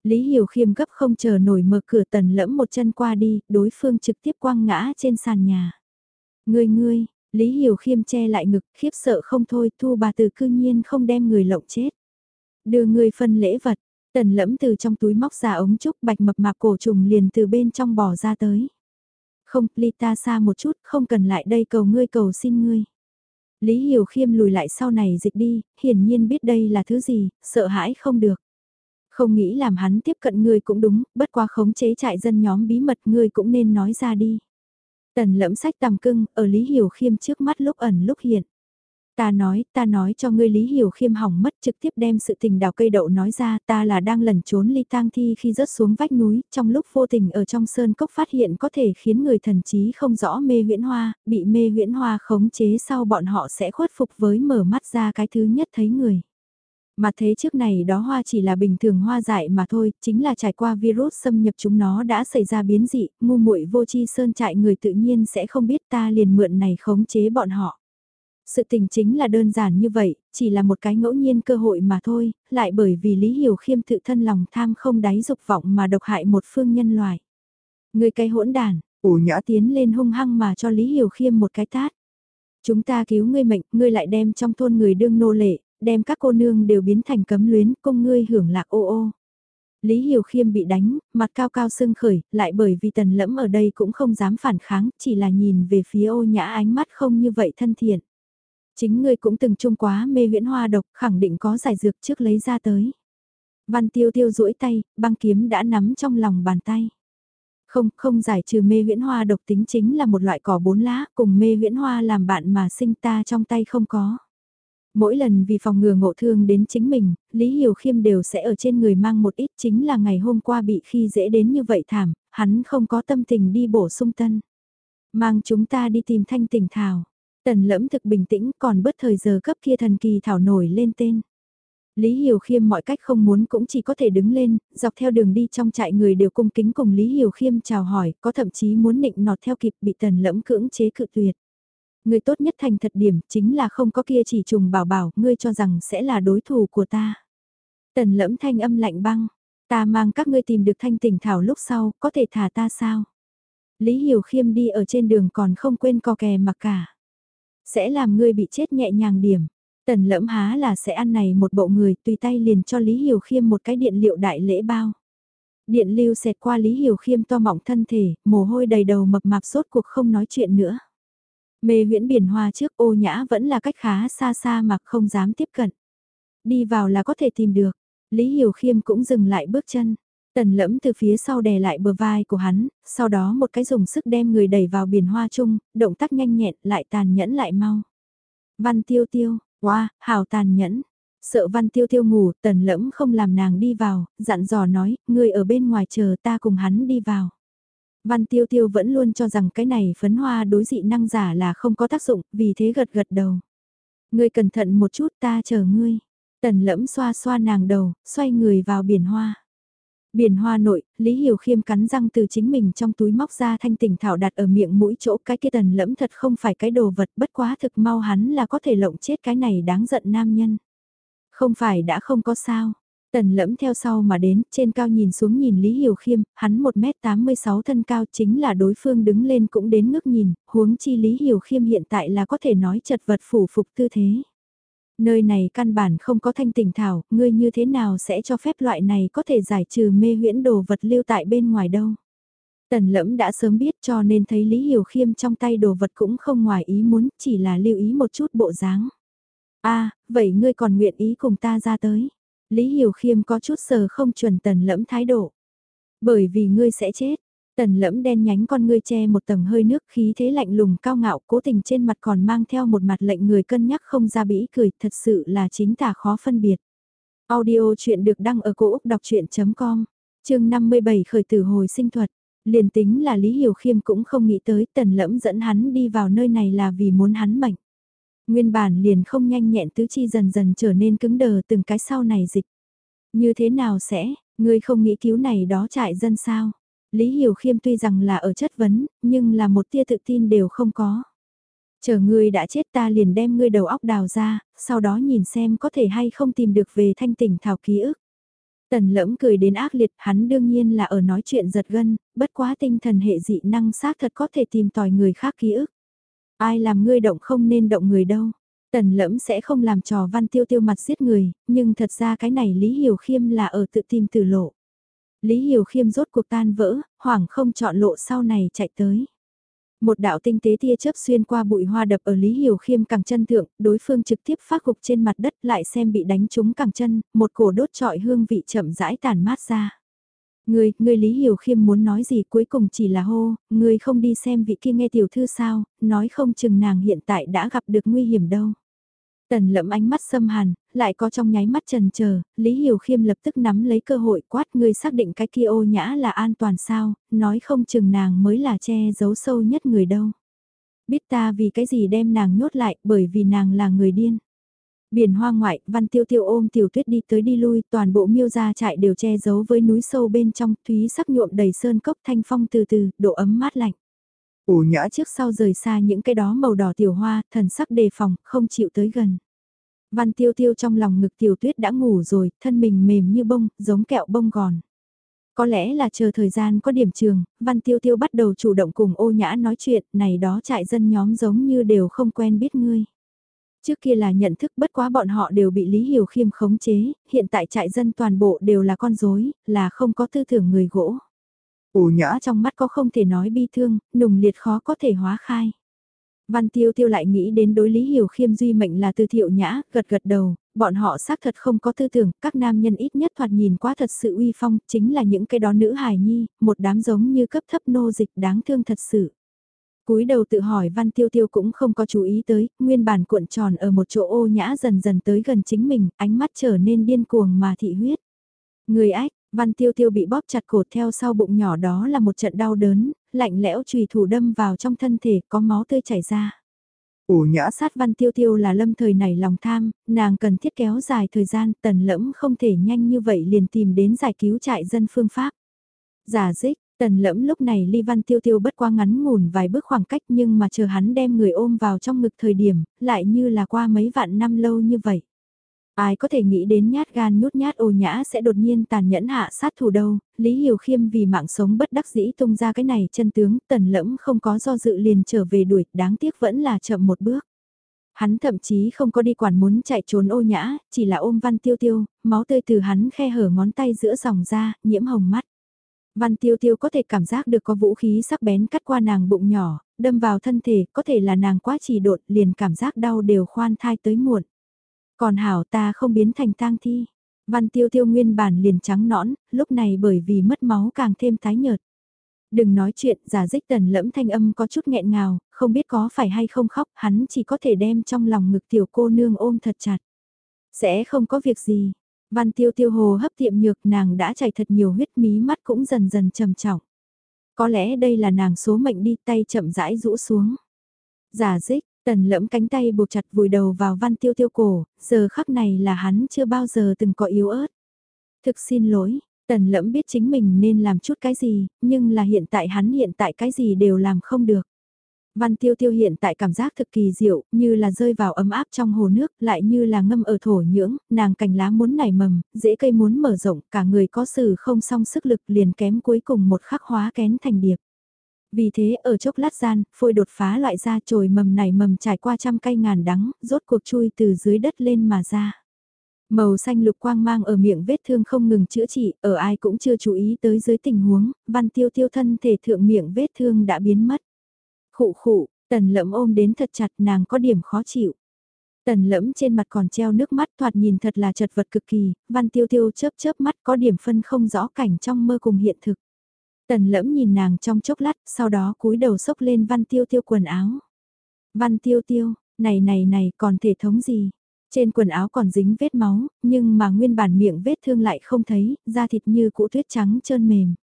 Lý Hiểu Khiêm gấp không chờ nổi mở cửa tần lẫm một chân qua đi, đối phương trực tiếp quăng ngã trên sàn nhà. Ngươi ngươi, Lý Hiểu Khiêm che lại ngực, khiếp sợ không thôi, thu bà từ cư nhiên không đem người lộng chết. Đưa người phân lễ vật, tần lẫm từ trong túi móc ra ống trúc bạch mập mạp cổ trùng liền từ bên trong bò ra tới. Không, ly ta xa một chút, không cần lại đây cầu ngươi cầu xin ngươi. Lý Hiểu Khiêm lùi lại sau này dịch đi, hiển nhiên biết đây là thứ gì, sợ hãi không được. Không nghĩ làm hắn tiếp cận ngươi cũng đúng, bất qua khống chế trại dân nhóm bí mật ngươi cũng nên nói ra đi. Tần lẫm sách tầm cưng, ở Lý Hiểu Khiêm trước mắt lúc ẩn lúc hiện. Ta nói, ta nói cho ngươi Lý Hiểu Khiêm hỏng mất trực tiếp đem sự tình đào cây đậu nói ra ta là đang lẩn trốn ly tang thi khi rớt xuống vách núi, trong lúc vô tình ở trong sơn cốc phát hiện có thể khiến người thần trí không rõ mê huyễn hoa, bị mê huyễn hoa khống chế sau bọn họ sẽ khuất phục với mở mắt ra cái thứ nhất thấy người. Mà thế trước này đó hoa chỉ là bình thường hoa dại mà thôi, chính là trải qua virus xâm nhập chúng nó đã xảy ra biến dị, ngu muội vô chi sơn trại người tự nhiên sẽ không biết ta liền mượn này khống chế bọn họ. Sự tình chính là đơn giản như vậy, chỉ là một cái ngẫu nhiên cơ hội mà thôi, lại bởi vì Lý Hiểu Khiêm tự thân lòng tham không đáy dục vọng mà độc hại một phương nhân loại. Người cái hỗn đàn, ủ nhã tiến lên hung hăng mà cho Lý Hiểu Khiêm một cái tát. Chúng ta cứu ngươi mệnh, ngươi lại đem trong thôn người đương nô lệ, đem các cô nương đều biến thành cấm luyến, cung ngươi hưởng lạc ô ô. Lý Hiểu Khiêm bị đánh, mặt cao cao sưng khởi, lại bởi vì tần lẫm ở đây cũng không dám phản kháng, chỉ là nhìn về phía ô nhã ánh mắt không như vậy thân thiện. Chính ngươi cũng từng chung quá mê huyễn hoa độc, khẳng định có giải dược trước lấy ra tới. Văn tiêu tiêu duỗi tay, băng kiếm đã nắm trong lòng bàn tay. Không, không giải trừ mê huyễn hoa độc tính chính là một loại cỏ bốn lá, cùng mê huyễn hoa làm bạn mà sinh ta trong tay không có. Mỗi lần vì phòng ngừa ngộ thương đến chính mình, Lý Hiểu Khiêm đều sẽ ở trên người mang một ít chính là ngày hôm qua bị khi dễ đến như vậy thảm, hắn không có tâm tình đi bổ sung tân. Mang chúng ta đi tìm thanh tỉnh thảo. Tần lẫm thực bình tĩnh còn bất thời giờ cấp kia thần kỳ thảo nổi lên tên. Lý Hiểu Khiêm mọi cách không muốn cũng chỉ có thể đứng lên, dọc theo đường đi trong trại người đều cung kính cùng Lý Hiểu Khiêm chào hỏi, có thậm chí muốn nịnh nọt theo kịp bị tần lẫm cưỡng chế cự tuyệt. Người tốt nhất thành thật điểm chính là không có kia chỉ trùng bảo bảo, ngươi cho rằng sẽ là đối thủ của ta. Tần lẫm thanh âm lạnh băng, ta mang các ngươi tìm được thanh tỉnh thảo lúc sau, có thể thả ta sao? Lý Hiểu Khiêm đi ở trên đường còn không quên co kè mặc cả. Sẽ làm ngươi bị chết nhẹ nhàng điểm. Tần lẫm há là sẽ ăn này một bộ người tùy tay liền cho Lý Hiểu Khiêm một cái điện liệu đại lễ bao. Điện lưu xẹt qua Lý Hiểu Khiêm to mọng thân thể, mồ hôi đầy đầu mập mạp sốt cuộc không nói chuyện nữa. Mê huyễn biển hoa trước ô nhã vẫn là cách khá xa xa mà không dám tiếp cận. Đi vào là có thể tìm được. Lý Hiểu Khiêm cũng dừng lại bước chân. Tần lẫm từ phía sau đè lại bờ vai của hắn, sau đó một cái dùng sức đem người đẩy vào biển hoa chung, động tác nhanh nhẹn lại tàn nhẫn lại mau. Văn tiêu tiêu, wow, hào tàn nhẫn. Sợ văn tiêu tiêu ngủ, tần lẫm không làm nàng đi vào, dặn dò nói, người ở bên ngoài chờ ta cùng hắn đi vào. Văn tiêu tiêu vẫn luôn cho rằng cái này phấn hoa đối dị năng giả là không có tác dụng, vì thế gật gật đầu. Ngươi cẩn thận một chút ta chờ ngươi. Tần lẫm xoa xoa nàng đầu, xoay người vào biển hoa. Biển hoa nội, Lý Hiểu Khiêm cắn răng từ chính mình trong túi móc ra thanh tỉnh thảo đặt ở miệng mũi chỗ cái kia tần lẫm thật không phải cái đồ vật bất quá thực mau hắn là có thể lộng chết cái này đáng giận nam nhân. Không phải đã không có sao. Tần lẫm theo sau mà đến, trên cao nhìn xuống nhìn Lý Hiểu Khiêm, hắn 1m86 thân cao chính là đối phương đứng lên cũng đến ngước nhìn, huống chi Lý Hiểu Khiêm hiện tại là có thể nói chật vật phủ phục tư thế. Nơi này căn bản không có thanh tỉnh thảo, ngươi như thế nào sẽ cho phép loại này có thể giải trừ mê huyễn đồ vật lưu tại bên ngoài đâu. Tần lẫm đã sớm biết cho nên thấy Lý Hiểu Khiêm trong tay đồ vật cũng không ngoài ý muốn, chỉ là lưu ý một chút bộ dáng. a à, vậy ngươi còn nguyện ý cùng ta ra tới. Lý Hiểu Khiêm có chút sờ không chuẩn tần lẫm thái độ. Bởi vì ngươi sẽ chết. Tần lẫm đen nhánh con ngươi che một tầng hơi nước khí thế lạnh lùng cao ngạo cố tình trên mặt còn mang theo một mặt lệnh người cân nhắc không ra bĩ cười thật sự là chính tả khó phân biệt. Audio chuyện được đăng ở cổ Úc đọc chuyện.com, chương 57 khởi tử hồi sinh thuật. Liền tính là Lý Hiểu Khiêm cũng không nghĩ tới tần lẫm dẫn hắn đi vào nơi này là vì muốn hắn mệnh. Nguyên bản liền không nhanh nhẹn tứ chi dần dần trở nên cứng đờ từng cái sau này dịch. Như thế nào sẽ, ngươi không nghĩ cứu này đó trại dân sao? Lý Hiểu Khiêm tuy rằng là ở chất vấn, nhưng là một tia tự tin đều không có. Chờ ngươi đã chết ta liền đem ngươi đầu óc đào ra, sau đó nhìn xem có thể hay không tìm được về thanh tỉnh thảo ký ức. Tần lẫm cười đến ác liệt, hắn đương nhiên là ở nói chuyện giật gân, bất quá tinh thần hệ dị năng xác thật có thể tìm tòi người khác ký ức. Ai làm ngươi động không nên động người đâu. Tần lẫm sẽ không làm trò văn tiêu tiêu mặt giết người, nhưng thật ra cái này Lý Hiểu Khiêm là ở tự tìm tử lộ. Lý Hiểu Khiêm rốt cuộc tan vỡ, hoảng không chọn lộ sau này chạy tới. Một đạo tinh tế tia chớp xuyên qua bụi hoa đập ở Lý Hiểu Khiêm cẳng chân thượng, đối phương trực tiếp phát gục trên mặt đất lại xem bị đánh trúng cẳng chân, một cổ đốt trọi hương vị chậm rãi tàn mát ra. Người, người Lý Hiểu Khiêm muốn nói gì cuối cùng chỉ là hô, người không đi xem vị kia nghe tiểu thư sao, nói không chừng nàng hiện tại đã gặp được nguy hiểm đâu. Tần lẫm ánh mắt xâm hàn, lại có trong nháy mắt trần chờ Lý Hiểu Khiêm lập tức nắm lấy cơ hội quát người xác định cái kia ô nhã là an toàn sao, nói không chừng nàng mới là che giấu sâu nhất người đâu. Biết ta vì cái gì đem nàng nhốt lại bởi vì nàng là người điên. Biển hoa ngoại, văn tiêu tiêu ôm tiểu tuyết đi tới đi lui, toàn bộ miêu gia trại đều che giấu với núi sâu bên trong, thúy sắc nhuộm đầy sơn cốc thanh phong từ từ, độ ấm mát lạnh. Ủ nhã trước sau rời xa những cái đó màu đỏ tiểu hoa, thần sắc đề phòng, không chịu tới gần. Văn tiêu tiêu trong lòng ngực tiểu tuyết đã ngủ rồi, thân mình mềm như bông, giống kẹo bông gòn. Có lẽ là chờ thời gian có điểm trường, Văn Tiêu Tiêu bắt đầu chủ động cùng ô nhã nói chuyện, này đó trại dân nhóm giống như đều không quen biết ngươi. Trước kia là nhận thức bất quá bọn họ đều bị Lý Hiểu Khiêm khống chế, hiện tại trại dân toàn bộ đều là con rối, là không có tư tưởng người gỗ. Ủ nhã trong mắt có không thể nói bi thương, nùng liệt khó có thể hóa khai. Văn tiêu tiêu lại nghĩ đến đối lý hiểu khiêm duy mệnh là tư thiệu nhã, gật gật đầu, bọn họ xác thật không có tư tưởng, các nam nhân ít nhất thoạt nhìn quá thật sự uy phong, chính là những cái đó nữ hài nhi, một đám giống như cấp thấp nô dịch đáng thương thật sự cúi đầu tự hỏi văn tiêu tiêu cũng không có chú ý tới, nguyên bản cuộn tròn ở một chỗ ô nhã dần dần tới gần chính mình, ánh mắt trở nên điên cuồng mà thị huyết. Người ách, Văn tiêu tiêu bị bóp chặt cột theo sau bụng nhỏ đó là một trận đau đớn, lạnh lẽo trùy thủ đâm vào trong thân thể có máu tươi chảy ra. Ủ nhã sát văn tiêu tiêu là lâm thời này lòng tham, nàng cần thiết kéo dài thời gian tần lẫm không thể nhanh như vậy liền tìm đến giải cứu trại dân phương pháp. Giả dích, tần lẫm lúc này ly văn tiêu tiêu bất qua ngắn ngủn vài bước khoảng cách nhưng mà chờ hắn đem người ôm vào trong ngực thời điểm, lại như là qua mấy vạn năm lâu như vậy. Ai có thể nghĩ đến nhát gan nhút nhát ô nhã sẽ đột nhiên tàn nhẫn hạ sát thủ đâu, Lý Hiểu Khiêm vì mạng sống bất đắc dĩ tung ra cái này chân tướng, tần lẫm không có do dự liền trở về đuổi, đáng tiếc vẫn là chậm một bước. Hắn thậm chí không có đi quản muốn chạy trốn ô nhã, chỉ là ôm văn tiêu tiêu, máu tươi từ hắn khe hở ngón tay giữa dòng ra, nhiễm hồng mắt. Văn tiêu tiêu có thể cảm giác được có vũ khí sắc bén cắt qua nàng bụng nhỏ, đâm vào thân thể, có thể là nàng quá trì đột, liền cảm giác đau đều khoan thai tới muộn. Còn hảo ta không biến thành tang thi. Văn tiêu tiêu nguyên bản liền trắng nõn, lúc này bởi vì mất máu càng thêm tái nhợt. Đừng nói chuyện, giả dích tần lẫm thanh âm có chút nghẹn ngào, không biết có phải hay không khóc, hắn chỉ có thể đem trong lòng ngực tiểu cô nương ôm thật chặt. Sẽ không có việc gì. Văn tiêu tiêu hồ hấp tiệm nhược nàng đã chảy thật nhiều huyết mí mắt cũng dần dần trầm trọng. Có lẽ đây là nàng số mệnh đi tay chậm rãi rũ xuống. Giả dích, Tần lẫm cánh tay buộc chặt vùi đầu vào văn tiêu tiêu cổ, giờ khắc này là hắn chưa bao giờ từng có yếu ớt. Thực xin lỗi, tần lẫm biết chính mình nên làm chút cái gì, nhưng là hiện tại hắn hiện tại cái gì đều làm không được. Văn tiêu tiêu hiện tại cảm giác thực kỳ diệu, như là rơi vào ấm áp trong hồ nước, lại như là ngâm ở thổ nhưỡng, nàng cành lá muốn nảy mầm, dễ cây muốn mở rộng, cả người có sự không song sức lực liền kém cuối cùng một khắc hóa kén thành điệp. Vì thế ở chốc lát gian, phôi đột phá loại ra trồi mầm nảy mầm trải qua trăm cây ngàn đắng, rốt cuộc chui từ dưới đất lên mà ra. Màu xanh lục quang mang ở miệng vết thương không ngừng chữa trị, ở ai cũng chưa chú ý tới dưới tình huống, văn tiêu tiêu thân thể thượng miệng vết thương đã biến mất. Khụ khụ, tần lẫm ôm đến thật chặt nàng có điểm khó chịu. Tần lẫm trên mặt còn treo nước mắt thoạt nhìn thật là chật vật cực kỳ, văn tiêu tiêu chớp chớp mắt có điểm phân không rõ cảnh trong mơ cùng hiện thực. Tần lẫm nhìn nàng trong chốc lát, sau đó cúi đầu sốc lên văn tiêu tiêu quần áo. Văn tiêu tiêu, này này này còn thể thống gì? Trên quần áo còn dính vết máu, nhưng mà nguyên bản miệng vết thương lại không thấy, da thịt như cũ tuyết trắng trơn mềm.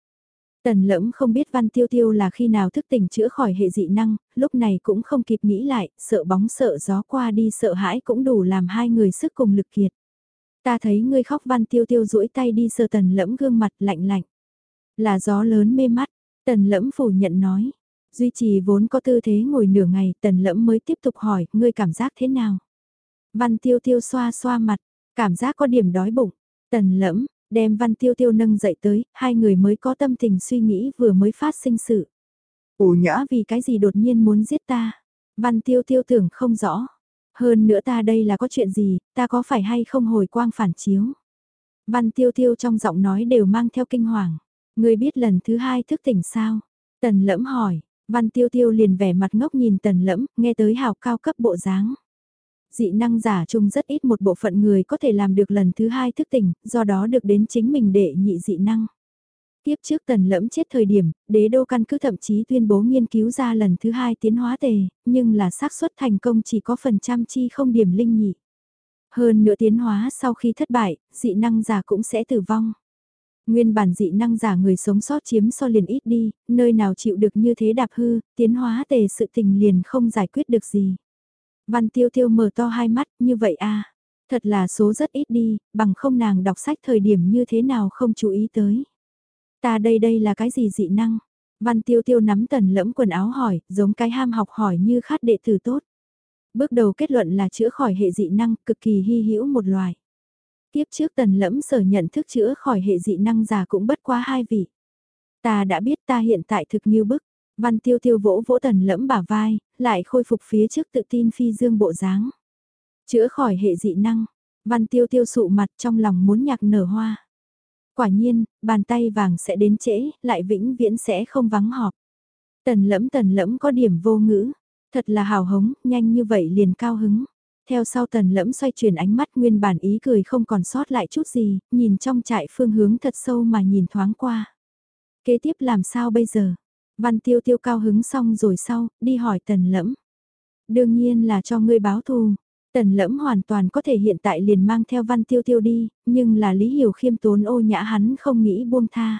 Tần lẫm không biết văn tiêu tiêu là khi nào thức tỉnh chữa khỏi hệ dị năng, lúc này cũng không kịp nghĩ lại, sợ bóng sợ gió qua đi sợ hãi cũng đủ làm hai người sức cùng lực kiệt. Ta thấy ngươi khóc văn tiêu tiêu duỗi tay đi sờ tần lẫm gương mặt lạnh lạnh. Là gió lớn mê mắt, tần lẫm phủ nhận nói. Duy trì vốn có tư thế ngồi nửa ngày tần lẫm mới tiếp tục hỏi, ngươi cảm giác thế nào? Văn tiêu tiêu xoa xoa mặt, cảm giác có điểm đói bụng. Tần lẫm, đem văn tiêu tiêu nâng dậy tới, hai người mới có tâm tình suy nghĩ vừa mới phát sinh sự. Ủ nhã vì cái gì đột nhiên muốn giết ta? Văn tiêu tiêu tưởng không rõ. Hơn nữa ta đây là có chuyện gì, ta có phải hay không hồi quang phản chiếu? Văn tiêu tiêu trong giọng nói đều mang theo kinh hoàng. Người biết lần thứ hai thức tỉnh sao? Tần lẫm hỏi, văn tiêu tiêu liền vẻ mặt ngốc nhìn tần lẫm, nghe tới hào cao cấp bộ dáng dị năng giả chung rất ít một bộ phận người có thể làm được lần thứ hai thức tỉnh, do đó được đến chính mình để nhị dị năng. Tiếp trước tần lẫm chết thời điểm, đế đô căn cứ thậm chí tuyên bố nghiên cứu ra lần thứ hai tiến hóa tề, nhưng là xác suất thành công chỉ có phần trăm chi không điểm linh nhị. Hơn nữa tiến hóa sau khi thất bại, dị năng giả cũng sẽ tử vong. Nguyên bản dị năng giả người sống sót chiếm so liền ít đi, nơi nào chịu được như thế đạp hư, tiến hóa tề sự tình liền không giải quyết được gì. Văn tiêu tiêu mở to hai mắt, như vậy à. Thật là số rất ít đi, bằng không nàng đọc sách thời điểm như thế nào không chú ý tới. Ta đây đây là cái gì dị năng? Văn tiêu tiêu nắm tần lẫm quần áo hỏi, giống cái ham học hỏi như khát đệ tử tốt. Bước đầu kết luận là chữa khỏi hệ dị năng, cực kỳ hy hữu một loài. Tiếp trước tần lẫm sở nhận thức chữa khỏi hệ dị năng già cũng bất quá hai vị. Ta đã biết ta hiện tại thực như bức, Văn tiêu tiêu vỗ vỗ tần lẫm bả vai, lại khôi phục phía trước tự tin phi dương bộ dáng. Chữa khỏi hệ dị năng, văn tiêu tiêu sụ mặt trong lòng muốn nhạc nở hoa. Quả nhiên, bàn tay vàng sẽ đến trễ, lại vĩnh viễn sẽ không vắng họp. Tần lẫm tần lẫm có điểm vô ngữ, thật là hào hống, nhanh như vậy liền cao hứng. Theo sau tần lẫm xoay chuyển ánh mắt nguyên bản ý cười không còn sót lại chút gì, nhìn trong trại phương hướng thật sâu mà nhìn thoáng qua. Kế tiếp làm sao bây giờ? Văn tiêu tiêu cao hứng xong rồi sau, đi hỏi tần lẫm. Đương nhiên là cho ngươi báo thù. Tần lẫm hoàn toàn có thể hiện tại liền mang theo văn tiêu tiêu đi, nhưng là lý hiểu khiêm tốn ô nhã hắn không nghĩ buông tha.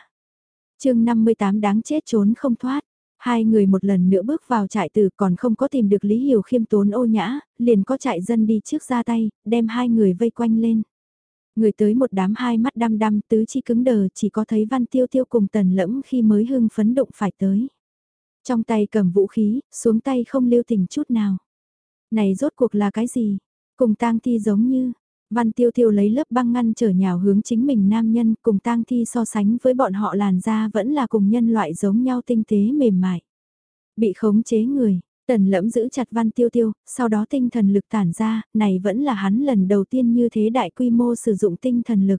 chương 58 đáng chết trốn không thoát. Hai người một lần nữa bước vào trại tử còn không có tìm được Lý Hiểu khiêm tốn ô nhã, liền có trại dân đi trước ra tay, đem hai người vây quanh lên. Người tới một đám hai mắt đăm đăm tứ chi cứng đờ chỉ có thấy văn tiêu tiêu cùng tần lẫm khi mới hưng phấn động phải tới. Trong tay cầm vũ khí, xuống tay không lưu tình chút nào. Này rốt cuộc là cái gì? Cùng tang thi giống như, Văn tiêu tiêu lấy lớp băng ngăn trở nhào hướng chính mình nam nhân cùng tang thi so sánh với bọn họ làn da vẫn là cùng nhân loại giống nhau tinh tế mềm mại. Bị khống chế người, Tần lẫm giữ chặt văn tiêu tiêu, sau đó tinh thần lực tản ra, này vẫn là hắn lần đầu tiên như thế đại quy mô sử dụng tinh thần lực.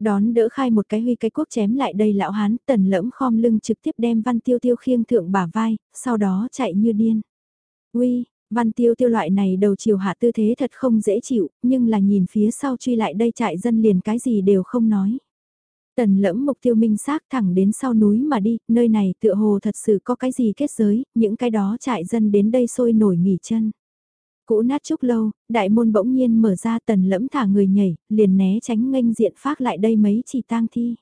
Đón đỡ khai một cái huy cái quốc chém lại đây lão hán, tần lẫm khom lưng trực tiếp đem văn tiêu tiêu khiêng thượng bả vai, sau đó chạy như điên. Uy, văn tiêu tiêu loại này đầu chiều hạ tư thế thật không dễ chịu, nhưng là nhìn phía sau truy lại đây chạy dân liền cái gì đều không nói. Tần lẫm mục tiêu minh xác thẳng đến sau núi mà đi, nơi này tựa hồ thật sự có cái gì kết giới, những cái đó trại dân đến đây sôi nổi nghỉ chân. Cũ nát chúc lâu, đại môn bỗng nhiên mở ra tần lẫm thả người nhảy, liền né tránh nghênh diện phát lại đây mấy chỉ tang thi.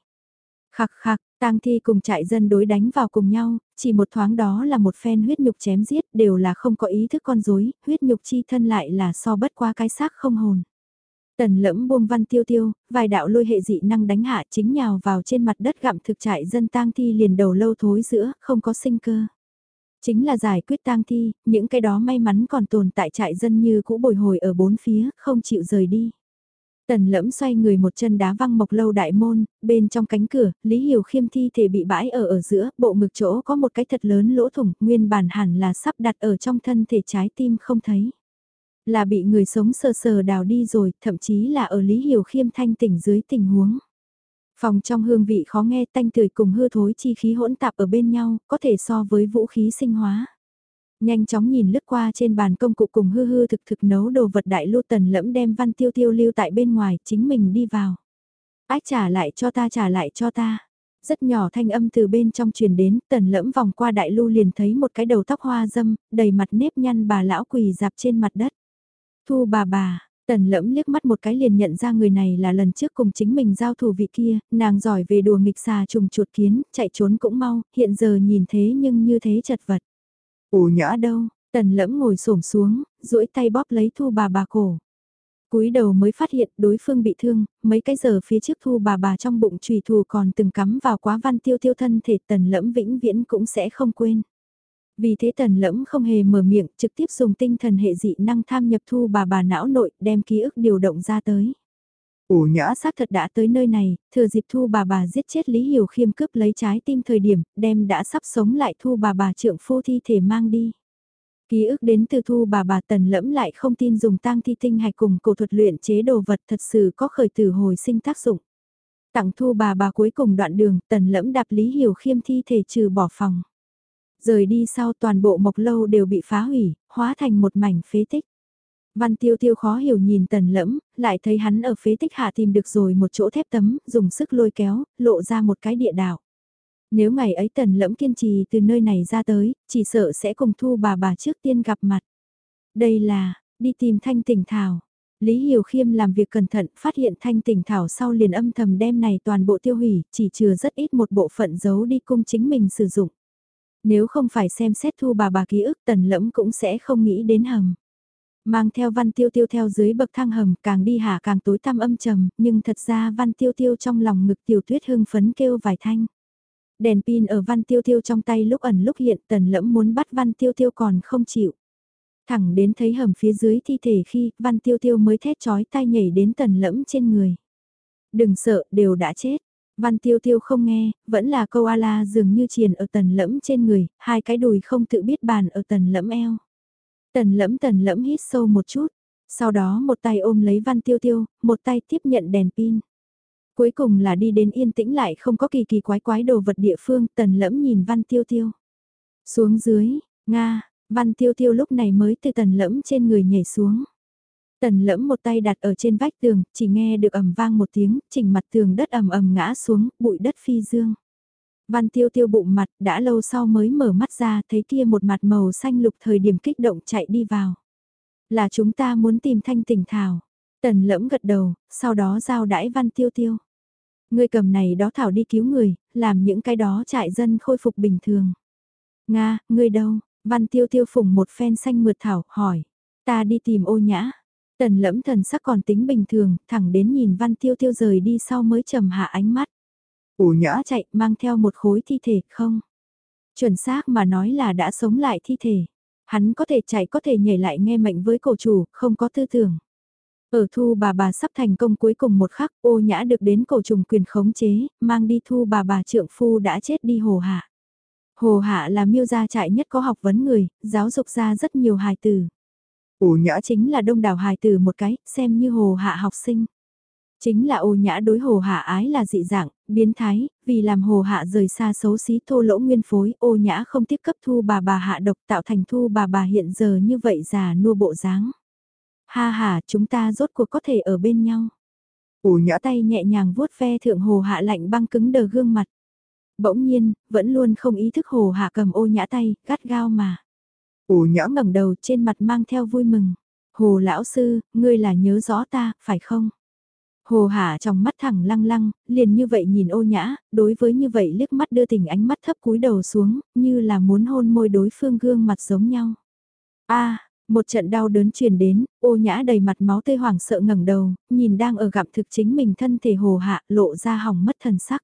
Khắc khắc, tang thi cùng trại dân đối đánh vào cùng nhau, chỉ một thoáng đó là một phen huyết nhục chém giết đều là không có ý thức con rối huyết nhục chi thân lại là so bất qua cái xác không hồn. Tần lẫm buông văn tiêu tiêu, vài đạo lôi hệ dị năng đánh hạ chính nhào vào trên mặt đất gặm thực trại dân tang thi liền đầu lâu thối giữa, không có sinh cơ. Chính là giải quyết tang thi, những cái đó may mắn còn tồn tại trại dân như cũ bồi hồi ở bốn phía, không chịu rời đi. Tần lẫm xoay người một chân đá văng mộc lâu đại môn, bên trong cánh cửa, Lý Hiểu khiêm thi thể bị bãi ở ở giữa, bộ ngực chỗ có một cái thật lớn lỗ thủng, nguyên bản hẳn là sắp đặt ở trong thân thể trái tim không thấy. Là bị người sống sờ sờ đào đi rồi, thậm chí là ở Lý Hiểu khiêm thanh tỉnh dưới tình huống. Phòng trong hương vị khó nghe tanh tươi cùng hư thối chi khí hỗn tạp ở bên nhau, có thể so với vũ khí sinh hóa. Nhanh chóng nhìn lướt qua trên bàn công cụ cùng hư hư thực thực nấu đồ vật đại lưu tần lẫm đem văn tiêu tiêu lưu tại bên ngoài, chính mình đi vào. Ách trả lại cho ta trả lại cho ta. Rất nhỏ thanh âm từ bên trong truyền đến, tần lẫm vòng qua đại lưu liền thấy một cái đầu tóc hoa dâm, đầy mặt nếp nhăn bà lão quỳ dạp trên mặt đất. Thu bà bà, Tần lẫm liếc mắt một cái liền nhận ra người này là lần trước cùng chính mình giao thủ vị kia, nàng giỏi về đùa nghịch xà trùng chuột kiến, chạy trốn cũng mau, hiện giờ nhìn thế nhưng như thế chật vật. Ủa nhã đâu, tần lẫm ngồi xổm xuống, duỗi tay bóp lấy thu bà bà cổ. cúi đầu mới phát hiện đối phương bị thương, mấy cái giờ phía trước thu bà bà trong bụng trùy thù còn từng cắm vào quá văn tiêu tiêu thân thể tần lẫm vĩnh viễn cũng sẽ không quên. Vì thế tần lẫm không hề mở miệng, trực tiếp dùng tinh thần hệ dị năng tham nhập thu bà bà não nội, đem ký ức điều động ra tới. Ủ nhã xác thật đã tới nơi này, thừa dịp thu bà bà giết chết Lý Hiểu Khiêm cướp lấy trái tim thời điểm, đem đã sắp sống lại thu bà bà trượng phu thi thể mang đi. Ký ức đến từ thu bà bà tần lẫm lại không tin dùng tang thi tinh hạch cùng cổ thuật luyện chế đồ vật thật sự có khởi tử hồi sinh tác dụng. Tặng thu bà bà cuối cùng đoạn đường, tần lẫm đạp Lý Hiểu Khiêm thi thể trừ bỏ phòng. Rời đi sau toàn bộ mộc lâu đều bị phá hủy, hóa thành một mảnh phế tích. Văn tiêu tiêu khó hiểu nhìn tần lẫm, lại thấy hắn ở phế tích hạ tìm được rồi một chỗ thép tấm, dùng sức lôi kéo, lộ ra một cái địa đạo. Nếu ngày ấy tần lẫm kiên trì từ nơi này ra tới, chỉ sợ sẽ cùng thu bà bà trước tiên gặp mặt. Đây là, đi tìm thanh tỉnh thảo. Lý Hiểu Khiêm làm việc cẩn thận, phát hiện thanh tỉnh thảo sau liền âm thầm đem này toàn bộ tiêu hủy, chỉ chừa rất ít một bộ phận giấu đi cung chính mình sử dụng. Nếu không phải xem xét thu bà bà ký ức tần lẫm cũng sẽ không nghĩ đến hầm. Mang theo văn tiêu tiêu theo dưới bậc thang hầm càng đi hạ càng tối tăm âm trầm, nhưng thật ra văn tiêu tiêu trong lòng ngực tiểu tuyết hưng phấn kêu vài thanh. Đèn pin ở văn tiêu tiêu trong tay lúc ẩn lúc hiện tần lẫm muốn bắt văn tiêu tiêu còn không chịu. Thẳng đến thấy hầm phía dưới thi thể khi văn tiêu tiêu mới thét chói tay nhảy đến tần lẫm trên người. Đừng sợ, đều đã chết. Văn tiêu tiêu không nghe, vẫn là câu ala dường như triền ở tần lẫm trên người, hai cái đùi không tự biết bàn ở tần lẫm eo. Tần lẫm tần lẫm hít sâu một chút, sau đó một tay ôm lấy văn tiêu tiêu, một tay tiếp nhận đèn pin. Cuối cùng là đi đến yên tĩnh lại không có kỳ kỳ quái quái đồ vật địa phương, tần lẫm nhìn văn tiêu tiêu. Xuống dưới, Nga, văn tiêu tiêu lúc này mới từ tần lẫm trên người nhảy xuống. Tần lẫm một tay đặt ở trên vách tường, chỉ nghe được ầm vang một tiếng, chỉnh mặt tường đất ầm ầm ngã xuống, bụi đất phi dương. Văn tiêu tiêu bụng mặt, đã lâu sau mới mở mắt ra, thấy kia một mặt màu xanh lục thời điểm kích động chạy đi vào. Là chúng ta muốn tìm thanh tỉnh thảo. Tần lẫm gật đầu, sau đó giao đãi văn tiêu tiêu. Ngươi cầm này đó thảo đi cứu người, làm những cái đó trại dân khôi phục bình thường. Nga, ngươi đâu? Văn tiêu tiêu phùng một phen xanh mượt thảo, hỏi. Ta đi tìm ô nhã. Tần lẫm thần sắc còn tính bình thường, thẳng đến nhìn văn tiêu tiêu rời đi sau mới trầm hạ ánh mắt. Ủ nhã chạy mang theo một khối thi thể không? Chuẩn xác mà nói là đã sống lại thi thể. Hắn có thể chạy có thể nhảy lại nghe mệnh với cổ chủ, không có tư tưởng. Ở thu bà bà sắp thành công cuối cùng một khắc ô nhã được đến cổ trùng quyền khống chế, mang đi thu bà bà trượng phu đã chết đi hồ hạ. Hồ hạ là miêu gia trại nhất có học vấn người, giáo dục ra rất nhiều hài tử. Ủ nhã chính là đông đảo hài từ một cái, xem như hồ hạ học sinh. Chính là ô nhã đối hồ hạ ái là dị dạng, biến thái, vì làm hồ hạ rời xa xấu xí thô lỗ nguyên phối, ô nhã không tiếp cấp thu bà bà hạ độc tạo thành thu bà bà hiện giờ như vậy già nua bộ dáng. Ha ha, chúng ta rốt cuộc có thể ở bên nhau. Ủ nhã tay nhẹ nhàng vuốt ve thượng hồ hạ lạnh băng cứng đờ gương mặt. Bỗng nhiên, vẫn luôn không ý thức hồ hạ cầm ô nhã tay, gắt gao mà. Ủ nhã ngẩng đầu trên mặt mang theo vui mừng. Hồ lão sư, ngươi là nhớ rõ ta, phải không? Hồ hạ trong mắt thẳng lăng lăng, liền như vậy nhìn ô nhã, đối với như vậy liếc mắt đưa tình ánh mắt thấp cúi đầu xuống, như là muốn hôn môi đối phương gương mặt giống nhau. a một trận đau đớn truyền đến, ô nhã đầy mặt máu tê hoảng sợ ngẩng đầu, nhìn đang ở gặm thực chính mình thân thể hồ hạ, lộ ra hỏng mất thần sắc.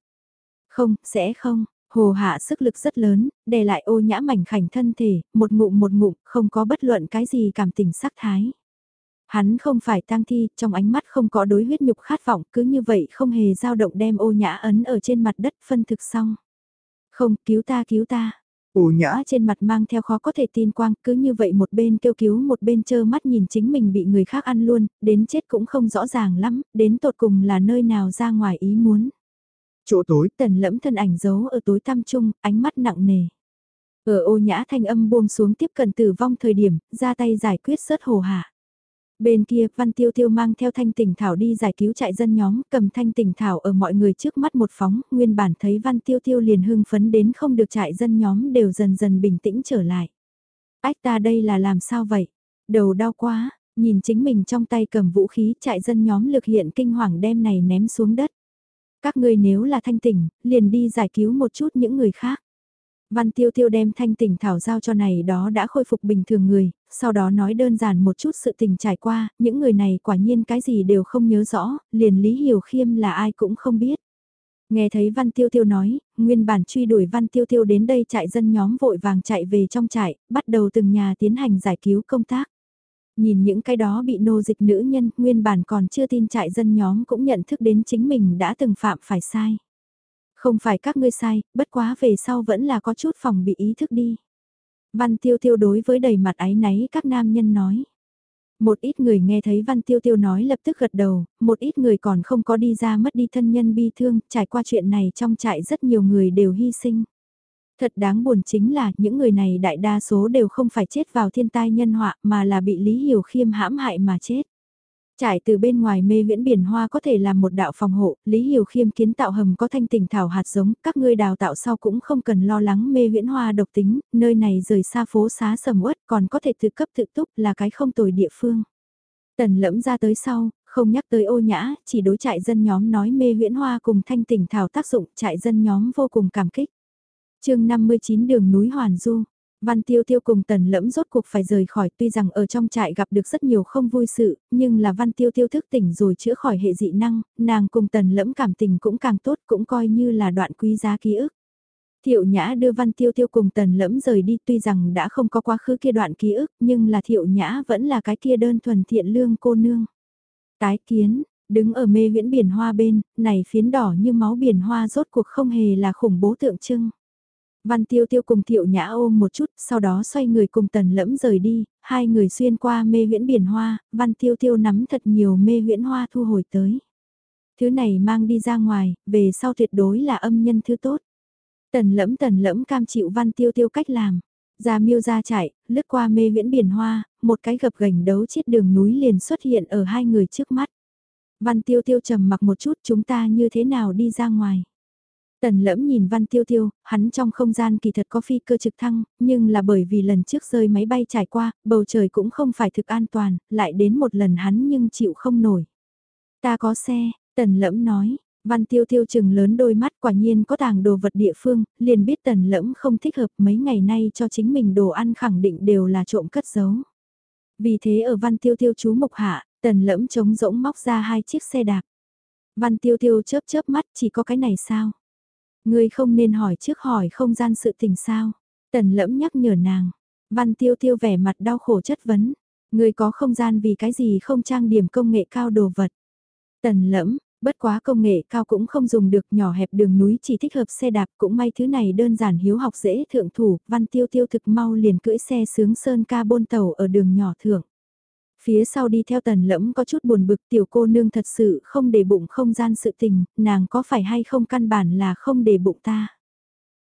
Không, sẽ không, Hồ hạ sức lực rất lớn, để lại ô nhã mảnh khảnh thân thể, một ngụm một ngụm, không có bất luận cái gì cảm tình sắc thái. Hắn không phải tang thi, trong ánh mắt không có đối huyết nhục khát vọng, cứ như vậy không hề dao động đem ô nhã ấn ở trên mặt đất phân thực xong. Không, cứu ta cứu ta. Ô nhã trên mặt mang theo khó có thể tin quang, cứ như vậy một bên kêu cứu một bên chơ mắt nhìn chính mình bị người khác ăn luôn, đến chết cũng không rõ ràng lắm, đến tột cùng là nơi nào ra ngoài ý muốn. Chỗ tối, tần lẫm thân ảnh giấu ở tối tăm trung, ánh mắt nặng nề. Ở ô nhã thanh âm buông xuống tiếp cận tử vong thời điểm, ra tay giải quyết sớt hồ hạ. Bên kia, Văn Tiêu Tiêu mang theo thanh tỉnh thảo đi giải cứu trại dân nhóm, cầm thanh tỉnh thảo ở mọi người trước mắt một phóng, nguyên bản thấy Văn Tiêu Tiêu liền hưng phấn đến không được trại dân nhóm đều dần dần bình tĩnh trở lại. Ách ta đây là làm sao vậy? Đầu đau quá, nhìn chính mình trong tay cầm vũ khí trại dân nhóm lực hiện kinh hoàng đem này ném xuống đất. Các ngươi nếu là thanh tỉnh, liền đi giải cứu một chút những người khác. Văn Tiêu Tiêu đem thanh tỉnh thảo giao cho này đó đã khôi phục bình thường người, sau đó nói đơn giản một chút sự tình trải qua, những người này quả nhiên cái gì đều không nhớ rõ, liền Lý Hiểu Khiêm là ai cũng không biết. Nghe thấy Văn Tiêu Tiêu nói, nguyên bản truy đuổi Văn Tiêu Tiêu đến đây trại dân nhóm vội vàng chạy về trong trại, bắt đầu từng nhà tiến hành giải cứu công tác. Nhìn những cái đó bị nô dịch nữ nhân, nguyên bản còn chưa tin trại dân nhóm cũng nhận thức đến chính mình đã từng phạm phải sai. Không phải các ngươi sai, bất quá về sau vẫn là có chút phòng bị ý thức đi. Văn tiêu tiêu đối với đầy mặt áy náy các nam nhân nói. Một ít người nghe thấy Văn Tiêu Tiêu nói lập tức gật đầu, một ít người còn không có đi ra mất đi thân nhân bi thương, trải qua chuyện này trong trại rất nhiều người đều hy sinh. Thật đáng buồn chính là những người này đại đa số đều không phải chết vào thiên tai nhân họa mà là bị Lý Hiểu Khiêm hãm hại mà chết. Trải từ bên ngoài mê viễn biển hoa có thể làm một đạo phòng hộ, Lý Hiểu Khiêm kiến tạo hầm có thanh tình thảo hạt giống, các ngươi đào tạo sau cũng không cần lo lắng mê viễn hoa độc tính, nơi này rời xa phố xá sầm uất còn có thể tự cấp tự túc là cái không tồi địa phương. Tần lẫm ra tới sau, không nhắc tới ô nhã, chỉ đối trại dân nhóm nói mê viễn hoa cùng thanh tình thảo tác dụng trại dân nhóm vô cùng cảm kích chương 59 đường núi Hoàn Du Văn Tiêu Tiêu cùng Tần Lẫm rốt cuộc phải rời khỏi tuy rằng ở trong trại gặp được rất nhiều không vui sự, nhưng là Văn Tiêu Tiêu thức tỉnh rồi chữa khỏi hệ dị năng, nàng cùng Tần Lẫm cảm tình cũng càng tốt cũng coi như là đoạn quý giá ký ức. Thiệu Nhã đưa Văn Tiêu Tiêu cùng Tần Lẫm rời đi tuy rằng đã không có quá khứ kia đoạn ký ức nhưng là Thiệu Nhã vẫn là cái kia đơn thuần thiện lương cô nương. Tái kiến, đứng ở mê huyễn biển hoa bên, này phiến đỏ như máu biển hoa rốt cuộc không hề là khủng bố tượng trưng. Văn tiêu tiêu cùng thiệu nhã ôm một chút, sau đó xoay người cùng tần lẫm rời đi, hai người xuyên qua mê huyễn biển hoa, văn tiêu tiêu nắm thật nhiều mê huyễn hoa thu hồi tới. Thứ này mang đi ra ngoài, về sau tuyệt đối là âm nhân thứ tốt. Tần lẫm tần lẫm cam chịu văn tiêu tiêu cách làm. Ra miêu ra chạy, lướt qua mê huyễn biển hoa, một cái gập gành đấu chiết đường núi liền xuất hiện ở hai người trước mắt. Văn tiêu tiêu trầm mặc một chút chúng ta như thế nào đi ra ngoài. Tần lẫm nhìn Văn Tiêu Tiêu, hắn trong không gian kỳ thật có phi cơ trực thăng, nhưng là bởi vì lần trước rơi máy bay trải qua, bầu trời cũng không phải thực an toàn, lại đến một lần hắn nhưng chịu không nổi. Ta có xe, Tần lẫm nói, Văn Tiêu Tiêu chừng lớn đôi mắt quả nhiên có tàng đồ vật địa phương, liền biết Tần lẫm không thích hợp mấy ngày nay cho chính mình đồ ăn khẳng định đều là trộm cất giấu. Vì thế ở Văn Tiêu Tiêu chú mục hạ, Tần lẫm trống rỗng móc ra hai chiếc xe đạp. Văn Tiêu Tiêu chớp chớp mắt chỉ có cái này sao? Ngươi không nên hỏi trước hỏi không gian sự tình sao. Tần lẫm nhắc nhở nàng. Văn tiêu tiêu vẻ mặt đau khổ chất vấn. Ngươi có không gian vì cái gì không trang điểm công nghệ cao đồ vật. Tần lẫm, bất quá công nghệ cao cũng không dùng được nhỏ hẹp đường núi chỉ thích hợp xe đạp cũng may thứ này đơn giản hiếu học dễ thượng thủ, văn tiêu tiêu thực mau liền cưỡi xe sướng sơn ca bôn tàu ở đường nhỏ thượng. Phía sau đi theo tần lẫm có chút buồn bực tiểu cô nương thật sự không để bụng không gian sự tình, nàng có phải hay không căn bản là không để bụng ta.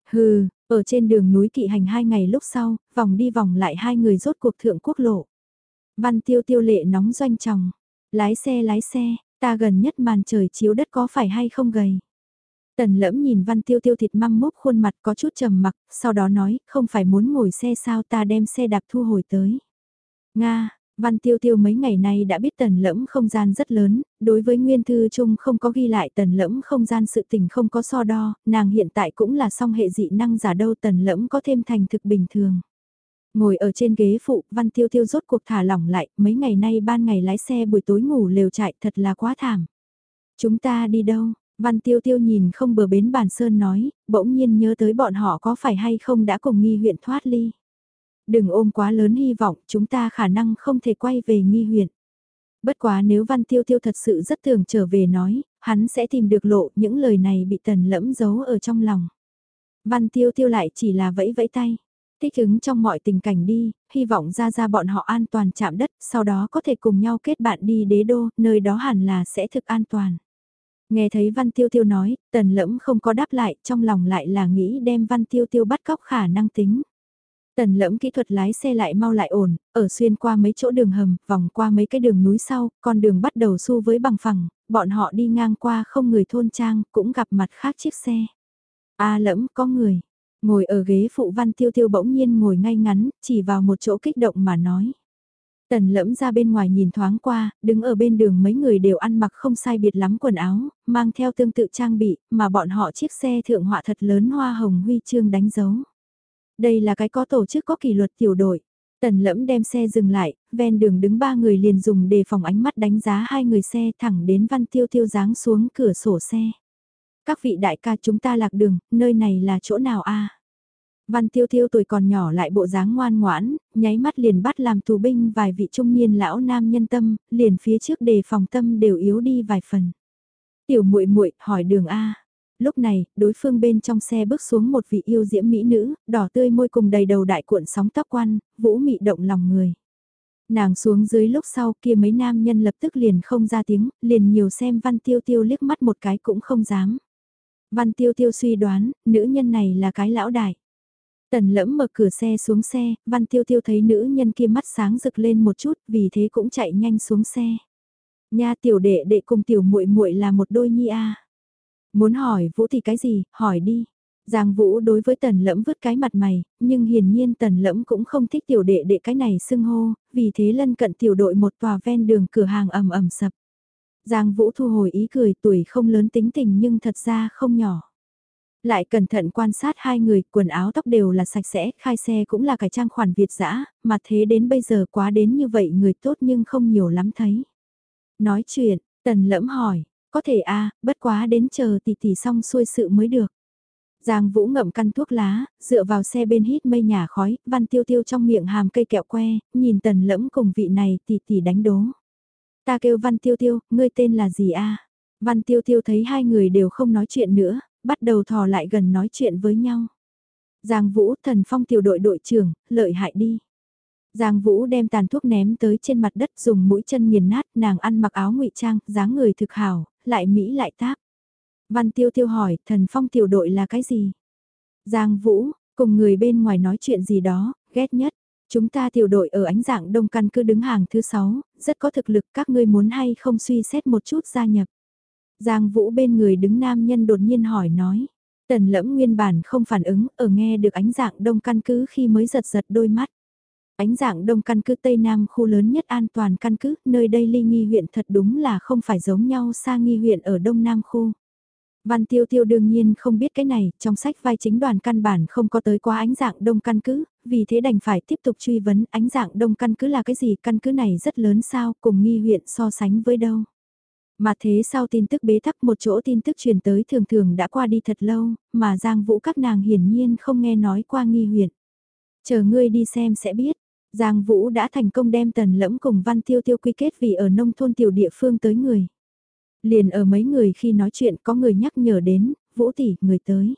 Hừ, ở trên đường núi kỵ hành hai ngày lúc sau, vòng đi vòng lại hai người rốt cuộc thượng quốc lộ. Văn tiêu tiêu lệ nóng doanh tròng, lái xe lái xe, ta gần nhất màn trời chiếu đất có phải hay không gầy. Tần lẫm nhìn văn tiêu tiêu thịt măng mốc khuôn mặt có chút trầm mặc, sau đó nói, không phải muốn ngồi xe sao ta đem xe đạp thu hồi tới. Nga, Văn Tiêu Tiêu mấy ngày nay đã biết tần lẫm không gian rất lớn, đối với nguyên thư chung không có ghi lại tần lẫm không gian sự tình không có so đo, nàng hiện tại cũng là song hệ dị năng giả đâu tần lẫm có thêm thành thực bình thường. Ngồi ở trên ghế phụ, Văn Tiêu Tiêu rốt cuộc thả lỏng lại, mấy ngày nay ban ngày lái xe buổi tối ngủ lều chạy thật là quá thảm. Chúng ta đi đâu? Văn Tiêu Tiêu nhìn không bờ bến bàn sơn nói, bỗng nhiên nhớ tới bọn họ có phải hay không đã cùng nghi huyện thoát ly. Đừng ôm quá lớn hy vọng, chúng ta khả năng không thể quay về nghi huyện. Bất quá nếu Văn Tiêu Tiêu thật sự rất thường trở về nói, hắn sẽ tìm được lộ những lời này bị tần lẫm giấu ở trong lòng. Văn Tiêu Tiêu lại chỉ là vẫy vẫy tay. Thích ứng trong mọi tình cảnh đi, hy vọng ra ra bọn họ an toàn chạm đất, sau đó có thể cùng nhau kết bạn đi đế đô, nơi đó hẳn là sẽ thực an toàn. Nghe thấy Văn Tiêu Tiêu nói, tần lẫm không có đáp lại, trong lòng lại là nghĩ đem Văn Tiêu Tiêu bắt cóc khả năng tính. Tần lẫm kỹ thuật lái xe lại mau lại ổn, ở xuyên qua mấy chỗ đường hầm, vòng qua mấy cái đường núi sau, con đường bắt đầu xu với bằng phẳng, bọn họ đi ngang qua không người thôn trang, cũng gặp mặt khác chiếc xe. A lẫm, có người. Ngồi ở ghế phụ văn tiêu tiêu bỗng nhiên ngồi ngay ngắn, chỉ vào một chỗ kích động mà nói. Tần lẫm ra bên ngoài nhìn thoáng qua, đứng ở bên đường mấy người đều ăn mặc không sai biệt lắm quần áo, mang theo tương tự trang bị, mà bọn họ chiếc xe thượng họa thật lớn hoa hồng huy chương đánh dấu. Đây là cái có tổ chức có kỷ luật tiểu đội. Tần lẫm đem xe dừng lại, ven đường đứng ba người liền dùng đề phòng ánh mắt đánh giá hai người xe thẳng đến văn tiêu tiêu dáng xuống cửa sổ xe. Các vị đại ca chúng ta lạc đường, nơi này là chỗ nào a? Văn tiêu tiêu tuổi còn nhỏ lại bộ dáng ngoan ngoãn, nháy mắt liền bắt làm tù binh vài vị trung niên lão nam nhân tâm, liền phía trước đề phòng tâm đều yếu đi vài phần. Tiểu muội muội hỏi đường A. Lúc này, đối phương bên trong xe bước xuống một vị yêu diễm mỹ nữ, đỏ tươi môi cùng đầy đầu đại cuộn sóng tóc quan, vũ mị động lòng người. Nàng xuống dưới lúc sau kia mấy nam nhân lập tức liền không ra tiếng, liền nhiều xem văn tiêu tiêu liếc mắt một cái cũng không dám. Văn tiêu tiêu suy đoán, nữ nhân này là cái lão đại. Tần lẫm mở cửa xe xuống xe, văn tiêu tiêu thấy nữ nhân kia mắt sáng rực lên một chút, vì thế cũng chạy nhanh xuống xe. Nha tiểu đệ đệ cùng tiểu muội muội là một đôi nhi a. Muốn hỏi Vũ thì cái gì, hỏi đi. Giang Vũ đối với tần lẫm vứt cái mặt mày, nhưng hiển nhiên tần lẫm cũng không thích tiểu đệ đệ cái này xưng hô, vì thế lân cận tiểu đội một tòa ven đường cửa hàng ầm ầm sập. Giang Vũ thu hồi ý cười tuổi không lớn tính tình nhưng thật ra không nhỏ. Lại cẩn thận quan sát hai người, quần áo tóc đều là sạch sẽ, khai xe cũng là cải trang khoản Việt dã mà thế đến bây giờ quá đến như vậy người tốt nhưng không nhiều lắm thấy. Nói chuyện, tần lẫm hỏi, có thể a bất quá đến chờ tỷ tỷ xong xuôi sự mới được. Giang Vũ ngậm căn thuốc lá, dựa vào xe bên hít mây nhà khói, văn tiêu tiêu trong miệng hàm cây kẹo que, nhìn tần lẫm cùng vị này tỷ tỷ đánh đố. Ta kêu văn tiêu tiêu, ngươi tên là gì a Văn tiêu tiêu thấy hai người đều không nói chuyện nữa, bắt đầu thò lại gần nói chuyện với nhau. Giang Vũ thần phong tiểu đội đội trưởng, lợi hại đi. Giang Vũ đem tàn thuốc ném tới trên mặt đất dùng mũi chân nghiền nát nàng ăn mặc áo ngụy trang, dáng người thực hảo, lại Mỹ lại táp. Văn Tiêu Tiêu hỏi, thần phong tiểu đội là cái gì? Giang Vũ, cùng người bên ngoài nói chuyện gì đó, ghét nhất. Chúng ta tiểu đội ở ánh dạng đông căn cứ đứng hàng thứ 6, rất có thực lực các ngươi muốn hay không suy xét một chút gia nhập. Giang Vũ bên người đứng nam nhân đột nhiên hỏi nói. Tần lẫm nguyên bản không phản ứng, ở nghe được ánh dạng đông căn cứ khi mới giật giật đôi mắt. Ánh dạng đông căn cứ Tây Nam khu lớn nhất an toàn căn cứ, nơi đây ly nghi huyện thật đúng là không phải giống nhau xa nghi huyện ở Đông Nam khu. Văn Tiêu Tiêu đương nhiên không biết cái này, trong sách vai chính đoàn căn bản không có tới qua ánh dạng đông căn cứ, vì thế đành phải tiếp tục truy vấn ánh dạng đông căn cứ là cái gì, căn cứ này rất lớn sao, cùng nghi huyện so sánh với đâu. Mà thế sau tin tức bế tắc một chỗ tin tức truyền tới thường thường đã qua đi thật lâu, mà Giang Vũ các nàng hiển nhiên không nghe nói qua nghi huyện. Chờ ngươi đi xem sẽ biết, Giang Vũ đã thành công đem tần lẫm cùng Văn Tiêu Tiêu quy kết vì ở nông thôn tiểu địa phương tới người. Liền ở mấy người khi nói chuyện có người nhắc nhở đến, Vũ tỷ, người tới.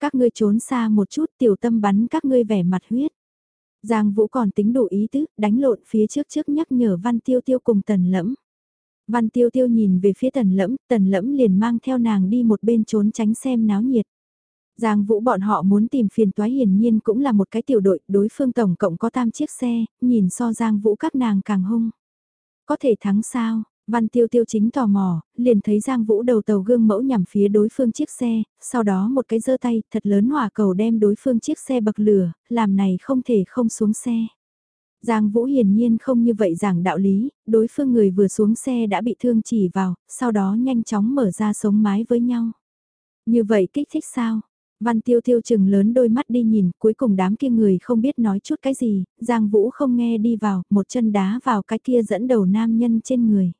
Các ngươi trốn xa một chút tiểu tâm bắn các ngươi vẻ mặt huyết. Giang Vũ còn tính đủ ý tứ, đánh lộn phía trước trước nhắc nhở Văn Tiêu Tiêu cùng tần lẫm. Văn Tiêu Tiêu nhìn về phía tần lẫm, tần lẫm liền mang theo nàng đi một bên trốn tránh xem náo nhiệt. Giang Vũ bọn họ muốn tìm phiền toái hiển nhiên cũng là một cái tiểu đội, đối phương tổng cộng có tam chiếc xe, nhìn so Giang Vũ các nàng càng hung. Có thể thắng sao? Văn Tiêu Tiêu chính tò mò, liền thấy Giang Vũ đầu tàu gương mẫu nhằm phía đối phương chiếc xe, sau đó một cái giơ tay thật lớn hỏa cầu đem đối phương chiếc xe bậc lửa, làm này không thể không xuống xe. Giang Vũ hiển nhiên không như vậy giảng đạo lý, đối phương người vừa xuống xe đã bị thương chỉ vào, sau đó nhanh chóng mở ra sống mái với nhau. Như vậy kích thích sao? Văn tiêu tiêu chừng lớn đôi mắt đi nhìn, cuối cùng đám kia người không biết nói chút cái gì, Giang Vũ không nghe đi vào, một chân đá vào cái kia dẫn đầu nam nhân trên người.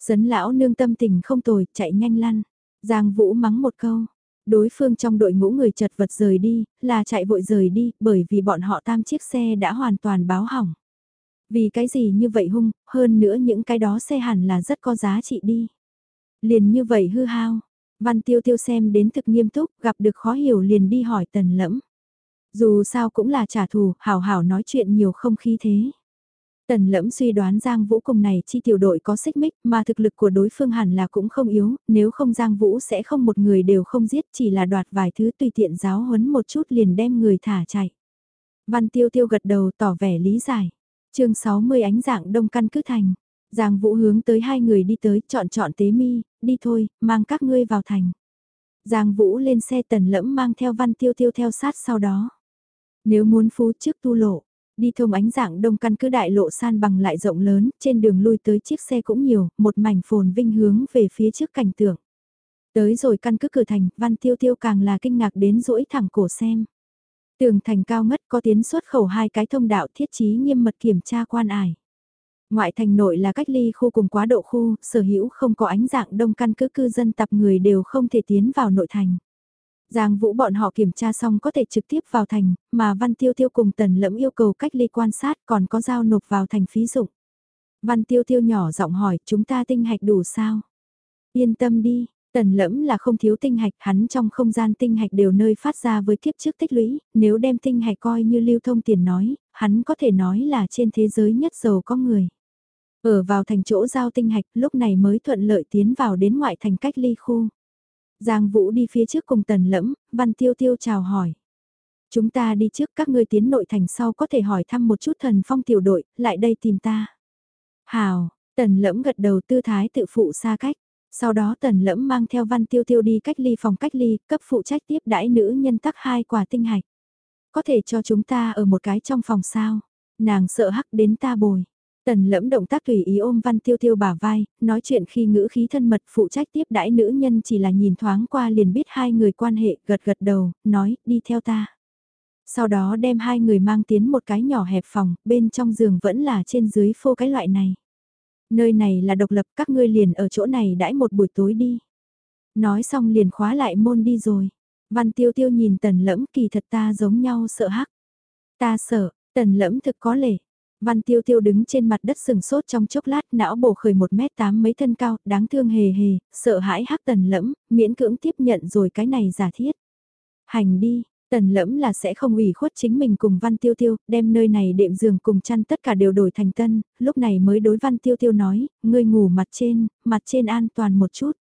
Sấn lão nương tâm tình không tồi, chạy nhanh lăn. Giang Vũ mắng một câu. Đối phương trong đội ngũ người chật vật rời đi, là chạy vội rời đi, bởi vì bọn họ tam chiếc xe đã hoàn toàn báo hỏng. Vì cái gì như vậy hung, hơn nữa những cái đó xe hẳn là rất có giá trị đi. Liền như vậy hư hao, văn tiêu tiêu xem đến thực nghiêm túc, gặp được khó hiểu liền đi hỏi tần lẫm. Dù sao cũng là trả thù, hảo hảo nói chuyện nhiều không khí thế. Tần lẫm suy đoán Giang Vũ cùng này chi tiểu đội có xích mích mà thực lực của đối phương hẳn là cũng không yếu, nếu không Giang Vũ sẽ không một người đều không giết chỉ là đoạt vài thứ tùy tiện giáo huấn một chút liền đem người thả chạy. Văn tiêu tiêu gật đầu tỏ vẻ lý giải. chương 60 ánh dạng đông căn cứ thành. Giang Vũ hướng tới hai người đi tới chọn chọn tế mi, đi thôi, mang các ngươi vào thành. Giang Vũ lên xe tần lẫm mang theo văn tiêu tiêu theo sát sau đó. Nếu muốn phú trước tu lộ, đi thông ánh dạng đông căn cứ đại lộ san bằng lại rộng lớn, trên đường lui tới chiếc xe cũng nhiều, một mảnh phồn vinh hướng về phía trước cảnh tượng. Tới rồi căn cứ cửa thành, văn tiêu tiêu càng là kinh ngạc đến rỗi thẳng cổ xem. Tường thành cao ngất có tiến xuất khẩu hai cái thông đạo thiết trí nghiêm mật kiểm tra quan ải. Ngoại thành nội là cách ly khu cùng quá độ khu, sở hữu không có ánh dạng đông căn cứ cư dân tập người đều không thể tiến vào nội thành. Giang Vũ bọn họ kiểm tra xong có thể trực tiếp vào thành, mà Văn Tiêu Tiêu cùng Tần Lẫm yêu cầu cách ly quan sát còn có giao nộp vào thành phí dụng. Văn Tiêu Tiêu nhỏ giọng hỏi chúng ta tinh hạch đủ sao? Yên tâm đi, Tần Lẫm là không thiếu tinh hạch, hắn trong không gian tinh hạch đều nơi phát ra với kiếp trước tích lũy, nếu đem tinh hạch coi như lưu thông tiền nói, hắn có thể nói là trên thế giới nhất giàu có người. Ở vào thành chỗ giao tinh hạch lúc này mới thuận lợi tiến vào đến ngoại thành cách ly khu. Giang Vũ đi phía trước cùng tần lẫm, văn tiêu tiêu chào hỏi. Chúng ta đi trước các ngươi tiến nội thành sau có thể hỏi thăm một chút thần phong tiểu đội, lại đây tìm ta. Hào, tần lẫm gật đầu tư thái tự phụ xa cách. Sau đó tần lẫm mang theo văn tiêu tiêu đi cách ly phòng cách ly, cấp phụ trách tiếp đãi nữ nhân tắc hai quả tinh hạch. Có thể cho chúng ta ở một cái trong phòng sao. Nàng sợ hắc đến ta bồi. Tần lẫm động tác tùy ý ôm văn tiêu tiêu bả vai, nói chuyện khi ngữ khí thân mật phụ trách tiếp đãi nữ nhân chỉ là nhìn thoáng qua liền biết hai người quan hệ gật gật đầu, nói đi theo ta. Sau đó đem hai người mang tiến một cái nhỏ hẹp phòng, bên trong giường vẫn là trên dưới phô cái loại này. Nơi này là độc lập các ngươi liền ở chỗ này đãi một buổi tối đi. Nói xong liền khóa lại môn đi rồi. Văn tiêu tiêu nhìn tần lẫm kỳ thật ta giống nhau sợ hắc. Ta sợ, tần lẫm thực có lệ, Văn tiêu tiêu đứng trên mặt đất sừng sốt trong chốc lát não bổ khởi một mét tám mấy thân cao, đáng thương hề hề, sợ hãi hắc tần lẫm, miễn cưỡng tiếp nhận rồi cái này giả thiết. Hành đi, tần lẫm là sẽ không ủy khuất chính mình cùng văn tiêu tiêu, đem nơi này đệm giường cùng chăn tất cả đều đổi thành tân, lúc này mới đối văn tiêu tiêu nói, ngươi ngủ mặt trên, mặt trên an toàn một chút.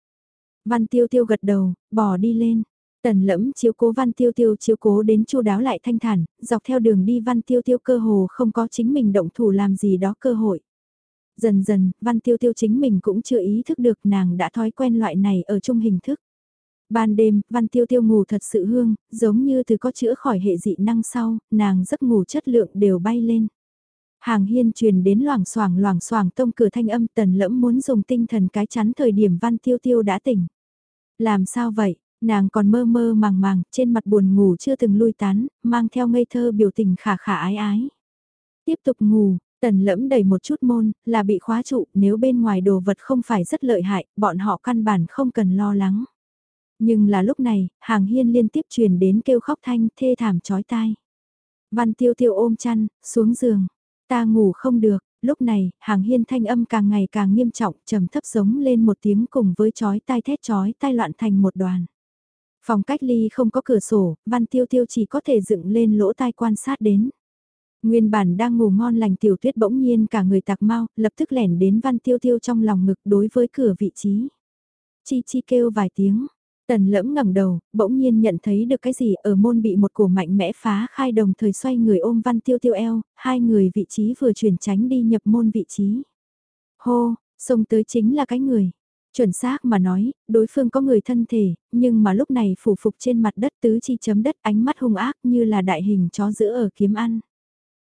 Văn tiêu tiêu gật đầu, bỏ đi lên. Tần lẫm chiếu cố văn tiêu tiêu chiếu cố đến chu đáo lại thanh thản, dọc theo đường đi văn tiêu tiêu cơ hồ không có chính mình động thủ làm gì đó cơ hội. Dần dần, văn tiêu tiêu chính mình cũng chưa ý thức được nàng đã thói quen loại này ở chung hình thức. Ban đêm, văn tiêu tiêu ngủ thật sự hương, giống như từ có chữa khỏi hệ dị năng sau, nàng giấc ngủ chất lượng đều bay lên. Hàng hiên truyền đến loảng xoảng loảng xoảng tông cửa thanh âm tần lẫm muốn dùng tinh thần cái chắn thời điểm văn tiêu tiêu đã tỉnh. Làm sao vậy? Nàng còn mơ mơ màng màng, trên mặt buồn ngủ chưa từng lui tán, mang theo ngây thơ biểu tình khả khả ái ái. Tiếp tục ngủ, tần lẫm đầy một chút môn, là bị khóa trụ, nếu bên ngoài đồ vật không phải rất lợi hại, bọn họ căn bản không cần lo lắng. Nhưng là lúc này, hàng hiên liên tiếp truyền đến kêu khóc thanh thê thảm chói tai. Văn tiêu tiêu ôm chăn, xuống giường. Ta ngủ không được, lúc này, hàng hiên thanh âm càng ngày càng nghiêm trọng, trầm thấp giống lên một tiếng cùng với chói tai thét chói tai loạn thành một đoàn. Phòng cách ly không có cửa sổ, văn tiêu tiêu chỉ có thể dựng lên lỗ tai quan sát đến. Nguyên bản đang ngủ ngon lành tiểu tuyết bỗng nhiên cả người tạc mau, lập tức lẻn đến văn tiêu tiêu trong lòng ngực đối với cửa vị trí. Chi chi kêu vài tiếng, tần lẫm ngẩng đầu, bỗng nhiên nhận thấy được cái gì ở môn bị một cổ mạnh mẽ phá khai đồng thời xoay người ôm văn tiêu tiêu eo, hai người vị trí vừa chuyển tránh đi nhập môn vị trí. Hô, xông tới chính là cái người. Chuẩn xác mà nói, đối phương có người thân thể, nhưng mà lúc này phủ phục trên mặt đất tứ chi chấm đất ánh mắt hung ác như là đại hình chó giữ ở kiếm ăn.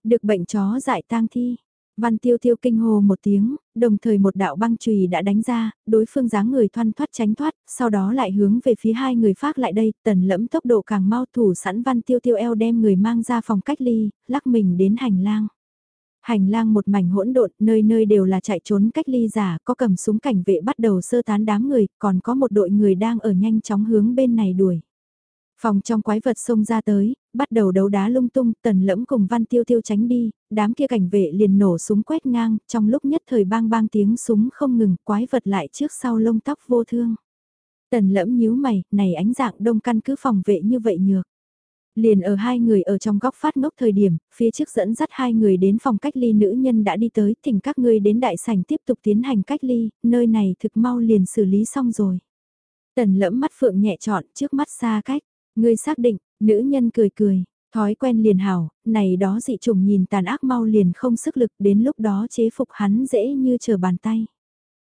Được bệnh chó dại tang thi. Văn tiêu tiêu kinh hồ một tiếng, đồng thời một đạo băng chùy đã đánh ra, đối phương dáng người thoăn thoát tránh thoát, sau đó lại hướng về phía hai người phát lại đây, tần lẫm tốc độ càng mau thủ sẵn văn tiêu tiêu eo đem người mang ra phòng cách ly, lắc mình đến hành lang. Hành lang một mảnh hỗn độn, nơi nơi đều là chạy trốn cách ly giả, có cầm súng cảnh vệ bắt đầu sơ tán đám người, còn có một đội người đang ở nhanh chóng hướng bên này đuổi. Phòng trong quái vật xông ra tới, bắt đầu đấu đá lung tung, tần lẫm cùng văn tiêu tiêu tránh đi, đám kia cảnh vệ liền nổ súng quét ngang, trong lúc nhất thời bang bang tiếng súng không ngừng, quái vật lại trước sau lông tóc vô thương. Tần lẫm nhíu mày, này ánh dạng đông căn cứ phòng vệ như vậy nhược. Liền ở hai người ở trong góc phát ngốc thời điểm, phía trước dẫn dắt hai người đến phòng cách ly nữ nhân đã đi tới, thỉnh các ngươi đến đại sảnh tiếp tục tiến hành cách ly, nơi này thực mau liền xử lý xong rồi. Tần lẫm mắt phượng nhẹ trọn trước mắt xa cách, ngươi xác định, nữ nhân cười cười, thói quen liền hảo, này đó dị trùng nhìn tàn ác mau liền không sức lực đến lúc đó chế phục hắn dễ như trở bàn tay.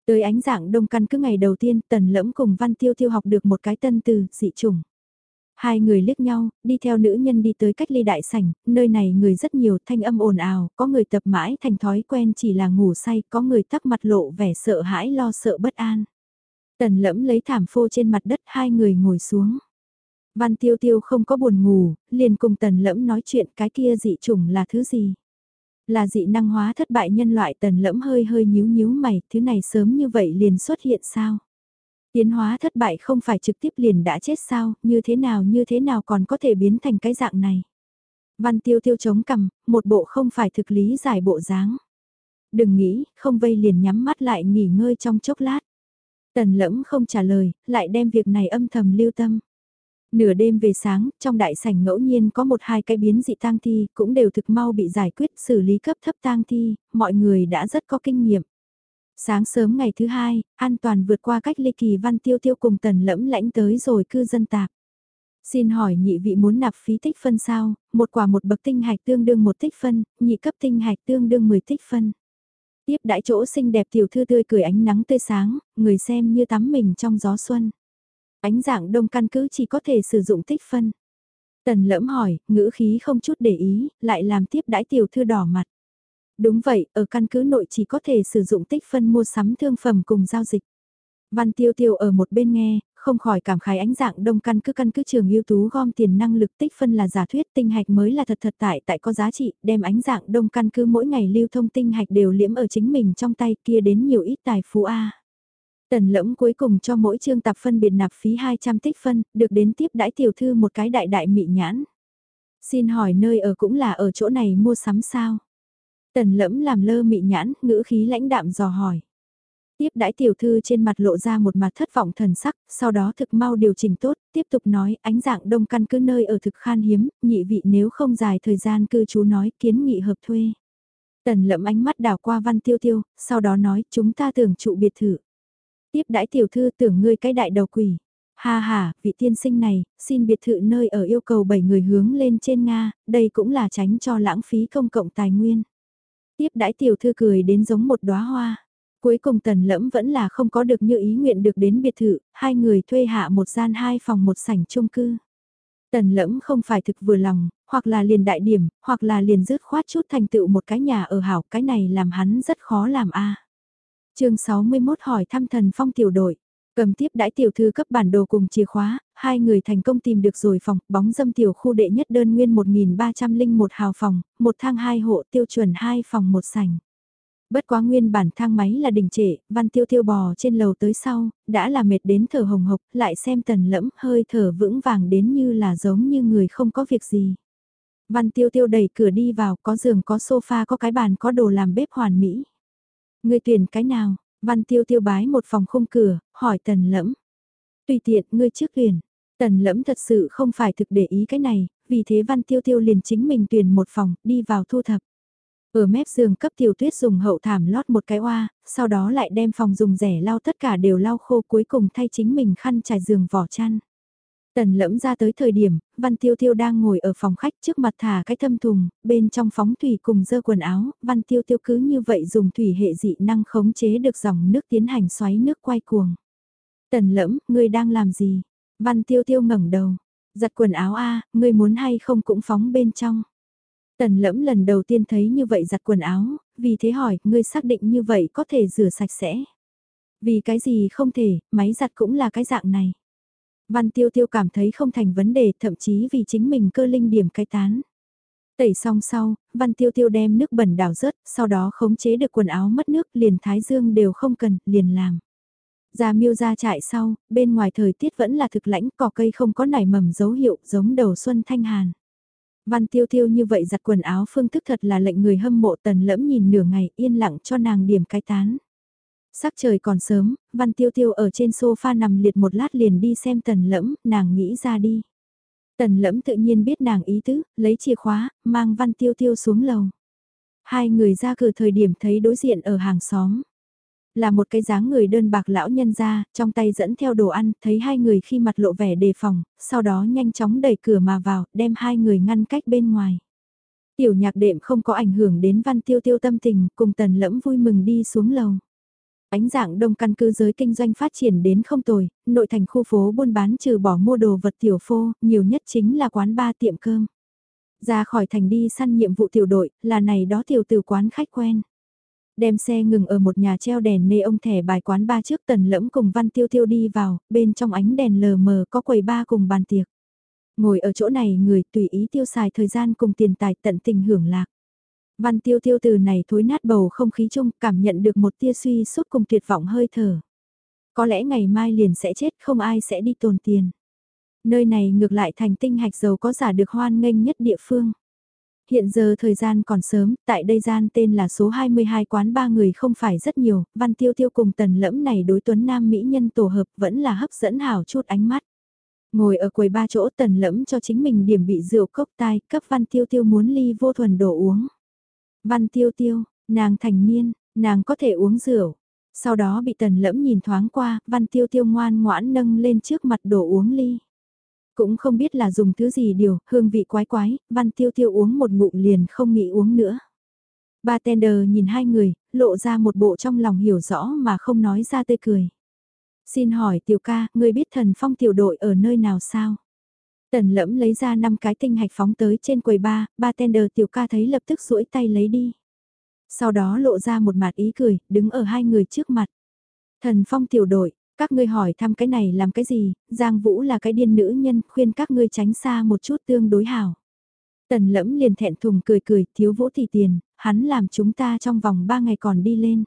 Tới ánh dạng đông căn cứ ngày đầu tiên tần lẫm cùng văn tiêu tiêu học được một cái tân từ dị trùng. Hai người liếc nhau, đi theo nữ nhân đi tới cách ly đại sảnh, nơi này người rất nhiều thanh âm ồn ào, có người tập mãi thành thói quen chỉ là ngủ say, có người tắc mặt lộ vẻ sợ hãi lo sợ bất an. Tần lẫm lấy thảm phô trên mặt đất hai người ngồi xuống. Văn tiêu tiêu không có buồn ngủ, liền cùng tần lẫm nói chuyện cái kia dị trùng là thứ gì. Là dị năng hóa thất bại nhân loại tần lẫm hơi hơi nhíu nhíu mày, thứ này sớm như vậy liền xuất hiện sao? Tiến hóa thất bại không phải trực tiếp liền đã chết sao, như thế nào như thế nào còn có thể biến thành cái dạng này. Văn tiêu tiêu chống cằm, một bộ không phải thực lý giải bộ dáng. Đừng nghĩ, không vây liền nhắm mắt lại nghỉ ngơi trong chốc lát. Tần lẫm không trả lời, lại đem việc này âm thầm lưu tâm. Nửa đêm về sáng, trong đại sảnh ngẫu nhiên có một hai cái biến dị tang thi, cũng đều thực mau bị giải quyết xử lý cấp thấp tang thi, mọi người đã rất có kinh nghiệm. Sáng sớm ngày thứ hai, an toàn vượt qua cách ly kỳ văn tiêu tiêu cùng tần lẫm lãnh tới rồi cư dân tạp. Xin hỏi nhị vị muốn nạp phí tích phân sao, một quả một bậc tinh hạch tương đương một tích phân, nhị cấp tinh hạch tương đương 10 tích phân. Tiếp đãi chỗ xinh đẹp tiểu thư tươi cười ánh nắng tươi sáng, người xem như tắm mình trong gió xuân. Ánh dạng đông căn cứ chỉ có thể sử dụng tích phân. Tần lẫm hỏi, ngữ khí không chút để ý, lại làm tiếp đãi tiểu thư đỏ mặt. Đúng vậy, ở căn cứ nội chỉ có thể sử dụng tích phân mua sắm thương phẩm cùng giao dịch. Văn tiêu tiêu ở một bên nghe, không khỏi cảm khái ánh dạng đông căn cứ căn cứ trường ưu tú gom tiền năng lực tích phân là giả thuyết tinh hạch mới là thật thật tại tại có giá trị, đem ánh dạng đông căn cứ mỗi ngày lưu thông tinh hạch đều liễm ở chính mình trong tay kia đến nhiều ít tài phú A. Tần lẫm cuối cùng cho mỗi chương tập phân biệt nạp phí 200 tích phân, được đến tiếp đãi tiểu thư một cái đại đại mị nhãn. Xin hỏi nơi ở cũng là ở chỗ này mua sắm sao? Tần lẫm làm lơ mị nhãn, ngữ khí lãnh đạm dò hỏi. Tiếp đãi tiểu thư trên mặt lộ ra một mặt thất vọng thần sắc, sau đó thực mau điều chỉnh tốt, tiếp tục nói ánh dạng đông căn cứ nơi ở thực khan hiếm, nhị vị nếu không dài thời gian cư trú nói kiến nghị hợp thuê. Tần lẫm ánh mắt đảo qua văn tiêu tiêu, sau đó nói chúng ta tưởng trụ biệt thự. Tiếp đãi tiểu thư tưởng ngươi cái đại đầu quỷ. Ha ha, vị tiên sinh này, xin biệt thự nơi ở yêu cầu 7 người hướng lên trên Nga, đây cũng là tránh cho lãng phí công cộng tài nguyên. Tiếp đãi tiểu thư cười đến giống một đóa hoa. Cuối cùng tần lẫm vẫn là không có được như ý nguyện được đến biệt thự, hai người thuê hạ một gian hai phòng một sảnh chung cư. Tần lẫm không phải thực vừa lòng, hoặc là liền đại điểm, hoặc là liền dứt khoát chút thành tựu một cái nhà ở hảo, cái này làm hắn rất khó làm a chương 61 hỏi thăm thần phong tiểu đội. Cầm tiếp đãi tiểu thư cấp bản đồ cùng chìa khóa, hai người thành công tìm được rồi phòng, bóng dâm tiểu khu đệ nhất đơn nguyên 1301 hào phòng, một thang hai hộ tiêu chuẩn hai phòng một sảnh. Bất quá nguyên bản thang máy là đình trệ, văn tiêu tiêu bò trên lầu tới sau, đã là mệt đến thở hồng hộc, lại xem tần lẫm hơi thở vững vàng đến như là giống như người không có việc gì. Văn tiêu tiêu đẩy cửa đi vào, có giường có sofa có cái bàn có đồ làm bếp hoàn mỹ. Người tuyển cái nào? Văn tiêu tiêu bái một phòng khung cửa, hỏi tần lẫm. Tùy tiện, ngươi trước tuyển. Tần lẫm thật sự không phải thực để ý cái này, vì thế văn tiêu tiêu liền chính mình tuyển một phòng, đi vào thu thập. Ở mép giường cấp tiểu tuyết dùng hậu thảm lót một cái oa, sau đó lại đem phòng dùng rẻ lau tất cả đều lau khô cuối cùng thay chính mình khăn trải giường vỏ chăn. Tần lẫm ra tới thời điểm, Văn Tiêu Tiêu đang ngồi ở phòng khách trước mặt thả cái thâm thùng, bên trong phóng thủy cùng dơ quần áo, Văn Tiêu Tiêu cứ như vậy dùng thủy hệ dị năng khống chế được dòng nước tiến hành xoáy nước quay cuồng. Tần lẫm, ngươi đang làm gì? Văn Tiêu Tiêu ngẩng đầu, giặt quần áo a, ngươi muốn hay không cũng phóng bên trong. Tần lẫm lần đầu tiên thấy như vậy giặt quần áo, vì thế hỏi, ngươi xác định như vậy có thể rửa sạch sẽ. Vì cái gì không thể, máy giặt cũng là cái dạng này. Văn tiêu tiêu cảm thấy không thành vấn đề thậm chí vì chính mình cơ linh điểm cái tán. Tẩy xong sau, văn tiêu tiêu đem nước bẩn đảo rớt, sau đó khống chế được quần áo mất nước liền thái dương đều không cần, liền làm. Ra miêu ra trại sau, bên ngoài thời tiết vẫn là thực lãnh, cỏ cây không có nảy mầm dấu hiệu giống đầu xuân thanh hàn. Văn tiêu tiêu như vậy giặt quần áo phương thức thật là lệnh người hâm mộ tần lẫm nhìn nửa ngày yên lặng cho nàng điểm cái tán. Sắc trời còn sớm, văn tiêu tiêu ở trên sofa nằm liệt một lát liền đi xem tần lẫm, nàng nghĩ ra đi. Tần lẫm tự nhiên biết nàng ý tứ, lấy chìa khóa, mang văn tiêu tiêu xuống lầu. Hai người ra cửa thời điểm thấy đối diện ở hàng xóm. Là một cái dáng người đơn bạc lão nhân ra, trong tay dẫn theo đồ ăn, thấy hai người khi mặt lộ vẻ đề phòng, sau đó nhanh chóng đẩy cửa mà vào, đem hai người ngăn cách bên ngoài. Tiểu nhạc đệm không có ảnh hưởng đến văn tiêu tiêu tâm tình, cùng tần lẫm vui mừng đi xuống lầu. Ánh dạng đông căn cứ giới kinh doanh phát triển đến không tồi, nội thành khu phố buôn bán trừ bỏ mua đồ vật tiểu phô, nhiều nhất chính là quán ba tiệm cơm. Ra khỏi thành đi săn nhiệm vụ tiểu đội, là này đó tiểu từ quán khách quen. Đem xe ngừng ở một nhà treo đèn nê ông thẻ bài quán ba trước tần lẫm cùng văn tiêu tiêu đi vào, bên trong ánh đèn lờ mờ có quầy ba cùng bàn tiệc. Ngồi ở chỗ này người tùy ý tiêu xài thời gian cùng tiền tài tận tình hưởng lạc. Văn tiêu tiêu từ này thối nát bầu không khí chung cảm nhận được một tia suy suốt cùng tuyệt vọng hơi thở. Có lẽ ngày mai liền sẽ chết không ai sẽ đi tồn tiền. Nơi này ngược lại thành tinh hạch dầu có giả được hoan nghênh nhất địa phương. Hiện giờ thời gian còn sớm, tại đây gian tên là số 22 quán ba người không phải rất nhiều, văn tiêu tiêu cùng tần lẫm này đối tuấn nam mỹ nhân tổ hợp vẫn là hấp dẫn hảo chút ánh mắt. Ngồi ở quầy ba chỗ tần lẫm cho chính mình điểm bị rượu cốc tai, cấp văn tiêu tiêu muốn ly vô thuần đổ uống. Văn tiêu tiêu, nàng thành niên, nàng có thể uống rượu. Sau đó bị tần lẫm nhìn thoáng qua, văn tiêu tiêu ngoan ngoãn nâng lên trước mặt đổ uống ly. Cũng không biết là dùng thứ gì điều, hương vị quái quái, văn tiêu tiêu uống một ngụm liền không nghĩ uống nữa. Bartender nhìn hai người, lộ ra một bộ trong lòng hiểu rõ mà không nói ra tươi cười. Xin hỏi tiểu ca, người biết thần phong tiểu đội ở nơi nào sao? Tần lẫm lấy ra năm cái tinh hạch phóng tới trên quầy ba, bartender tiểu ca thấy lập tức duỗi tay lấy đi. Sau đó lộ ra một mặt ý cười, đứng ở hai người trước mặt. Thần phong tiểu đội, các ngươi hỏi thăm cái này làm cái gì, Giang Vũ là cái điên nữ nhân, khuyên các ngươi tránh xa một chút tương đối hảo. Tần lẫm liền thẹn thùng cười cười, thiếu Vũ thì tiền, hắn làm chúng ta trong vòng ba ngày còn đi lên.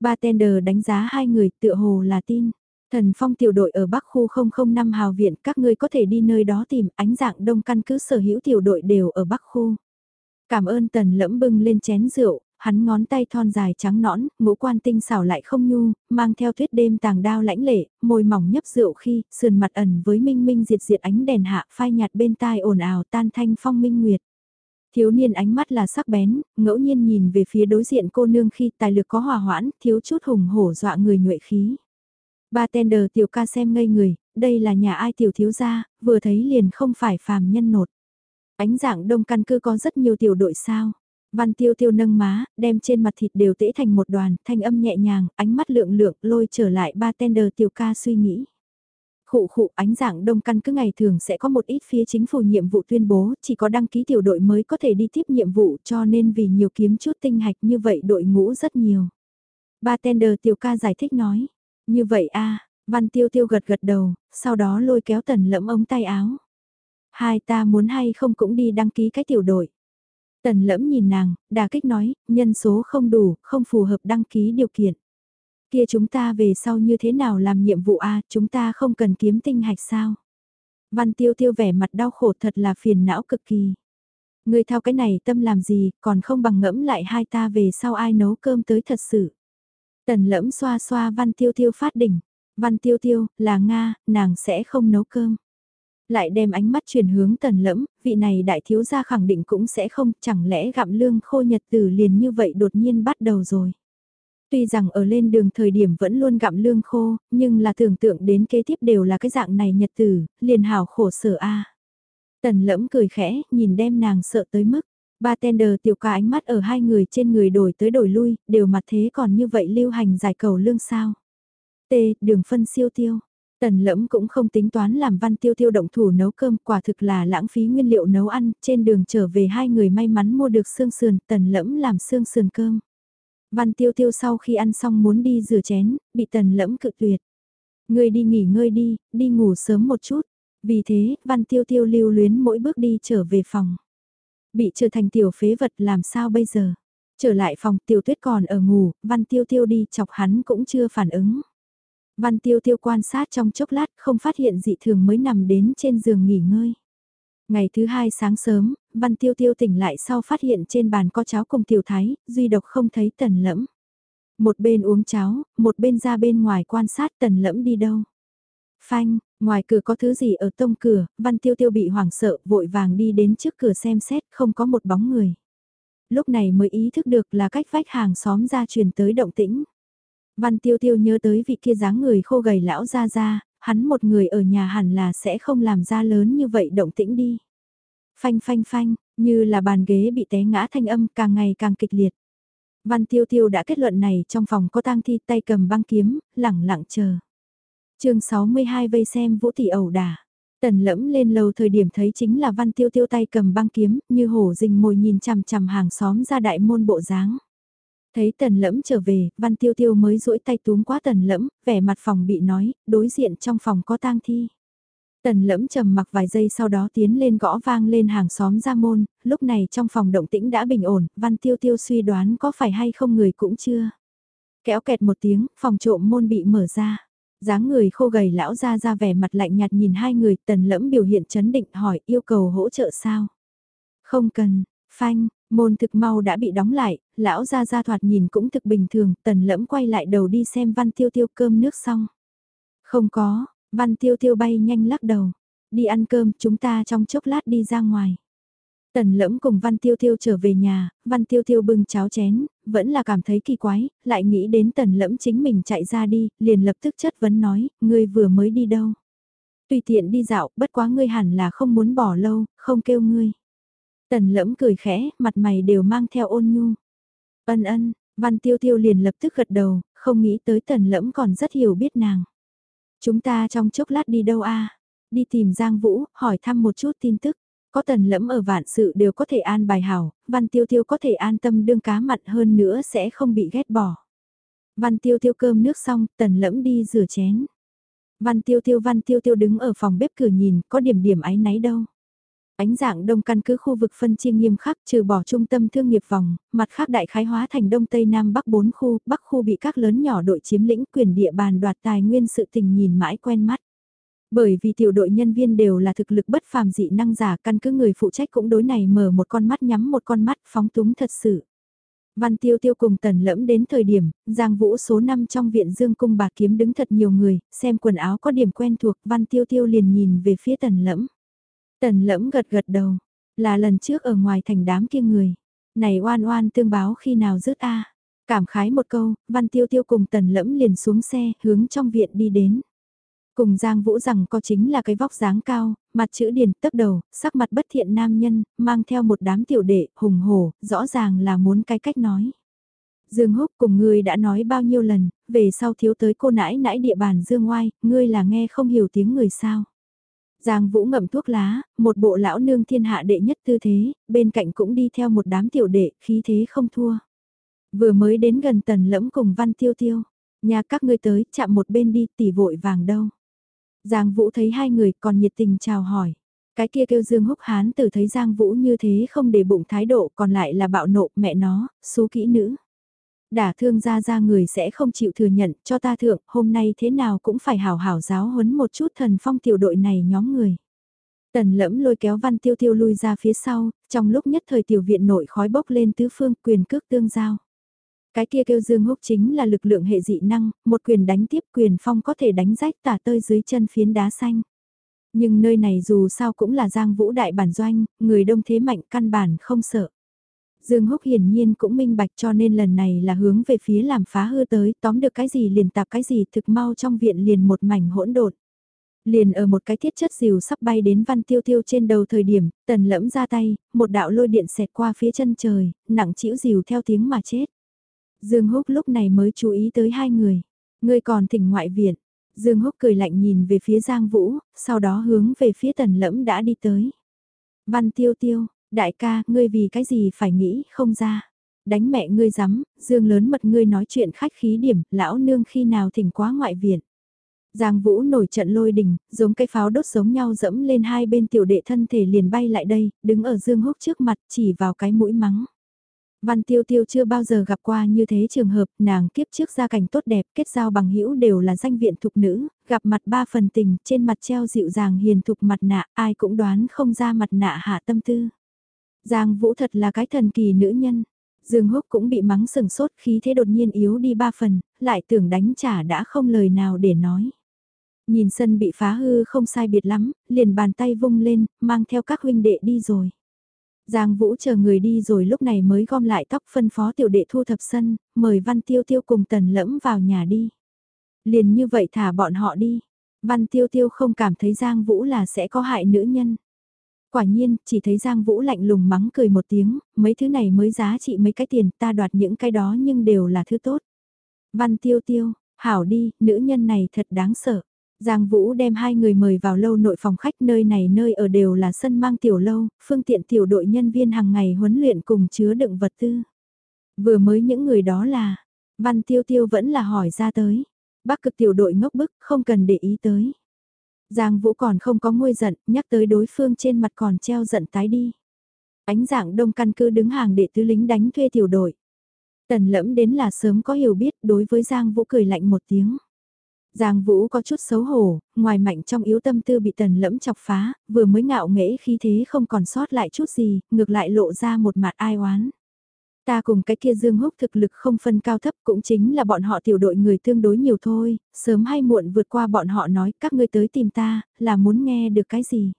Bartender đánh giá hai người tựa hồ là tin. Thần phong tiểu đội ở Bắc khu 005 hào viện, các ngươi có thể đi nơi đó tìm ánh dạng đông căn cứ sở hữu tiểu đội đều ở Bắc khu. Cảm ơn tần lẫm bưng lên chén rượu, hắn ngón tay thon dài trắng nõn, ngũ quan tinh xảo lại không nhu, mang theo tuyết đêm tàng đao lãnh lệ, môi mỏng nhấp rượu khi, sườn mặt ẩn với minh minh diệt diệt ánh đèn hạ phai nhạt bên tai ồn ào tan thanh phong minh nguyệt. Thiếu niên ánh mắt là sắc bén, ngẫu nhiên nhìn về phía đối diện cô nương khi tài lực có hòa hoãn, thiếu chút hùng hổ dọa người nhuệ khí. Bartender tiểu ca xem ngây người, đây là nhà ai tiểu thiếu gia, vừa thấy liền không phải phàm nhân nột. Ánh dạng đông căn cứ có rất nhiều tiểu đội sao. Văn tiêu tiêu nâng má, đem trên mặt thịt đều tễ thành một đoàn, thanh âm nhẹ nhàng, ánh mắt lượng lượng, lôi trở lại bartender tiểu ca suy nghĩ. Khụ khụ ánh dạng đông căn cứ ngày thường sẽ có một ít phía chính phủ nhiệm vụ tuyên bố, chỉ có đăng ký tiểu đội mới có thể đi tiếp nhiệm vụ cho nên vì nhiều kiếm chút tinh hạch như vậy đội ngũ rất nhiều. Bartender tiểu ca giải thích nói, như vậy a văn tiêu tiêu gật gật đầu, sau đó lôi kéo tần lẫm ống tay áo. Hai ta muốn hay không cũng đi đăng ký cái tiểu đội. Tần lẫm nhìn nàng, đà kích nói, nhân số không đủ, không phù hợp đăng ký điều kiện. Kia chúng ta về sau như thế nào làm nhiệm vụ a chúng ta không cần kiếm tinh hạch sao. Văn tiêu tiêu vẻ mặt đau khổ thật là phiền não cực kỳ. Người thao cái này tâm làm gì, còn không bằng ngẫm lại hai ta về sau ai nấu cơm tới thật sự. Tần lẫm xoa xoa văn tiêu tiêu phát đỉnh. Văn tiêu tiêu, là Nga, nàng sẽ không nấu cơm. Lại đem ánh mắt chuyển hướng tần lẫm, vị này đại thiếu gia khẳng định cũng sẽ không, chẳng lẽ gặm lương khô nhật tử liền như vậy đột nhiên bắt đầu rồi. Tuy rằng ở lên đường thời điểm vẫn luôn gặm lương khô, nhưng là tưởng tượng đến kế tiếp đều là cái dạng này nhật tử, liền hào khổ sở a. Tần lẫm cười khẽ, nhìn đem nàng sợ tới mức. Bartender tiểu ca ánh mắt ở hai người trên người đổi tới đổi lui, đều mặt thế còn như vậy lưu hành giải cầu lương sao. T. Đường phân siêu tiêu. Tần lẫm cũng không tính toán làm văn tiêu tiêu động thủ nấu cơm, quả thực là lãng phí nguyên liệu nấu ăn, trên đường trở về hai người may mắn mua được xương sườn, tần lẫm làm xương sườn cơm. Văn tiêu tiêu sau khi ăn xong muốn đi rửa chén, bị tần lẫm cự tuyệt. Ngươi đi nghỉ ngơi đi, đi ngủ sớm một chút. Vì thế, văn tiêu tiêu lưu luyến mỗi bước đi trở về phòng. Bị trở thành tiểu phế vật làm sao bây giờ? Trở lại phòng tiểu tuyết còn ở ngủ, văn tiêu tiêu đi chọc hắn cũng chưa phản ứng. Văn tiêu tiêu quan sát trong chốc lát không phát hiện dị thường mới nằm đến trên giường nghỉ ngơi. Ngày thứ hai sáng sớm, Văn tiêu tiêu tỉnh lại sau phát hiện trên bàn có cháo cùng tiểu thái, duy độc không thấy tần lẫm. Một bên uống cháo, một bên ra bên ngoài quan sát tần lẫm đi đâu. Phanh, ngoài cửa có thứ gì ở tông cửa, Văn Tiêu Tiêu bị hoảng sợ, vội vàng đi đến trước cửa xem xét, không có một bóng người. Lúc này mới ý thức được là cách vách hàng xóm ra truyền tới động tĩnh. Văn Tiêu Tiêu nhớ tới vị kia dáng người khô gầy lão ra ra, hắn một người ở nhà hẳn là sẽ không làm ra lớn như vậy động tĩnh đi. Phanh phanh phanh, như là bàn ghế bị té ngã thanh âm càng ngày càng kịch liệt. Văn Tiêu Tiêu đã kết luận này trong phòng có tang thi tay cầm băng kiếm, lẳng lặng chờ chương 62 vây xem vũ tỷ ẩu đả. Tần lẫm lên lầu thời điểm thấy chính là văn tiêu tiêu tay cầm băng kiếm, như hổ rình mồi nhìn chằm chằm hàng xóm ra đại môn bộ dáng. Thấy tần lẫm trở về, văn tiêu tiêu mới duỗi tay túm quá tần lẫm, vẻ mặt phòng bị nói, đối diện trong phòng có tang thi. Tần lẫm trầm mặc vài giây sau đó tiến lên gõ vang lên hàng xóm ra môn, lúc này trong phòng động tĩnh đã bình ổn, văn tiêu tiêu suy đoán có phải hay không người cũng chưa. Kéo kẹt một tiếng, phòng trộm môn bị mở ra dáng người khô gầy lão ra ra vẻ mặt lạnh nhạt nhìn hai người tần lẫm biểu hiện chấn định hỏi yêu cầu hỗ trợ sao. Không cần, phanh, môn thực mau đã bị đóng lại, lão ra ra thoạt nhìn cũng thực bình thường, tần lẫm quay lại đầu đi xem văn tiêu tiêu cơm nước xong. Không có, văn tiêu tiêu bay nhanh lắc đầu, đi ăn cơm chúng ta trong chốc lát đi ra ngoài. Tần lẫm cùng Văn Tiêu Tiêu trở về nhà, Văn Tiêu Tiêu bưng cháo chén, vẫn là cảm thấy kỳ quái, lại nghĩ đến tần lẫm chính mình chạy ra đi, liền lập tức chất vấn nói, ngươi vừa mới đi đâu. Tùy tiện đi dạo, bất quá ngươi hẳn là không muốn bỏ lâu, không kêu ngươi. Tần lẫm cười khẽ, mặt mày đều mang theo ôn nhu. Ân ân, Văn Tiêu Tiêu liền lập tức gật đầu, không nghĩ tới tần lẫm còn rất hiểu biết nàng. Chúng ta trong chốc lát đi đâu a? Đi tìm Giang Vũ, hỏi thăm một chút tin tức. Có tần lẫm ở vạn sự đều có thể an bài hảo, văn tiêu tiêu có thể an tâm đương cá mặn hơn nữa sẽ không bị ghét bỏ. Văn tiêu tiêu cơm nước xong, tần lẫm đi rửa chén. Văn tiêu tiêu văn tiêu tiêu đứng ở phòng bếp cửa nhìn, có điểm điểm ái náy đâu. Ánh dạng đông căn cứ khu vực phân chia nghiêm khắc trừ bỏ trung tâm thương nghiệp vòng, mặt khác đại khái hóa thành đông tây nam bắc bốn khu, bắc khu bị các lớn nhỏ đội chiếm lĩnh quyền địa bàn đoạt tài nguyên sự tình nhìn mãi quen mắt. Bởi vì tiểu đội nhân viên đều là thực lực bất phàm dị năng giả căn cứ người phụ trách cũng đối này mở một con mắt nhắm một con mắt phóng túng thật sự. Văn tiêu tiêu cùng tần lẫm đến thời điểm, Giang Vũ số 5 trong viện dương cung bạc kiếm đứng thật nhiều người, xem quần áo có điểm quen thuộc, văn tiêu tiêu liền nhìn về phía tần lẫm. Tần lẫm gật gật đầu, là lần trước ở ngoài thành đám kia người. Này oan oan tương báo khi nào rớt a Cảm khái một câu, văn tiêu tiêu cùng tần lẫm liền xuống xe, hướng trong viện đi đến. Cùng Giang Vũ rằng có chính là cái vóc dáng cao, mặt chữ điền tấp đầu, sắc mặt bất thiện nam nhân, mang theo một đám tiểu đệ, hùng hổ, rõ ràng là muốn cái cách nói. Dương Húc cùng ngươi đã nói bao nhiêu lần, về sau thiếu tới cô nãi nãi địa bàn Dương oai ngươi là nghe không hiểu tiếng người sao. Giang Vũ ngậm thuốc lá, một bộ lão nương thiên hạ đệ nhất tư thế, bên cạnh cũng đi theo một đám tiểu đệ, khí thế không thua. Vừa mới đến gần tần lẫm cùng văn tiêu tiêu, nhà các ngươi tới, chạm một bên đi, tỉ vội vàng đâu. Giang Vũ thấy hai người còn nhiệt tình chào hỏi. Cái kia kêu Dương Húc Hán từ thấy Giang Vũ như thế không để bụng thái độ còn lại là bạo nộ mẹ nó, số kỹ nữ. Đả thương ra ra người sẽ không chịu thừa nhận cho ta thượng hôm nay thế nào cũng phải hảo hảo giáo huấn một chút thần phong tiểu đội này nhóm người. Tần lẫm lôi kéo văn tiêu tiêu lui ra phía sau, trong lúc nhất thời tiểu viện nội khói bốc lên tứ phương quyền cước tương giao. Cái kia kêu Dương Húc chính là lực lượng hệ dị năng, một quyền đánh tiếp quyền phong có thể đánh rách tả tơi dưới chân phiến đá xanh. Nhưng nơi này dù sao cũng là giang vũ đại bản doanh, người đông thế mạnh căn bản không sợ. Dương Húc hiển nhiên cũng minh bạch cho nên lần này là hướng về phía làm phá hư tới, tóm được cái gì liền tạp cái gì thực mau trong viện liền một mảnh hỗn độn. Liền ở một cái thiết chất dìu sắp bay đến văn tiêu tiêu trên đầu thời điểm, tần lẫm ra tay, một đạo lôi điện xẹt qua phía chân trời, nặng chĩu dìu theo tiếng mà chết. Dương Húc lúc này mới chú ý tới hai người. Ngươi còn thỉnh ngoại viện. Dương Húc cười lạnh nhìn về phía Giang Vũ, sau đó hướng về phía tần lẫm đã đi tới. Văn tiêu tiêu, đại ca, ngươi vì cái gì phải nghĩ không ra. Đánh mẹ ngươi dám, Dương lớn mật ngươi nói chuyện khách khí điểm, lão nương khi nào thỉnh quá ngoại viện. Giang Vũ nổi trận lôi đình, giống cây pháo đốt giống nhau dẫm lên hai bên tiểu đệ thân thể liền bay lại đây, đứng ở Dương Húc trước mặt chỉ vào cái mũi mắng. Văn Tiêu Tiêu chưa bao giờ gặp qua như thế trường hợp, nàng kiếp trước gia cảnh tốt đẹp, kết giao bằng hữu đều là danh viện thục nữ, gặp mặt ba phần tình, trên mặt treo dịu dàng hiền thục mặt nạ, ai cũng đoán không ra mặt nạ hạ tâm tư. Giang Vũ thật là cái thần kỳ nữ nhân. Dương Húc cũng bị mắng sừng sốt khí thế đột nhiên yếu đi ba phần, lại tưởng đánh trả đã không lời nào để nói. Nhìn sân bị phá hư không sai biệt lắm, liền bàn tay vung lên, mang theo các huynh đệ đi rồi. Giang Vũ chờ người đi rồi lúc này mới gom lại tóc phân phó tiểu đệ thu thập sân, mời Văn Tiêu Tiêu cùng Tần Lẫm vào nhà đi. Liền như vậy thả bọn họ đi. Văn Tiêu Tiêu không cảm thấy Giang Vũ là sẽ có hại nữ nhân. Quả nhiên, chỉ thấy Giang Vũ lạnh lùng mắng cười một tiếng, mấy thứ này mới giá trị mấy cái tiền, ta đoạt những cái đó nhưng đều là thứ tốt. Văn Tiêu Tiêu, hảo đi, nữ nhân này thật đáng sợ. Giang Vũ đem hai người mời vào lâu nội phòng khách nơi này nơi ở đều là sân mang tiểu lâu, phương tiện tiểu đội nhân viên hàng ngày huấn luyện cùng chứa đựng vật tư. Vừa mới những người đó là, Văn Tiêu Tiêu vẫn là hỏi ra tới. Bắc cực tiểu đội ngốc bức, không cần để ý tới. Giang Vũ còn không có nguôi giận, nhắc tới đối phương trên mặt còn treo giận tái đi. Ánh dạng đông căn cứ đứng hàng để tứ lính đánh thuê tiểu đội. Tần lẫm đến là sớm có hiểu biết đối với Giang Vũ cười lạnh một tiếng. Giang Vũ có chút xấu hổ, ngoài mạnh trong yếu tâm tư bị tần lẫm chọc phá, vừa mới ngạo nghễ khi thế không còn sót lại chút gì, ngược lại lộ ra một mặt ai oán. Ta cùng cái kia Dương Húc thực lực không phân cao thấp cũng chính là bọn họ tiểu đội người tương đối nhiều thôi, sớm hay muộn vượt qua bọn họ nói các ngươi tới tìm ta, là muốn nghe được cái gì.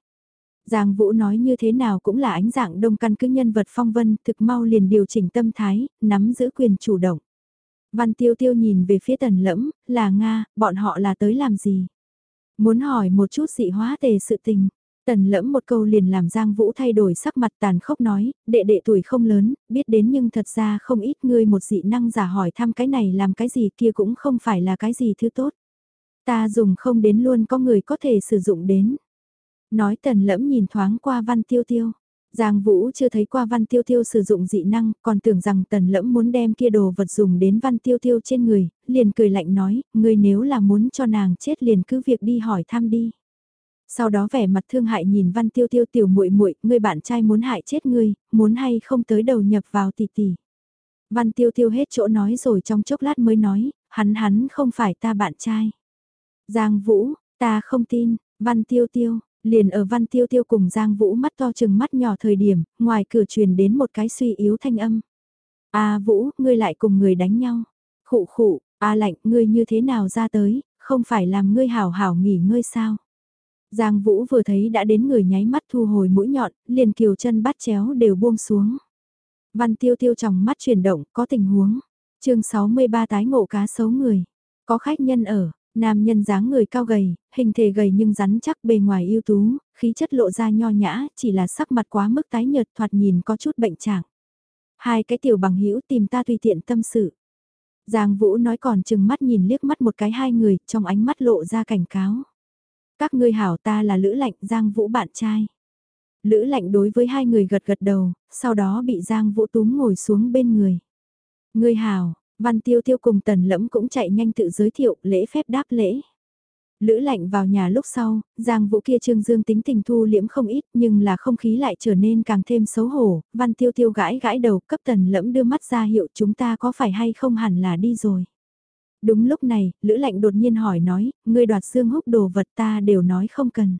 Giang Vũ nói như thế nào cũng là ánh dạng đông căn cứ nhân vật phong vân, thực mau liền điều chỉnh tâm thái, nắm giữ quyền chủ động. Văn Tiêu Tiêu nhìn về phía tần lẫm, là Nga, bọn họ là tới làm gì? Muốn hỏi một chút dị hóa tề sự tình. Tần lẫm một câu liền làm Giang Vũ thay đổi sắc mặt tàn khốc nói, đệ đệ tuổi không lớn, biết đến nhưng thật ra không ít người một dị năng giả hỏi thăm cái này làm cái gì kia cũng không phải là cái gì thứ tốt. Ta dùng không đến luôn có người có thể sử dụng đến. Nói tần lẫm nhìn thoáng qua văn tiêu tiêu. Giang Vũ chưa thấy qua Văn Tiêu Tiêu sử dụng dị năng, còn tưởng rằng Tần Lẫm muốn đem kia đồ vật dùng đến Văn Tiêu Tiêu trên người, liền cười lạnh nói, ngươi nếu là muốn cho nàng chết liền cứ việc đi hỏi thăm đi. Sau đó vẻ mặt thương hại nhìn Văn Tiêu Tiêu tiểu muội muội, ngươi bạn trai muốn hại chết ngươi, muốn hay không tới đầu nhập vào tỷ tỷ. Văn Tiêu Tiêu hết chỗ nói rồi trong chốc lát mới nói, hắn hắn không phải ta bạn trai. Giang Vũ, ta không tin, Văn Tiêu Tiêu, Liền ở Văn Tiêu Tiêu cùng Giang Vũ mắt to chừng mắt nhỏ thời điểm, ngoài cửa truyền đến một cái suy yếu thanh âm. A Vũ, ngươi lại cùng người đánh nhau. Khụ khụ, A lạnh, ngươi như thế nào ra tới, không phải làm ngươi hảo hảo nghỉ ngơi sao? Giang Vũ vừa thấy đã đến người nháy mắt thu hồi mũi nhọn, liền kiều chân bắt chéo đều buông xuống. Văn Tiêu Tiêu trong mắt chuyển động, có tình huống. chương 63 tái ngộ cá xấu người. Có khách nhân ở, Nam nhân dáng người cao gầy, hình thể gầy nhưng rắn chắc bề ngoài ưu tú, khí chất lộ ra nho nhã, chỉ là sắc mặt quá mức tái nhợt thoạt nhìn có chút bệnh trạng. Hai cái tiểu bằng hữu tìm ta tùy tiện tâm sự. Giang Vũ nói còn chừng mắt nhìn liếc mắt một cái hai người, trong ánh mắt lộ ra cảnh cáo. Các ngươi hảo ta là Lữ Lạnh Giang Vũ bạn trai. Lữ Lạnh đối với hai người gật gật đầu, sau đó bị Giang Vũ túm ngồi xuống bên người. Ngươi hảo, Văn tiêu tiêu cùng tần lẫm cũng chạy nhanh tự giới thiệu, lễ phép đáp lễ. Lữ lạnh vào nhà lúc sau, Giang Vũ kia Trương Dương tính tình thu liễm không ít nhưng là không khí lại trở nên càng thêm xấu hổ, văn tiêu tiêu gãi gãi đầu cấp tần lẫm đưa mắt ra hiệu chúng ta có phải hay không hẳn là đi rồi. Đúng lúc này, Lữ lạnh đột nhiên hỏi nói, ngươi đoạt Dương húc đồ vật ta đều nói không cần.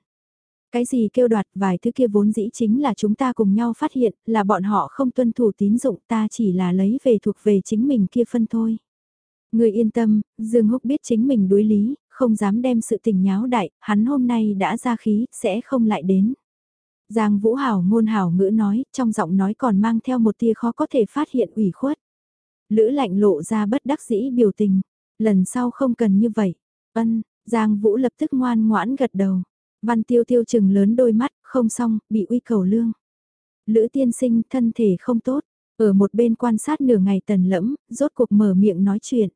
Cái gì kêu đoạt vài thứ kia vốn dĩ chính là chúng ta cùng nhau phát hiện là bọn họ không tuân thủ tín dụng ta chỉ là lấy về thuộc về chính mình kia phân thôi. Người yên tâm, Dương Húc biết chính mình đối lý, không dám đem sự tình nháo đại, hắn hôm nay đã ra khí, sẽ không lại đến. Giang Vũ Hảo ngôn hảo ngữ nói, trong giọng nói còn mang theo một tia khó có thể phát hiện ủy khuất. Lữ lạnh lộ ra bất đắc dĩ biểu tình, lần sau không cần như vậy. Ân, Giang Vũ lập tức ngoan ngoãn gật đầu. Văn tiêu tiêu chừng lớn đôi mắt, không xong, bị uy cầu lương. Lữ tiên sinh thân thể không tốt, ở một bên quan sát nửa ngày tần lẫm, rốt cuộc mở miệng nói chuyện.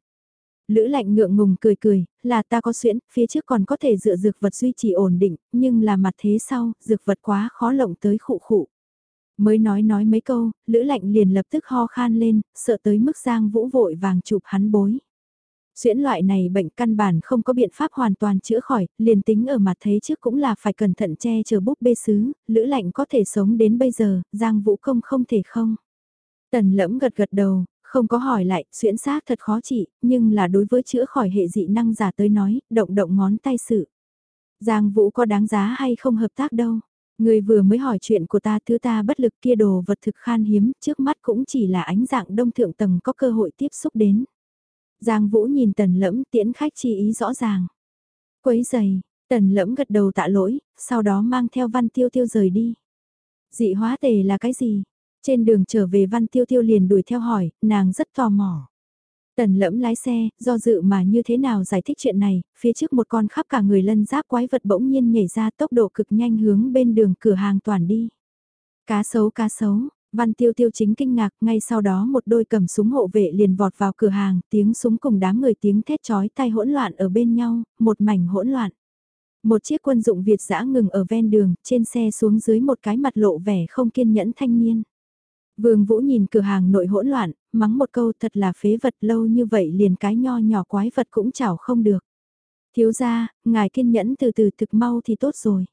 Lữ lạnh ngượng ngùng cười cười, là ta có xuyễn, phía trước còn có thể dựa dược vật duy trì ổn định, nhưng là mặt thế sau, dược vật quá khó lộng tới khụ khụ. Mới nói nói mấy câu, lữ lạnh liền lập tức ho khan lên, sợ tới mức giang vũ vội vàng chụp hắn bối. Xuyễn loại này bệnh căn bản không có biện pháp hoàn toàn chữa khỏi, liền tính ở mặt thế trước cũng là phải cẩn thận che chở búp bê sứ, lữ lạnh có thể sống đến bây giờ, Giang Vũ Công không thể không. Tần lẫm gật gật đầu, không có hỏi lại, xuyễn xác thật khó trị, nhưng là đối với chữa khỏi hệ dị năng giả tới nói, động động ngón tay sự. Giang Vũ có đáng giá hay không hợp tác đâu. Người vừa mới hỏi chuyện của ta thứ ta bất lực kia đồ vật thực khan hiếm, trước mắt cũng chỉ là ánh dạng đông thượng tầng có cơ hội tiếp xúc đến. Giang Vũ nhìn tần lẫm tiễn khách chi ý rõ ràng. Quấy giày, tần lẫm gật đầu tạ lỗi, sau đó mang theo văn tiêu tiêu rời đi. Dị hóa tề là cái gì? Trên đường trở về văn tiêu tiêu liền đuổi theo hỏi, nàng rất tò mò. Tần lẫm lái xe, do dự mà như thế nào giải thích chuyện này, phía trước một con khắp cả người lân giáp quái vật bỗng nhiên nhảy ra tốc độ cực nhanh hướng bên đường cửa hàng toàn đi. Cá sấu cá sấu, văn tiêu tiêu chính kinh ngạc, ngay sau đó một đôi cầm súng hộ vệ liền vọt vào cửa hàng, tiếng súng cùng đám người tiếng thét chói tai hỗn loạn ở bên nhau, một mảnh hỗn loạn. Một chiếc quân dụng Việt dã ngừng ở ven đường, trên xe xuống dưới một cái mặt lộ vẻ không kiên nhẫn thanh niên. Vương Vũ nhìn cửa hàng nội hỗn loạn, mắng một câu thật là phế vật lâu như vậy liền cái nho nhỏ quái vật cũng chảo không được. Thiếu ra, ngài kiên nhẫn từ từ thực mau thì tốt rồi.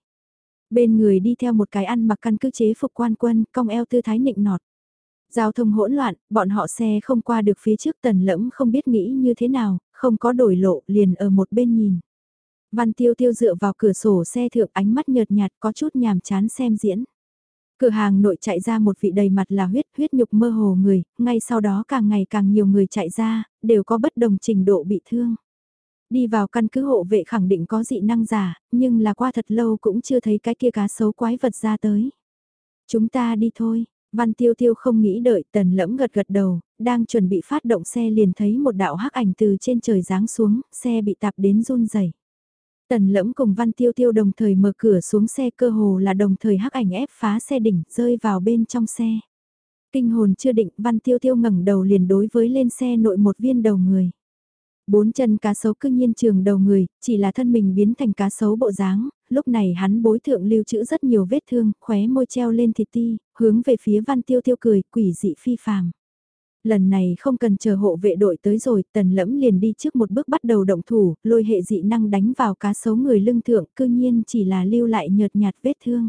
Bên người đi theo một cái ăn mặc căn cứ chế phục quan quân, cong eo tư thái nịnh nọt. Giao thông hỗn loạn, bọn họ xe không qua được phía trước tần lẫm không biết nghĩ như thế nào, không có đổi lộ liền ở một bên nhìn. Văn tiêu tiêu dựa vào cửa sổ xe thượng ánh mắt nhợt nhạt có chút nhàm chán xem diễn. Cửa hàng nội chạy ra một vị đầy mặt là huyết, huyết nhục mơ hồ người, ngay sau đó càng ngày càng nhiều người chạy ra, đều có bất đồng trình độ bị thương. Đi vào căn cứ hộ vệ khẳng định có dị năng giả, nhưng là qua thật lâu cũng chưa thấy cái kia cá sấu quái vật ra tới. Chúng ta đi thôi, văn tiêu tiêu không nghĩ đợi tần lẫm gật gật đầu, đang chuẩn bị phát động xe liền thấy một đạo hắc ảnh từ trên trời giáng xuống, xe bị tạp đến run rẩy. Tần lẫm cùng Văn Tiêu Tiêu đồng thời mở cửa xuống xe cơ hồ là đồng thời hắc ảnh ép phá xe đỉnh rơi vào bên trong xe. Kinh hồn chưa định Văn Tiêu Tiêu ngẩng đầu liền đối với lên xe nội một viên đầu người. Bốn chân cá sấu cư nhiên trường đầu người, chỉ là thân mình biến thành cá sấu bộ dáng, lúc này hắn bối thượng lưu trữ rất nhiều vết thương, khóe môi treo lên thịt ti, hướng về phía Văn Tiêu Tiêu cười, quỷ dị phi phàm lần này không cần chờ hộ vệ đội tới rồi, tần lẫm liền đi trước một bước bắt đầu động thủ, lôi hệ dị năng đánh vào cá sấu người lưng thượng, cư nhiên chỉ là lưu lại nhợt nhạt vết thương.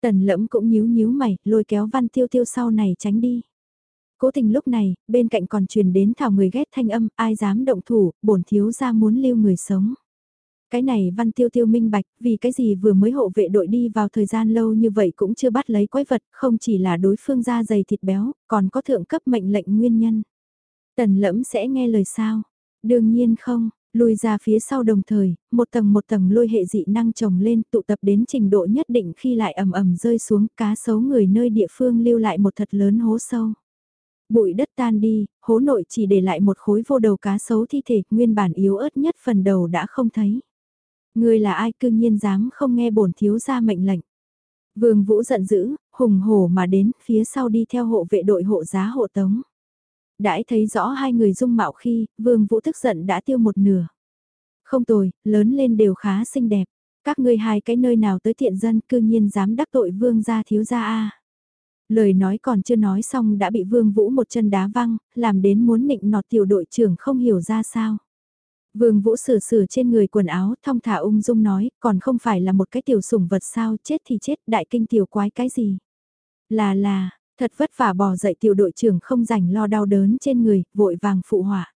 Tần lẫm cũng nhíu nhíu mày, lôi kéo văn tiêu tiêu sau này tránh đi. Cố tình lúc này, bên cạnh còn truyền đến thảo người ghét thanh âm, ai dám động thủ, bổn thiếu ra muốn lưu người sống. Cái này văn tiêu tiêu minh bạch, vì cái gì vừa mới hộ vệ đội đi vào thời gian lâu như vậy cũng chưa bắt lấy quái vật, không chỉ là đối phương da dày thịt béo, còn có thượng cấp mệnh lệnh nguyên nhân. Tần lẫm sẽ nghe lời sao? Đương nhiên không, lùi ra phía sau đồng thời, một tầng một tầng lôi hệ dị năng trồng lên tụ tập đến trình độ nhất định khi lại ầm ầm rơi xuống cá sấu người nơi địa phương lưu lại một thật lớn hố sâu. Bụi đất tan đi, hố nội chỉ để lại một khối vô đầu cá sấu thi thể nguyên bản yếu ớt nhất phần đầu đã không thấy. Ngươi là ai cương nhiên dám không nghe bổn thiếu ra mệnh lệnh. Vương Vũ giận dữ, hùng hổ mà đến, phía sau đi theo hộ vệ đội hộ giá hộ tống. Đãi thấy rõ hai người dung mạo khi, Vương Vũ tức giận đã tiêu một nửa. Không tồi, lớn lên đều khá xinh đẹp. Các ngươi hai cái nơi nào tới thiện dân cư nhiên dám đắc tội vương gia thiếu gia a Lời nói còn chưa nói xong đã bị vương vũ một chân đá văng, làm đến muốn nịnh nọt tiểu đội trưởng không hiểu ra sao. Vương Vũ sửa sửa trên người quần áo, thong thả ung dung nói, còn không phải là một cái tiểu sủng vật sao, chết thì chết, đại kinh tiểu quái cái gì. Là là, thật vất vả bỏ dậy tiểu đội trưởng không rảnh lo đau đớn trên người, vội vàng phụ họa.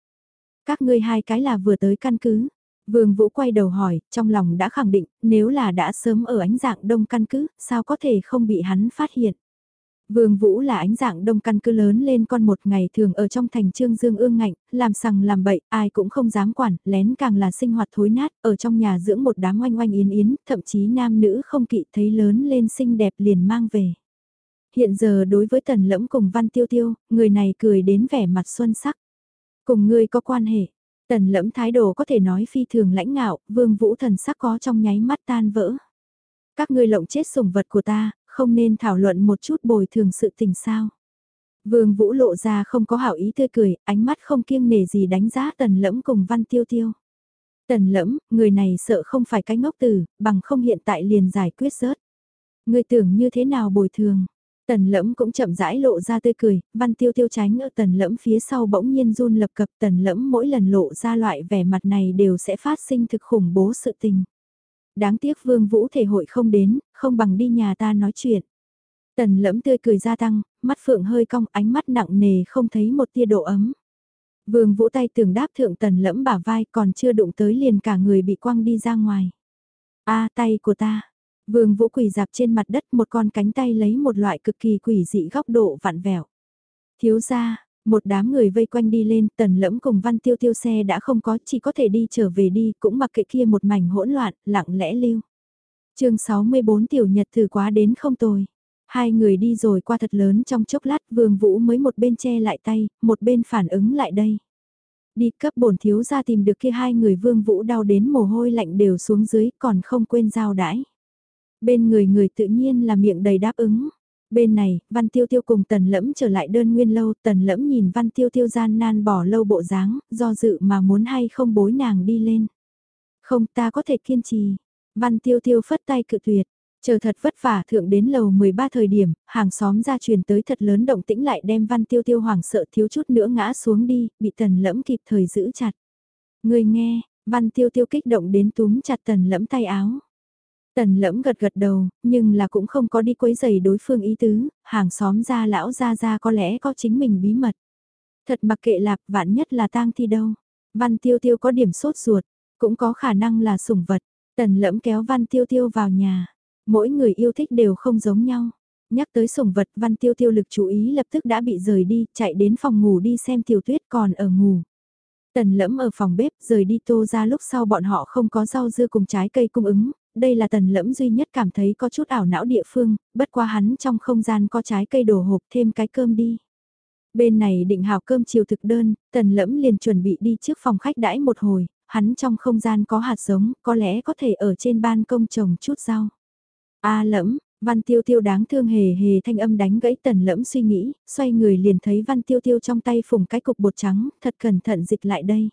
Các ngươi hai cái là vừa tới căn cứ. Vương Vũ quay đầu hỏi, trong lòng đã khẳng định, nếu là đã sớm ở ánh dạng đông căn cứ, sao có thể không bị hắn phát hiện. Vương Vũ là ánh dạng đông căn cứ lớn lên con một ngày thường ở trong thành trương dương ương ngạnh, làm sằng làm bậy, ai cũng không dám quản, lén càng là sinh hoạt thối nát, ở trong nhà dưỡng một đám oanh oanh yến yến, thậm chí nam nữ không kỵ thấy lớn lên xinh đẹp liền mang về. Hiện giờ đối với tần lẫm cùng văn tiêu tiêu, người này cười đến vẻ mặt xuân sắc. Cùng người có quan hệ, tần lẫm thái độ có thể nói phi thường lãnh ngạo, vương vũ thần sắc có trong nháy mắt tan vỡ. Các ngươi lộng chết sủng vật của ta, không nên thảo luận một chút bồi thường sự tình sao. Vương Vũ lộ ra không có hảo ý tươi cười, ánh mắt không kiêng nề gì đánh giá tần lẫm cùng văn tiêu tiêu. Tần lẫm, người này sợ không phải cái ngốc tử, bằng không hiện tại liền giải quyết rớt. Người tưởng như thế nào bồi thường. Tần lẫm cũng chậm rãi lộ ra tươi cười, văn tiêu tiêu tránh ở tần lẫm phía sau bỗng nhiên run lập cập tần lẫm mỗi lần lộ ra loại vẻ mặt này đều sẽ phát sinh thực khủng bố sự tình đáng tiếc Vương Vũ thể hội không đến, không bằng đi nhà ta nói chuyện. Tần lẫm tươi cười gia tăng, mắt phượng hơi cong ánh mắt nặng nề không thấy một tia độ ấm. Vương vũ tay tưởng đáp thượng tần lẫm bả vai còn chưa đụng tới liền cả người bị quăng đi ra ngoài. a tay của ta. Vương vũ quỳ dạp trên mặt đất một con cánh tay lấy một loại cực kỳ quỷ dị góc độ vặn vẹo. Thiếu gia, một đám người vây quanh đi lên, tần lẫm cùng văn tiêu tiêu xe đã không có, chỉ có thể đi trở về đi, cũng mặc kệ kia một mảnh hỗn loạn, lặng lẽ lưu. chương 64 tiểu nhật thử quá đến không tồi. Hai người đi rồi qua thật lớn trong chốc lát vương vũ mới một bên che lại tay, một bên phản ứng lại đây. Đi cấp bổn thiếu ra tìm được kia hai người vương vũ đau đến mồ hôi lạnh đều xuống dưới còn không quên giao đãi. Bên người người tự nhiên là miệng đầy đáp ứng. Bên này, Văn Tiêu Tiêu cùng Tần Lẫm trở lại đơn nguyên lâu, Tần Lẫm nhìn Văn Tiêu Tiêu gian nan bỏ lâu bộ dáng, do dự mà muốn hay không bối nàng đi lên. Không ta có thể kiên trì. Văn Tiêu Tiêu phất tay cự tuyệt. Chờ thật vất vả thượng đến lầu 13 thời điểm, hàng xóm ra truyền tới thật lớn động tĩnh lại đem Văn Tiêu Tiêu hoảng sợ thiếu chút nữa ngã xuống đi, bị Tần Lẫm kịp thời giữ chặt. Người nghe, Văn Tiêu Tiêu kích động đến túm chặt Tần Lẫm tay áo. Tần lẫm gật gật đầu, nhưng là cũng không có đi quấy giày đối phương ý tứ, hàng xóm gia lão gia gia có lẽ có chính mình bí mật. Thật mặc kệ lạp vạn nhất là tang thi đâu. Văn tiêu tiêu có điểm sốt ruột, cũng có khả năng là sủng vật. Tần lẫm kéo văn tiêu tiêu vào nhà. Mỗi người yêu thích đều không giống nhau. Nhắc tới sủng vật văn tiêu tiêu lực chú ý lập tức đã bị rời đi, chạy đến phòng ngủ đi xem tiểu tuyết còn ở ngủ. Tần lẫm ở phòng bếp rời đi tô ra lúc sau bọn họ không có rau dưa cùng trái cây cung ứng, đây là tần lẫm duy nhất cảm thấy có chút ảo não địa phương, bất qua hắn trong không gian có trái cây đổ hộp thêm cái cơm đi. Bên này định hào cơm chiều thực đơn, tần lẫm liền chuẩn bị đi trước phòng khách đãi một hồi, hắn trong không gian có hạt giống, có lẽ có thể ở trên ban công trồng chút rau. A lẫm, văn tiêu tiêu đáng thương hề hề thanh âm đánh gãy tần lẫm suy nghĩ, xoay người liền thấy văn tiêu tiêu trong tay phùng cái cục bột trắng, thật cẩn thận dịch lại đây.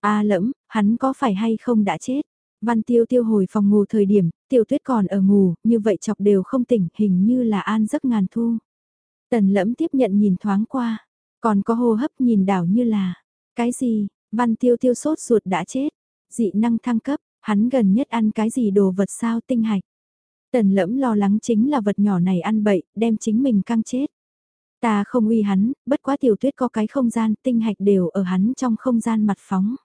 A lẫm, hắn có phải hay không đã chết? Văn tiêu tiêu hồi phòng ngủ thời điểm, tiểu tuyết còn ở ngủ, như vậy chọc đều không tỉnh, hình như là an giấc ngàn thu. Tần lẫm tiếp nhận nhìn thoáng qua, còn có hô hấp nhìn đảo như là, cái gì, văn tiêu tiêu sốt ruột đã chết, dị năng thăng cấp, hắn gần nhất ăn cái gì đồ vật sao tinh hạch. Tần lẫm lo lắng chính là vật nhỏ này ăn bậy, đem chính mình căng chết. Ta không uy hắn, bất quá tiểu tuyết có cái không gian, tinh hạch đều ở hắn trong không gian mặt phóng.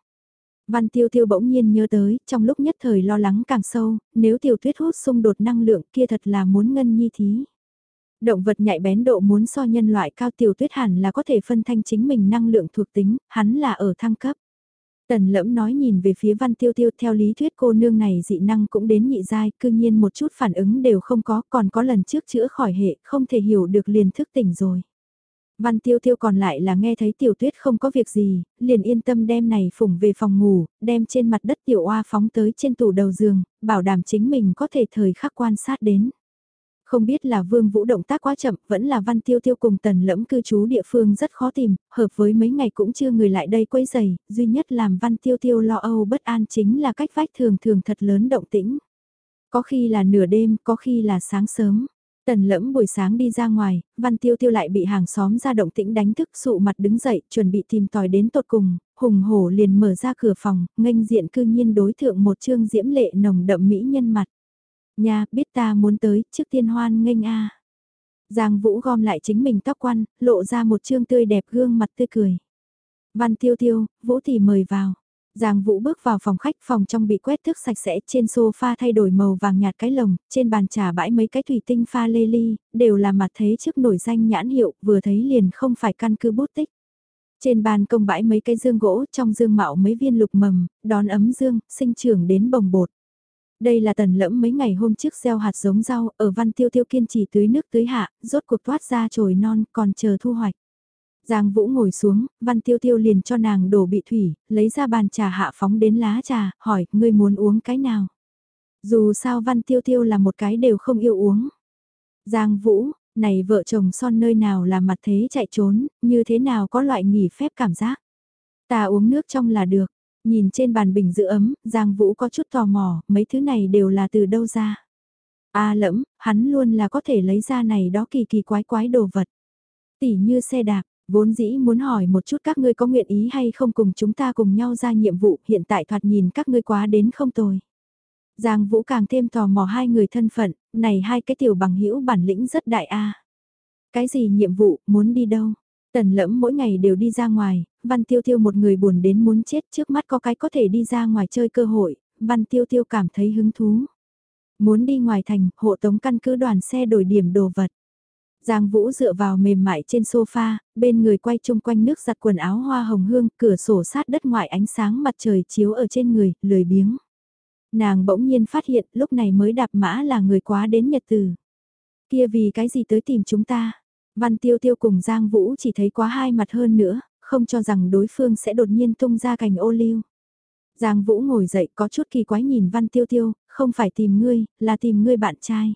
Văn tiêu tiêu bỗng nhiên nhớ tới, trong lúc nhất thời lo lắng càng sâu, nếu tiểu tuyết hút xung đột năng lượng kia thật là muốn ngân nhi thí. Động vật nhạy bén độ muốn so nhân loại cao tiểu tuyết hẳn là có thể phân thanh chính mình năng lượng thuộc tính, hắn là ở thăng cấp. Tần lẫm nói nhìn về phía văn tiêu tiêu theo lý thuyết cô nương này dị năng cũng đến nhị giai, cư nhiên một chút phản ứng đều không có, còn có lần trước chữa khỏi hệ, không thể hiểu được liền thức tỉnh rồi. Văn tiêu tiêu còn lại là nghe thấy tiểu tuyết không có việc gì, liền yên tâm đem này phủng về phòng ngủ, đem trên mặt đất tiểu oa phóng tới trên tủ đầu giường, bảo đảm chính mình có thể thời khắc quan sát đến. Không biết là vương vũ động tác quá chậm, vẫn là văn tiêu tiêu cùng tần lẫm cư trú địa phương rất khó tìm, hợp với mấy ngày cũng chưa người lại đây quấy giày, duy nhất làm văn tiêu tiêu lo âu bất an chính là cách vách thường thường thật lớn động tĩnh. Có khi là nửa đêm, có khi là sáng sớm. Tần lẫm buổi sáng đi ra ngoài, văn tiêu tiêu lại bị hàng xóm ra động tĩnh đánh thức sụ mặt đứng dậy, chuẩn bị tìm tòi đến tột cùng, hùng hổ liền mở ra cửa phòng, nghênh diện cư nhiên đối thượng một trương diễm lệ nồng đậm mỹ nhân mặt. Nha, biết ta muốn tới, trước tiên hoan nghênh a. Giang Vũ gom lại chính mình tóc quan, lộ ra một trương tươi đẹp gương mặt tươi cười. Văn tiêu tiêu, Vũ thì mời vào. Giang Vũ bước vào phòng khách, phòng trong bị quét thước sạch sẽ, trên sofa thay đổi màu vàng nhạt cái lồng, trên bàn trà bãi mấy cái thủy tinh pha lê ly, đều là mặt thế trước nổi danh nhãn hiệu, vừa thấy liền không phải căn cứ bút tích. Trên bàn công bãi mấy cái dương gỗ, trong dương mạo mấy viên lục mầm, đón ấm dương, sinh trưởng đến bồng bột. Đây là tần lẫm mấy ngày hôm trước gieo hạt giống rau, ở văn tiêu tiêu kiên trì tưới nước tưới hạ, rốt cuộc toát ra trồi non, còn chờ thu hoạch. Giang Vũ ngồi xuống, Văn Tiêu Tiêu liền cho nàng đổ bị thủy, lấy ra bàn trà hạ phóng đến lá trà, hỏi, ngươi muốn uống cái nào? Dù sao Văn Tiêu Tiêu là một cái đều không yêu uống. Giang Vũ, này vợ chồng son nơi nào là mặt thế chạy trốn, như thế nào có loại nghỉ phép cảm giác. Ta uống nước trong là được, nhìn trên bàn bình giữ ấm, Giang Vũ có chút tò mò, mấy thứ này đều là từ đâu ra. A lẫm, hắn luôn là có thể lấy ra này đó kỳ kỳ quái quái đồ vật. Tỉ như xe đạp, Vốn dĩ muốn hỏi một chút các ngươi có nguyện ý hay không cùng chúng ta cùng nhau ra nhiệm vụ hiện tại thoạt nhìn các ngươi quá đến không tồi. Giang Vũ càng thêm tò mò hai người thân phận, này hai cái tiểu bằng hữu bản lĩnh rất đại a. Cái gì nhiệm vụ, muốn đi đâu? Tần lẫm mỗi ngày đều đi ra ngoài, Văn Tiêu Tiêu một người buồn đến muốn chết trước mắt có cái có thể đi ra ngoài chơi cơ hội, Văn Tiêu Tiêu cảm thấy hứng thú. Muốn đi ngoài thành, hộ tống căn cứ đoàn xe đổi điểm đồ vật. Giang Vũ dựa vào mềm mại trên sofa, bên người quay chung quanh nước giặt quần áo hoa hồng hương, cửa sổ sát đất ngoại ánh sáng mặt trời chiếu ở trên người, lười biếng. Nàng bỗng nhiên phát hiện lúc này mới đạp mã là người quá đến nhật từ. Kia vì cái gì tới tìm chúng ta? Văn Tiêu Tiêu cùng Giang Vũ chỉ thấy quá hai mặt hơn nữa, không cho rằng đối phương sẽ đột nhiên tung ra cành ô liu. Giang Vũ ngồi dậy có chút kỳ quái nhìn Văn Tiêu Tiêu, không phải tìm ngươi, là tìm ngươi bạn trai.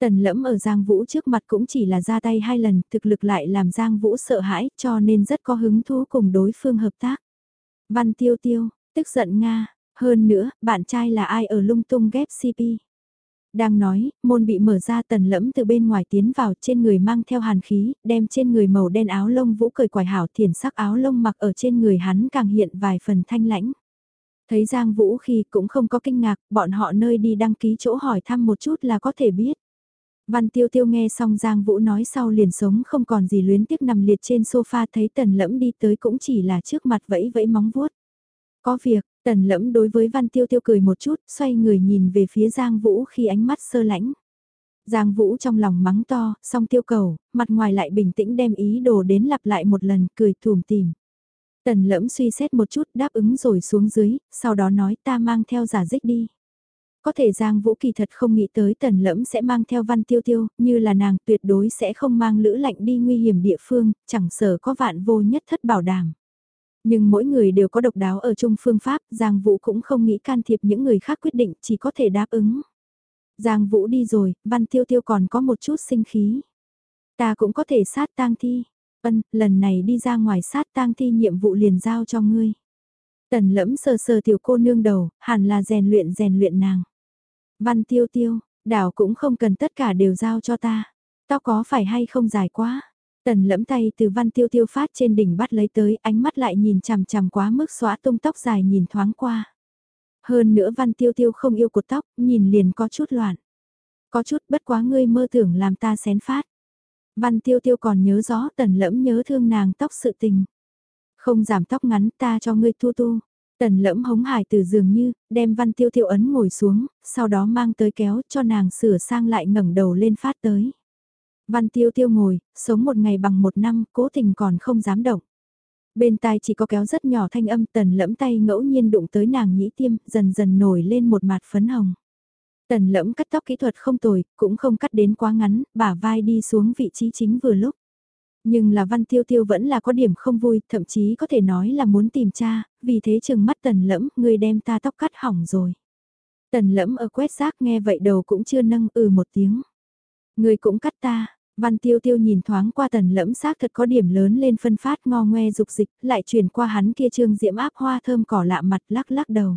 Tần lẫm ở Giang Vũ trước mặt cũng chỉ là ra tay hai lần, thực lực lại làm Giang Vũ sợ hãi cho nên rất có hứng thú cùng đối phương hợp tác. Văn Tiêu Tiêu, tức giận Nga, hơn nữa, bạn trai là ai ở lung tung ghép CP. Đang nói, môn bị mở ra tần lẫm từ bên ngoài tiến vào trên người mang theo hàn khí, đem trên người màu đen áo lông vũ cười quải hảo thiền sắc áo lông mặc ở trên người hắn càng hiện vài phần thanh lãnh. Thấy Giang Vũ khi cũng không có kinh ngạc, bọn họ nơi đi đăng ký chỗ hỏi thăm một chút là có thể biết. Văn Tiêu Tiêu nghe xong Giang Vũ nói sau liền sống không còn gì luyến tiếc nằm liệt trên sofa thấy tần lẫm đi tới cũng chỉ là trước mặt vẫy vẫy móng vuốt. Có việc, tần lẫm đối với Văn Tiêu Tiêu cười một chút, xoay người nhìn về phía Giang Vũ khi ánh mắt sơ lãnh. Giang Vũ trong lòng mắng to, song tiêu cầu, mặt ngoài lại bình tĩnh đem ý đồ đến lặp lại một lần, cười thùm tìm. Tần lẫm suy xét một chút đáp ứng rồi xuống dưới, sau đó nói ta mang theo giả dích đi. Có thể Giang Vũ kỳ thật không nghĩ tới tần lẫm sẽ mang theo văn tiêu tiêu, như là nàng tuyệt đối sẽ không mang lữ lạnh đi nguy hiểm địa phương, chẳng sợ có vạn vô nhất thất bảo đảm. Nhưng mỗi người đều có độc đáo ở chung phương pháp, Giang Vũ cũng không nghĩ can thiệp những người khác quyết định, chỉ có thể đáp ứng. Giang Vũ đi rồi, Văn Tiêu Tiêu còn có một chút sinh khí. Ta cũng có thể sát tang thi. Ân, lần này đi ra ngoài sát tang thi nhiệm vụ liền giao cho ngươi. Tần lẫm sờ sờ tiểu cô nương đầu, hẳn là rèn luyện rèn luyện nàng. Văn tiêu tiêu, đảo cũng không cần tất cả đều giao cho ta. Tao có phải hay không dài quá? Tần lẫm tay từ văn tiêu tiêu phát trên đỉnh bắt lấy tới ánh mắt lại nhìn chằm chằm quá mức xóa tung tóc dài nhìn thoáng qua. Hơn nữa văn tiêu tiêu không yêu cột tóc, nhìn liền có chút loạn. Có chút bất quá ngươi mơ tưởng làm ta xén phát. Văn tiêu tiêu còn nhớ rõ tần lẫm nhớ thương nàng tóc sự tình. Không giảm tóc ngắn ta cho ngươi tu tu. Tần lẫm hống hải từ giường như, đem văn tiêu tiêu ấn ngồi xuống, sau đó mang tới kéo cho nàng sửa sang lại ngẩng đầu lên phát tới. Văn tiêu tiêu ngồi, sống một ngày bằng một năm, cố tình còn không dám động. Bên tai chỉ có kéo rất nhỏ thanh âm tần lẫm tay ngẫu nhiên đụng tới nàng nhĩ tiêm, dần dần nổi lên một mặt phấn hồng. Tần lẫm cắt tóc kỹ thuật không tồi, cũng không cắt đến quá ngắn, bả vai đi xuống vị trí chính vừa lúc. Nhưng là văn tiêu tiêu vẫn là có điểm không vui, thậm chí có thể nói là muốn tìm cha, vì thế chừng mắt tần lẫm, người đem ta tóc cắt hỏng rồi. Tần lẫm ở quét rác nghe vậy đầu cũng chưa nâng ừ một tiếng. Người cũng cắt ta, văn tiêu tiêu nhìn thoáng qua tần lẫm xác thật có điểm lớn lên phân phát ngo ngoe dục dịch, lại chuyển qua hắn kia trương diễm áp hoa thơm cỏ lạ mặt lắc lắc đầu.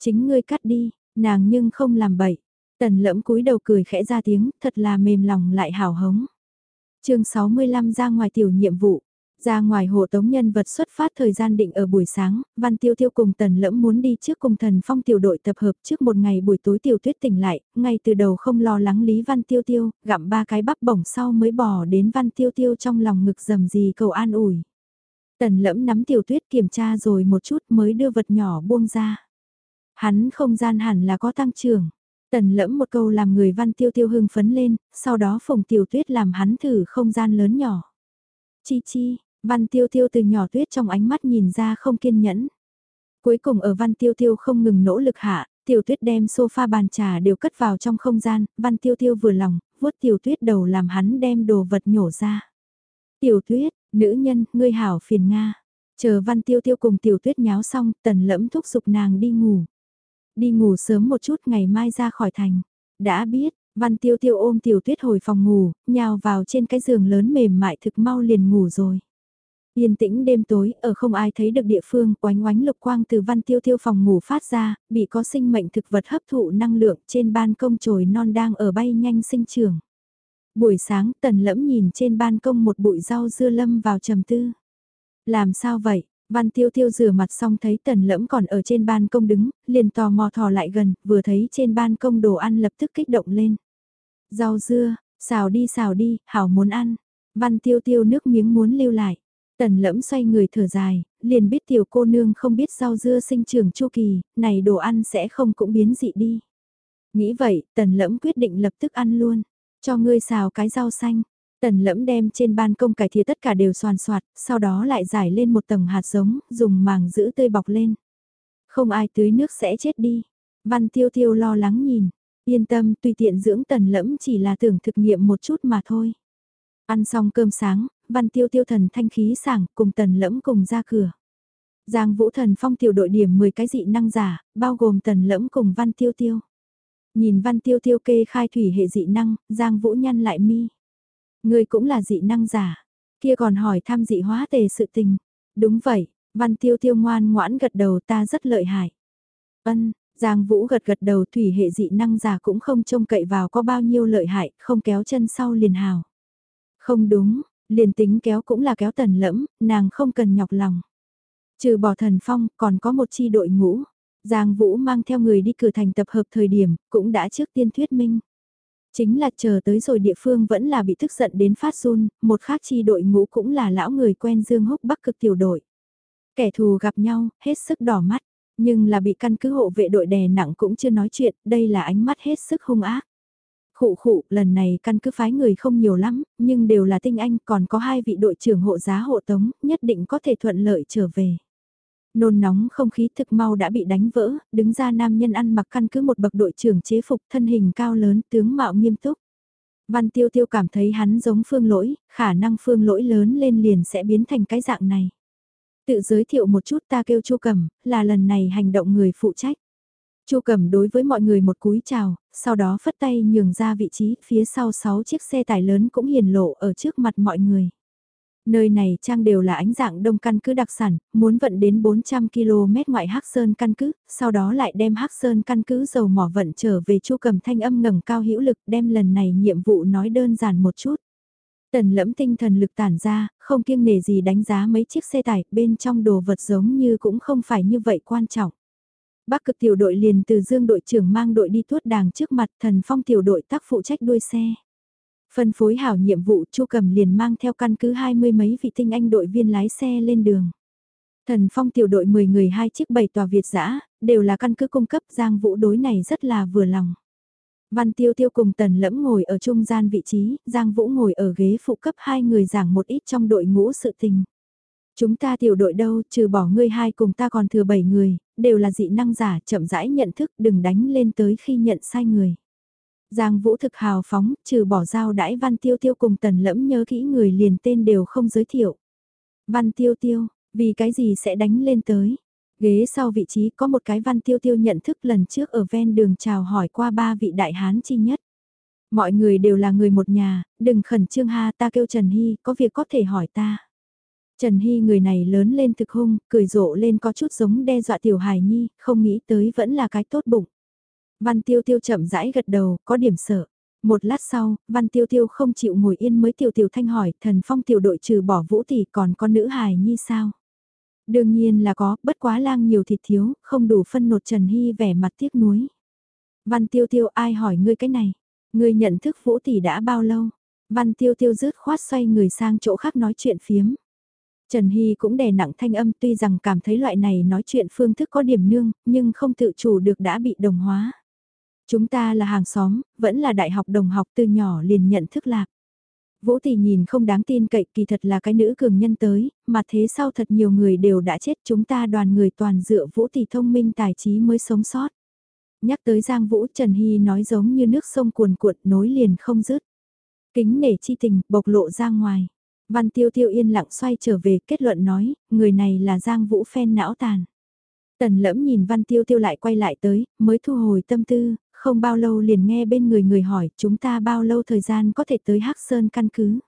Chính ngươi cắt đi, nàng nhưng không làm bậy. Tần lẫm cúi đầu cười khẽ ra tiếng, thật là mềm lòng lại hào hống chương 65 ra ngoài tiểu nhiệm vụ. Ra ngoài hộ tống nhân vật xuất phát thời gian định ở buổi sáng, Văn Tiêu Tiêu cùng Tần Lẫm muốn đi trước cùng thần phong tiểu đội tập hợp trước một ngày buổi tối tiểu tuyết tỉnh lại, ngay từ đầu không lo lắng Lý Văn Tiêu Tiêu, gặm ba cái bắp bổng sau mới bỏ đến Văn Tiêu Tiêu trong lòng ngực dầm gì cầu an ủi. Tần Lẫm nắm tiểu tuyết kiểm tra rồi một chút mới đưa vật nhỏ buông ra. Hắn không gian hẳn là có tăng trưởng. Tần lẫm một câu làm người văn tiêu tiêu hưng phấn lên, sau đó phồng tiểu tuyết làm hắn thử không gian lớn nhỏ. Chi chi, văn tiêu tiêu từ nhỏ tuyết trong ánh mắt nhìn ra không kiên nhẫn. Cuối cùng ở văn tiêu tiêu không ngừng nỗ lực hạ, tiểu tuyết đem sofa bàn trà đều cất vào trong không gian, văn tiêu tiêu vừa lòng, vuốt tiểu tuyết đầu làm hắn đem đồ vật nhổ ra. Tiểu tuyết, nữ nhân, ngươi hảo phiền Nga. Chờ văn tiêu tiêu cùng tiểu tuyết nháo xong, tần lẫm thúc giục nàng đi ngủ. Đi ngủ sớm một chút ngày mai ra khỏi thành. Đã biết, Văn Tiêu Tiêu ôm Tiểu Tuyết hồi phòng ngủ, nhào vào trên cái giường lớn mềm mại thực mau liền ngủ rồi. Yên tĩnh đêm tối, ở không ai thấy được địa phương, oánh oánh lục quang từ Văn Tiêu Tiêu phòng ngủ phát ra, bị có sinh mệnh thực vật hấp thụ năng lượng trên ban công trồi non đang ở bay nhanh sinh trưởng. Buổi sáng, Tần Lẫm nhìn trên ban công một bụi rau dưa lâm vào trầm tư. Làm sao vậy? Văn tiêu tiêu rửa mặt xong thấy tần lẫm còn ở trên ban công đứng, liền tò mò thò lại gần, vừa thấy trên ban công đồ ăn lập tức kích động lên. Rau dưa, xào đi xào đi, hảo muốn ăn. Văn tiêu tiêu nước miếng muốn lưu lại. Tần lẫm xoay người thở dài, liền biết tiểu cô nương không biết rau dưa sinh trưởng chu kỳ, này đồ ăn sẽ không cũng biến dị đi. Nghĩ vậy, tần lẫm quyết định lập tức ăn luôn. Cho ngươi xào cái rau xanh. Tần lẫm đem trên ban công cải thìa tất cả đều soàn soạt, sau đó lại giải lên một tầng hạt giống, dùng màng giữ tươi bọc lên. Không ai tưới nước sẽ chết đi. Văn tiêu tiêu lo lắng nhìn. Yên tâm, tùy tiện dưỡng tần lẫm chỉ là tưởng thực nghiệm một chút mà thôi. Ăn xong cơm sáng, văn tiêu tiêu thần thanh khí sảng cùng tần lẫm cùng ra cửa. Giang Vũ Thần Phong tiểu đội điểm 10 cái dị năng giả, bao gồm tần lẫm cùng văn tiêu tiêu. Nhìn văn tiêu tiêu kê khai thủy hệ dị năng, Giang Vũ nhăn lại mi ngươi cũng là dị năng giả, kia còn hỏi thăm dị hóa tề sự tình. Đúng vậy, văn tiêu tiêu ngoan ngoãn gật đầu ta rất lợi hại. Ân, Giang Vũ gật gật đầu thủy hệ dị năng giả cũng không trông cậy vào có bao nhiêu lợi hại, không kéo chân sau liền hào. Không đúng, liền tính kéo cũng là kéo tần lẫm, nàng không cần nhọc lòng. Trừ bỏ thần phong, còn có một chi đội ngũ. Giang Vũ mang theo người đi cử thành tập hợp thời điểm, cũng đã trước tiên thuyết minh. Chính là chờ tới rồi địa phương vẫn là bị tức giận đến phát run, một khác chi đội ngũ cũng là lão người quen Dương Húc Bắc cực tiểu đội. Kẻ thù gặp nhau, hết sức đỏ mắt, nhưng là bị căn cứ hộ vệ đội đè nặng cũng chưa nói chuyện, đây là ánh mắt hết sức hung ác. Khụ khụ, lần này căn cứ phái người không nhiều lắm, nhưng đều là tinh anh, còn có hai vị đội trưởng hộ giá hộ tống, nhất định có thể thuận lợi trở về. Nôn nóng không khí thực mau đã bị đánh vỡ, đứng ra nam nhân ăn mặc căn cứ một bậc đội trưởng chế phục thân hình cao lớn tướng mạo nghiêm túc. Văn tiêu tiêu cảm thấy hắn giống phương lỗi, khả năng phương lỗi lớn lên liền sẽ biến thành cái dạng này. Tự giới thiệu một chút ta kêu chu cầm, là lần này hành động người phụ trách. Chu cầm đối với mọi người một cúi chào, sau đó phất tay nhường ra vị trí, phía sau 6 chiếc xe tải lớn cũng hiền lộ ở trước mặt mọi người. Nơi này trang đều là ánh dạng đông căn cứ đặc sản, muốn vận đến 400 km ngoại Hắc Sơn căn cứ, sau đó lại đem Hắc Sơn căn cứ dầu mỏ vận trở về Chu Cầm thanh âm ngẩng cao hữu lực, đem lần này nhiệm vụ nói đơn giản một chút. Tần lẫm tinh thần lực tản ra, không kiêng nề gì đánh giá mấy chiếc xe tải, bên trong đồ vật giống như cũng không phải như vậy quan trọng. Bắc cực tiểu đội liền từ dương đội trưởng mang đội đi tuốt đàng trước mặt thần phong tiểu đội tác phụ trách đuôi xe. Phân phối hảo nhiệm vụ Chu Cầm liền mang theo căn cứ hai mươi mấy vị tinh anh đội viên lái xe lên đường. Thần phong tiểu đội 10 người hai chiếc bảy tòa Việt giã, đều là căn cứ cung cấp Giang Vũ đối này rất là vừa lòng. Văn Tiêu Tiêu cùng Tần Lẫm ngồi ở trung gian vị trí, Giang Vũ ngồi ở ghế phụ cấp hai người giảng một ít trong đội ngũ sự tình. Chúng ta tiểu đội đâu, trừ bỏ ngươi hai cùng ta còn thừa bảy người, đều là dị năng giả, chậm rãi nhận thức, đừng đánh lên tới khi nhận sai người. Giang Vũ thực hào phóng, trừ bỏ giao đãi Văn Tiêu Tiêu cùng Tần Lẫm nhớ kỹ người liền tên đều không giới thiệu. Văn Tiêu Tiêu, vì cái gì sẽ đánh lên tới? Ghế sau vị trí có một cái Văn Tiêu Tiêu nhận thức lần trước ở ven đường chào hỏi qua ba vị đại hán chi nhất. Mọi người đều là người một nhà, đừng khẩn trương ha ta kêu Trần Hy, có việc có thể hỏi ta. Trần Hy người này lớn lên thực hung, cười rộ lên có chút giống đe dọa tiểu hài nhi, không nghĩ tới vẫn là cái tốt bụng. Văn Tiêu Tiêu chậm rãi gật đầu, có điểm sợ. Một lát sau, Văn Tiêu Tiêu không chịu ngồi yên mới tiểu tiểu thanh hỏi, thần phong tiểu đội trừ bỏ vũ tỷ còn có nữ hài nhi sao? Đương nhiên là có, bất quá lang nhiều thịt thiếu, không đủ phân nột Trần Hy vẻ mặt tiếc nuối. Văn Tiêu Tiêu ai hỏi ngươi cái này? Ngươi nhận thức vũ tỷ đã bao lâu? Văn Tiêu Tiêu rứt khoát xoay người sang chỗ khác nói chuyện phiếm. Trần Hy cũng đè nặng thanh âm tuy rằng cảm thấy loại này nói chuyện phương thức có điểm nương, nhưng không tự chủ được đã bị đồng hóa. Chúng ta là hàng xóm, vẫn là đại học đồng học từ nhỏ liền nhận thức lạc. Vũ Tỷ nhìn không đáng tin cậy kỳ thật là cái nữ cường nhân tới, mà thế sau thật nhiều người đều đã chết chúng ta đoàn người toàn dựa Vũ Tỷ thông minh tài trí mới sống sót. Nhắc tới Giang Vũ Trần Hy nói giống như nước sông cuồn cuộn nối liền không dứt. Kính nể chi tình bộc lộ ra ngoài. Văn Tiêu Tiêu yên lặng xoay trở về kết luận nói, người này là Giang Vũ phen não tàn. Tần lẫm nhìn Văn Tiêu Tiêu lại quay lại tới, mới thu hồi tâm tư, không bao lâu liền nghe bên người người hỏi chúng ta bao lâu thời gian có thể tới Hắc Sơn căn cứ.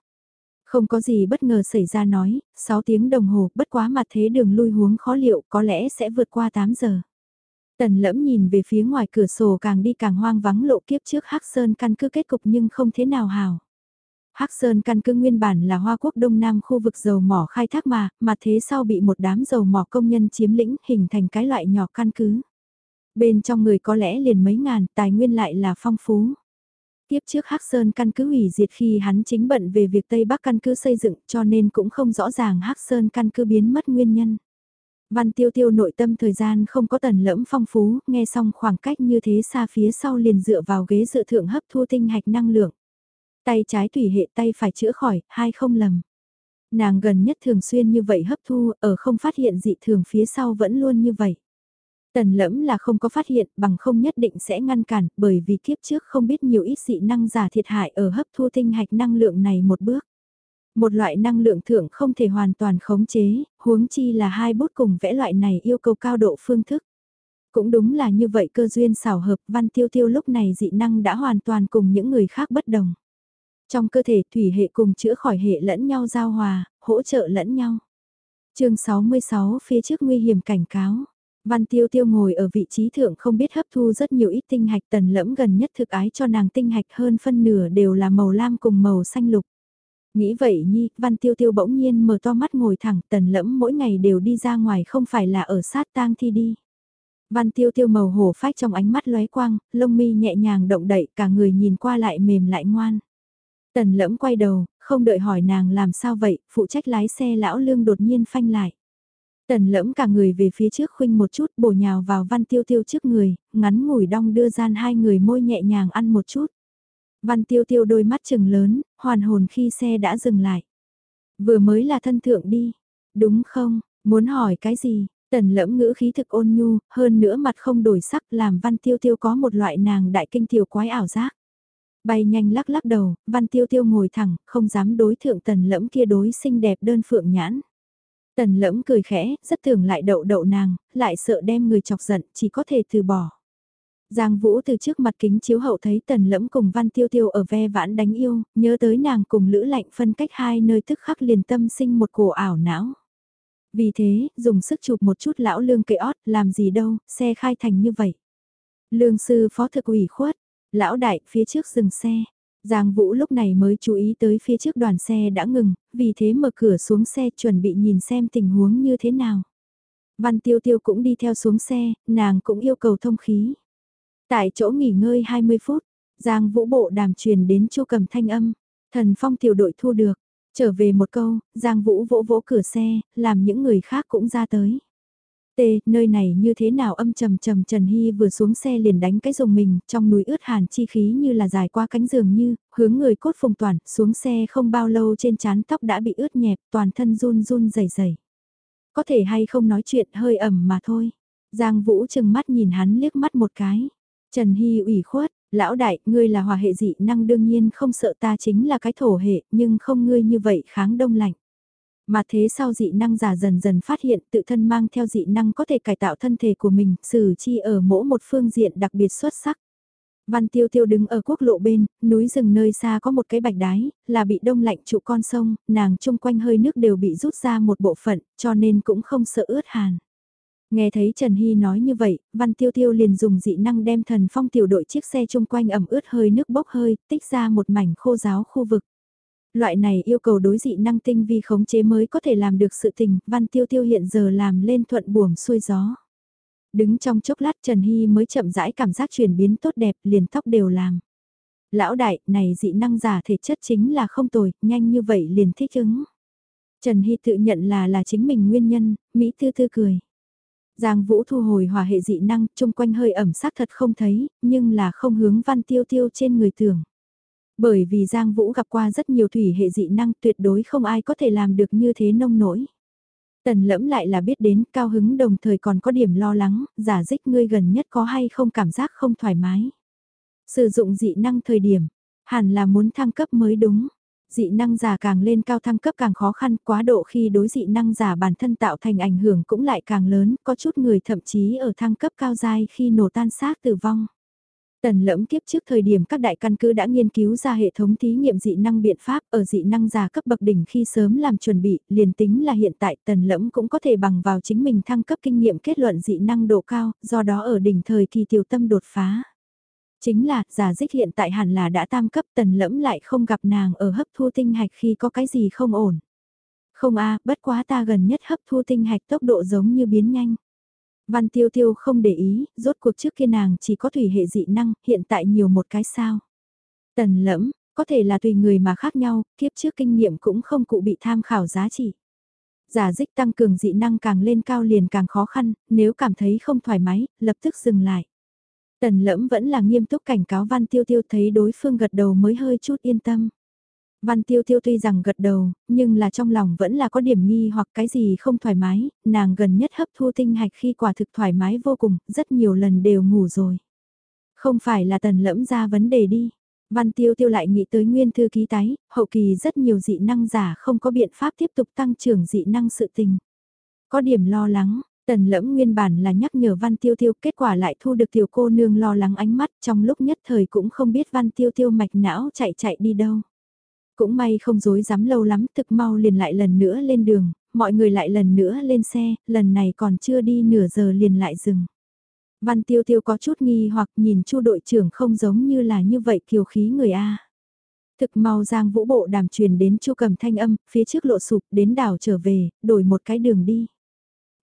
Không có gì bất ngờ xảy ra nói, 6 tiếng đồng hồ bất quá mặt thế đường lui huống khó liệu có lẽ sẽ vượt qua 8 giờ. Tần lẫm nhìn về phía ngoài cửa sổ càng đi càng hoang vắng lộ kiếp trước Hắc Sơn căn cứ kết cục nhưng không thế nào hào. Hắc Sơn căn cứ nguyên bản là Hoa Quốc Đông Nam khu vực dầu mỏ khai thác mà, mà thế sau bị một đám dầu mỏ công nhân chiếm lĩnh hình thành cái loại nhỏ căn cứ. Bên trong người có lẽ liền mấy ngàn, tài nguyên lại là phong phú. Tiếp trước Hắc Sơn căn cứ hủy diệt khi hắn chính bận về việc Tây Bắc căn cứ xây dựng cho nên cũng không rõ ràng Hắc Sơn căn cứ biến mất nguyên nhân. Văn tiêu tiêu nội tâm thời gian không có tần lẫm phong phú, nghe xong khoảng cách như thế xa phía sau liền dựa vào ghế dự thượng hấp thu tinh hạch năng lượng. Tay trái tùy hệ tay phải chữa khỏi, hai không lầm. Nàng gần nhất thường xuyên như vậy hấp thu, ở không phát hiện dị thường phía sau vẫn luôn như vậy. Tần lẫm là không có phát hiện bằng không nhất định sẽ ngăn cản bởi vì kiếp trước không biết nhiều ít dị năng giả thiệt hại ở hấp thu tinh hạch năng lượng này một bước. Một loại năng lượng thượng không thể hoàn toàn khống chế, huống chi là hai bút cùng vẽ loại này yêu cầu cao độ phương thức. Cũng đúng là như vậy cơ duyên xảo hợp văn tiêu tiêu lúc này dị năng đã hoàn toàn cùng những người khác bất đồng. Trong cơ thể thủy hệ cùng chữa khỏi hệ lẫn nhau giao hòa, hỗ trợ lẫn nhau. chương 66 phía trước nguy hiểm cảnh cáo. Văn tiêu tiêu ngồi ở vị trí thượng không biết hấp thu rất nhiều ít tinh hạch tần lẫm gần nhất thực ái cho nàng tinh hạch hơn phân nửa đều là màu lam cùng màu xanh lục. Nghĩ vậy nhi, văn tiêu tiêu bỗng nhiên mở to mắt ngồi thẳng tần lẫm mỗi ngày đều đi ra ngoài không phải là ở sát tang thi đi. Văn tiêu tiêu màu hổ phách trong ánh mắt lóe quang, lông mi nhẹ nhàng động đậy cả người nhìn qua lại mềm lại ngoan. Tần lẫm quay đầu, không đợi hỏi nàng làm sao vậy, phụ trách lái xe lão lương đột nhiên phanh lại. Tần lẫm cả người về phía trước khuynh một chút bổ nhào vào văn tiêu tiêu trước người, ngắn ngủi đong đưa gian hai người môi nhẹ nhàng ăn một chút. Văn tiêu tiêu đôi mắt trừng lớn, hoàn hồn khi xe đã dừng lại. Vừa mới là thân thượng đi, đúng không, muốn hỏi cái gì, tần lẫm ngữ khí thực ôn nhu, hơn nữa mặt không đổi sắc làm văn tiêu tiêu có một loại nàng đại kinh tiểu quái ảo giác. Bay nhanh lắc lắc đầu, văn tiêu tiêu ngồi thẳng, không dám đối thượng tần lẫm kia đối xinh đẹp đơn phượng nhãn. Tần lẫm cười khẽ, rất thường lại đậu đậu nàng, lại sợ đem người chọc giận, chỉ có thể từ bỏ. Giang Vũ từ trước mặt kính chiếu hậu thấy tần lẫm cùng văn tiêu tiêu ở ve vãn đánh yêu, nhớ tới nàng cùng lữ lạnh phân cách hai nơi tức khắc liền tâm sinh một cổ ảo não. Vì thế, dùng sức chụp một chút lão lương cây ót, làm gì đâu, xe khai thành như vậy. Lương sư phó thực ủy khuất, lão đại, phía trước dừng xe. Giang Vũ lúc này mới chú ý tới phía trước đoàn xe đã ngừng, vì thế mở cửa xuống xe chuẩn bị nhìn xem tình huống như thế nào. Văn Tiêu Tiêu cũng đi theo xuống xe, nàng cũng yêu cầu thông khí. Tại chỗ nghỉ ngơi 20 phút, Giang Vũ bộ đàm truyền đến Chu Cầm thanh âm, thần phong tiểu đội thu được. Trở về một câu, Giang Vũ vỗ vỗ cửa xe, làm những người khác cũng ra tới tê, nơi này như thế nào âm trầm trầm Trần Hy vừa xuống xe liền đánh cái rồng mình, trong núi ướt hàn chi khí như là dài qua cánh giường như, hướng người cốt phùng toàn, xuống xe không bao lâu trên chán tóc đã bị ướt nhẹp, toàn thân run run rẩy rẩy. Có thể hay không nói chuyện hơi ẩm mà thôi. Giang Vũ chừng mắt nhìn hắn liếc mắt một cái. Trần Hy ủy khuất, lão đại, ngươi là hòa hệ dị năng đương nhiên không sợ ta chính là cái thổ hệ, nhưng không ngươi như vậy kháng đông lạnh. Mà thế sau dị năng giả dần dần phát hiện tự thân mang theo dị năng có thể cải tạo thân thể của mình, xử chi ở mỗi một phương diện đặc biệt xuất sắc. Văn Tiêu Tiêu đứng ở quốc lộ bên, núi rừng nơi xa có một cái bạch đái, là bị đông lạnh trụ con sông, nàng chung quanh hơi nước đều bị rút ra một bộ phận, cho nên cũng không sợ ướt hàn. Nghe thấy Trần Hy nói như vậy, Văn Tiêu Tiêu liền dùng dị năng đem thần phong tiểu đội chiếc xe chung quanh ẩm ướt hơi nước bốc hơi, tích ra một mảnh khô giáo khu vực. Loại này yêu cầu đối dị năng tinh vi khống chế mới có thể làm được sự tình, Văn Tiêu Tiêu hiện giờ làm lên thuận buồm xuôi gió. Đứng trong chốc lát Trần Hy mới chậm rãi cảm giác chuyển biến tốt đẹp, liền tóc đều làm. Lão đại, này dị năng giả thể chất chính là không tồi, nhanh như vậy liền thích ứng. Trần Hy tự nhận là là chính mình nguyên nhân, Mỹ Thư Thư cười. Giang Vũ thu hồi hòa hệ dị năng, chung quanh hơi ẩm sát thật không thấy, nhưng là không hướng văn tiêu tiêu trên người tưởng. Bởi vì Giang Vũ gặp qua rất nhiều thủy hệ dị năng tuyệt đối không ai có thể làm được như thế nông nổi. Tần lẫm lại là biết đến cao hứng đồng thời còn có điểm lo lắng, giả dích ngươi gần nhất có hay không cảm giác không thoải mái. Sử dụng dị năng thời điểm, hẳn là muốn thăng cấp mới đúng. Dị năng giả càng lên cao thăng cấp càng khó khăn, quá độ khi đối dị năng giả bản thân tạo thành ảnh hưởng cũng lại càng lớn, có chút người thậm chí ở thăng cấp cao dai khi nổ tan xác tử vong. Tần lẫm kiếp trước thời điểm các đại căn cứ đã nghiên cứu ra hệ thống thí nghiệm dị năng biện pháp ở dị năng già cấp bậc đỉnh khi sớm làm chuẩn bị, liền tính là hiện tại tần lẫm cũng có thể bằng vào chính mình thăng cấp kinh nghiệm kết luận dị năng độ cao, do đó ở đỉnh thời kỳ tiểu tâm đột phá. Chính là, giả dích hiện tại hẳn là đã tam cấp tần lẫm lại không gặp nàng ở hấp thu tinh hạch khi có cái gì không ổn. Không a bất quá ta gần nhất hấp thu tinh hạch tốc độ giống như biến nhanh. Văn tiêu tiêu không để ý, rốt cuộc trước kia nàng chỉ có thủy hệ dị năng, hiện tại nhiều một cái sao. Tần lẫm, có thể là tùy người mà khác nhau, kiếp trước kinh nghiệm cũng không cụ bị tham khảo giá trị. Giả dích tăng cường dị năng càng lên cao liền càng khó khăn, nếu cảm thấy không thoải mái, lập tức dừng lại. Tần lẫm vẫn là nghiêm túc cảnh cáo Văn Tiêu Tiêu thấy đối phương gật đầu mới hơi chút yên tâm. Văn Tiêu Tiêu tuy rằng gật đầu, nhưng là trong lòng vẫn là có điểm nghi hoặc cái gì không thoải mái, nàng gần nhất hấp thu tinh hạch khi quả thực thoải mái vô cùng, rất nhiều lần đều ngủ rồi. Không phải là tần lẫm ra vấn đề đi. Văn Tiêu Tiêu lại nghĩ tới nguyên thư ký tái, hậu kỳ rất nhiều dị năng giả không có biện pháp tiếp tục tăng trưởng dị năng sự tình. Có điểm lo lắng, tần lẫm nguyên bản là nhắc nhở Văn Tiêu Tiêu, kết quả lại thu được tiểu cô nương lo lắng ánh mắt trong lúc nhất thời cũng không biết Văn Tiêu Tiêu mạch não chạy chạy đi đâu. Cũng may không dối dám lâu lắm, thực mau liền lại lần nữa lên đường, mọi người lại lần nữa lên xe, lần này còn chưa đi nửa giờ liền lại dừng. Văn Tiêu Tiêu có chút nghi hoặc nhìn Chu đội trưởng không giống như là như vậy kiều khí người A. Thực mau giang vũ bộ đàm truyền đến Chu cầm thanh âm, phía trước lộ sụp đến đảo trở về, đổi một cái đường đi.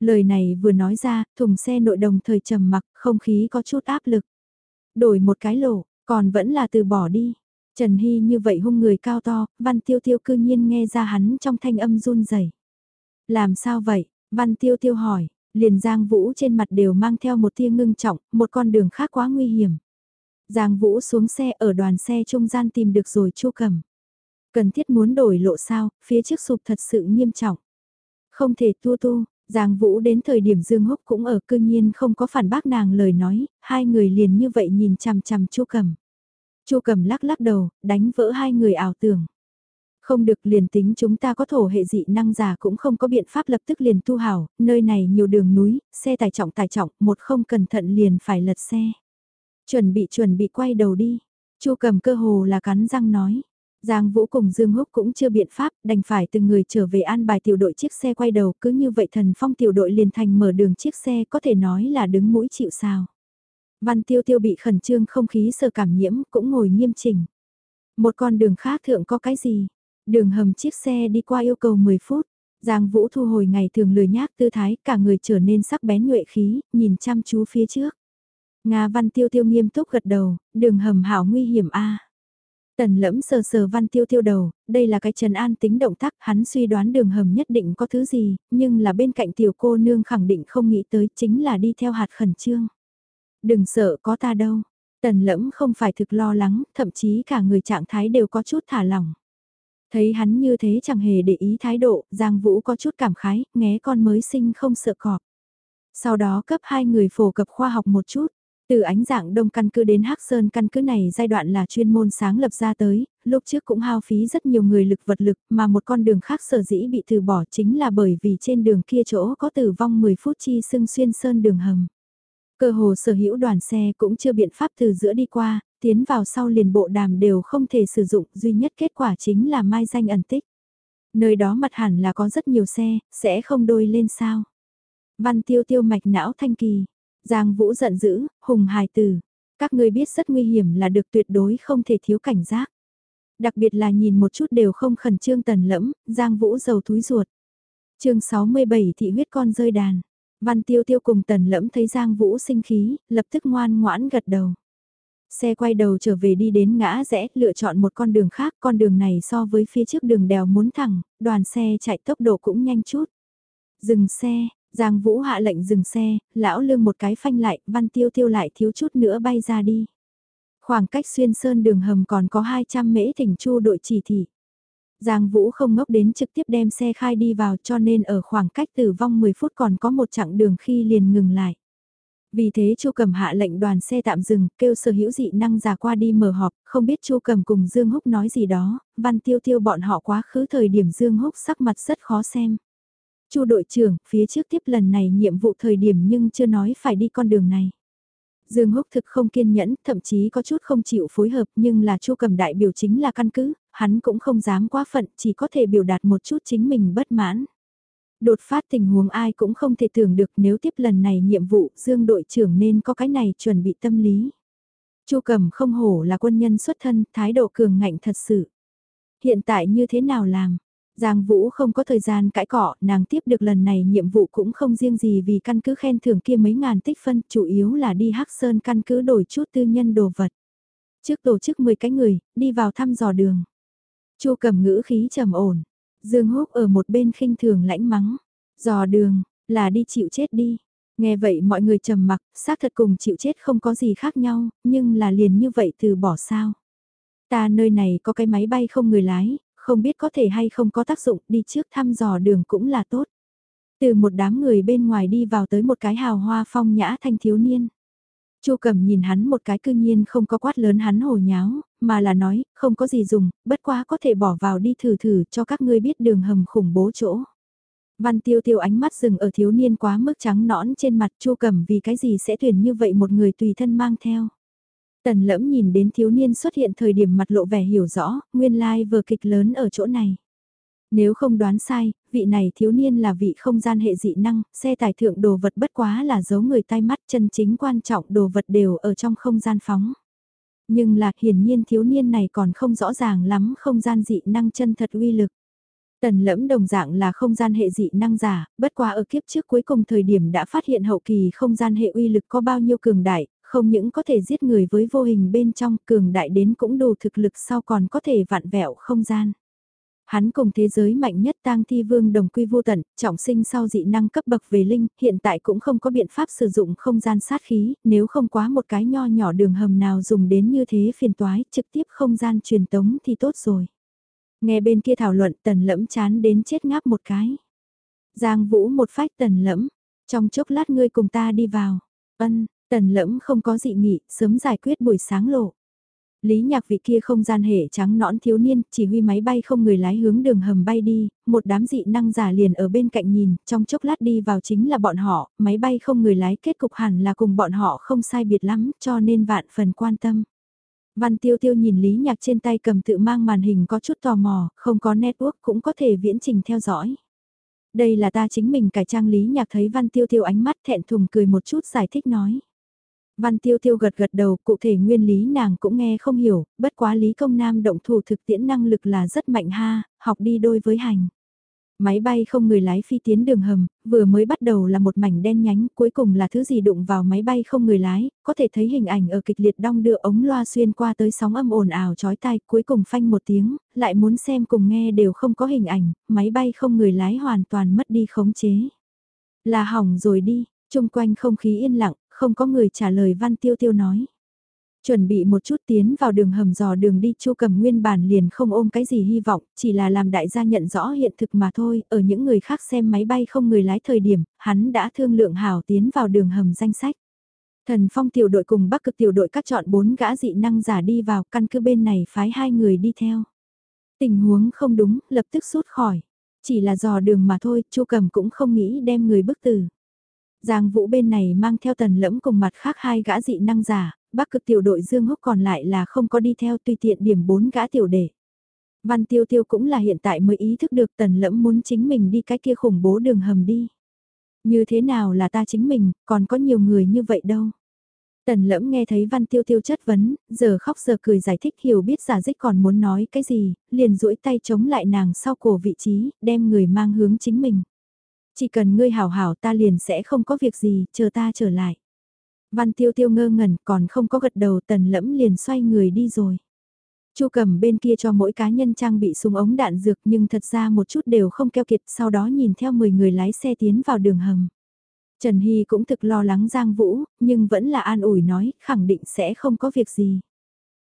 Lời này vừa nói ra, thùng xe nội đồng thời trầm mặc, không khí có chút áp lực. Đổi một cái lộ, còn vẫn là từ bỏ đi. Trần Hy như vậy hung người cao to, Văn Tiêu Tiêu cư nhiên nghe ra hắn trong thanh âm run rẩy. Làm sao vậy? Văn Tiêu Tiêu hỏi, liền Giang Vũ trên mặt đều mang theo một tia ngưng trọng, một con đường khác quá nguy hiểm. Giang Vũ xuống xe ở đoàn xe trung gian tìm được rồi chu cầm. Cần thiết muốn đổi lộ sao, phía trước sụp thật sự nghiêm trọng. Không thể tu tu, Giang Vũ đến thời điểm Dương Húc cũng ở cư nhiên không có phản bác nàng lời nói, hai người liền như vậy nhìn chằm chằm chu cầm. Chu cầm lắc lắc đầu, đánh vỡ hai người ảo tưởng. Không được liền tính chúng ta có thổ hệ dị năng giả cũng không có biện pháp lập tức liền tu hảo, nơi này nhiều đường núi, xe tải trọng tải trọng, một không cẩn thận liền phải lật xe. Chuẩn bị chuẩn bị quay đầu đi. Chu cầm cơ hồ là cắn răng nói. Giang Vũ cùng Dương Húc cũng chưa biện pháp, đành phải từng người trở về an bài tiểu đội chiếc xe quay đầu, cứ như vậy thần phong tiểu đội liền thành mở đường chiếc xe có thể nói là đứng mũi chịu sao. Văn tiêu tiêu bị khẩn trương không khí sờ cảm nhiễm cũng ngồi nghiêm chỉnh. Một con đường khác thượng có cái gì? Đường hầm chiếc xe đi qua yêu cầu 10 phút. Giang Vũ thu hồi ngày thường lười nhác tư thái, cả người trở nên sắc bén nhuệ khí, nhìn chăm chú phía trước. Nga Văn Tiêu Tiêu nghiêm túc gật đầu, đường hầm hảo nguy hiểm a. Tần lẫm sờ sờ Văn Tiêu Tiêu đầu, đây là cái trần an tính động tác, hắn suy đoán đường hầm nhất định có thứ gì, nhưng là bên cạnh tiểu cô nương khẳng định không nghĩ tới chính là đi theo hạt khẩn trương. Đừng sợ có ta đâu. Tần lẫm không phải thực lo lắng, thậm chí cả người trạng thái đều có chút thả lỏng. Thấy hắn như thế chẳng hề để ý thái độ, Giang Vũ có chút cảm khái, nghe con mới sinh không sợ cọp. Sau đó cấp hai người phổ cập khoa học một chút. Từ ánh dạng đông căn cứ đến Hắc Sơn căn cứ này giai đoạn là chuyên môn sáng lập ra tới, lúc trước cũng hao phí rất nhiều người lực vật lực mà một con đường khác sở dĩ bị từ bỏ chính là bởi vì trên đường kia chỗ có tử vong 10 phút chi xưng xuyên sơn đường hầm. Cơ hồ sở hữu đoàn xe cũng chưa biện pháp từ giữa đi qua, tiến vào sau liền bộ đàm đều không thể sử dụng, duy nhất kết quả chính là mai danh ẩn tích. Nơi đó mặt hẳn là có rất nhiều xe, sẽ không đôi lên sao. Văn tiêu tiêu mạch não thanh kỳ, Giang Vũ giận dữ, hùng hài tử. Các ngươi biết rất nguy hiểm là được tuyệt đối không thể thiếu cảnh giác. Đặc biệt là nhìn một chút đều không khẩn trương tần lẫm, Giang Vũ giàu túi ruột. chương 67 thị huyết con rơi đàn. Văn tiêu tiêu cùng tần lẫm thấy Giang Vũ sinh khí, lập tức ngoan ngoãn gật đầu. Xe quay đầu trở về đi đến ngã rẽ, lựa chọn một con đường khác, con đường này so với phía trước đường đèo muốn thẳng, đoàn xe chạy tốc độ cũng nhanh chút. Dừng xe, Giang Vũ hạ lệnh dừng xe, lão lương một cái phanh lại, văn tiêu tiêu lại thiếu chút nữa bay ra đi. Khoảng cách xuyên sơn đường hầm còn có 200 mễ thỉnh chu đội chỉ thị. Giang Vũ không ngốc đến trực tiếp đem xe khai đi vào cho nên ở khoảng cách tử vong 10 phút còn có một chặng đường khi liền ngừng lại. Vì thế Chu Cầm hạ lệnh đoàn xe tạm dừng, kêu sở hữu dị năng giả qua đi mở họp, không biết Chu Cầm cùng Dương Húc nói gì đó, Văn Tiêu Tiêu bọn họ quá khứ thời điểm Dương Húc sắc mặt rất khó xem. Chu đội trưởng, phía trước tiếp lần này nhiệm vụ thời điểm nhưng chưa nói phải đi con đường này. Dương Húc thực không kiên nhẫn, thậm chí có chút không chịu phối hợp nhưng là Chu Cầm đại biểu chính là căn cứ, hắn cũng không dám quá phận, chỉ có thể biểu đạt một chút chính mình bất mãn. Đột phát tình huống ai cũng không thể tưởng được nếu tiếp lần này nhiệm vụ Dương đội trưởng nên có cái này chuẩn bị tâm lý. Chu cầm không hổ là quân nhân xuất thân, thái độ cường ngạnh thật sự. Hiện tại như thế nào làm? Giang Vũ không có thời gian cãi cọ, nàng tiếp được lần này nhiệm vụ cũng không riêng gì vì căn cứ khen thưởng kia mấy ngàn tích phân, chủ yếu là đi Hắc Sơn căn cứ đổi chút tư nhân đồ vật. Trước tổ chức 10 cái người, đi vào thăm dò đường. Chu cầm ngữ khí trầm ổn, Dương Húc ở một bên khinh thường lãnh mắng, dò đường, là đi chịu chết đi. Nghe vậy mọi người trầm mặc, xác thật cùng chịu chết không có gì khác nhau, nhưng là liền như vậy từ bỏ sao. Ta nơi này có cái máy bay không người lái, không biết có thể hay không có tác dụng, đi trước thăm dò đường cũng là tốt. Từ một đám người bên ngoài đi vào tới một cái hào hoa phong nhã thanh thiếu niên. Chu Cẩm nhìn hắn một cái cư nhiên không có quát lớn hắn hồ nháo, mà là nói, không có gì dùng, bất quá có thể bỏ vào đi thử thử cho các ngươi biết đường hầm khủng bố chỗ. Văn tiêu tiêu ánh mắt dừng ở thiếu niên quá mức trắng nõn trên mặt Chu Cẩm vì cái gì sẽ tuyển như vậy một người tùy thân mang theo. Tần lẫm nhìn đến thiếu niên xuất hiện thời điểm mặt lộ vẻ hiểu rõ, nguyên lai like vở kịch lớn ở chỗ này. Nếu không đoán sai, vị này thiếu niên là vị không gian hệ dị năng, xe tải thượng đồ vật bất quá là giấu người tay mắt chân chính quan trọng đồ vật đều ở trong không gian phóng. Nhưng là hiển nhiên thiếu niên này còn không rõ ràng lắm không gian dị năng chân thật uy lực. Tần lẫm đồng dạng là không gian hệ dị năng giả, bất quá ở kiếp trước cuối cùng thời điểm đã phát hiện hậu kỳ không gian hệ uy lực có bao nhiêu cường đại, không những có thể giết người với vô hình bên trong cường đại đến cũng đủ thực lực sau còn có thể vạn vẹo không gian. Hắn cùng thế giới mạnh nhất tang thi vương đồng quy vô tận, trọng sinh sau dị năng cấp bậc về linh, hiện tại cũng không có biện pháp sử dụng không gian sát khí, nếu không quá một cái nho nhỏ đường hầm nào dùng đến như thế phiền toái, trực tiếp không gian truyền tống thì tốt rồi. Nghe bên kia thảo luận tần lẫm chán đến chết ngáp một cái. Giang vũ một phách tần lẫm, trong chốc lát ngươi cùng ta đi vào. Ân, tần lẫm không có dị nghị, sớm giải quyết buổi sáng lộ. Lý nhạc vị kia không gian hệ trắng nõn thiếu niên, chỉ huy máy bay không người lái hướng đường hầm bay đi, một đám dị năng giả liền ở bên cạnh nhìn, trong chốc lát đi vào chính là bọn họ, máy bay không người lái kết cục hẳn là cùng bọn họ không sai biệt lắm, cho nên vạn phần quan tâm. Văn tiêu tiêu nhìn Lý nhạc trên tay cầm tự mang màn hình có chút tò mò, không có network cũng có thể viễn trình theo dõi. Đây là ta chính mình cải trang Lý nhạc thấy văn tiêu tiêu ánh mắt thẹn thùng cười một chút giải thích nói. Văn tiêu tiêu gật gật đầu, cụ thể nguyên lý nàng cũng nghe không hiểu, bất quá lý công nam động thủ thực tiễn năng lực là rất mạnh ha, học đi đôi với hành. Máy bay không người lái phi tiến đường hầm, vừa mới bắt đầu là một mảnh đen nhánh, cuối cùng là thứ gì đụng vào máy bay không người lái, có thể thấy hình ảnh ở kịch liệt đong đưa ống loa xuyên qua tới sóng âm ồn ào chói tai, cuối cùng phanh một tiếng, lại muốn xem cùng nghe đều không có hình ảnh, máy bay không người lái hoàn toàn mất đi khống chế. Là hỏng rồi đi, chung quanh không khí yên lặng, không có người trả lời Văn Tiêu Tiêu nói. Chuẩn bị một chút tiến vào đường hầm dò đường đi chu cầm nguyên bản liền không ôm cái gì hy vọng, chỉ là làm đại gia nhận rõ hiện thực mà thôi, ở những người khác xem máy bay không người lái thời điểm, hắn đã thương lượng hảo tiến vào đường hầm danh sách. Thần phong tiểu đội cùng bắc cực tiểu đội cắt chọn bốn gã dị năng giả đi vào căn cứ bên này phái hai người đi theo. Tình huống không đúng, lập tức rút khỏi. Chỉ là dò đường mà thôi, chu cầm cũng không nghĩ đem người bức tử. Giang Vũ bên này mang theo tần lẫm cùng mặt khác hai gã dị năng giả, bắc cực tiểu đội Dương Húc còn lại là không có đi theo tùy tiện điểm bốn gã tiểu đệ. Văn Tiêu Tiêu cũng là hiện tại mới ý thức được tần lẫm muốn chính mình đi cái kia khủng bố đường hầm đi. Như thế nào là ta chính mình, còn có nhiều người như vậy đâu. Tần lẫm nghe thấy Văn Tiêu Tiêu chất vấn, giờ khóc giờ cười giải thích hiểu biết giả dích còn muốn nói cái gì, liền duỗi tay chống lại nàng sau cổ vị trí, đem người mang hướng chính mình. Chỉ cần ngươi hảo hảo ta liền sẽ không có việc gì, chờ ta trở lại. Văn tiêu tiêu ngơ ngẩn còn không có gật đầu tần lẫm liền xoay người đi rồi. Chu cầm bên kia cho mỗi cá nhân trang bị súng ống đạn dược nhưng thật ra một chút đều không keo kiệt sau đó nhìn theo 10 người lái xe tiến vào đường hầm. Trần Hy cũng thực lo lắng Giang Vũ, nhưng vẫn là an ủi nói, khẳng định sẽ không có việc gì.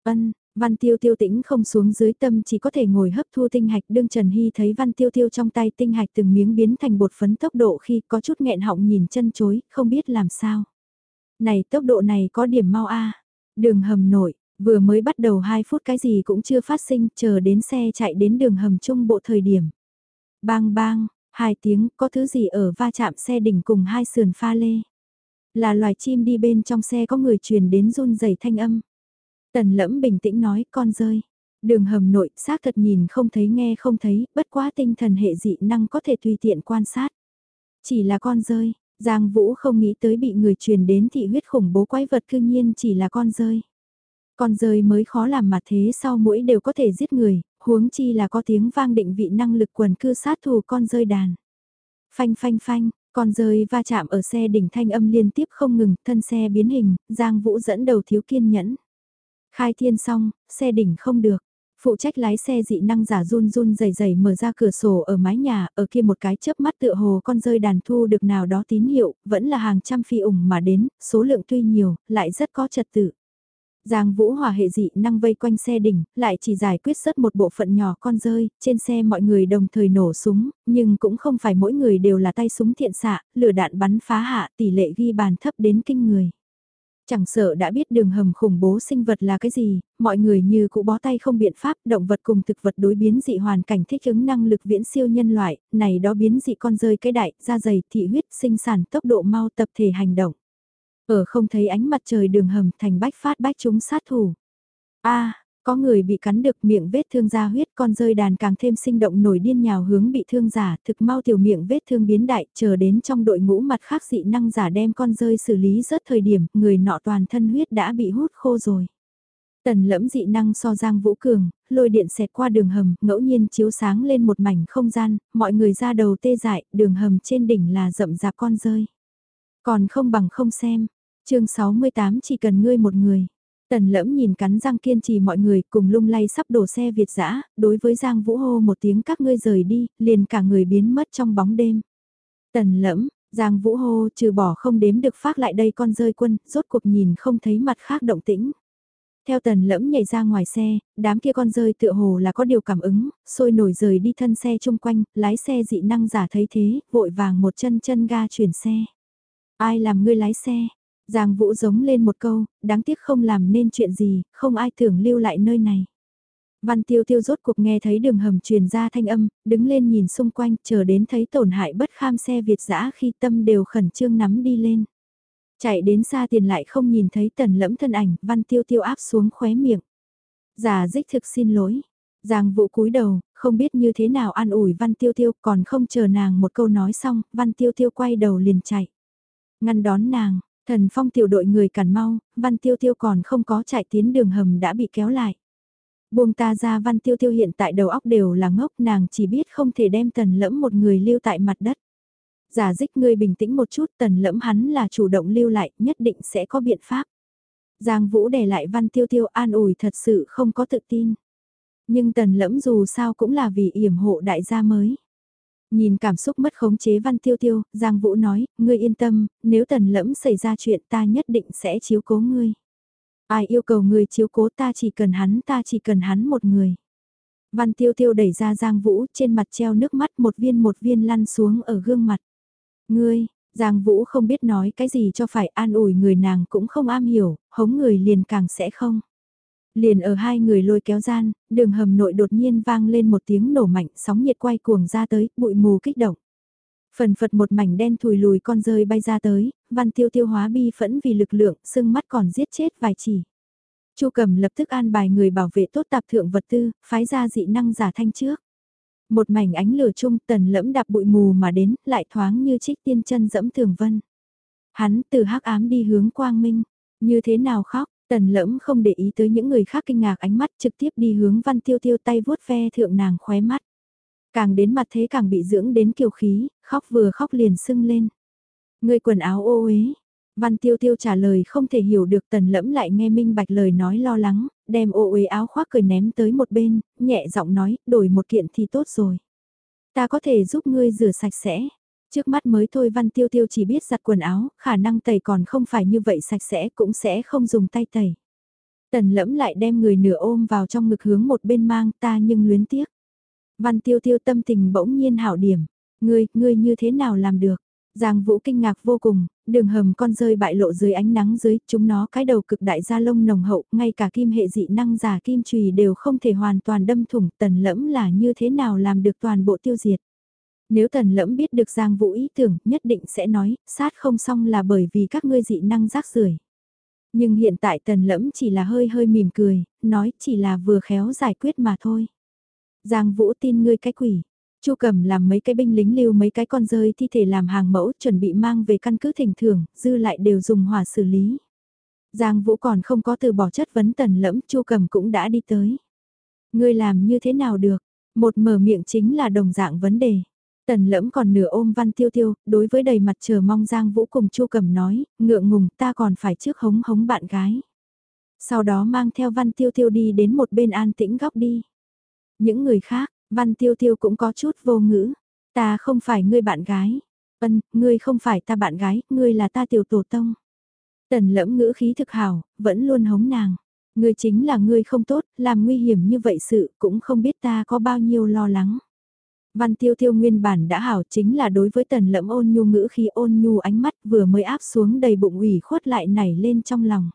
Ân, Văn Tiêu Tiêu tĩnh không xuống dưới tâm chỉ có thể ngồi hấp thu tinh hạch đương Trần Hy thấy Văn Tiêu Tiêu trong tay tinh hạch từng miếng biến thành bột phấn tốc độ khi có chút nghẹn họng nhìn chân chối, không biết làm sao. Này tốc độ này có điểm mau a Đường hầm nổi, vừa mới bắt đầu 2 phút cái gì cũng chưa phát sinh, chờ đến xe chạy đến đường hầm trung bộ thời điểm. Bang bang, hai tiếng, có thứ gì ở va chạm xe đỉnh cùng hai sườn pha lê. Là loài chim đi bên trong xe có người truyền đến run rẩy thanh âm. Tần lẫm bình tĩnh nói con rơi. Đường hầm nội xác thật nhìn không thấy nghe không thấy, bất quá tinh thần hệ dị năng có thể tùy tiện quan sát. Chỉ là con rơi, Giang Vũ không nghĩ tới bị người truyền đến thị huyết khủng bố quái vật cư nhiên chỉ là con rơi. Con rơi mới khó làm mà thế sau mỗi đều có thể giết người, huống chi là có tiếng vang định vị năng lực quần cư sát thù con rơi đàn. Phanh phanh phanh, con rơi va chạm ở xe đỉnh thanh âm liên tiếp không ngừng, thân xe biến hình, Giang Vũ dẫn đầu thiếu kiên nhẫn. Khai thiên xong, xe đỉnh không được. Phụ trách lái xe dị năng giả run run dày dày mở ra cửa sổ ở mái nhà, ở kia một cái chớp mắt tựa hồ con rơi đàn thu được nào đó tín hiệu, vẫn là hàng trăm phi ủng mà đến, số lượng tuy nhiều, lại rất có trật tự. Giang Vũ Hòa hệ dị năng vây quanh xe đỉnh, lại chỉ giải quyết rất một bộ phận nhỏ con rơi, trên xe mọi người đồng thời nổ súng, nhưng cũng không phải mỗi người đều là tay súng thiện xạ, lửa đạn bắn phá hạ tỷ lệ ghi bàn thấp đến kinh người. Chẳng sợ đã biết đường hầm khủng bố sinh vật là cái gì, mọi người như cụ bó tay không biện pháp, động vật cùng thực vật đối biến dị hoàn cảnh thích ứng năng lực viễn siêu nhân loại, này đó biến dị con rơi cái đại, da dày, thị huyết, sinh sản, tốc độ mau tập thể hành động. Ở không thấy ánh mặt trời đường hầm thành bách phát bách chúng sát thủ. a có người bị cắn được miệng vết thương ra huyết con rơi đàn càng thêm sinh động nổi điên nhào hướng bị thương giả thực mau tiểu miệng vết thương biến đại chờ đến trong đội ngũ mặt khác dị năng giả đem con rơi xử lý rớt thời điểm người nọ toàn thân huyết đã bị hút khô rồi. Tần lẫm dị năng so giang vũ cường, lôi điện xẹt qua đường hầm, ngẫu nhiên chiếu sáng lên một mảnh không gian, mọi người ra đầu tê dại, đường hầm trên đỉnh là rậm rạp con rơi. Còn không bằng không xem, chương 68 chỉ cần ngươi một người. Tần lẫm nhìn cắn răng kiên trì mọi người cùng lung lay sắp đổ xe Việt dã đối với Giang Vũ hô một tiếng các ngươi rời đi, liền cả người biến mất trong bóng đêm. Tần lẫm, Giang Vũ hô trừ bỏ không đếm được phát lại đây con rơi quân, rốt cuộc nhìn không thấy mặt khác động tĩnh. Theo tần lẫm nhảy ra ngoài xe, đám kia con rơi tựa hồ là có điều cảm ứng, sôi nổi rời đi thân xe chung quanh, lái xe dị năng giả thấy thế, vội vàng một chân chân ga chuyển xe. Ai làm ngươi lái xe? Giang Vũ giống lên một câu, đáng tiếc không làm nên chuyện gì, không ai tưởng lưu lại nơi này. Văn tiêu tiêu rốt cuộc nghe thấy đường hầm truyền ra thanh âm, đứng lên nhìn xung quanh, chờ đến thấy tổn hại bất kham xe Việt dã khi tâm đều khẩn trương nắm đi lên. Chạy đến xa tiền lại không nhìn thấy tần lẫm thân ảnh, văn tiêu tiêu áp xuống khóe miệng. Giả dích thực xin lỗi. Giang Vũ cúi đầu, không biết như thế nào an ủi văn tiêu tiêu, còn không chờ nàng một câu nói xong, văn tiêu tiêu quay đầu liền chạy. Ngăn đón nàng, Thần phong tiểu đội người cản mau, văn tiêu tiêu còn không có chạy tiến đường hầm đã bị kéo lại. Buông ta ra văn tiêu tiêu hiện tại đầu óc đều là ngốc nàng chỉ biết không thể đem tần lẫm một người lưu tại mặt đất. Giả dích ngươi bình tĩnh một chút tần lẫm hắn là chủ động lưu lại nhất định sẽ có biện pháp. Giang Vũ để lại văn tiêu tiêu an ủi thật sự không có tự tin. Nhưng tần lẫm dù sao cũng là vì yểm hộ đại gia mới. Nhìn cảm xúc mất khống chế văn tiêu tiêu, Giang Vũ nói, ngươi yên tâm, nếu tần lẫm xảy ra chuyện ta nhất định sẽ chiếu cố ngươi. Ai yêu cầu ngươi chiếu cố ta chỉ cần hắn ta chỉ cần hắn một người. Văn tiêu tiêu đẩy ra Giang Vũ trên mặt treo nước mắt một viên một viên lăn xuống ở gương mặt. Ngươi, Giang Vũ không biết nói cái gì cho phải an ủi người nàng cũng không am hiểu, hống người liền càng sẽ không. Liền ở hai người lôi kéo gian, đường hầm nội đột nhiên vang lên một tiếng nổ mạnh, sóng nhiệt quay cuồng ra tới, bụi mù kích động. Phần phật một mảnh đen thùi lùi con rơi bay ra tới, văn tiêu tiêu hóa bi phẫn vì lực lượng, sưng mắt còn giết chết vài chỉ. Chu cầm lập tức an bài người bảo vệ tốt tạp thượng vật tư, phái ra dị năng giả thanh trước. Một mảnh ánh lửa chung tần lẫm đạp bụi mù mà đến, lại thoáng như trích tiên chân dẫm thường vân. Hắn từ hắc ám đi hướng quang minh, như thế nào khóc, Tần lẫm không để ý tới những người khác kinh ngạc ánh mắt trực tiếp đi hướng văn tiêu tiêu tay vuốt ve thượng nàng khóe mắt. Càng đến mặt thế càng bị dưỡng đến kiều khí, khóc vừa khóc liền sưng lên. Người quần áo ô uế. Văn tiêu tiêu trả lời không thể hiểu được tần lẫm lại nghe minh bạch lời nói lo lắng, đem ô uế áo khoác cười ném tới một bên, nhẹ giọng nói, đổi một kiện thì tốt rồi. Ta có thể giúp ngươi rửa sạch sẽ. Trước mắt mới thôi Văn Tiêu Tiêu chỉ biết giặt quần áo, khả năng tẩy còn không phải như vậy sạch sẽ cũng sẽ không dùng tay tẩy. Tần lẫm lại đem người nửa ôm vào trong ngực hướng một bên mang ta nhưng luyến tiếc. Văn Tiêu Tiêu tâm tình bỗng nhiên hảo điểm. Ngươi, ngươi như thế nào làm được? Giang Vũ kinh ngạc vô cùng, đường hầm con rơi bại lộ dưới ánh nắng dưới, chúng nó cái đầu cực đại da lông nồng hậu, ngay cả kim hệ dị năng giả kim trùy đều không thể hoàn toàn đâm thủng, tần lẫm là như thế nào làm được toàn bộ tiêu diệt. Nếu tần lẫm biết được Giang Vũ ý tưởng, nhất định sẽ nói, sát không xong là bởi vì các ngươi dị năng rác rưởi. Nhưng hiện tại tần lẫm chỉ là hơi hơi mỉm cười, nói chỉ là vừa khéo giải quyết mà thôi. Giang Vũ tin ngươi cái quỷ. Chu cẩm làm mấy cái binh lính lưu mấy cái con rơi thi thể làm hàng mẫu chuẩn bị mang về căn cứ thỉnh thưởng, dư lại đều dùng hỏa xử lý. Giang Vũ còn không có từ bỏ chất vấn tần lẫm, Chu cẩm cũng đã đi tới. Ngươi làm như thế nào được? Một mở miệng chính là đồng dạng vấn đề. Tần lẫm còn nửa ôm văn tiêu tiêu, đối với đầy mặt chờ mong Giang Vũ cùng Chu Cầm nói, ngượng ngùng ta còn phải trước hống hống bạn gái. Sau đó mang theo văn tiêu tiêu đi đến một bên an tĩnh góc đi. Những người khác, văn tiêu tiêu cũng có chút vô ngữ. Ta không phải ngươi bạn gái. Ân, ngươi không phải ta bạn gái, ngươi là ta tiểu tổ tông. Tần lẫm ngữ khí thực hảo, vẫn luôn hống nàng. Ngươi chính là ngươi không tốt, làm nguy hiểm như vậy sự cũng không biết ta có bao nhiêu lo lắng. Văn tiêu tiêu nguyên bản đã hảo chính là đối với tần lẫm ôn nhu ngữ khi ôn nhu ánh mắt vừa mới áp xuống đầy bụng ủy khuất lại nảy lên trong lòng.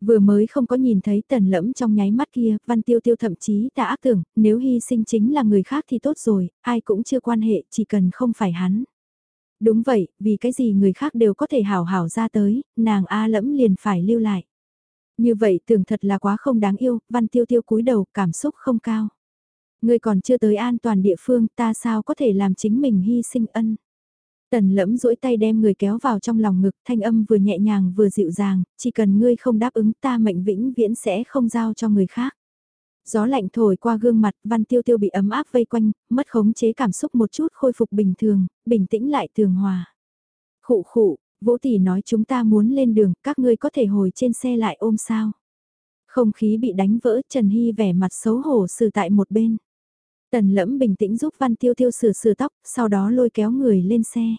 Vừa mới không có nhìn thấy tần lẫm trong nháy mắt kia, văn tiêu tiêu thậm chí đã ác tưởng, nếu hy sinh chính là người khác thì tốt rồi, ai cũng chưa quan hệ, chỉ cần không phải hắn. Đúng vậy, vì cái gì người khác đều có thể hảo hảo ra tới, nàng A lẫm liền phải lưu lại. Như vậy tưởng thật là quá không đáng yêu, văn tiêu tiêu cúi đầu, cảm xúc không cao ngươi còn chưa tới an toàn địa phương, ta sao có thể làm chính mình hy sinh ân. Tần lẫm duỗi tay đem người kéo vào trong lòng ngực, thanh âm vừa nhẹ nhàng vừa dịu dàng, chỉ cần ngươi không đáp ứng ta mệnh vĩnh viễn sẽ không giao cho người khác. Gió lạnh thổi qua gương mặt, văn tiêu tiêu bị ấm áp vây quanh, mất khống chế cảm xúc một chút khôi phục bình thường, bình tĩnh lại tường hòa. Khụ khụ, Vũ Tỷ nói chúng ta muốn lên đường, các ngươi có thể hồi trên xe lại ôm sao. Không khí bị đánh vỡ, Trần Hy vẻ mặt xấu hổ xử tại một bên. Tần lẫm bình tĩnh giúp Văn Tiêu Tiêu sửa sửa tóc, sau đó lôi kéo người lên xe.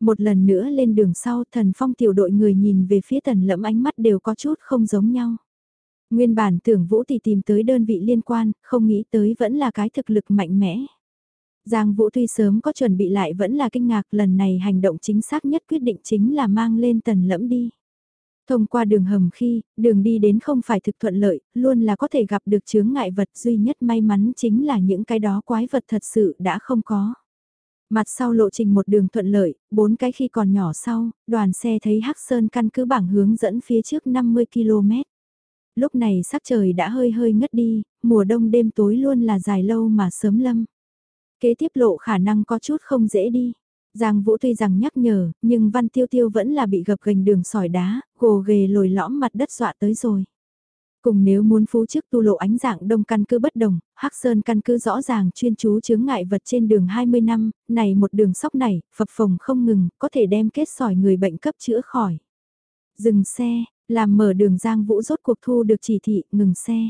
Một lần nữa lên đường sau thần phong tiểu đội người nhìn về phía tần lẫm ánh mắt đều có chút không giống nhau. Nguyên bản tưởng Vũ thì tìm tới đơn vị liên quan, không nghĩ tới vẫn là cái thực lực mạnh mẽ. Giang Vũ tuy sớm có chuẩn bị lại vẫn là kinh ngạc lần này hành động chính xác nhất quyết định chính là mang lên tần lẫm đi. Thông qua đường hầm khi, đường đi đến không phải thực thuận lợi, luôn là có thể gặp được chướng ngại vật duy nhất may mắn chính là những cái đó quái vật thật sự đã không có. Mặt sau lộ trình một đường thuận lợi, bốn cái khi còn nhỏ sau, đoàn xe thấy Hắc Sơn căn cứ bảng hướng dẫn phía trước 50 km. Lúc này sắc trời đã hơi hơi ngất đi, mùa đông đêm tối luôn là dài lâu mà sớm lâm. Kế tiếp lộ khả năng có chút không dễ đi. Giang Vũ tuy rằng nhắc nhở, nhưng Văn Tiêu Tiêu vẫn là bị gập gành đường sỏi đá, gồ ghề lồi lõm mặt đất dọa tới rồi. Cùng nếu muốn phú chức tu lộ ánh dạng đông căn cứ bất đồng, Hắc Sơn căn cứ rõ ràng chuyên chú chướng ngại vật trên đường 20 năm, này một đường sóc này, phập phồng không ngừng, có thể đem kết sỏi người bệnh cấp chữa khỏi. Dừng xe, làm mở đường Giang Vũ rốt cuộc thu được chỉ thị, ngừng xe.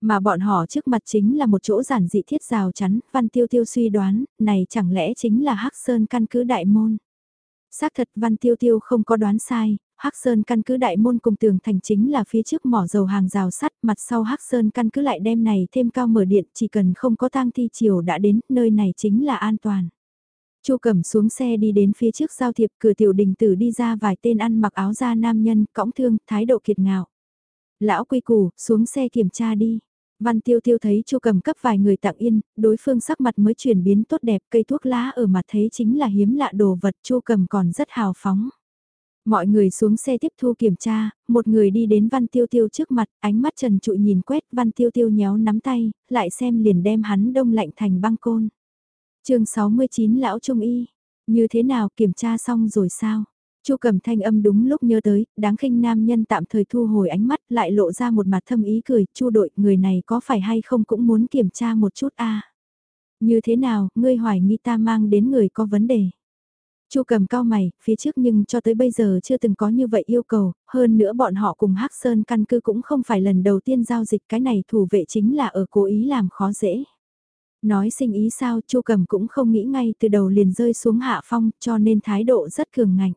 Mà bọn họ trước mặt chính là một chỗ giản dị thiết rào chắn, Văn Tiêu Tiêu suy đoán, này chẳng lẽ chính là Hắc Sơn căn cứ đại môn. Xác thật Văn Tiêu Tiêu không có đoán sai, Hắc Sơn căn cứ đại môn cùng tường thành chính là phía trước mỏ dầu hàng rào sắt, mặt sau Hắc Sơn căn cứ lại đem này thêm cao mở điện, chỉ cần không có tang thi chiều đã đến, nơi này chính là an toàn. Chu Cẩm xuống xe đi đến phía trước giao thiệp, cửa tiểu đình tử đi ra vài tên ăn mặc áo da nam nhân, cõng thương, thái độ kiệt ngạo. Lão quy củ, xuống xe kiểm tra đi. Văn tiêu tiêu thấy chu cầm cấp vài người tặng yên, đối phương sắc mặt mới chuyển biến tốt đẹp cây thuốc lá ở mặt thấy chính là hiếm lạ đồ vật chu cầm còn rất hào phóng. Mọi người xuống xe tiếp thu kiểm tra, một người đi đến văn tiêu tiêu trước mặt, ánh mắt trần trụi nhìn quét văn tiêu tiêu nhéo nắm tay, lại xem liền đem hắn đông lạnh thành băng côn. chương 69 Lão Trung Y, như thế nào kiểm tra xong rồi sao? Chu cầm thanh âm đúng lúc nhớ tới, đáng khinh nam nhân tạm thời thu hồi ánh mắt lại lộ ra một mặt thâm ý cười, chu đội, người này có phải hay không cũng muốn kiểm tra một chút a Như thế nào, ngươi hoài nghi ta mang đến người có vấn đề. Chu cầm cao mày, phía trước nhưng cho tới bây giờ chưa từng có như vậy yêu cầu, hơn nữa bọn họ cùng Hắc Sơn căn cứ cũng không phải lần đầu tiên giao dịch cái này thủ vệ chính là ở cố ý làm khó dễ. Nói sinh ý sao Chu cầm cũng không nghĩ ngay từ đầu liền rơi xuống hạ phong cho nên thái độ rất cường ngạnh.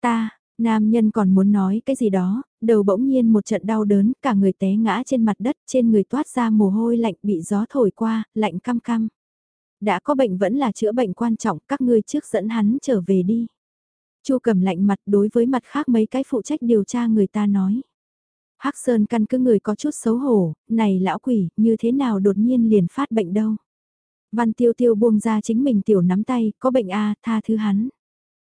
Ta, nam nhân còn muốn nói cái gì đó, đầu bỗng nhiên một trận đau đớn, cả người té ngã trên mặt đất, trên người toát ra mồ hôi lạnh bị gió thổi qua, lạnh căm căm. Đã có bệnh vẫn là chữa bệnh quan trọng, các ngươi trước dẫn hắn trở về đi. Chu cầm lạnh mặt đối với mặt khác mấy cái phụ trách điều tra người ta nói. Hắc Sơn căn cứ người có chút xấu hổ, này lão quỷ, như thế nào đột nhiên liền phát bệnh đâu. Văn tiêu tiêu buông ra chính mình tiểu nắm tay, có bệnh a tha thứ hắn.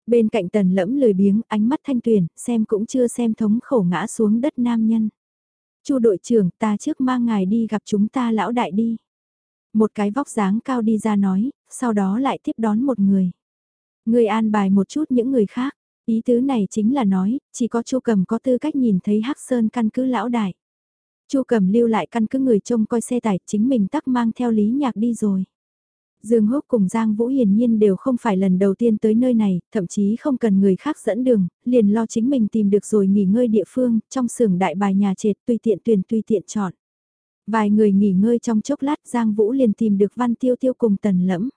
Bên cạnh tần lẫm lười biếng, ánh mắt thanh tuyền, xem cũng chưa xem thống khổ ngã xuống đất nam nhân. Chu đội trưởng ta trước mang ngài đi gặp chúng ta lão đại đi. Một cái vóc dáng cao đi ra nói, sau đó lại tiếp đón một người. Người an bài một chút những người khác, Ý tứ này chính là nói, chỉ có Chu Cầm có tư cách nhìn thấy Hắc Sơn căn cứ lão đại. Chu Cầm lưu lại căn cứ người trông coi xe tải, chính mình tắc mang theo Lý Nhạc đi rồi. Dương Húc cùng Giang Vũ hiển nhiên đều không phải lần đầu tiên tới nơi này, thậm chí không cần người khác dẫn đường, liền lo chính mình tìm được rồi nghỉ ngơi địa phương, trong xưởng đại bài nhà trệt tùy tiện tuyển tùy tiện chọn. Vài người nghỉ ngơi trong chốc lát Giang Vũ liền tìm được Văn Tiêu Tiêu cùng Tần Lẫm.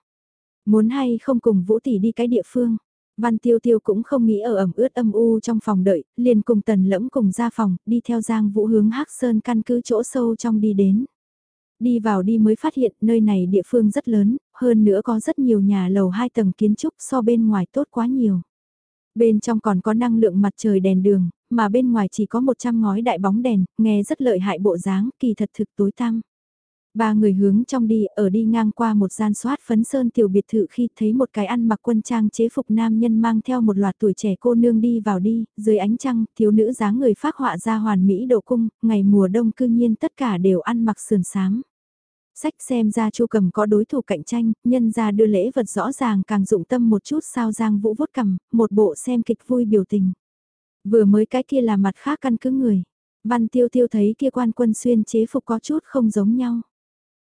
Muốn hay không cùng Vũ tỷ đi cái địa phương. Văn Tiêu Tiêu cũng không nghĩ ở ẩm ướt âm u trong phòng đợi, liền cùng Tần Lẫm cùng ra phòng, đi theo Giang Vũ hướng Hắc Sơn căn cứ chỗ sâu trong đi đến. Đi vào đi mới phát hiện nơi này địa phương rất lớn, hơn nữa có rất nhiều nhà lầu hai tầng kiến trúc so bên ngoài tốt quá nhiều. Bên trong còn có năng lượng mặt trời đèn đường, mà bên ngoài chỉ có 100 ngói đại bóng đèn, nghe rất lợi hại bộ dáng, kỳ thật thực tối tăm. Ba người hướng trong đi, ở đi ngang qua một gian soát phấn sơn tiểu biệt thự khi thấy một cái ăn mặc quân trang chế phục nam nhân mang theo một loạt tuổi trẻ cô nương đi vào đi, dưới ánh trăng, thiếu nữ dáng người phát họa ra hoàn mỹ độ cung, ngày mùa đông cư nhiên tất cả đều ăn mặc sườn sáng. Sách xem ra chu cầm có đối thủ cạnh tranh, nhân ra đưa lễ vật rõ ràng càng dụng tâm một chút sao giang vũ vốt cầm, một bộ xem kịch vui biểu tình. Vừa mới cái kia là mặt khác căn cứ người. Văn tiêu tiêu thấy kia quan quân xuyên chế phục có chút không giống nhau.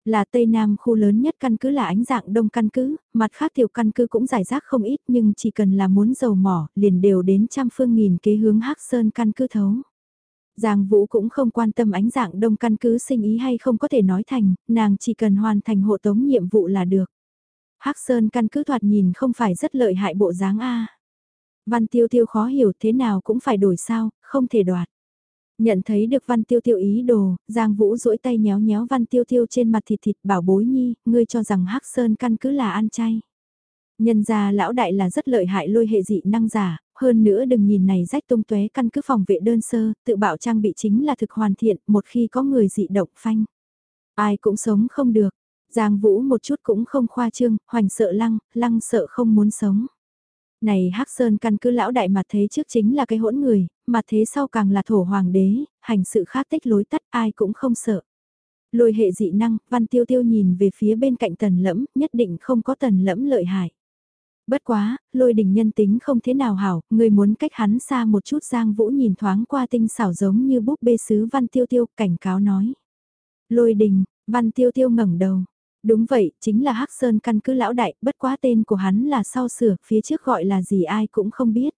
Là Tây Nam khu lớn nhất căn cứ là ánh dạng đông căn cứ, mặt khác tiểu căn cứ cũng giải rác không ít nhưng chỉ cần là muốn dầu mỏ, liền đều đến trăm phương nghìn kế hướng Hắc Sơn căn cứ thấu. Giang Vũ cũng không quan tâm ánh dạng đông căn cứ sinh ý hay không có thể nói thành, nàng chỉ cần hoàn thành hộ tống nhiệm vụ là được. Hắc Sơn căn cứ thoạt nhìn không phải rất lợi hại bộ dáng A. Văn tiêu tiêu khó hiểu thế nào cũng phải đổi sao, không thể đoạt. Nhận thấy được văn tiêu tiêu ý đồ, Giang Vũ duỗi tay nhéo nhéo văn tiêu tiêu trên mặt thịt thịt bảo bối nhi, ngươi cho rằng hắc sơn căn cứ là ăn chay. Nhân gia lão đại là rất lợi hại lôi hệ dị năng giả, hơn nữa đừng nhìn này rách tung tuế căn cứ phòng vệ đơn sơ, tự bảo trang bị chính là thực hoàn thiện, một khi có người dị động phanh. Ai cũng sống không được, Giang Vũ một chút cũng không khoa trương, hoành sợ lăng, lăng sợ không muốn sống. Này Hắc Sơn căn cứ lão đại mà thế trước chính là cái hỗn người, mà thế sau càng là thổ hoàng đế, hành sự khác tích lối tắt ai cũng không sợ. Lôi hệ dị năng, văn tiêu tiêu nhìn về phía bên cạnh tần lẫm, nhất định không có tần lẫm lợi hại. Bất quá, lôi đình nhân tính không thế nào hảo, người muốn cách hắn xa một chút giang vũ nhìn thoáng qua tinh xảo giống như búp bê sứ văn tiêu tiêu, cảnh cáo nói. Lôi đình, văn tiêu tiêu ngẩng đầu, Đúng vậy, chính là Hắc Sơn căn cứ lão đại, bất quá tên của hắn là sau sửa, phía trước gọi là gì ai cũng không biết.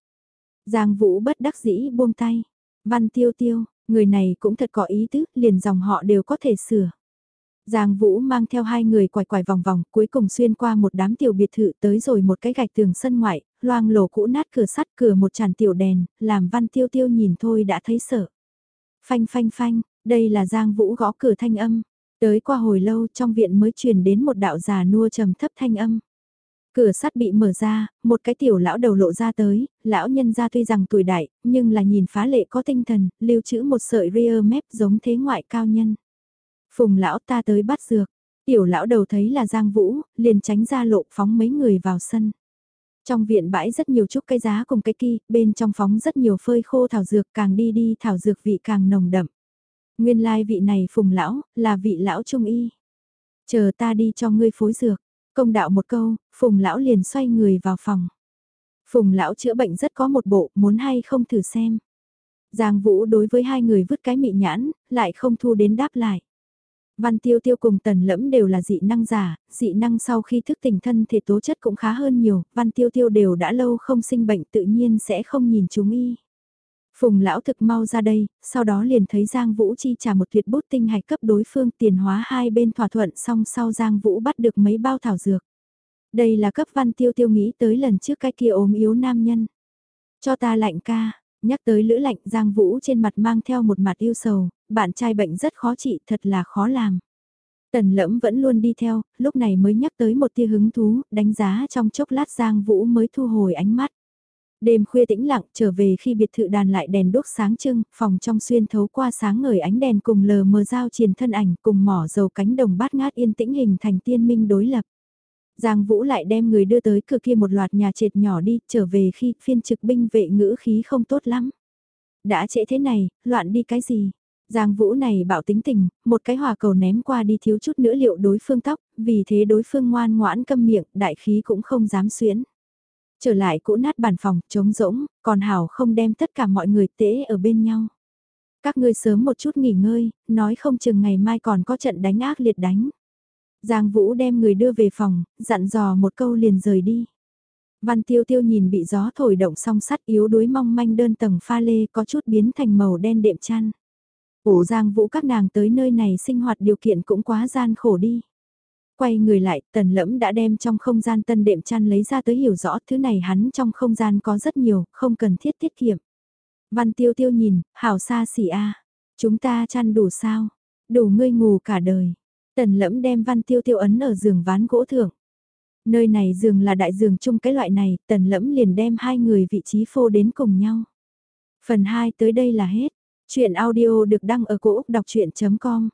Giang Vũ bất đắc dĩ buông tay. Văn Tiêu Tiêu, người này cũng thật có ý tứ, liền dòng họ đều có thể sửa. Giang Vũ mang theo hai người quải quải vòng vòng, cuối cùng xuyên qua một đám tiểu biệt thự tới rồi một cái gạch tường sân ngoại, loang lổ cũ nát cửa sắt cửa một tràn tiểu đèn, làm Văn Tiêu Tiêu nhìn thôi đã thấy sợ. Phanh phanh phanh, đây là Giang Vũ gõ cửa thanh âm, Tới qua hồi lâu trong viện mới truyền đến một đạo già nua trầm thấp thanh âm. Cửa sắt bị mở ra, một cái tiểu lão đầu lộ ra tới, lão nhân ra tuy rằng tuổi đại, nhưng là nhìn phá lệ có tinh thần, lưu trữ một sợi rear mép giống thế ngoại cao nhân. Phùng lão ta tới bắt dược, tiểu lão đầu thấy là Giang Vũ, liền tránh ra lộ phóng mấy người vào sân. Trong viện bãi rất nhiều chút cây giá cùng cây kỳ, bên trong phóng rất nhiều phơi khô thảo dược càng đi đi thảo dược vị càng nồng đậm. Nguyên lai vị này phùng lão, là vị lão trung y. Chờ ta đi cho ngươi phối dược. Công đạo một câu, phùng lão liền xoay người vào phòng. Phùng lão chữa bệnh rất có một bộ, muốn hay không thử xem. Giang Vũ đối với hai người vứt cái mị nhãn, lại không thu đến đáp lại. Văn Tiêu Tiêu cùng Tần Lẫm đều là dị năng giả, dị năng sau khi thức tỉnh thân thể tố chất cũng khá hơn nhiều, Văn Tiêu Tiêu đều đã lâu không sinh bệnh tự nhiên sẽ không nhìn chúng y. Phùng lão thực mau ra đây, sau đó liền thấy Giang Vũ chi trả một tuyệt bút tinh hạch cấp đối phương tiền hóa hai bên thỏa thuận xong sau Giang Vũ bắt được mấy bao thảo dược. Đây là cấp văn tiêu tiêu nghĩ tới lần trước cái kia ốm yếu nam nhân. Cho ta lạnh ca, nhắc tới lữ lạnh Giang Vũ trên mặt mang theo một mặt yêu sầu, bạn trai bệnh rất khó trị thật là khó làm. Tần lẫm vẫn luôn đi theo, lúc này mới nhắc tới một tia hứng thú, đánh giá trong chốc lát Giang Vũ mới thu hồi ánh mắt. Đêm khuya tĩnh lặng trở về khi biệt thự đàn lại đèn đốt sáng trưng, phòng trong xuyên thấu qua sáng ngời ánh đèn cùng lờ mờ giao triền thân ảnh cùng mỏ dầu cánh đồng bát ngát yên tĩnh hình thành tiên minh đối lập. Giang Vũ lại đem người đưa tới cửa kia một loạt nhà trệt nhỏ đi, trở về khi phiên trực binh vệ ngữ khí không tốt lắm. Đã trễ thế này, loạn đi cái gì? Giang Vũ này bảo tính tình, một cái hòa cầu ném qua đi thiếu chút nữa liệu đối phương tóc, vì thế đối phương ngoan ngoãn câm miệng, đại khí cũng không dám xuyến. Trở lại cũ nát bàn phòng, trống rỗng, còn Hảo không đem tất cả mọi người tễ ở bên nhau. Các ngươi sớm một chút nghỉ ngơi, nói không chừng ngày mai còn có trận đánh ác liệt đánh. Giang Vũ đem người đưa về phòng, dặn dò một câu liền rời đi. Văn tiêu tiêu nhìn bị gió thổi động song sắt yếu đuối mong manh đơn tầng pha lê có chút biến thành màu đen đệm chăn. Ủ Giang Vũ các nàng tới nơi này sinh hoạt điều kiện cũng quá gian khổ đi. Quay người lại, tần lẫm đã đem trong không gian tân đệm chăn lấy ra tới hiểu rõ thứ này hắn trong không gian có rất nhiều, không cần thiết tiết kiệm. Văn tiêu tiêu nhìn, hảo xa xỉ a Chúng ta chăn đủ sao? Đủ ngươi ngủ cả đời. Tần lẫm đem văn tiêu tiêu ấn ở giường ván gỗ thượng. Nơi này giường là đại giường chung cái loại này, tần lẫm liền đem hai người vị trí phô đến cùng nhau. Phần 2 tới đây là hết. Chuyện audio được đăng ở cổ Úc đọc chuyện.com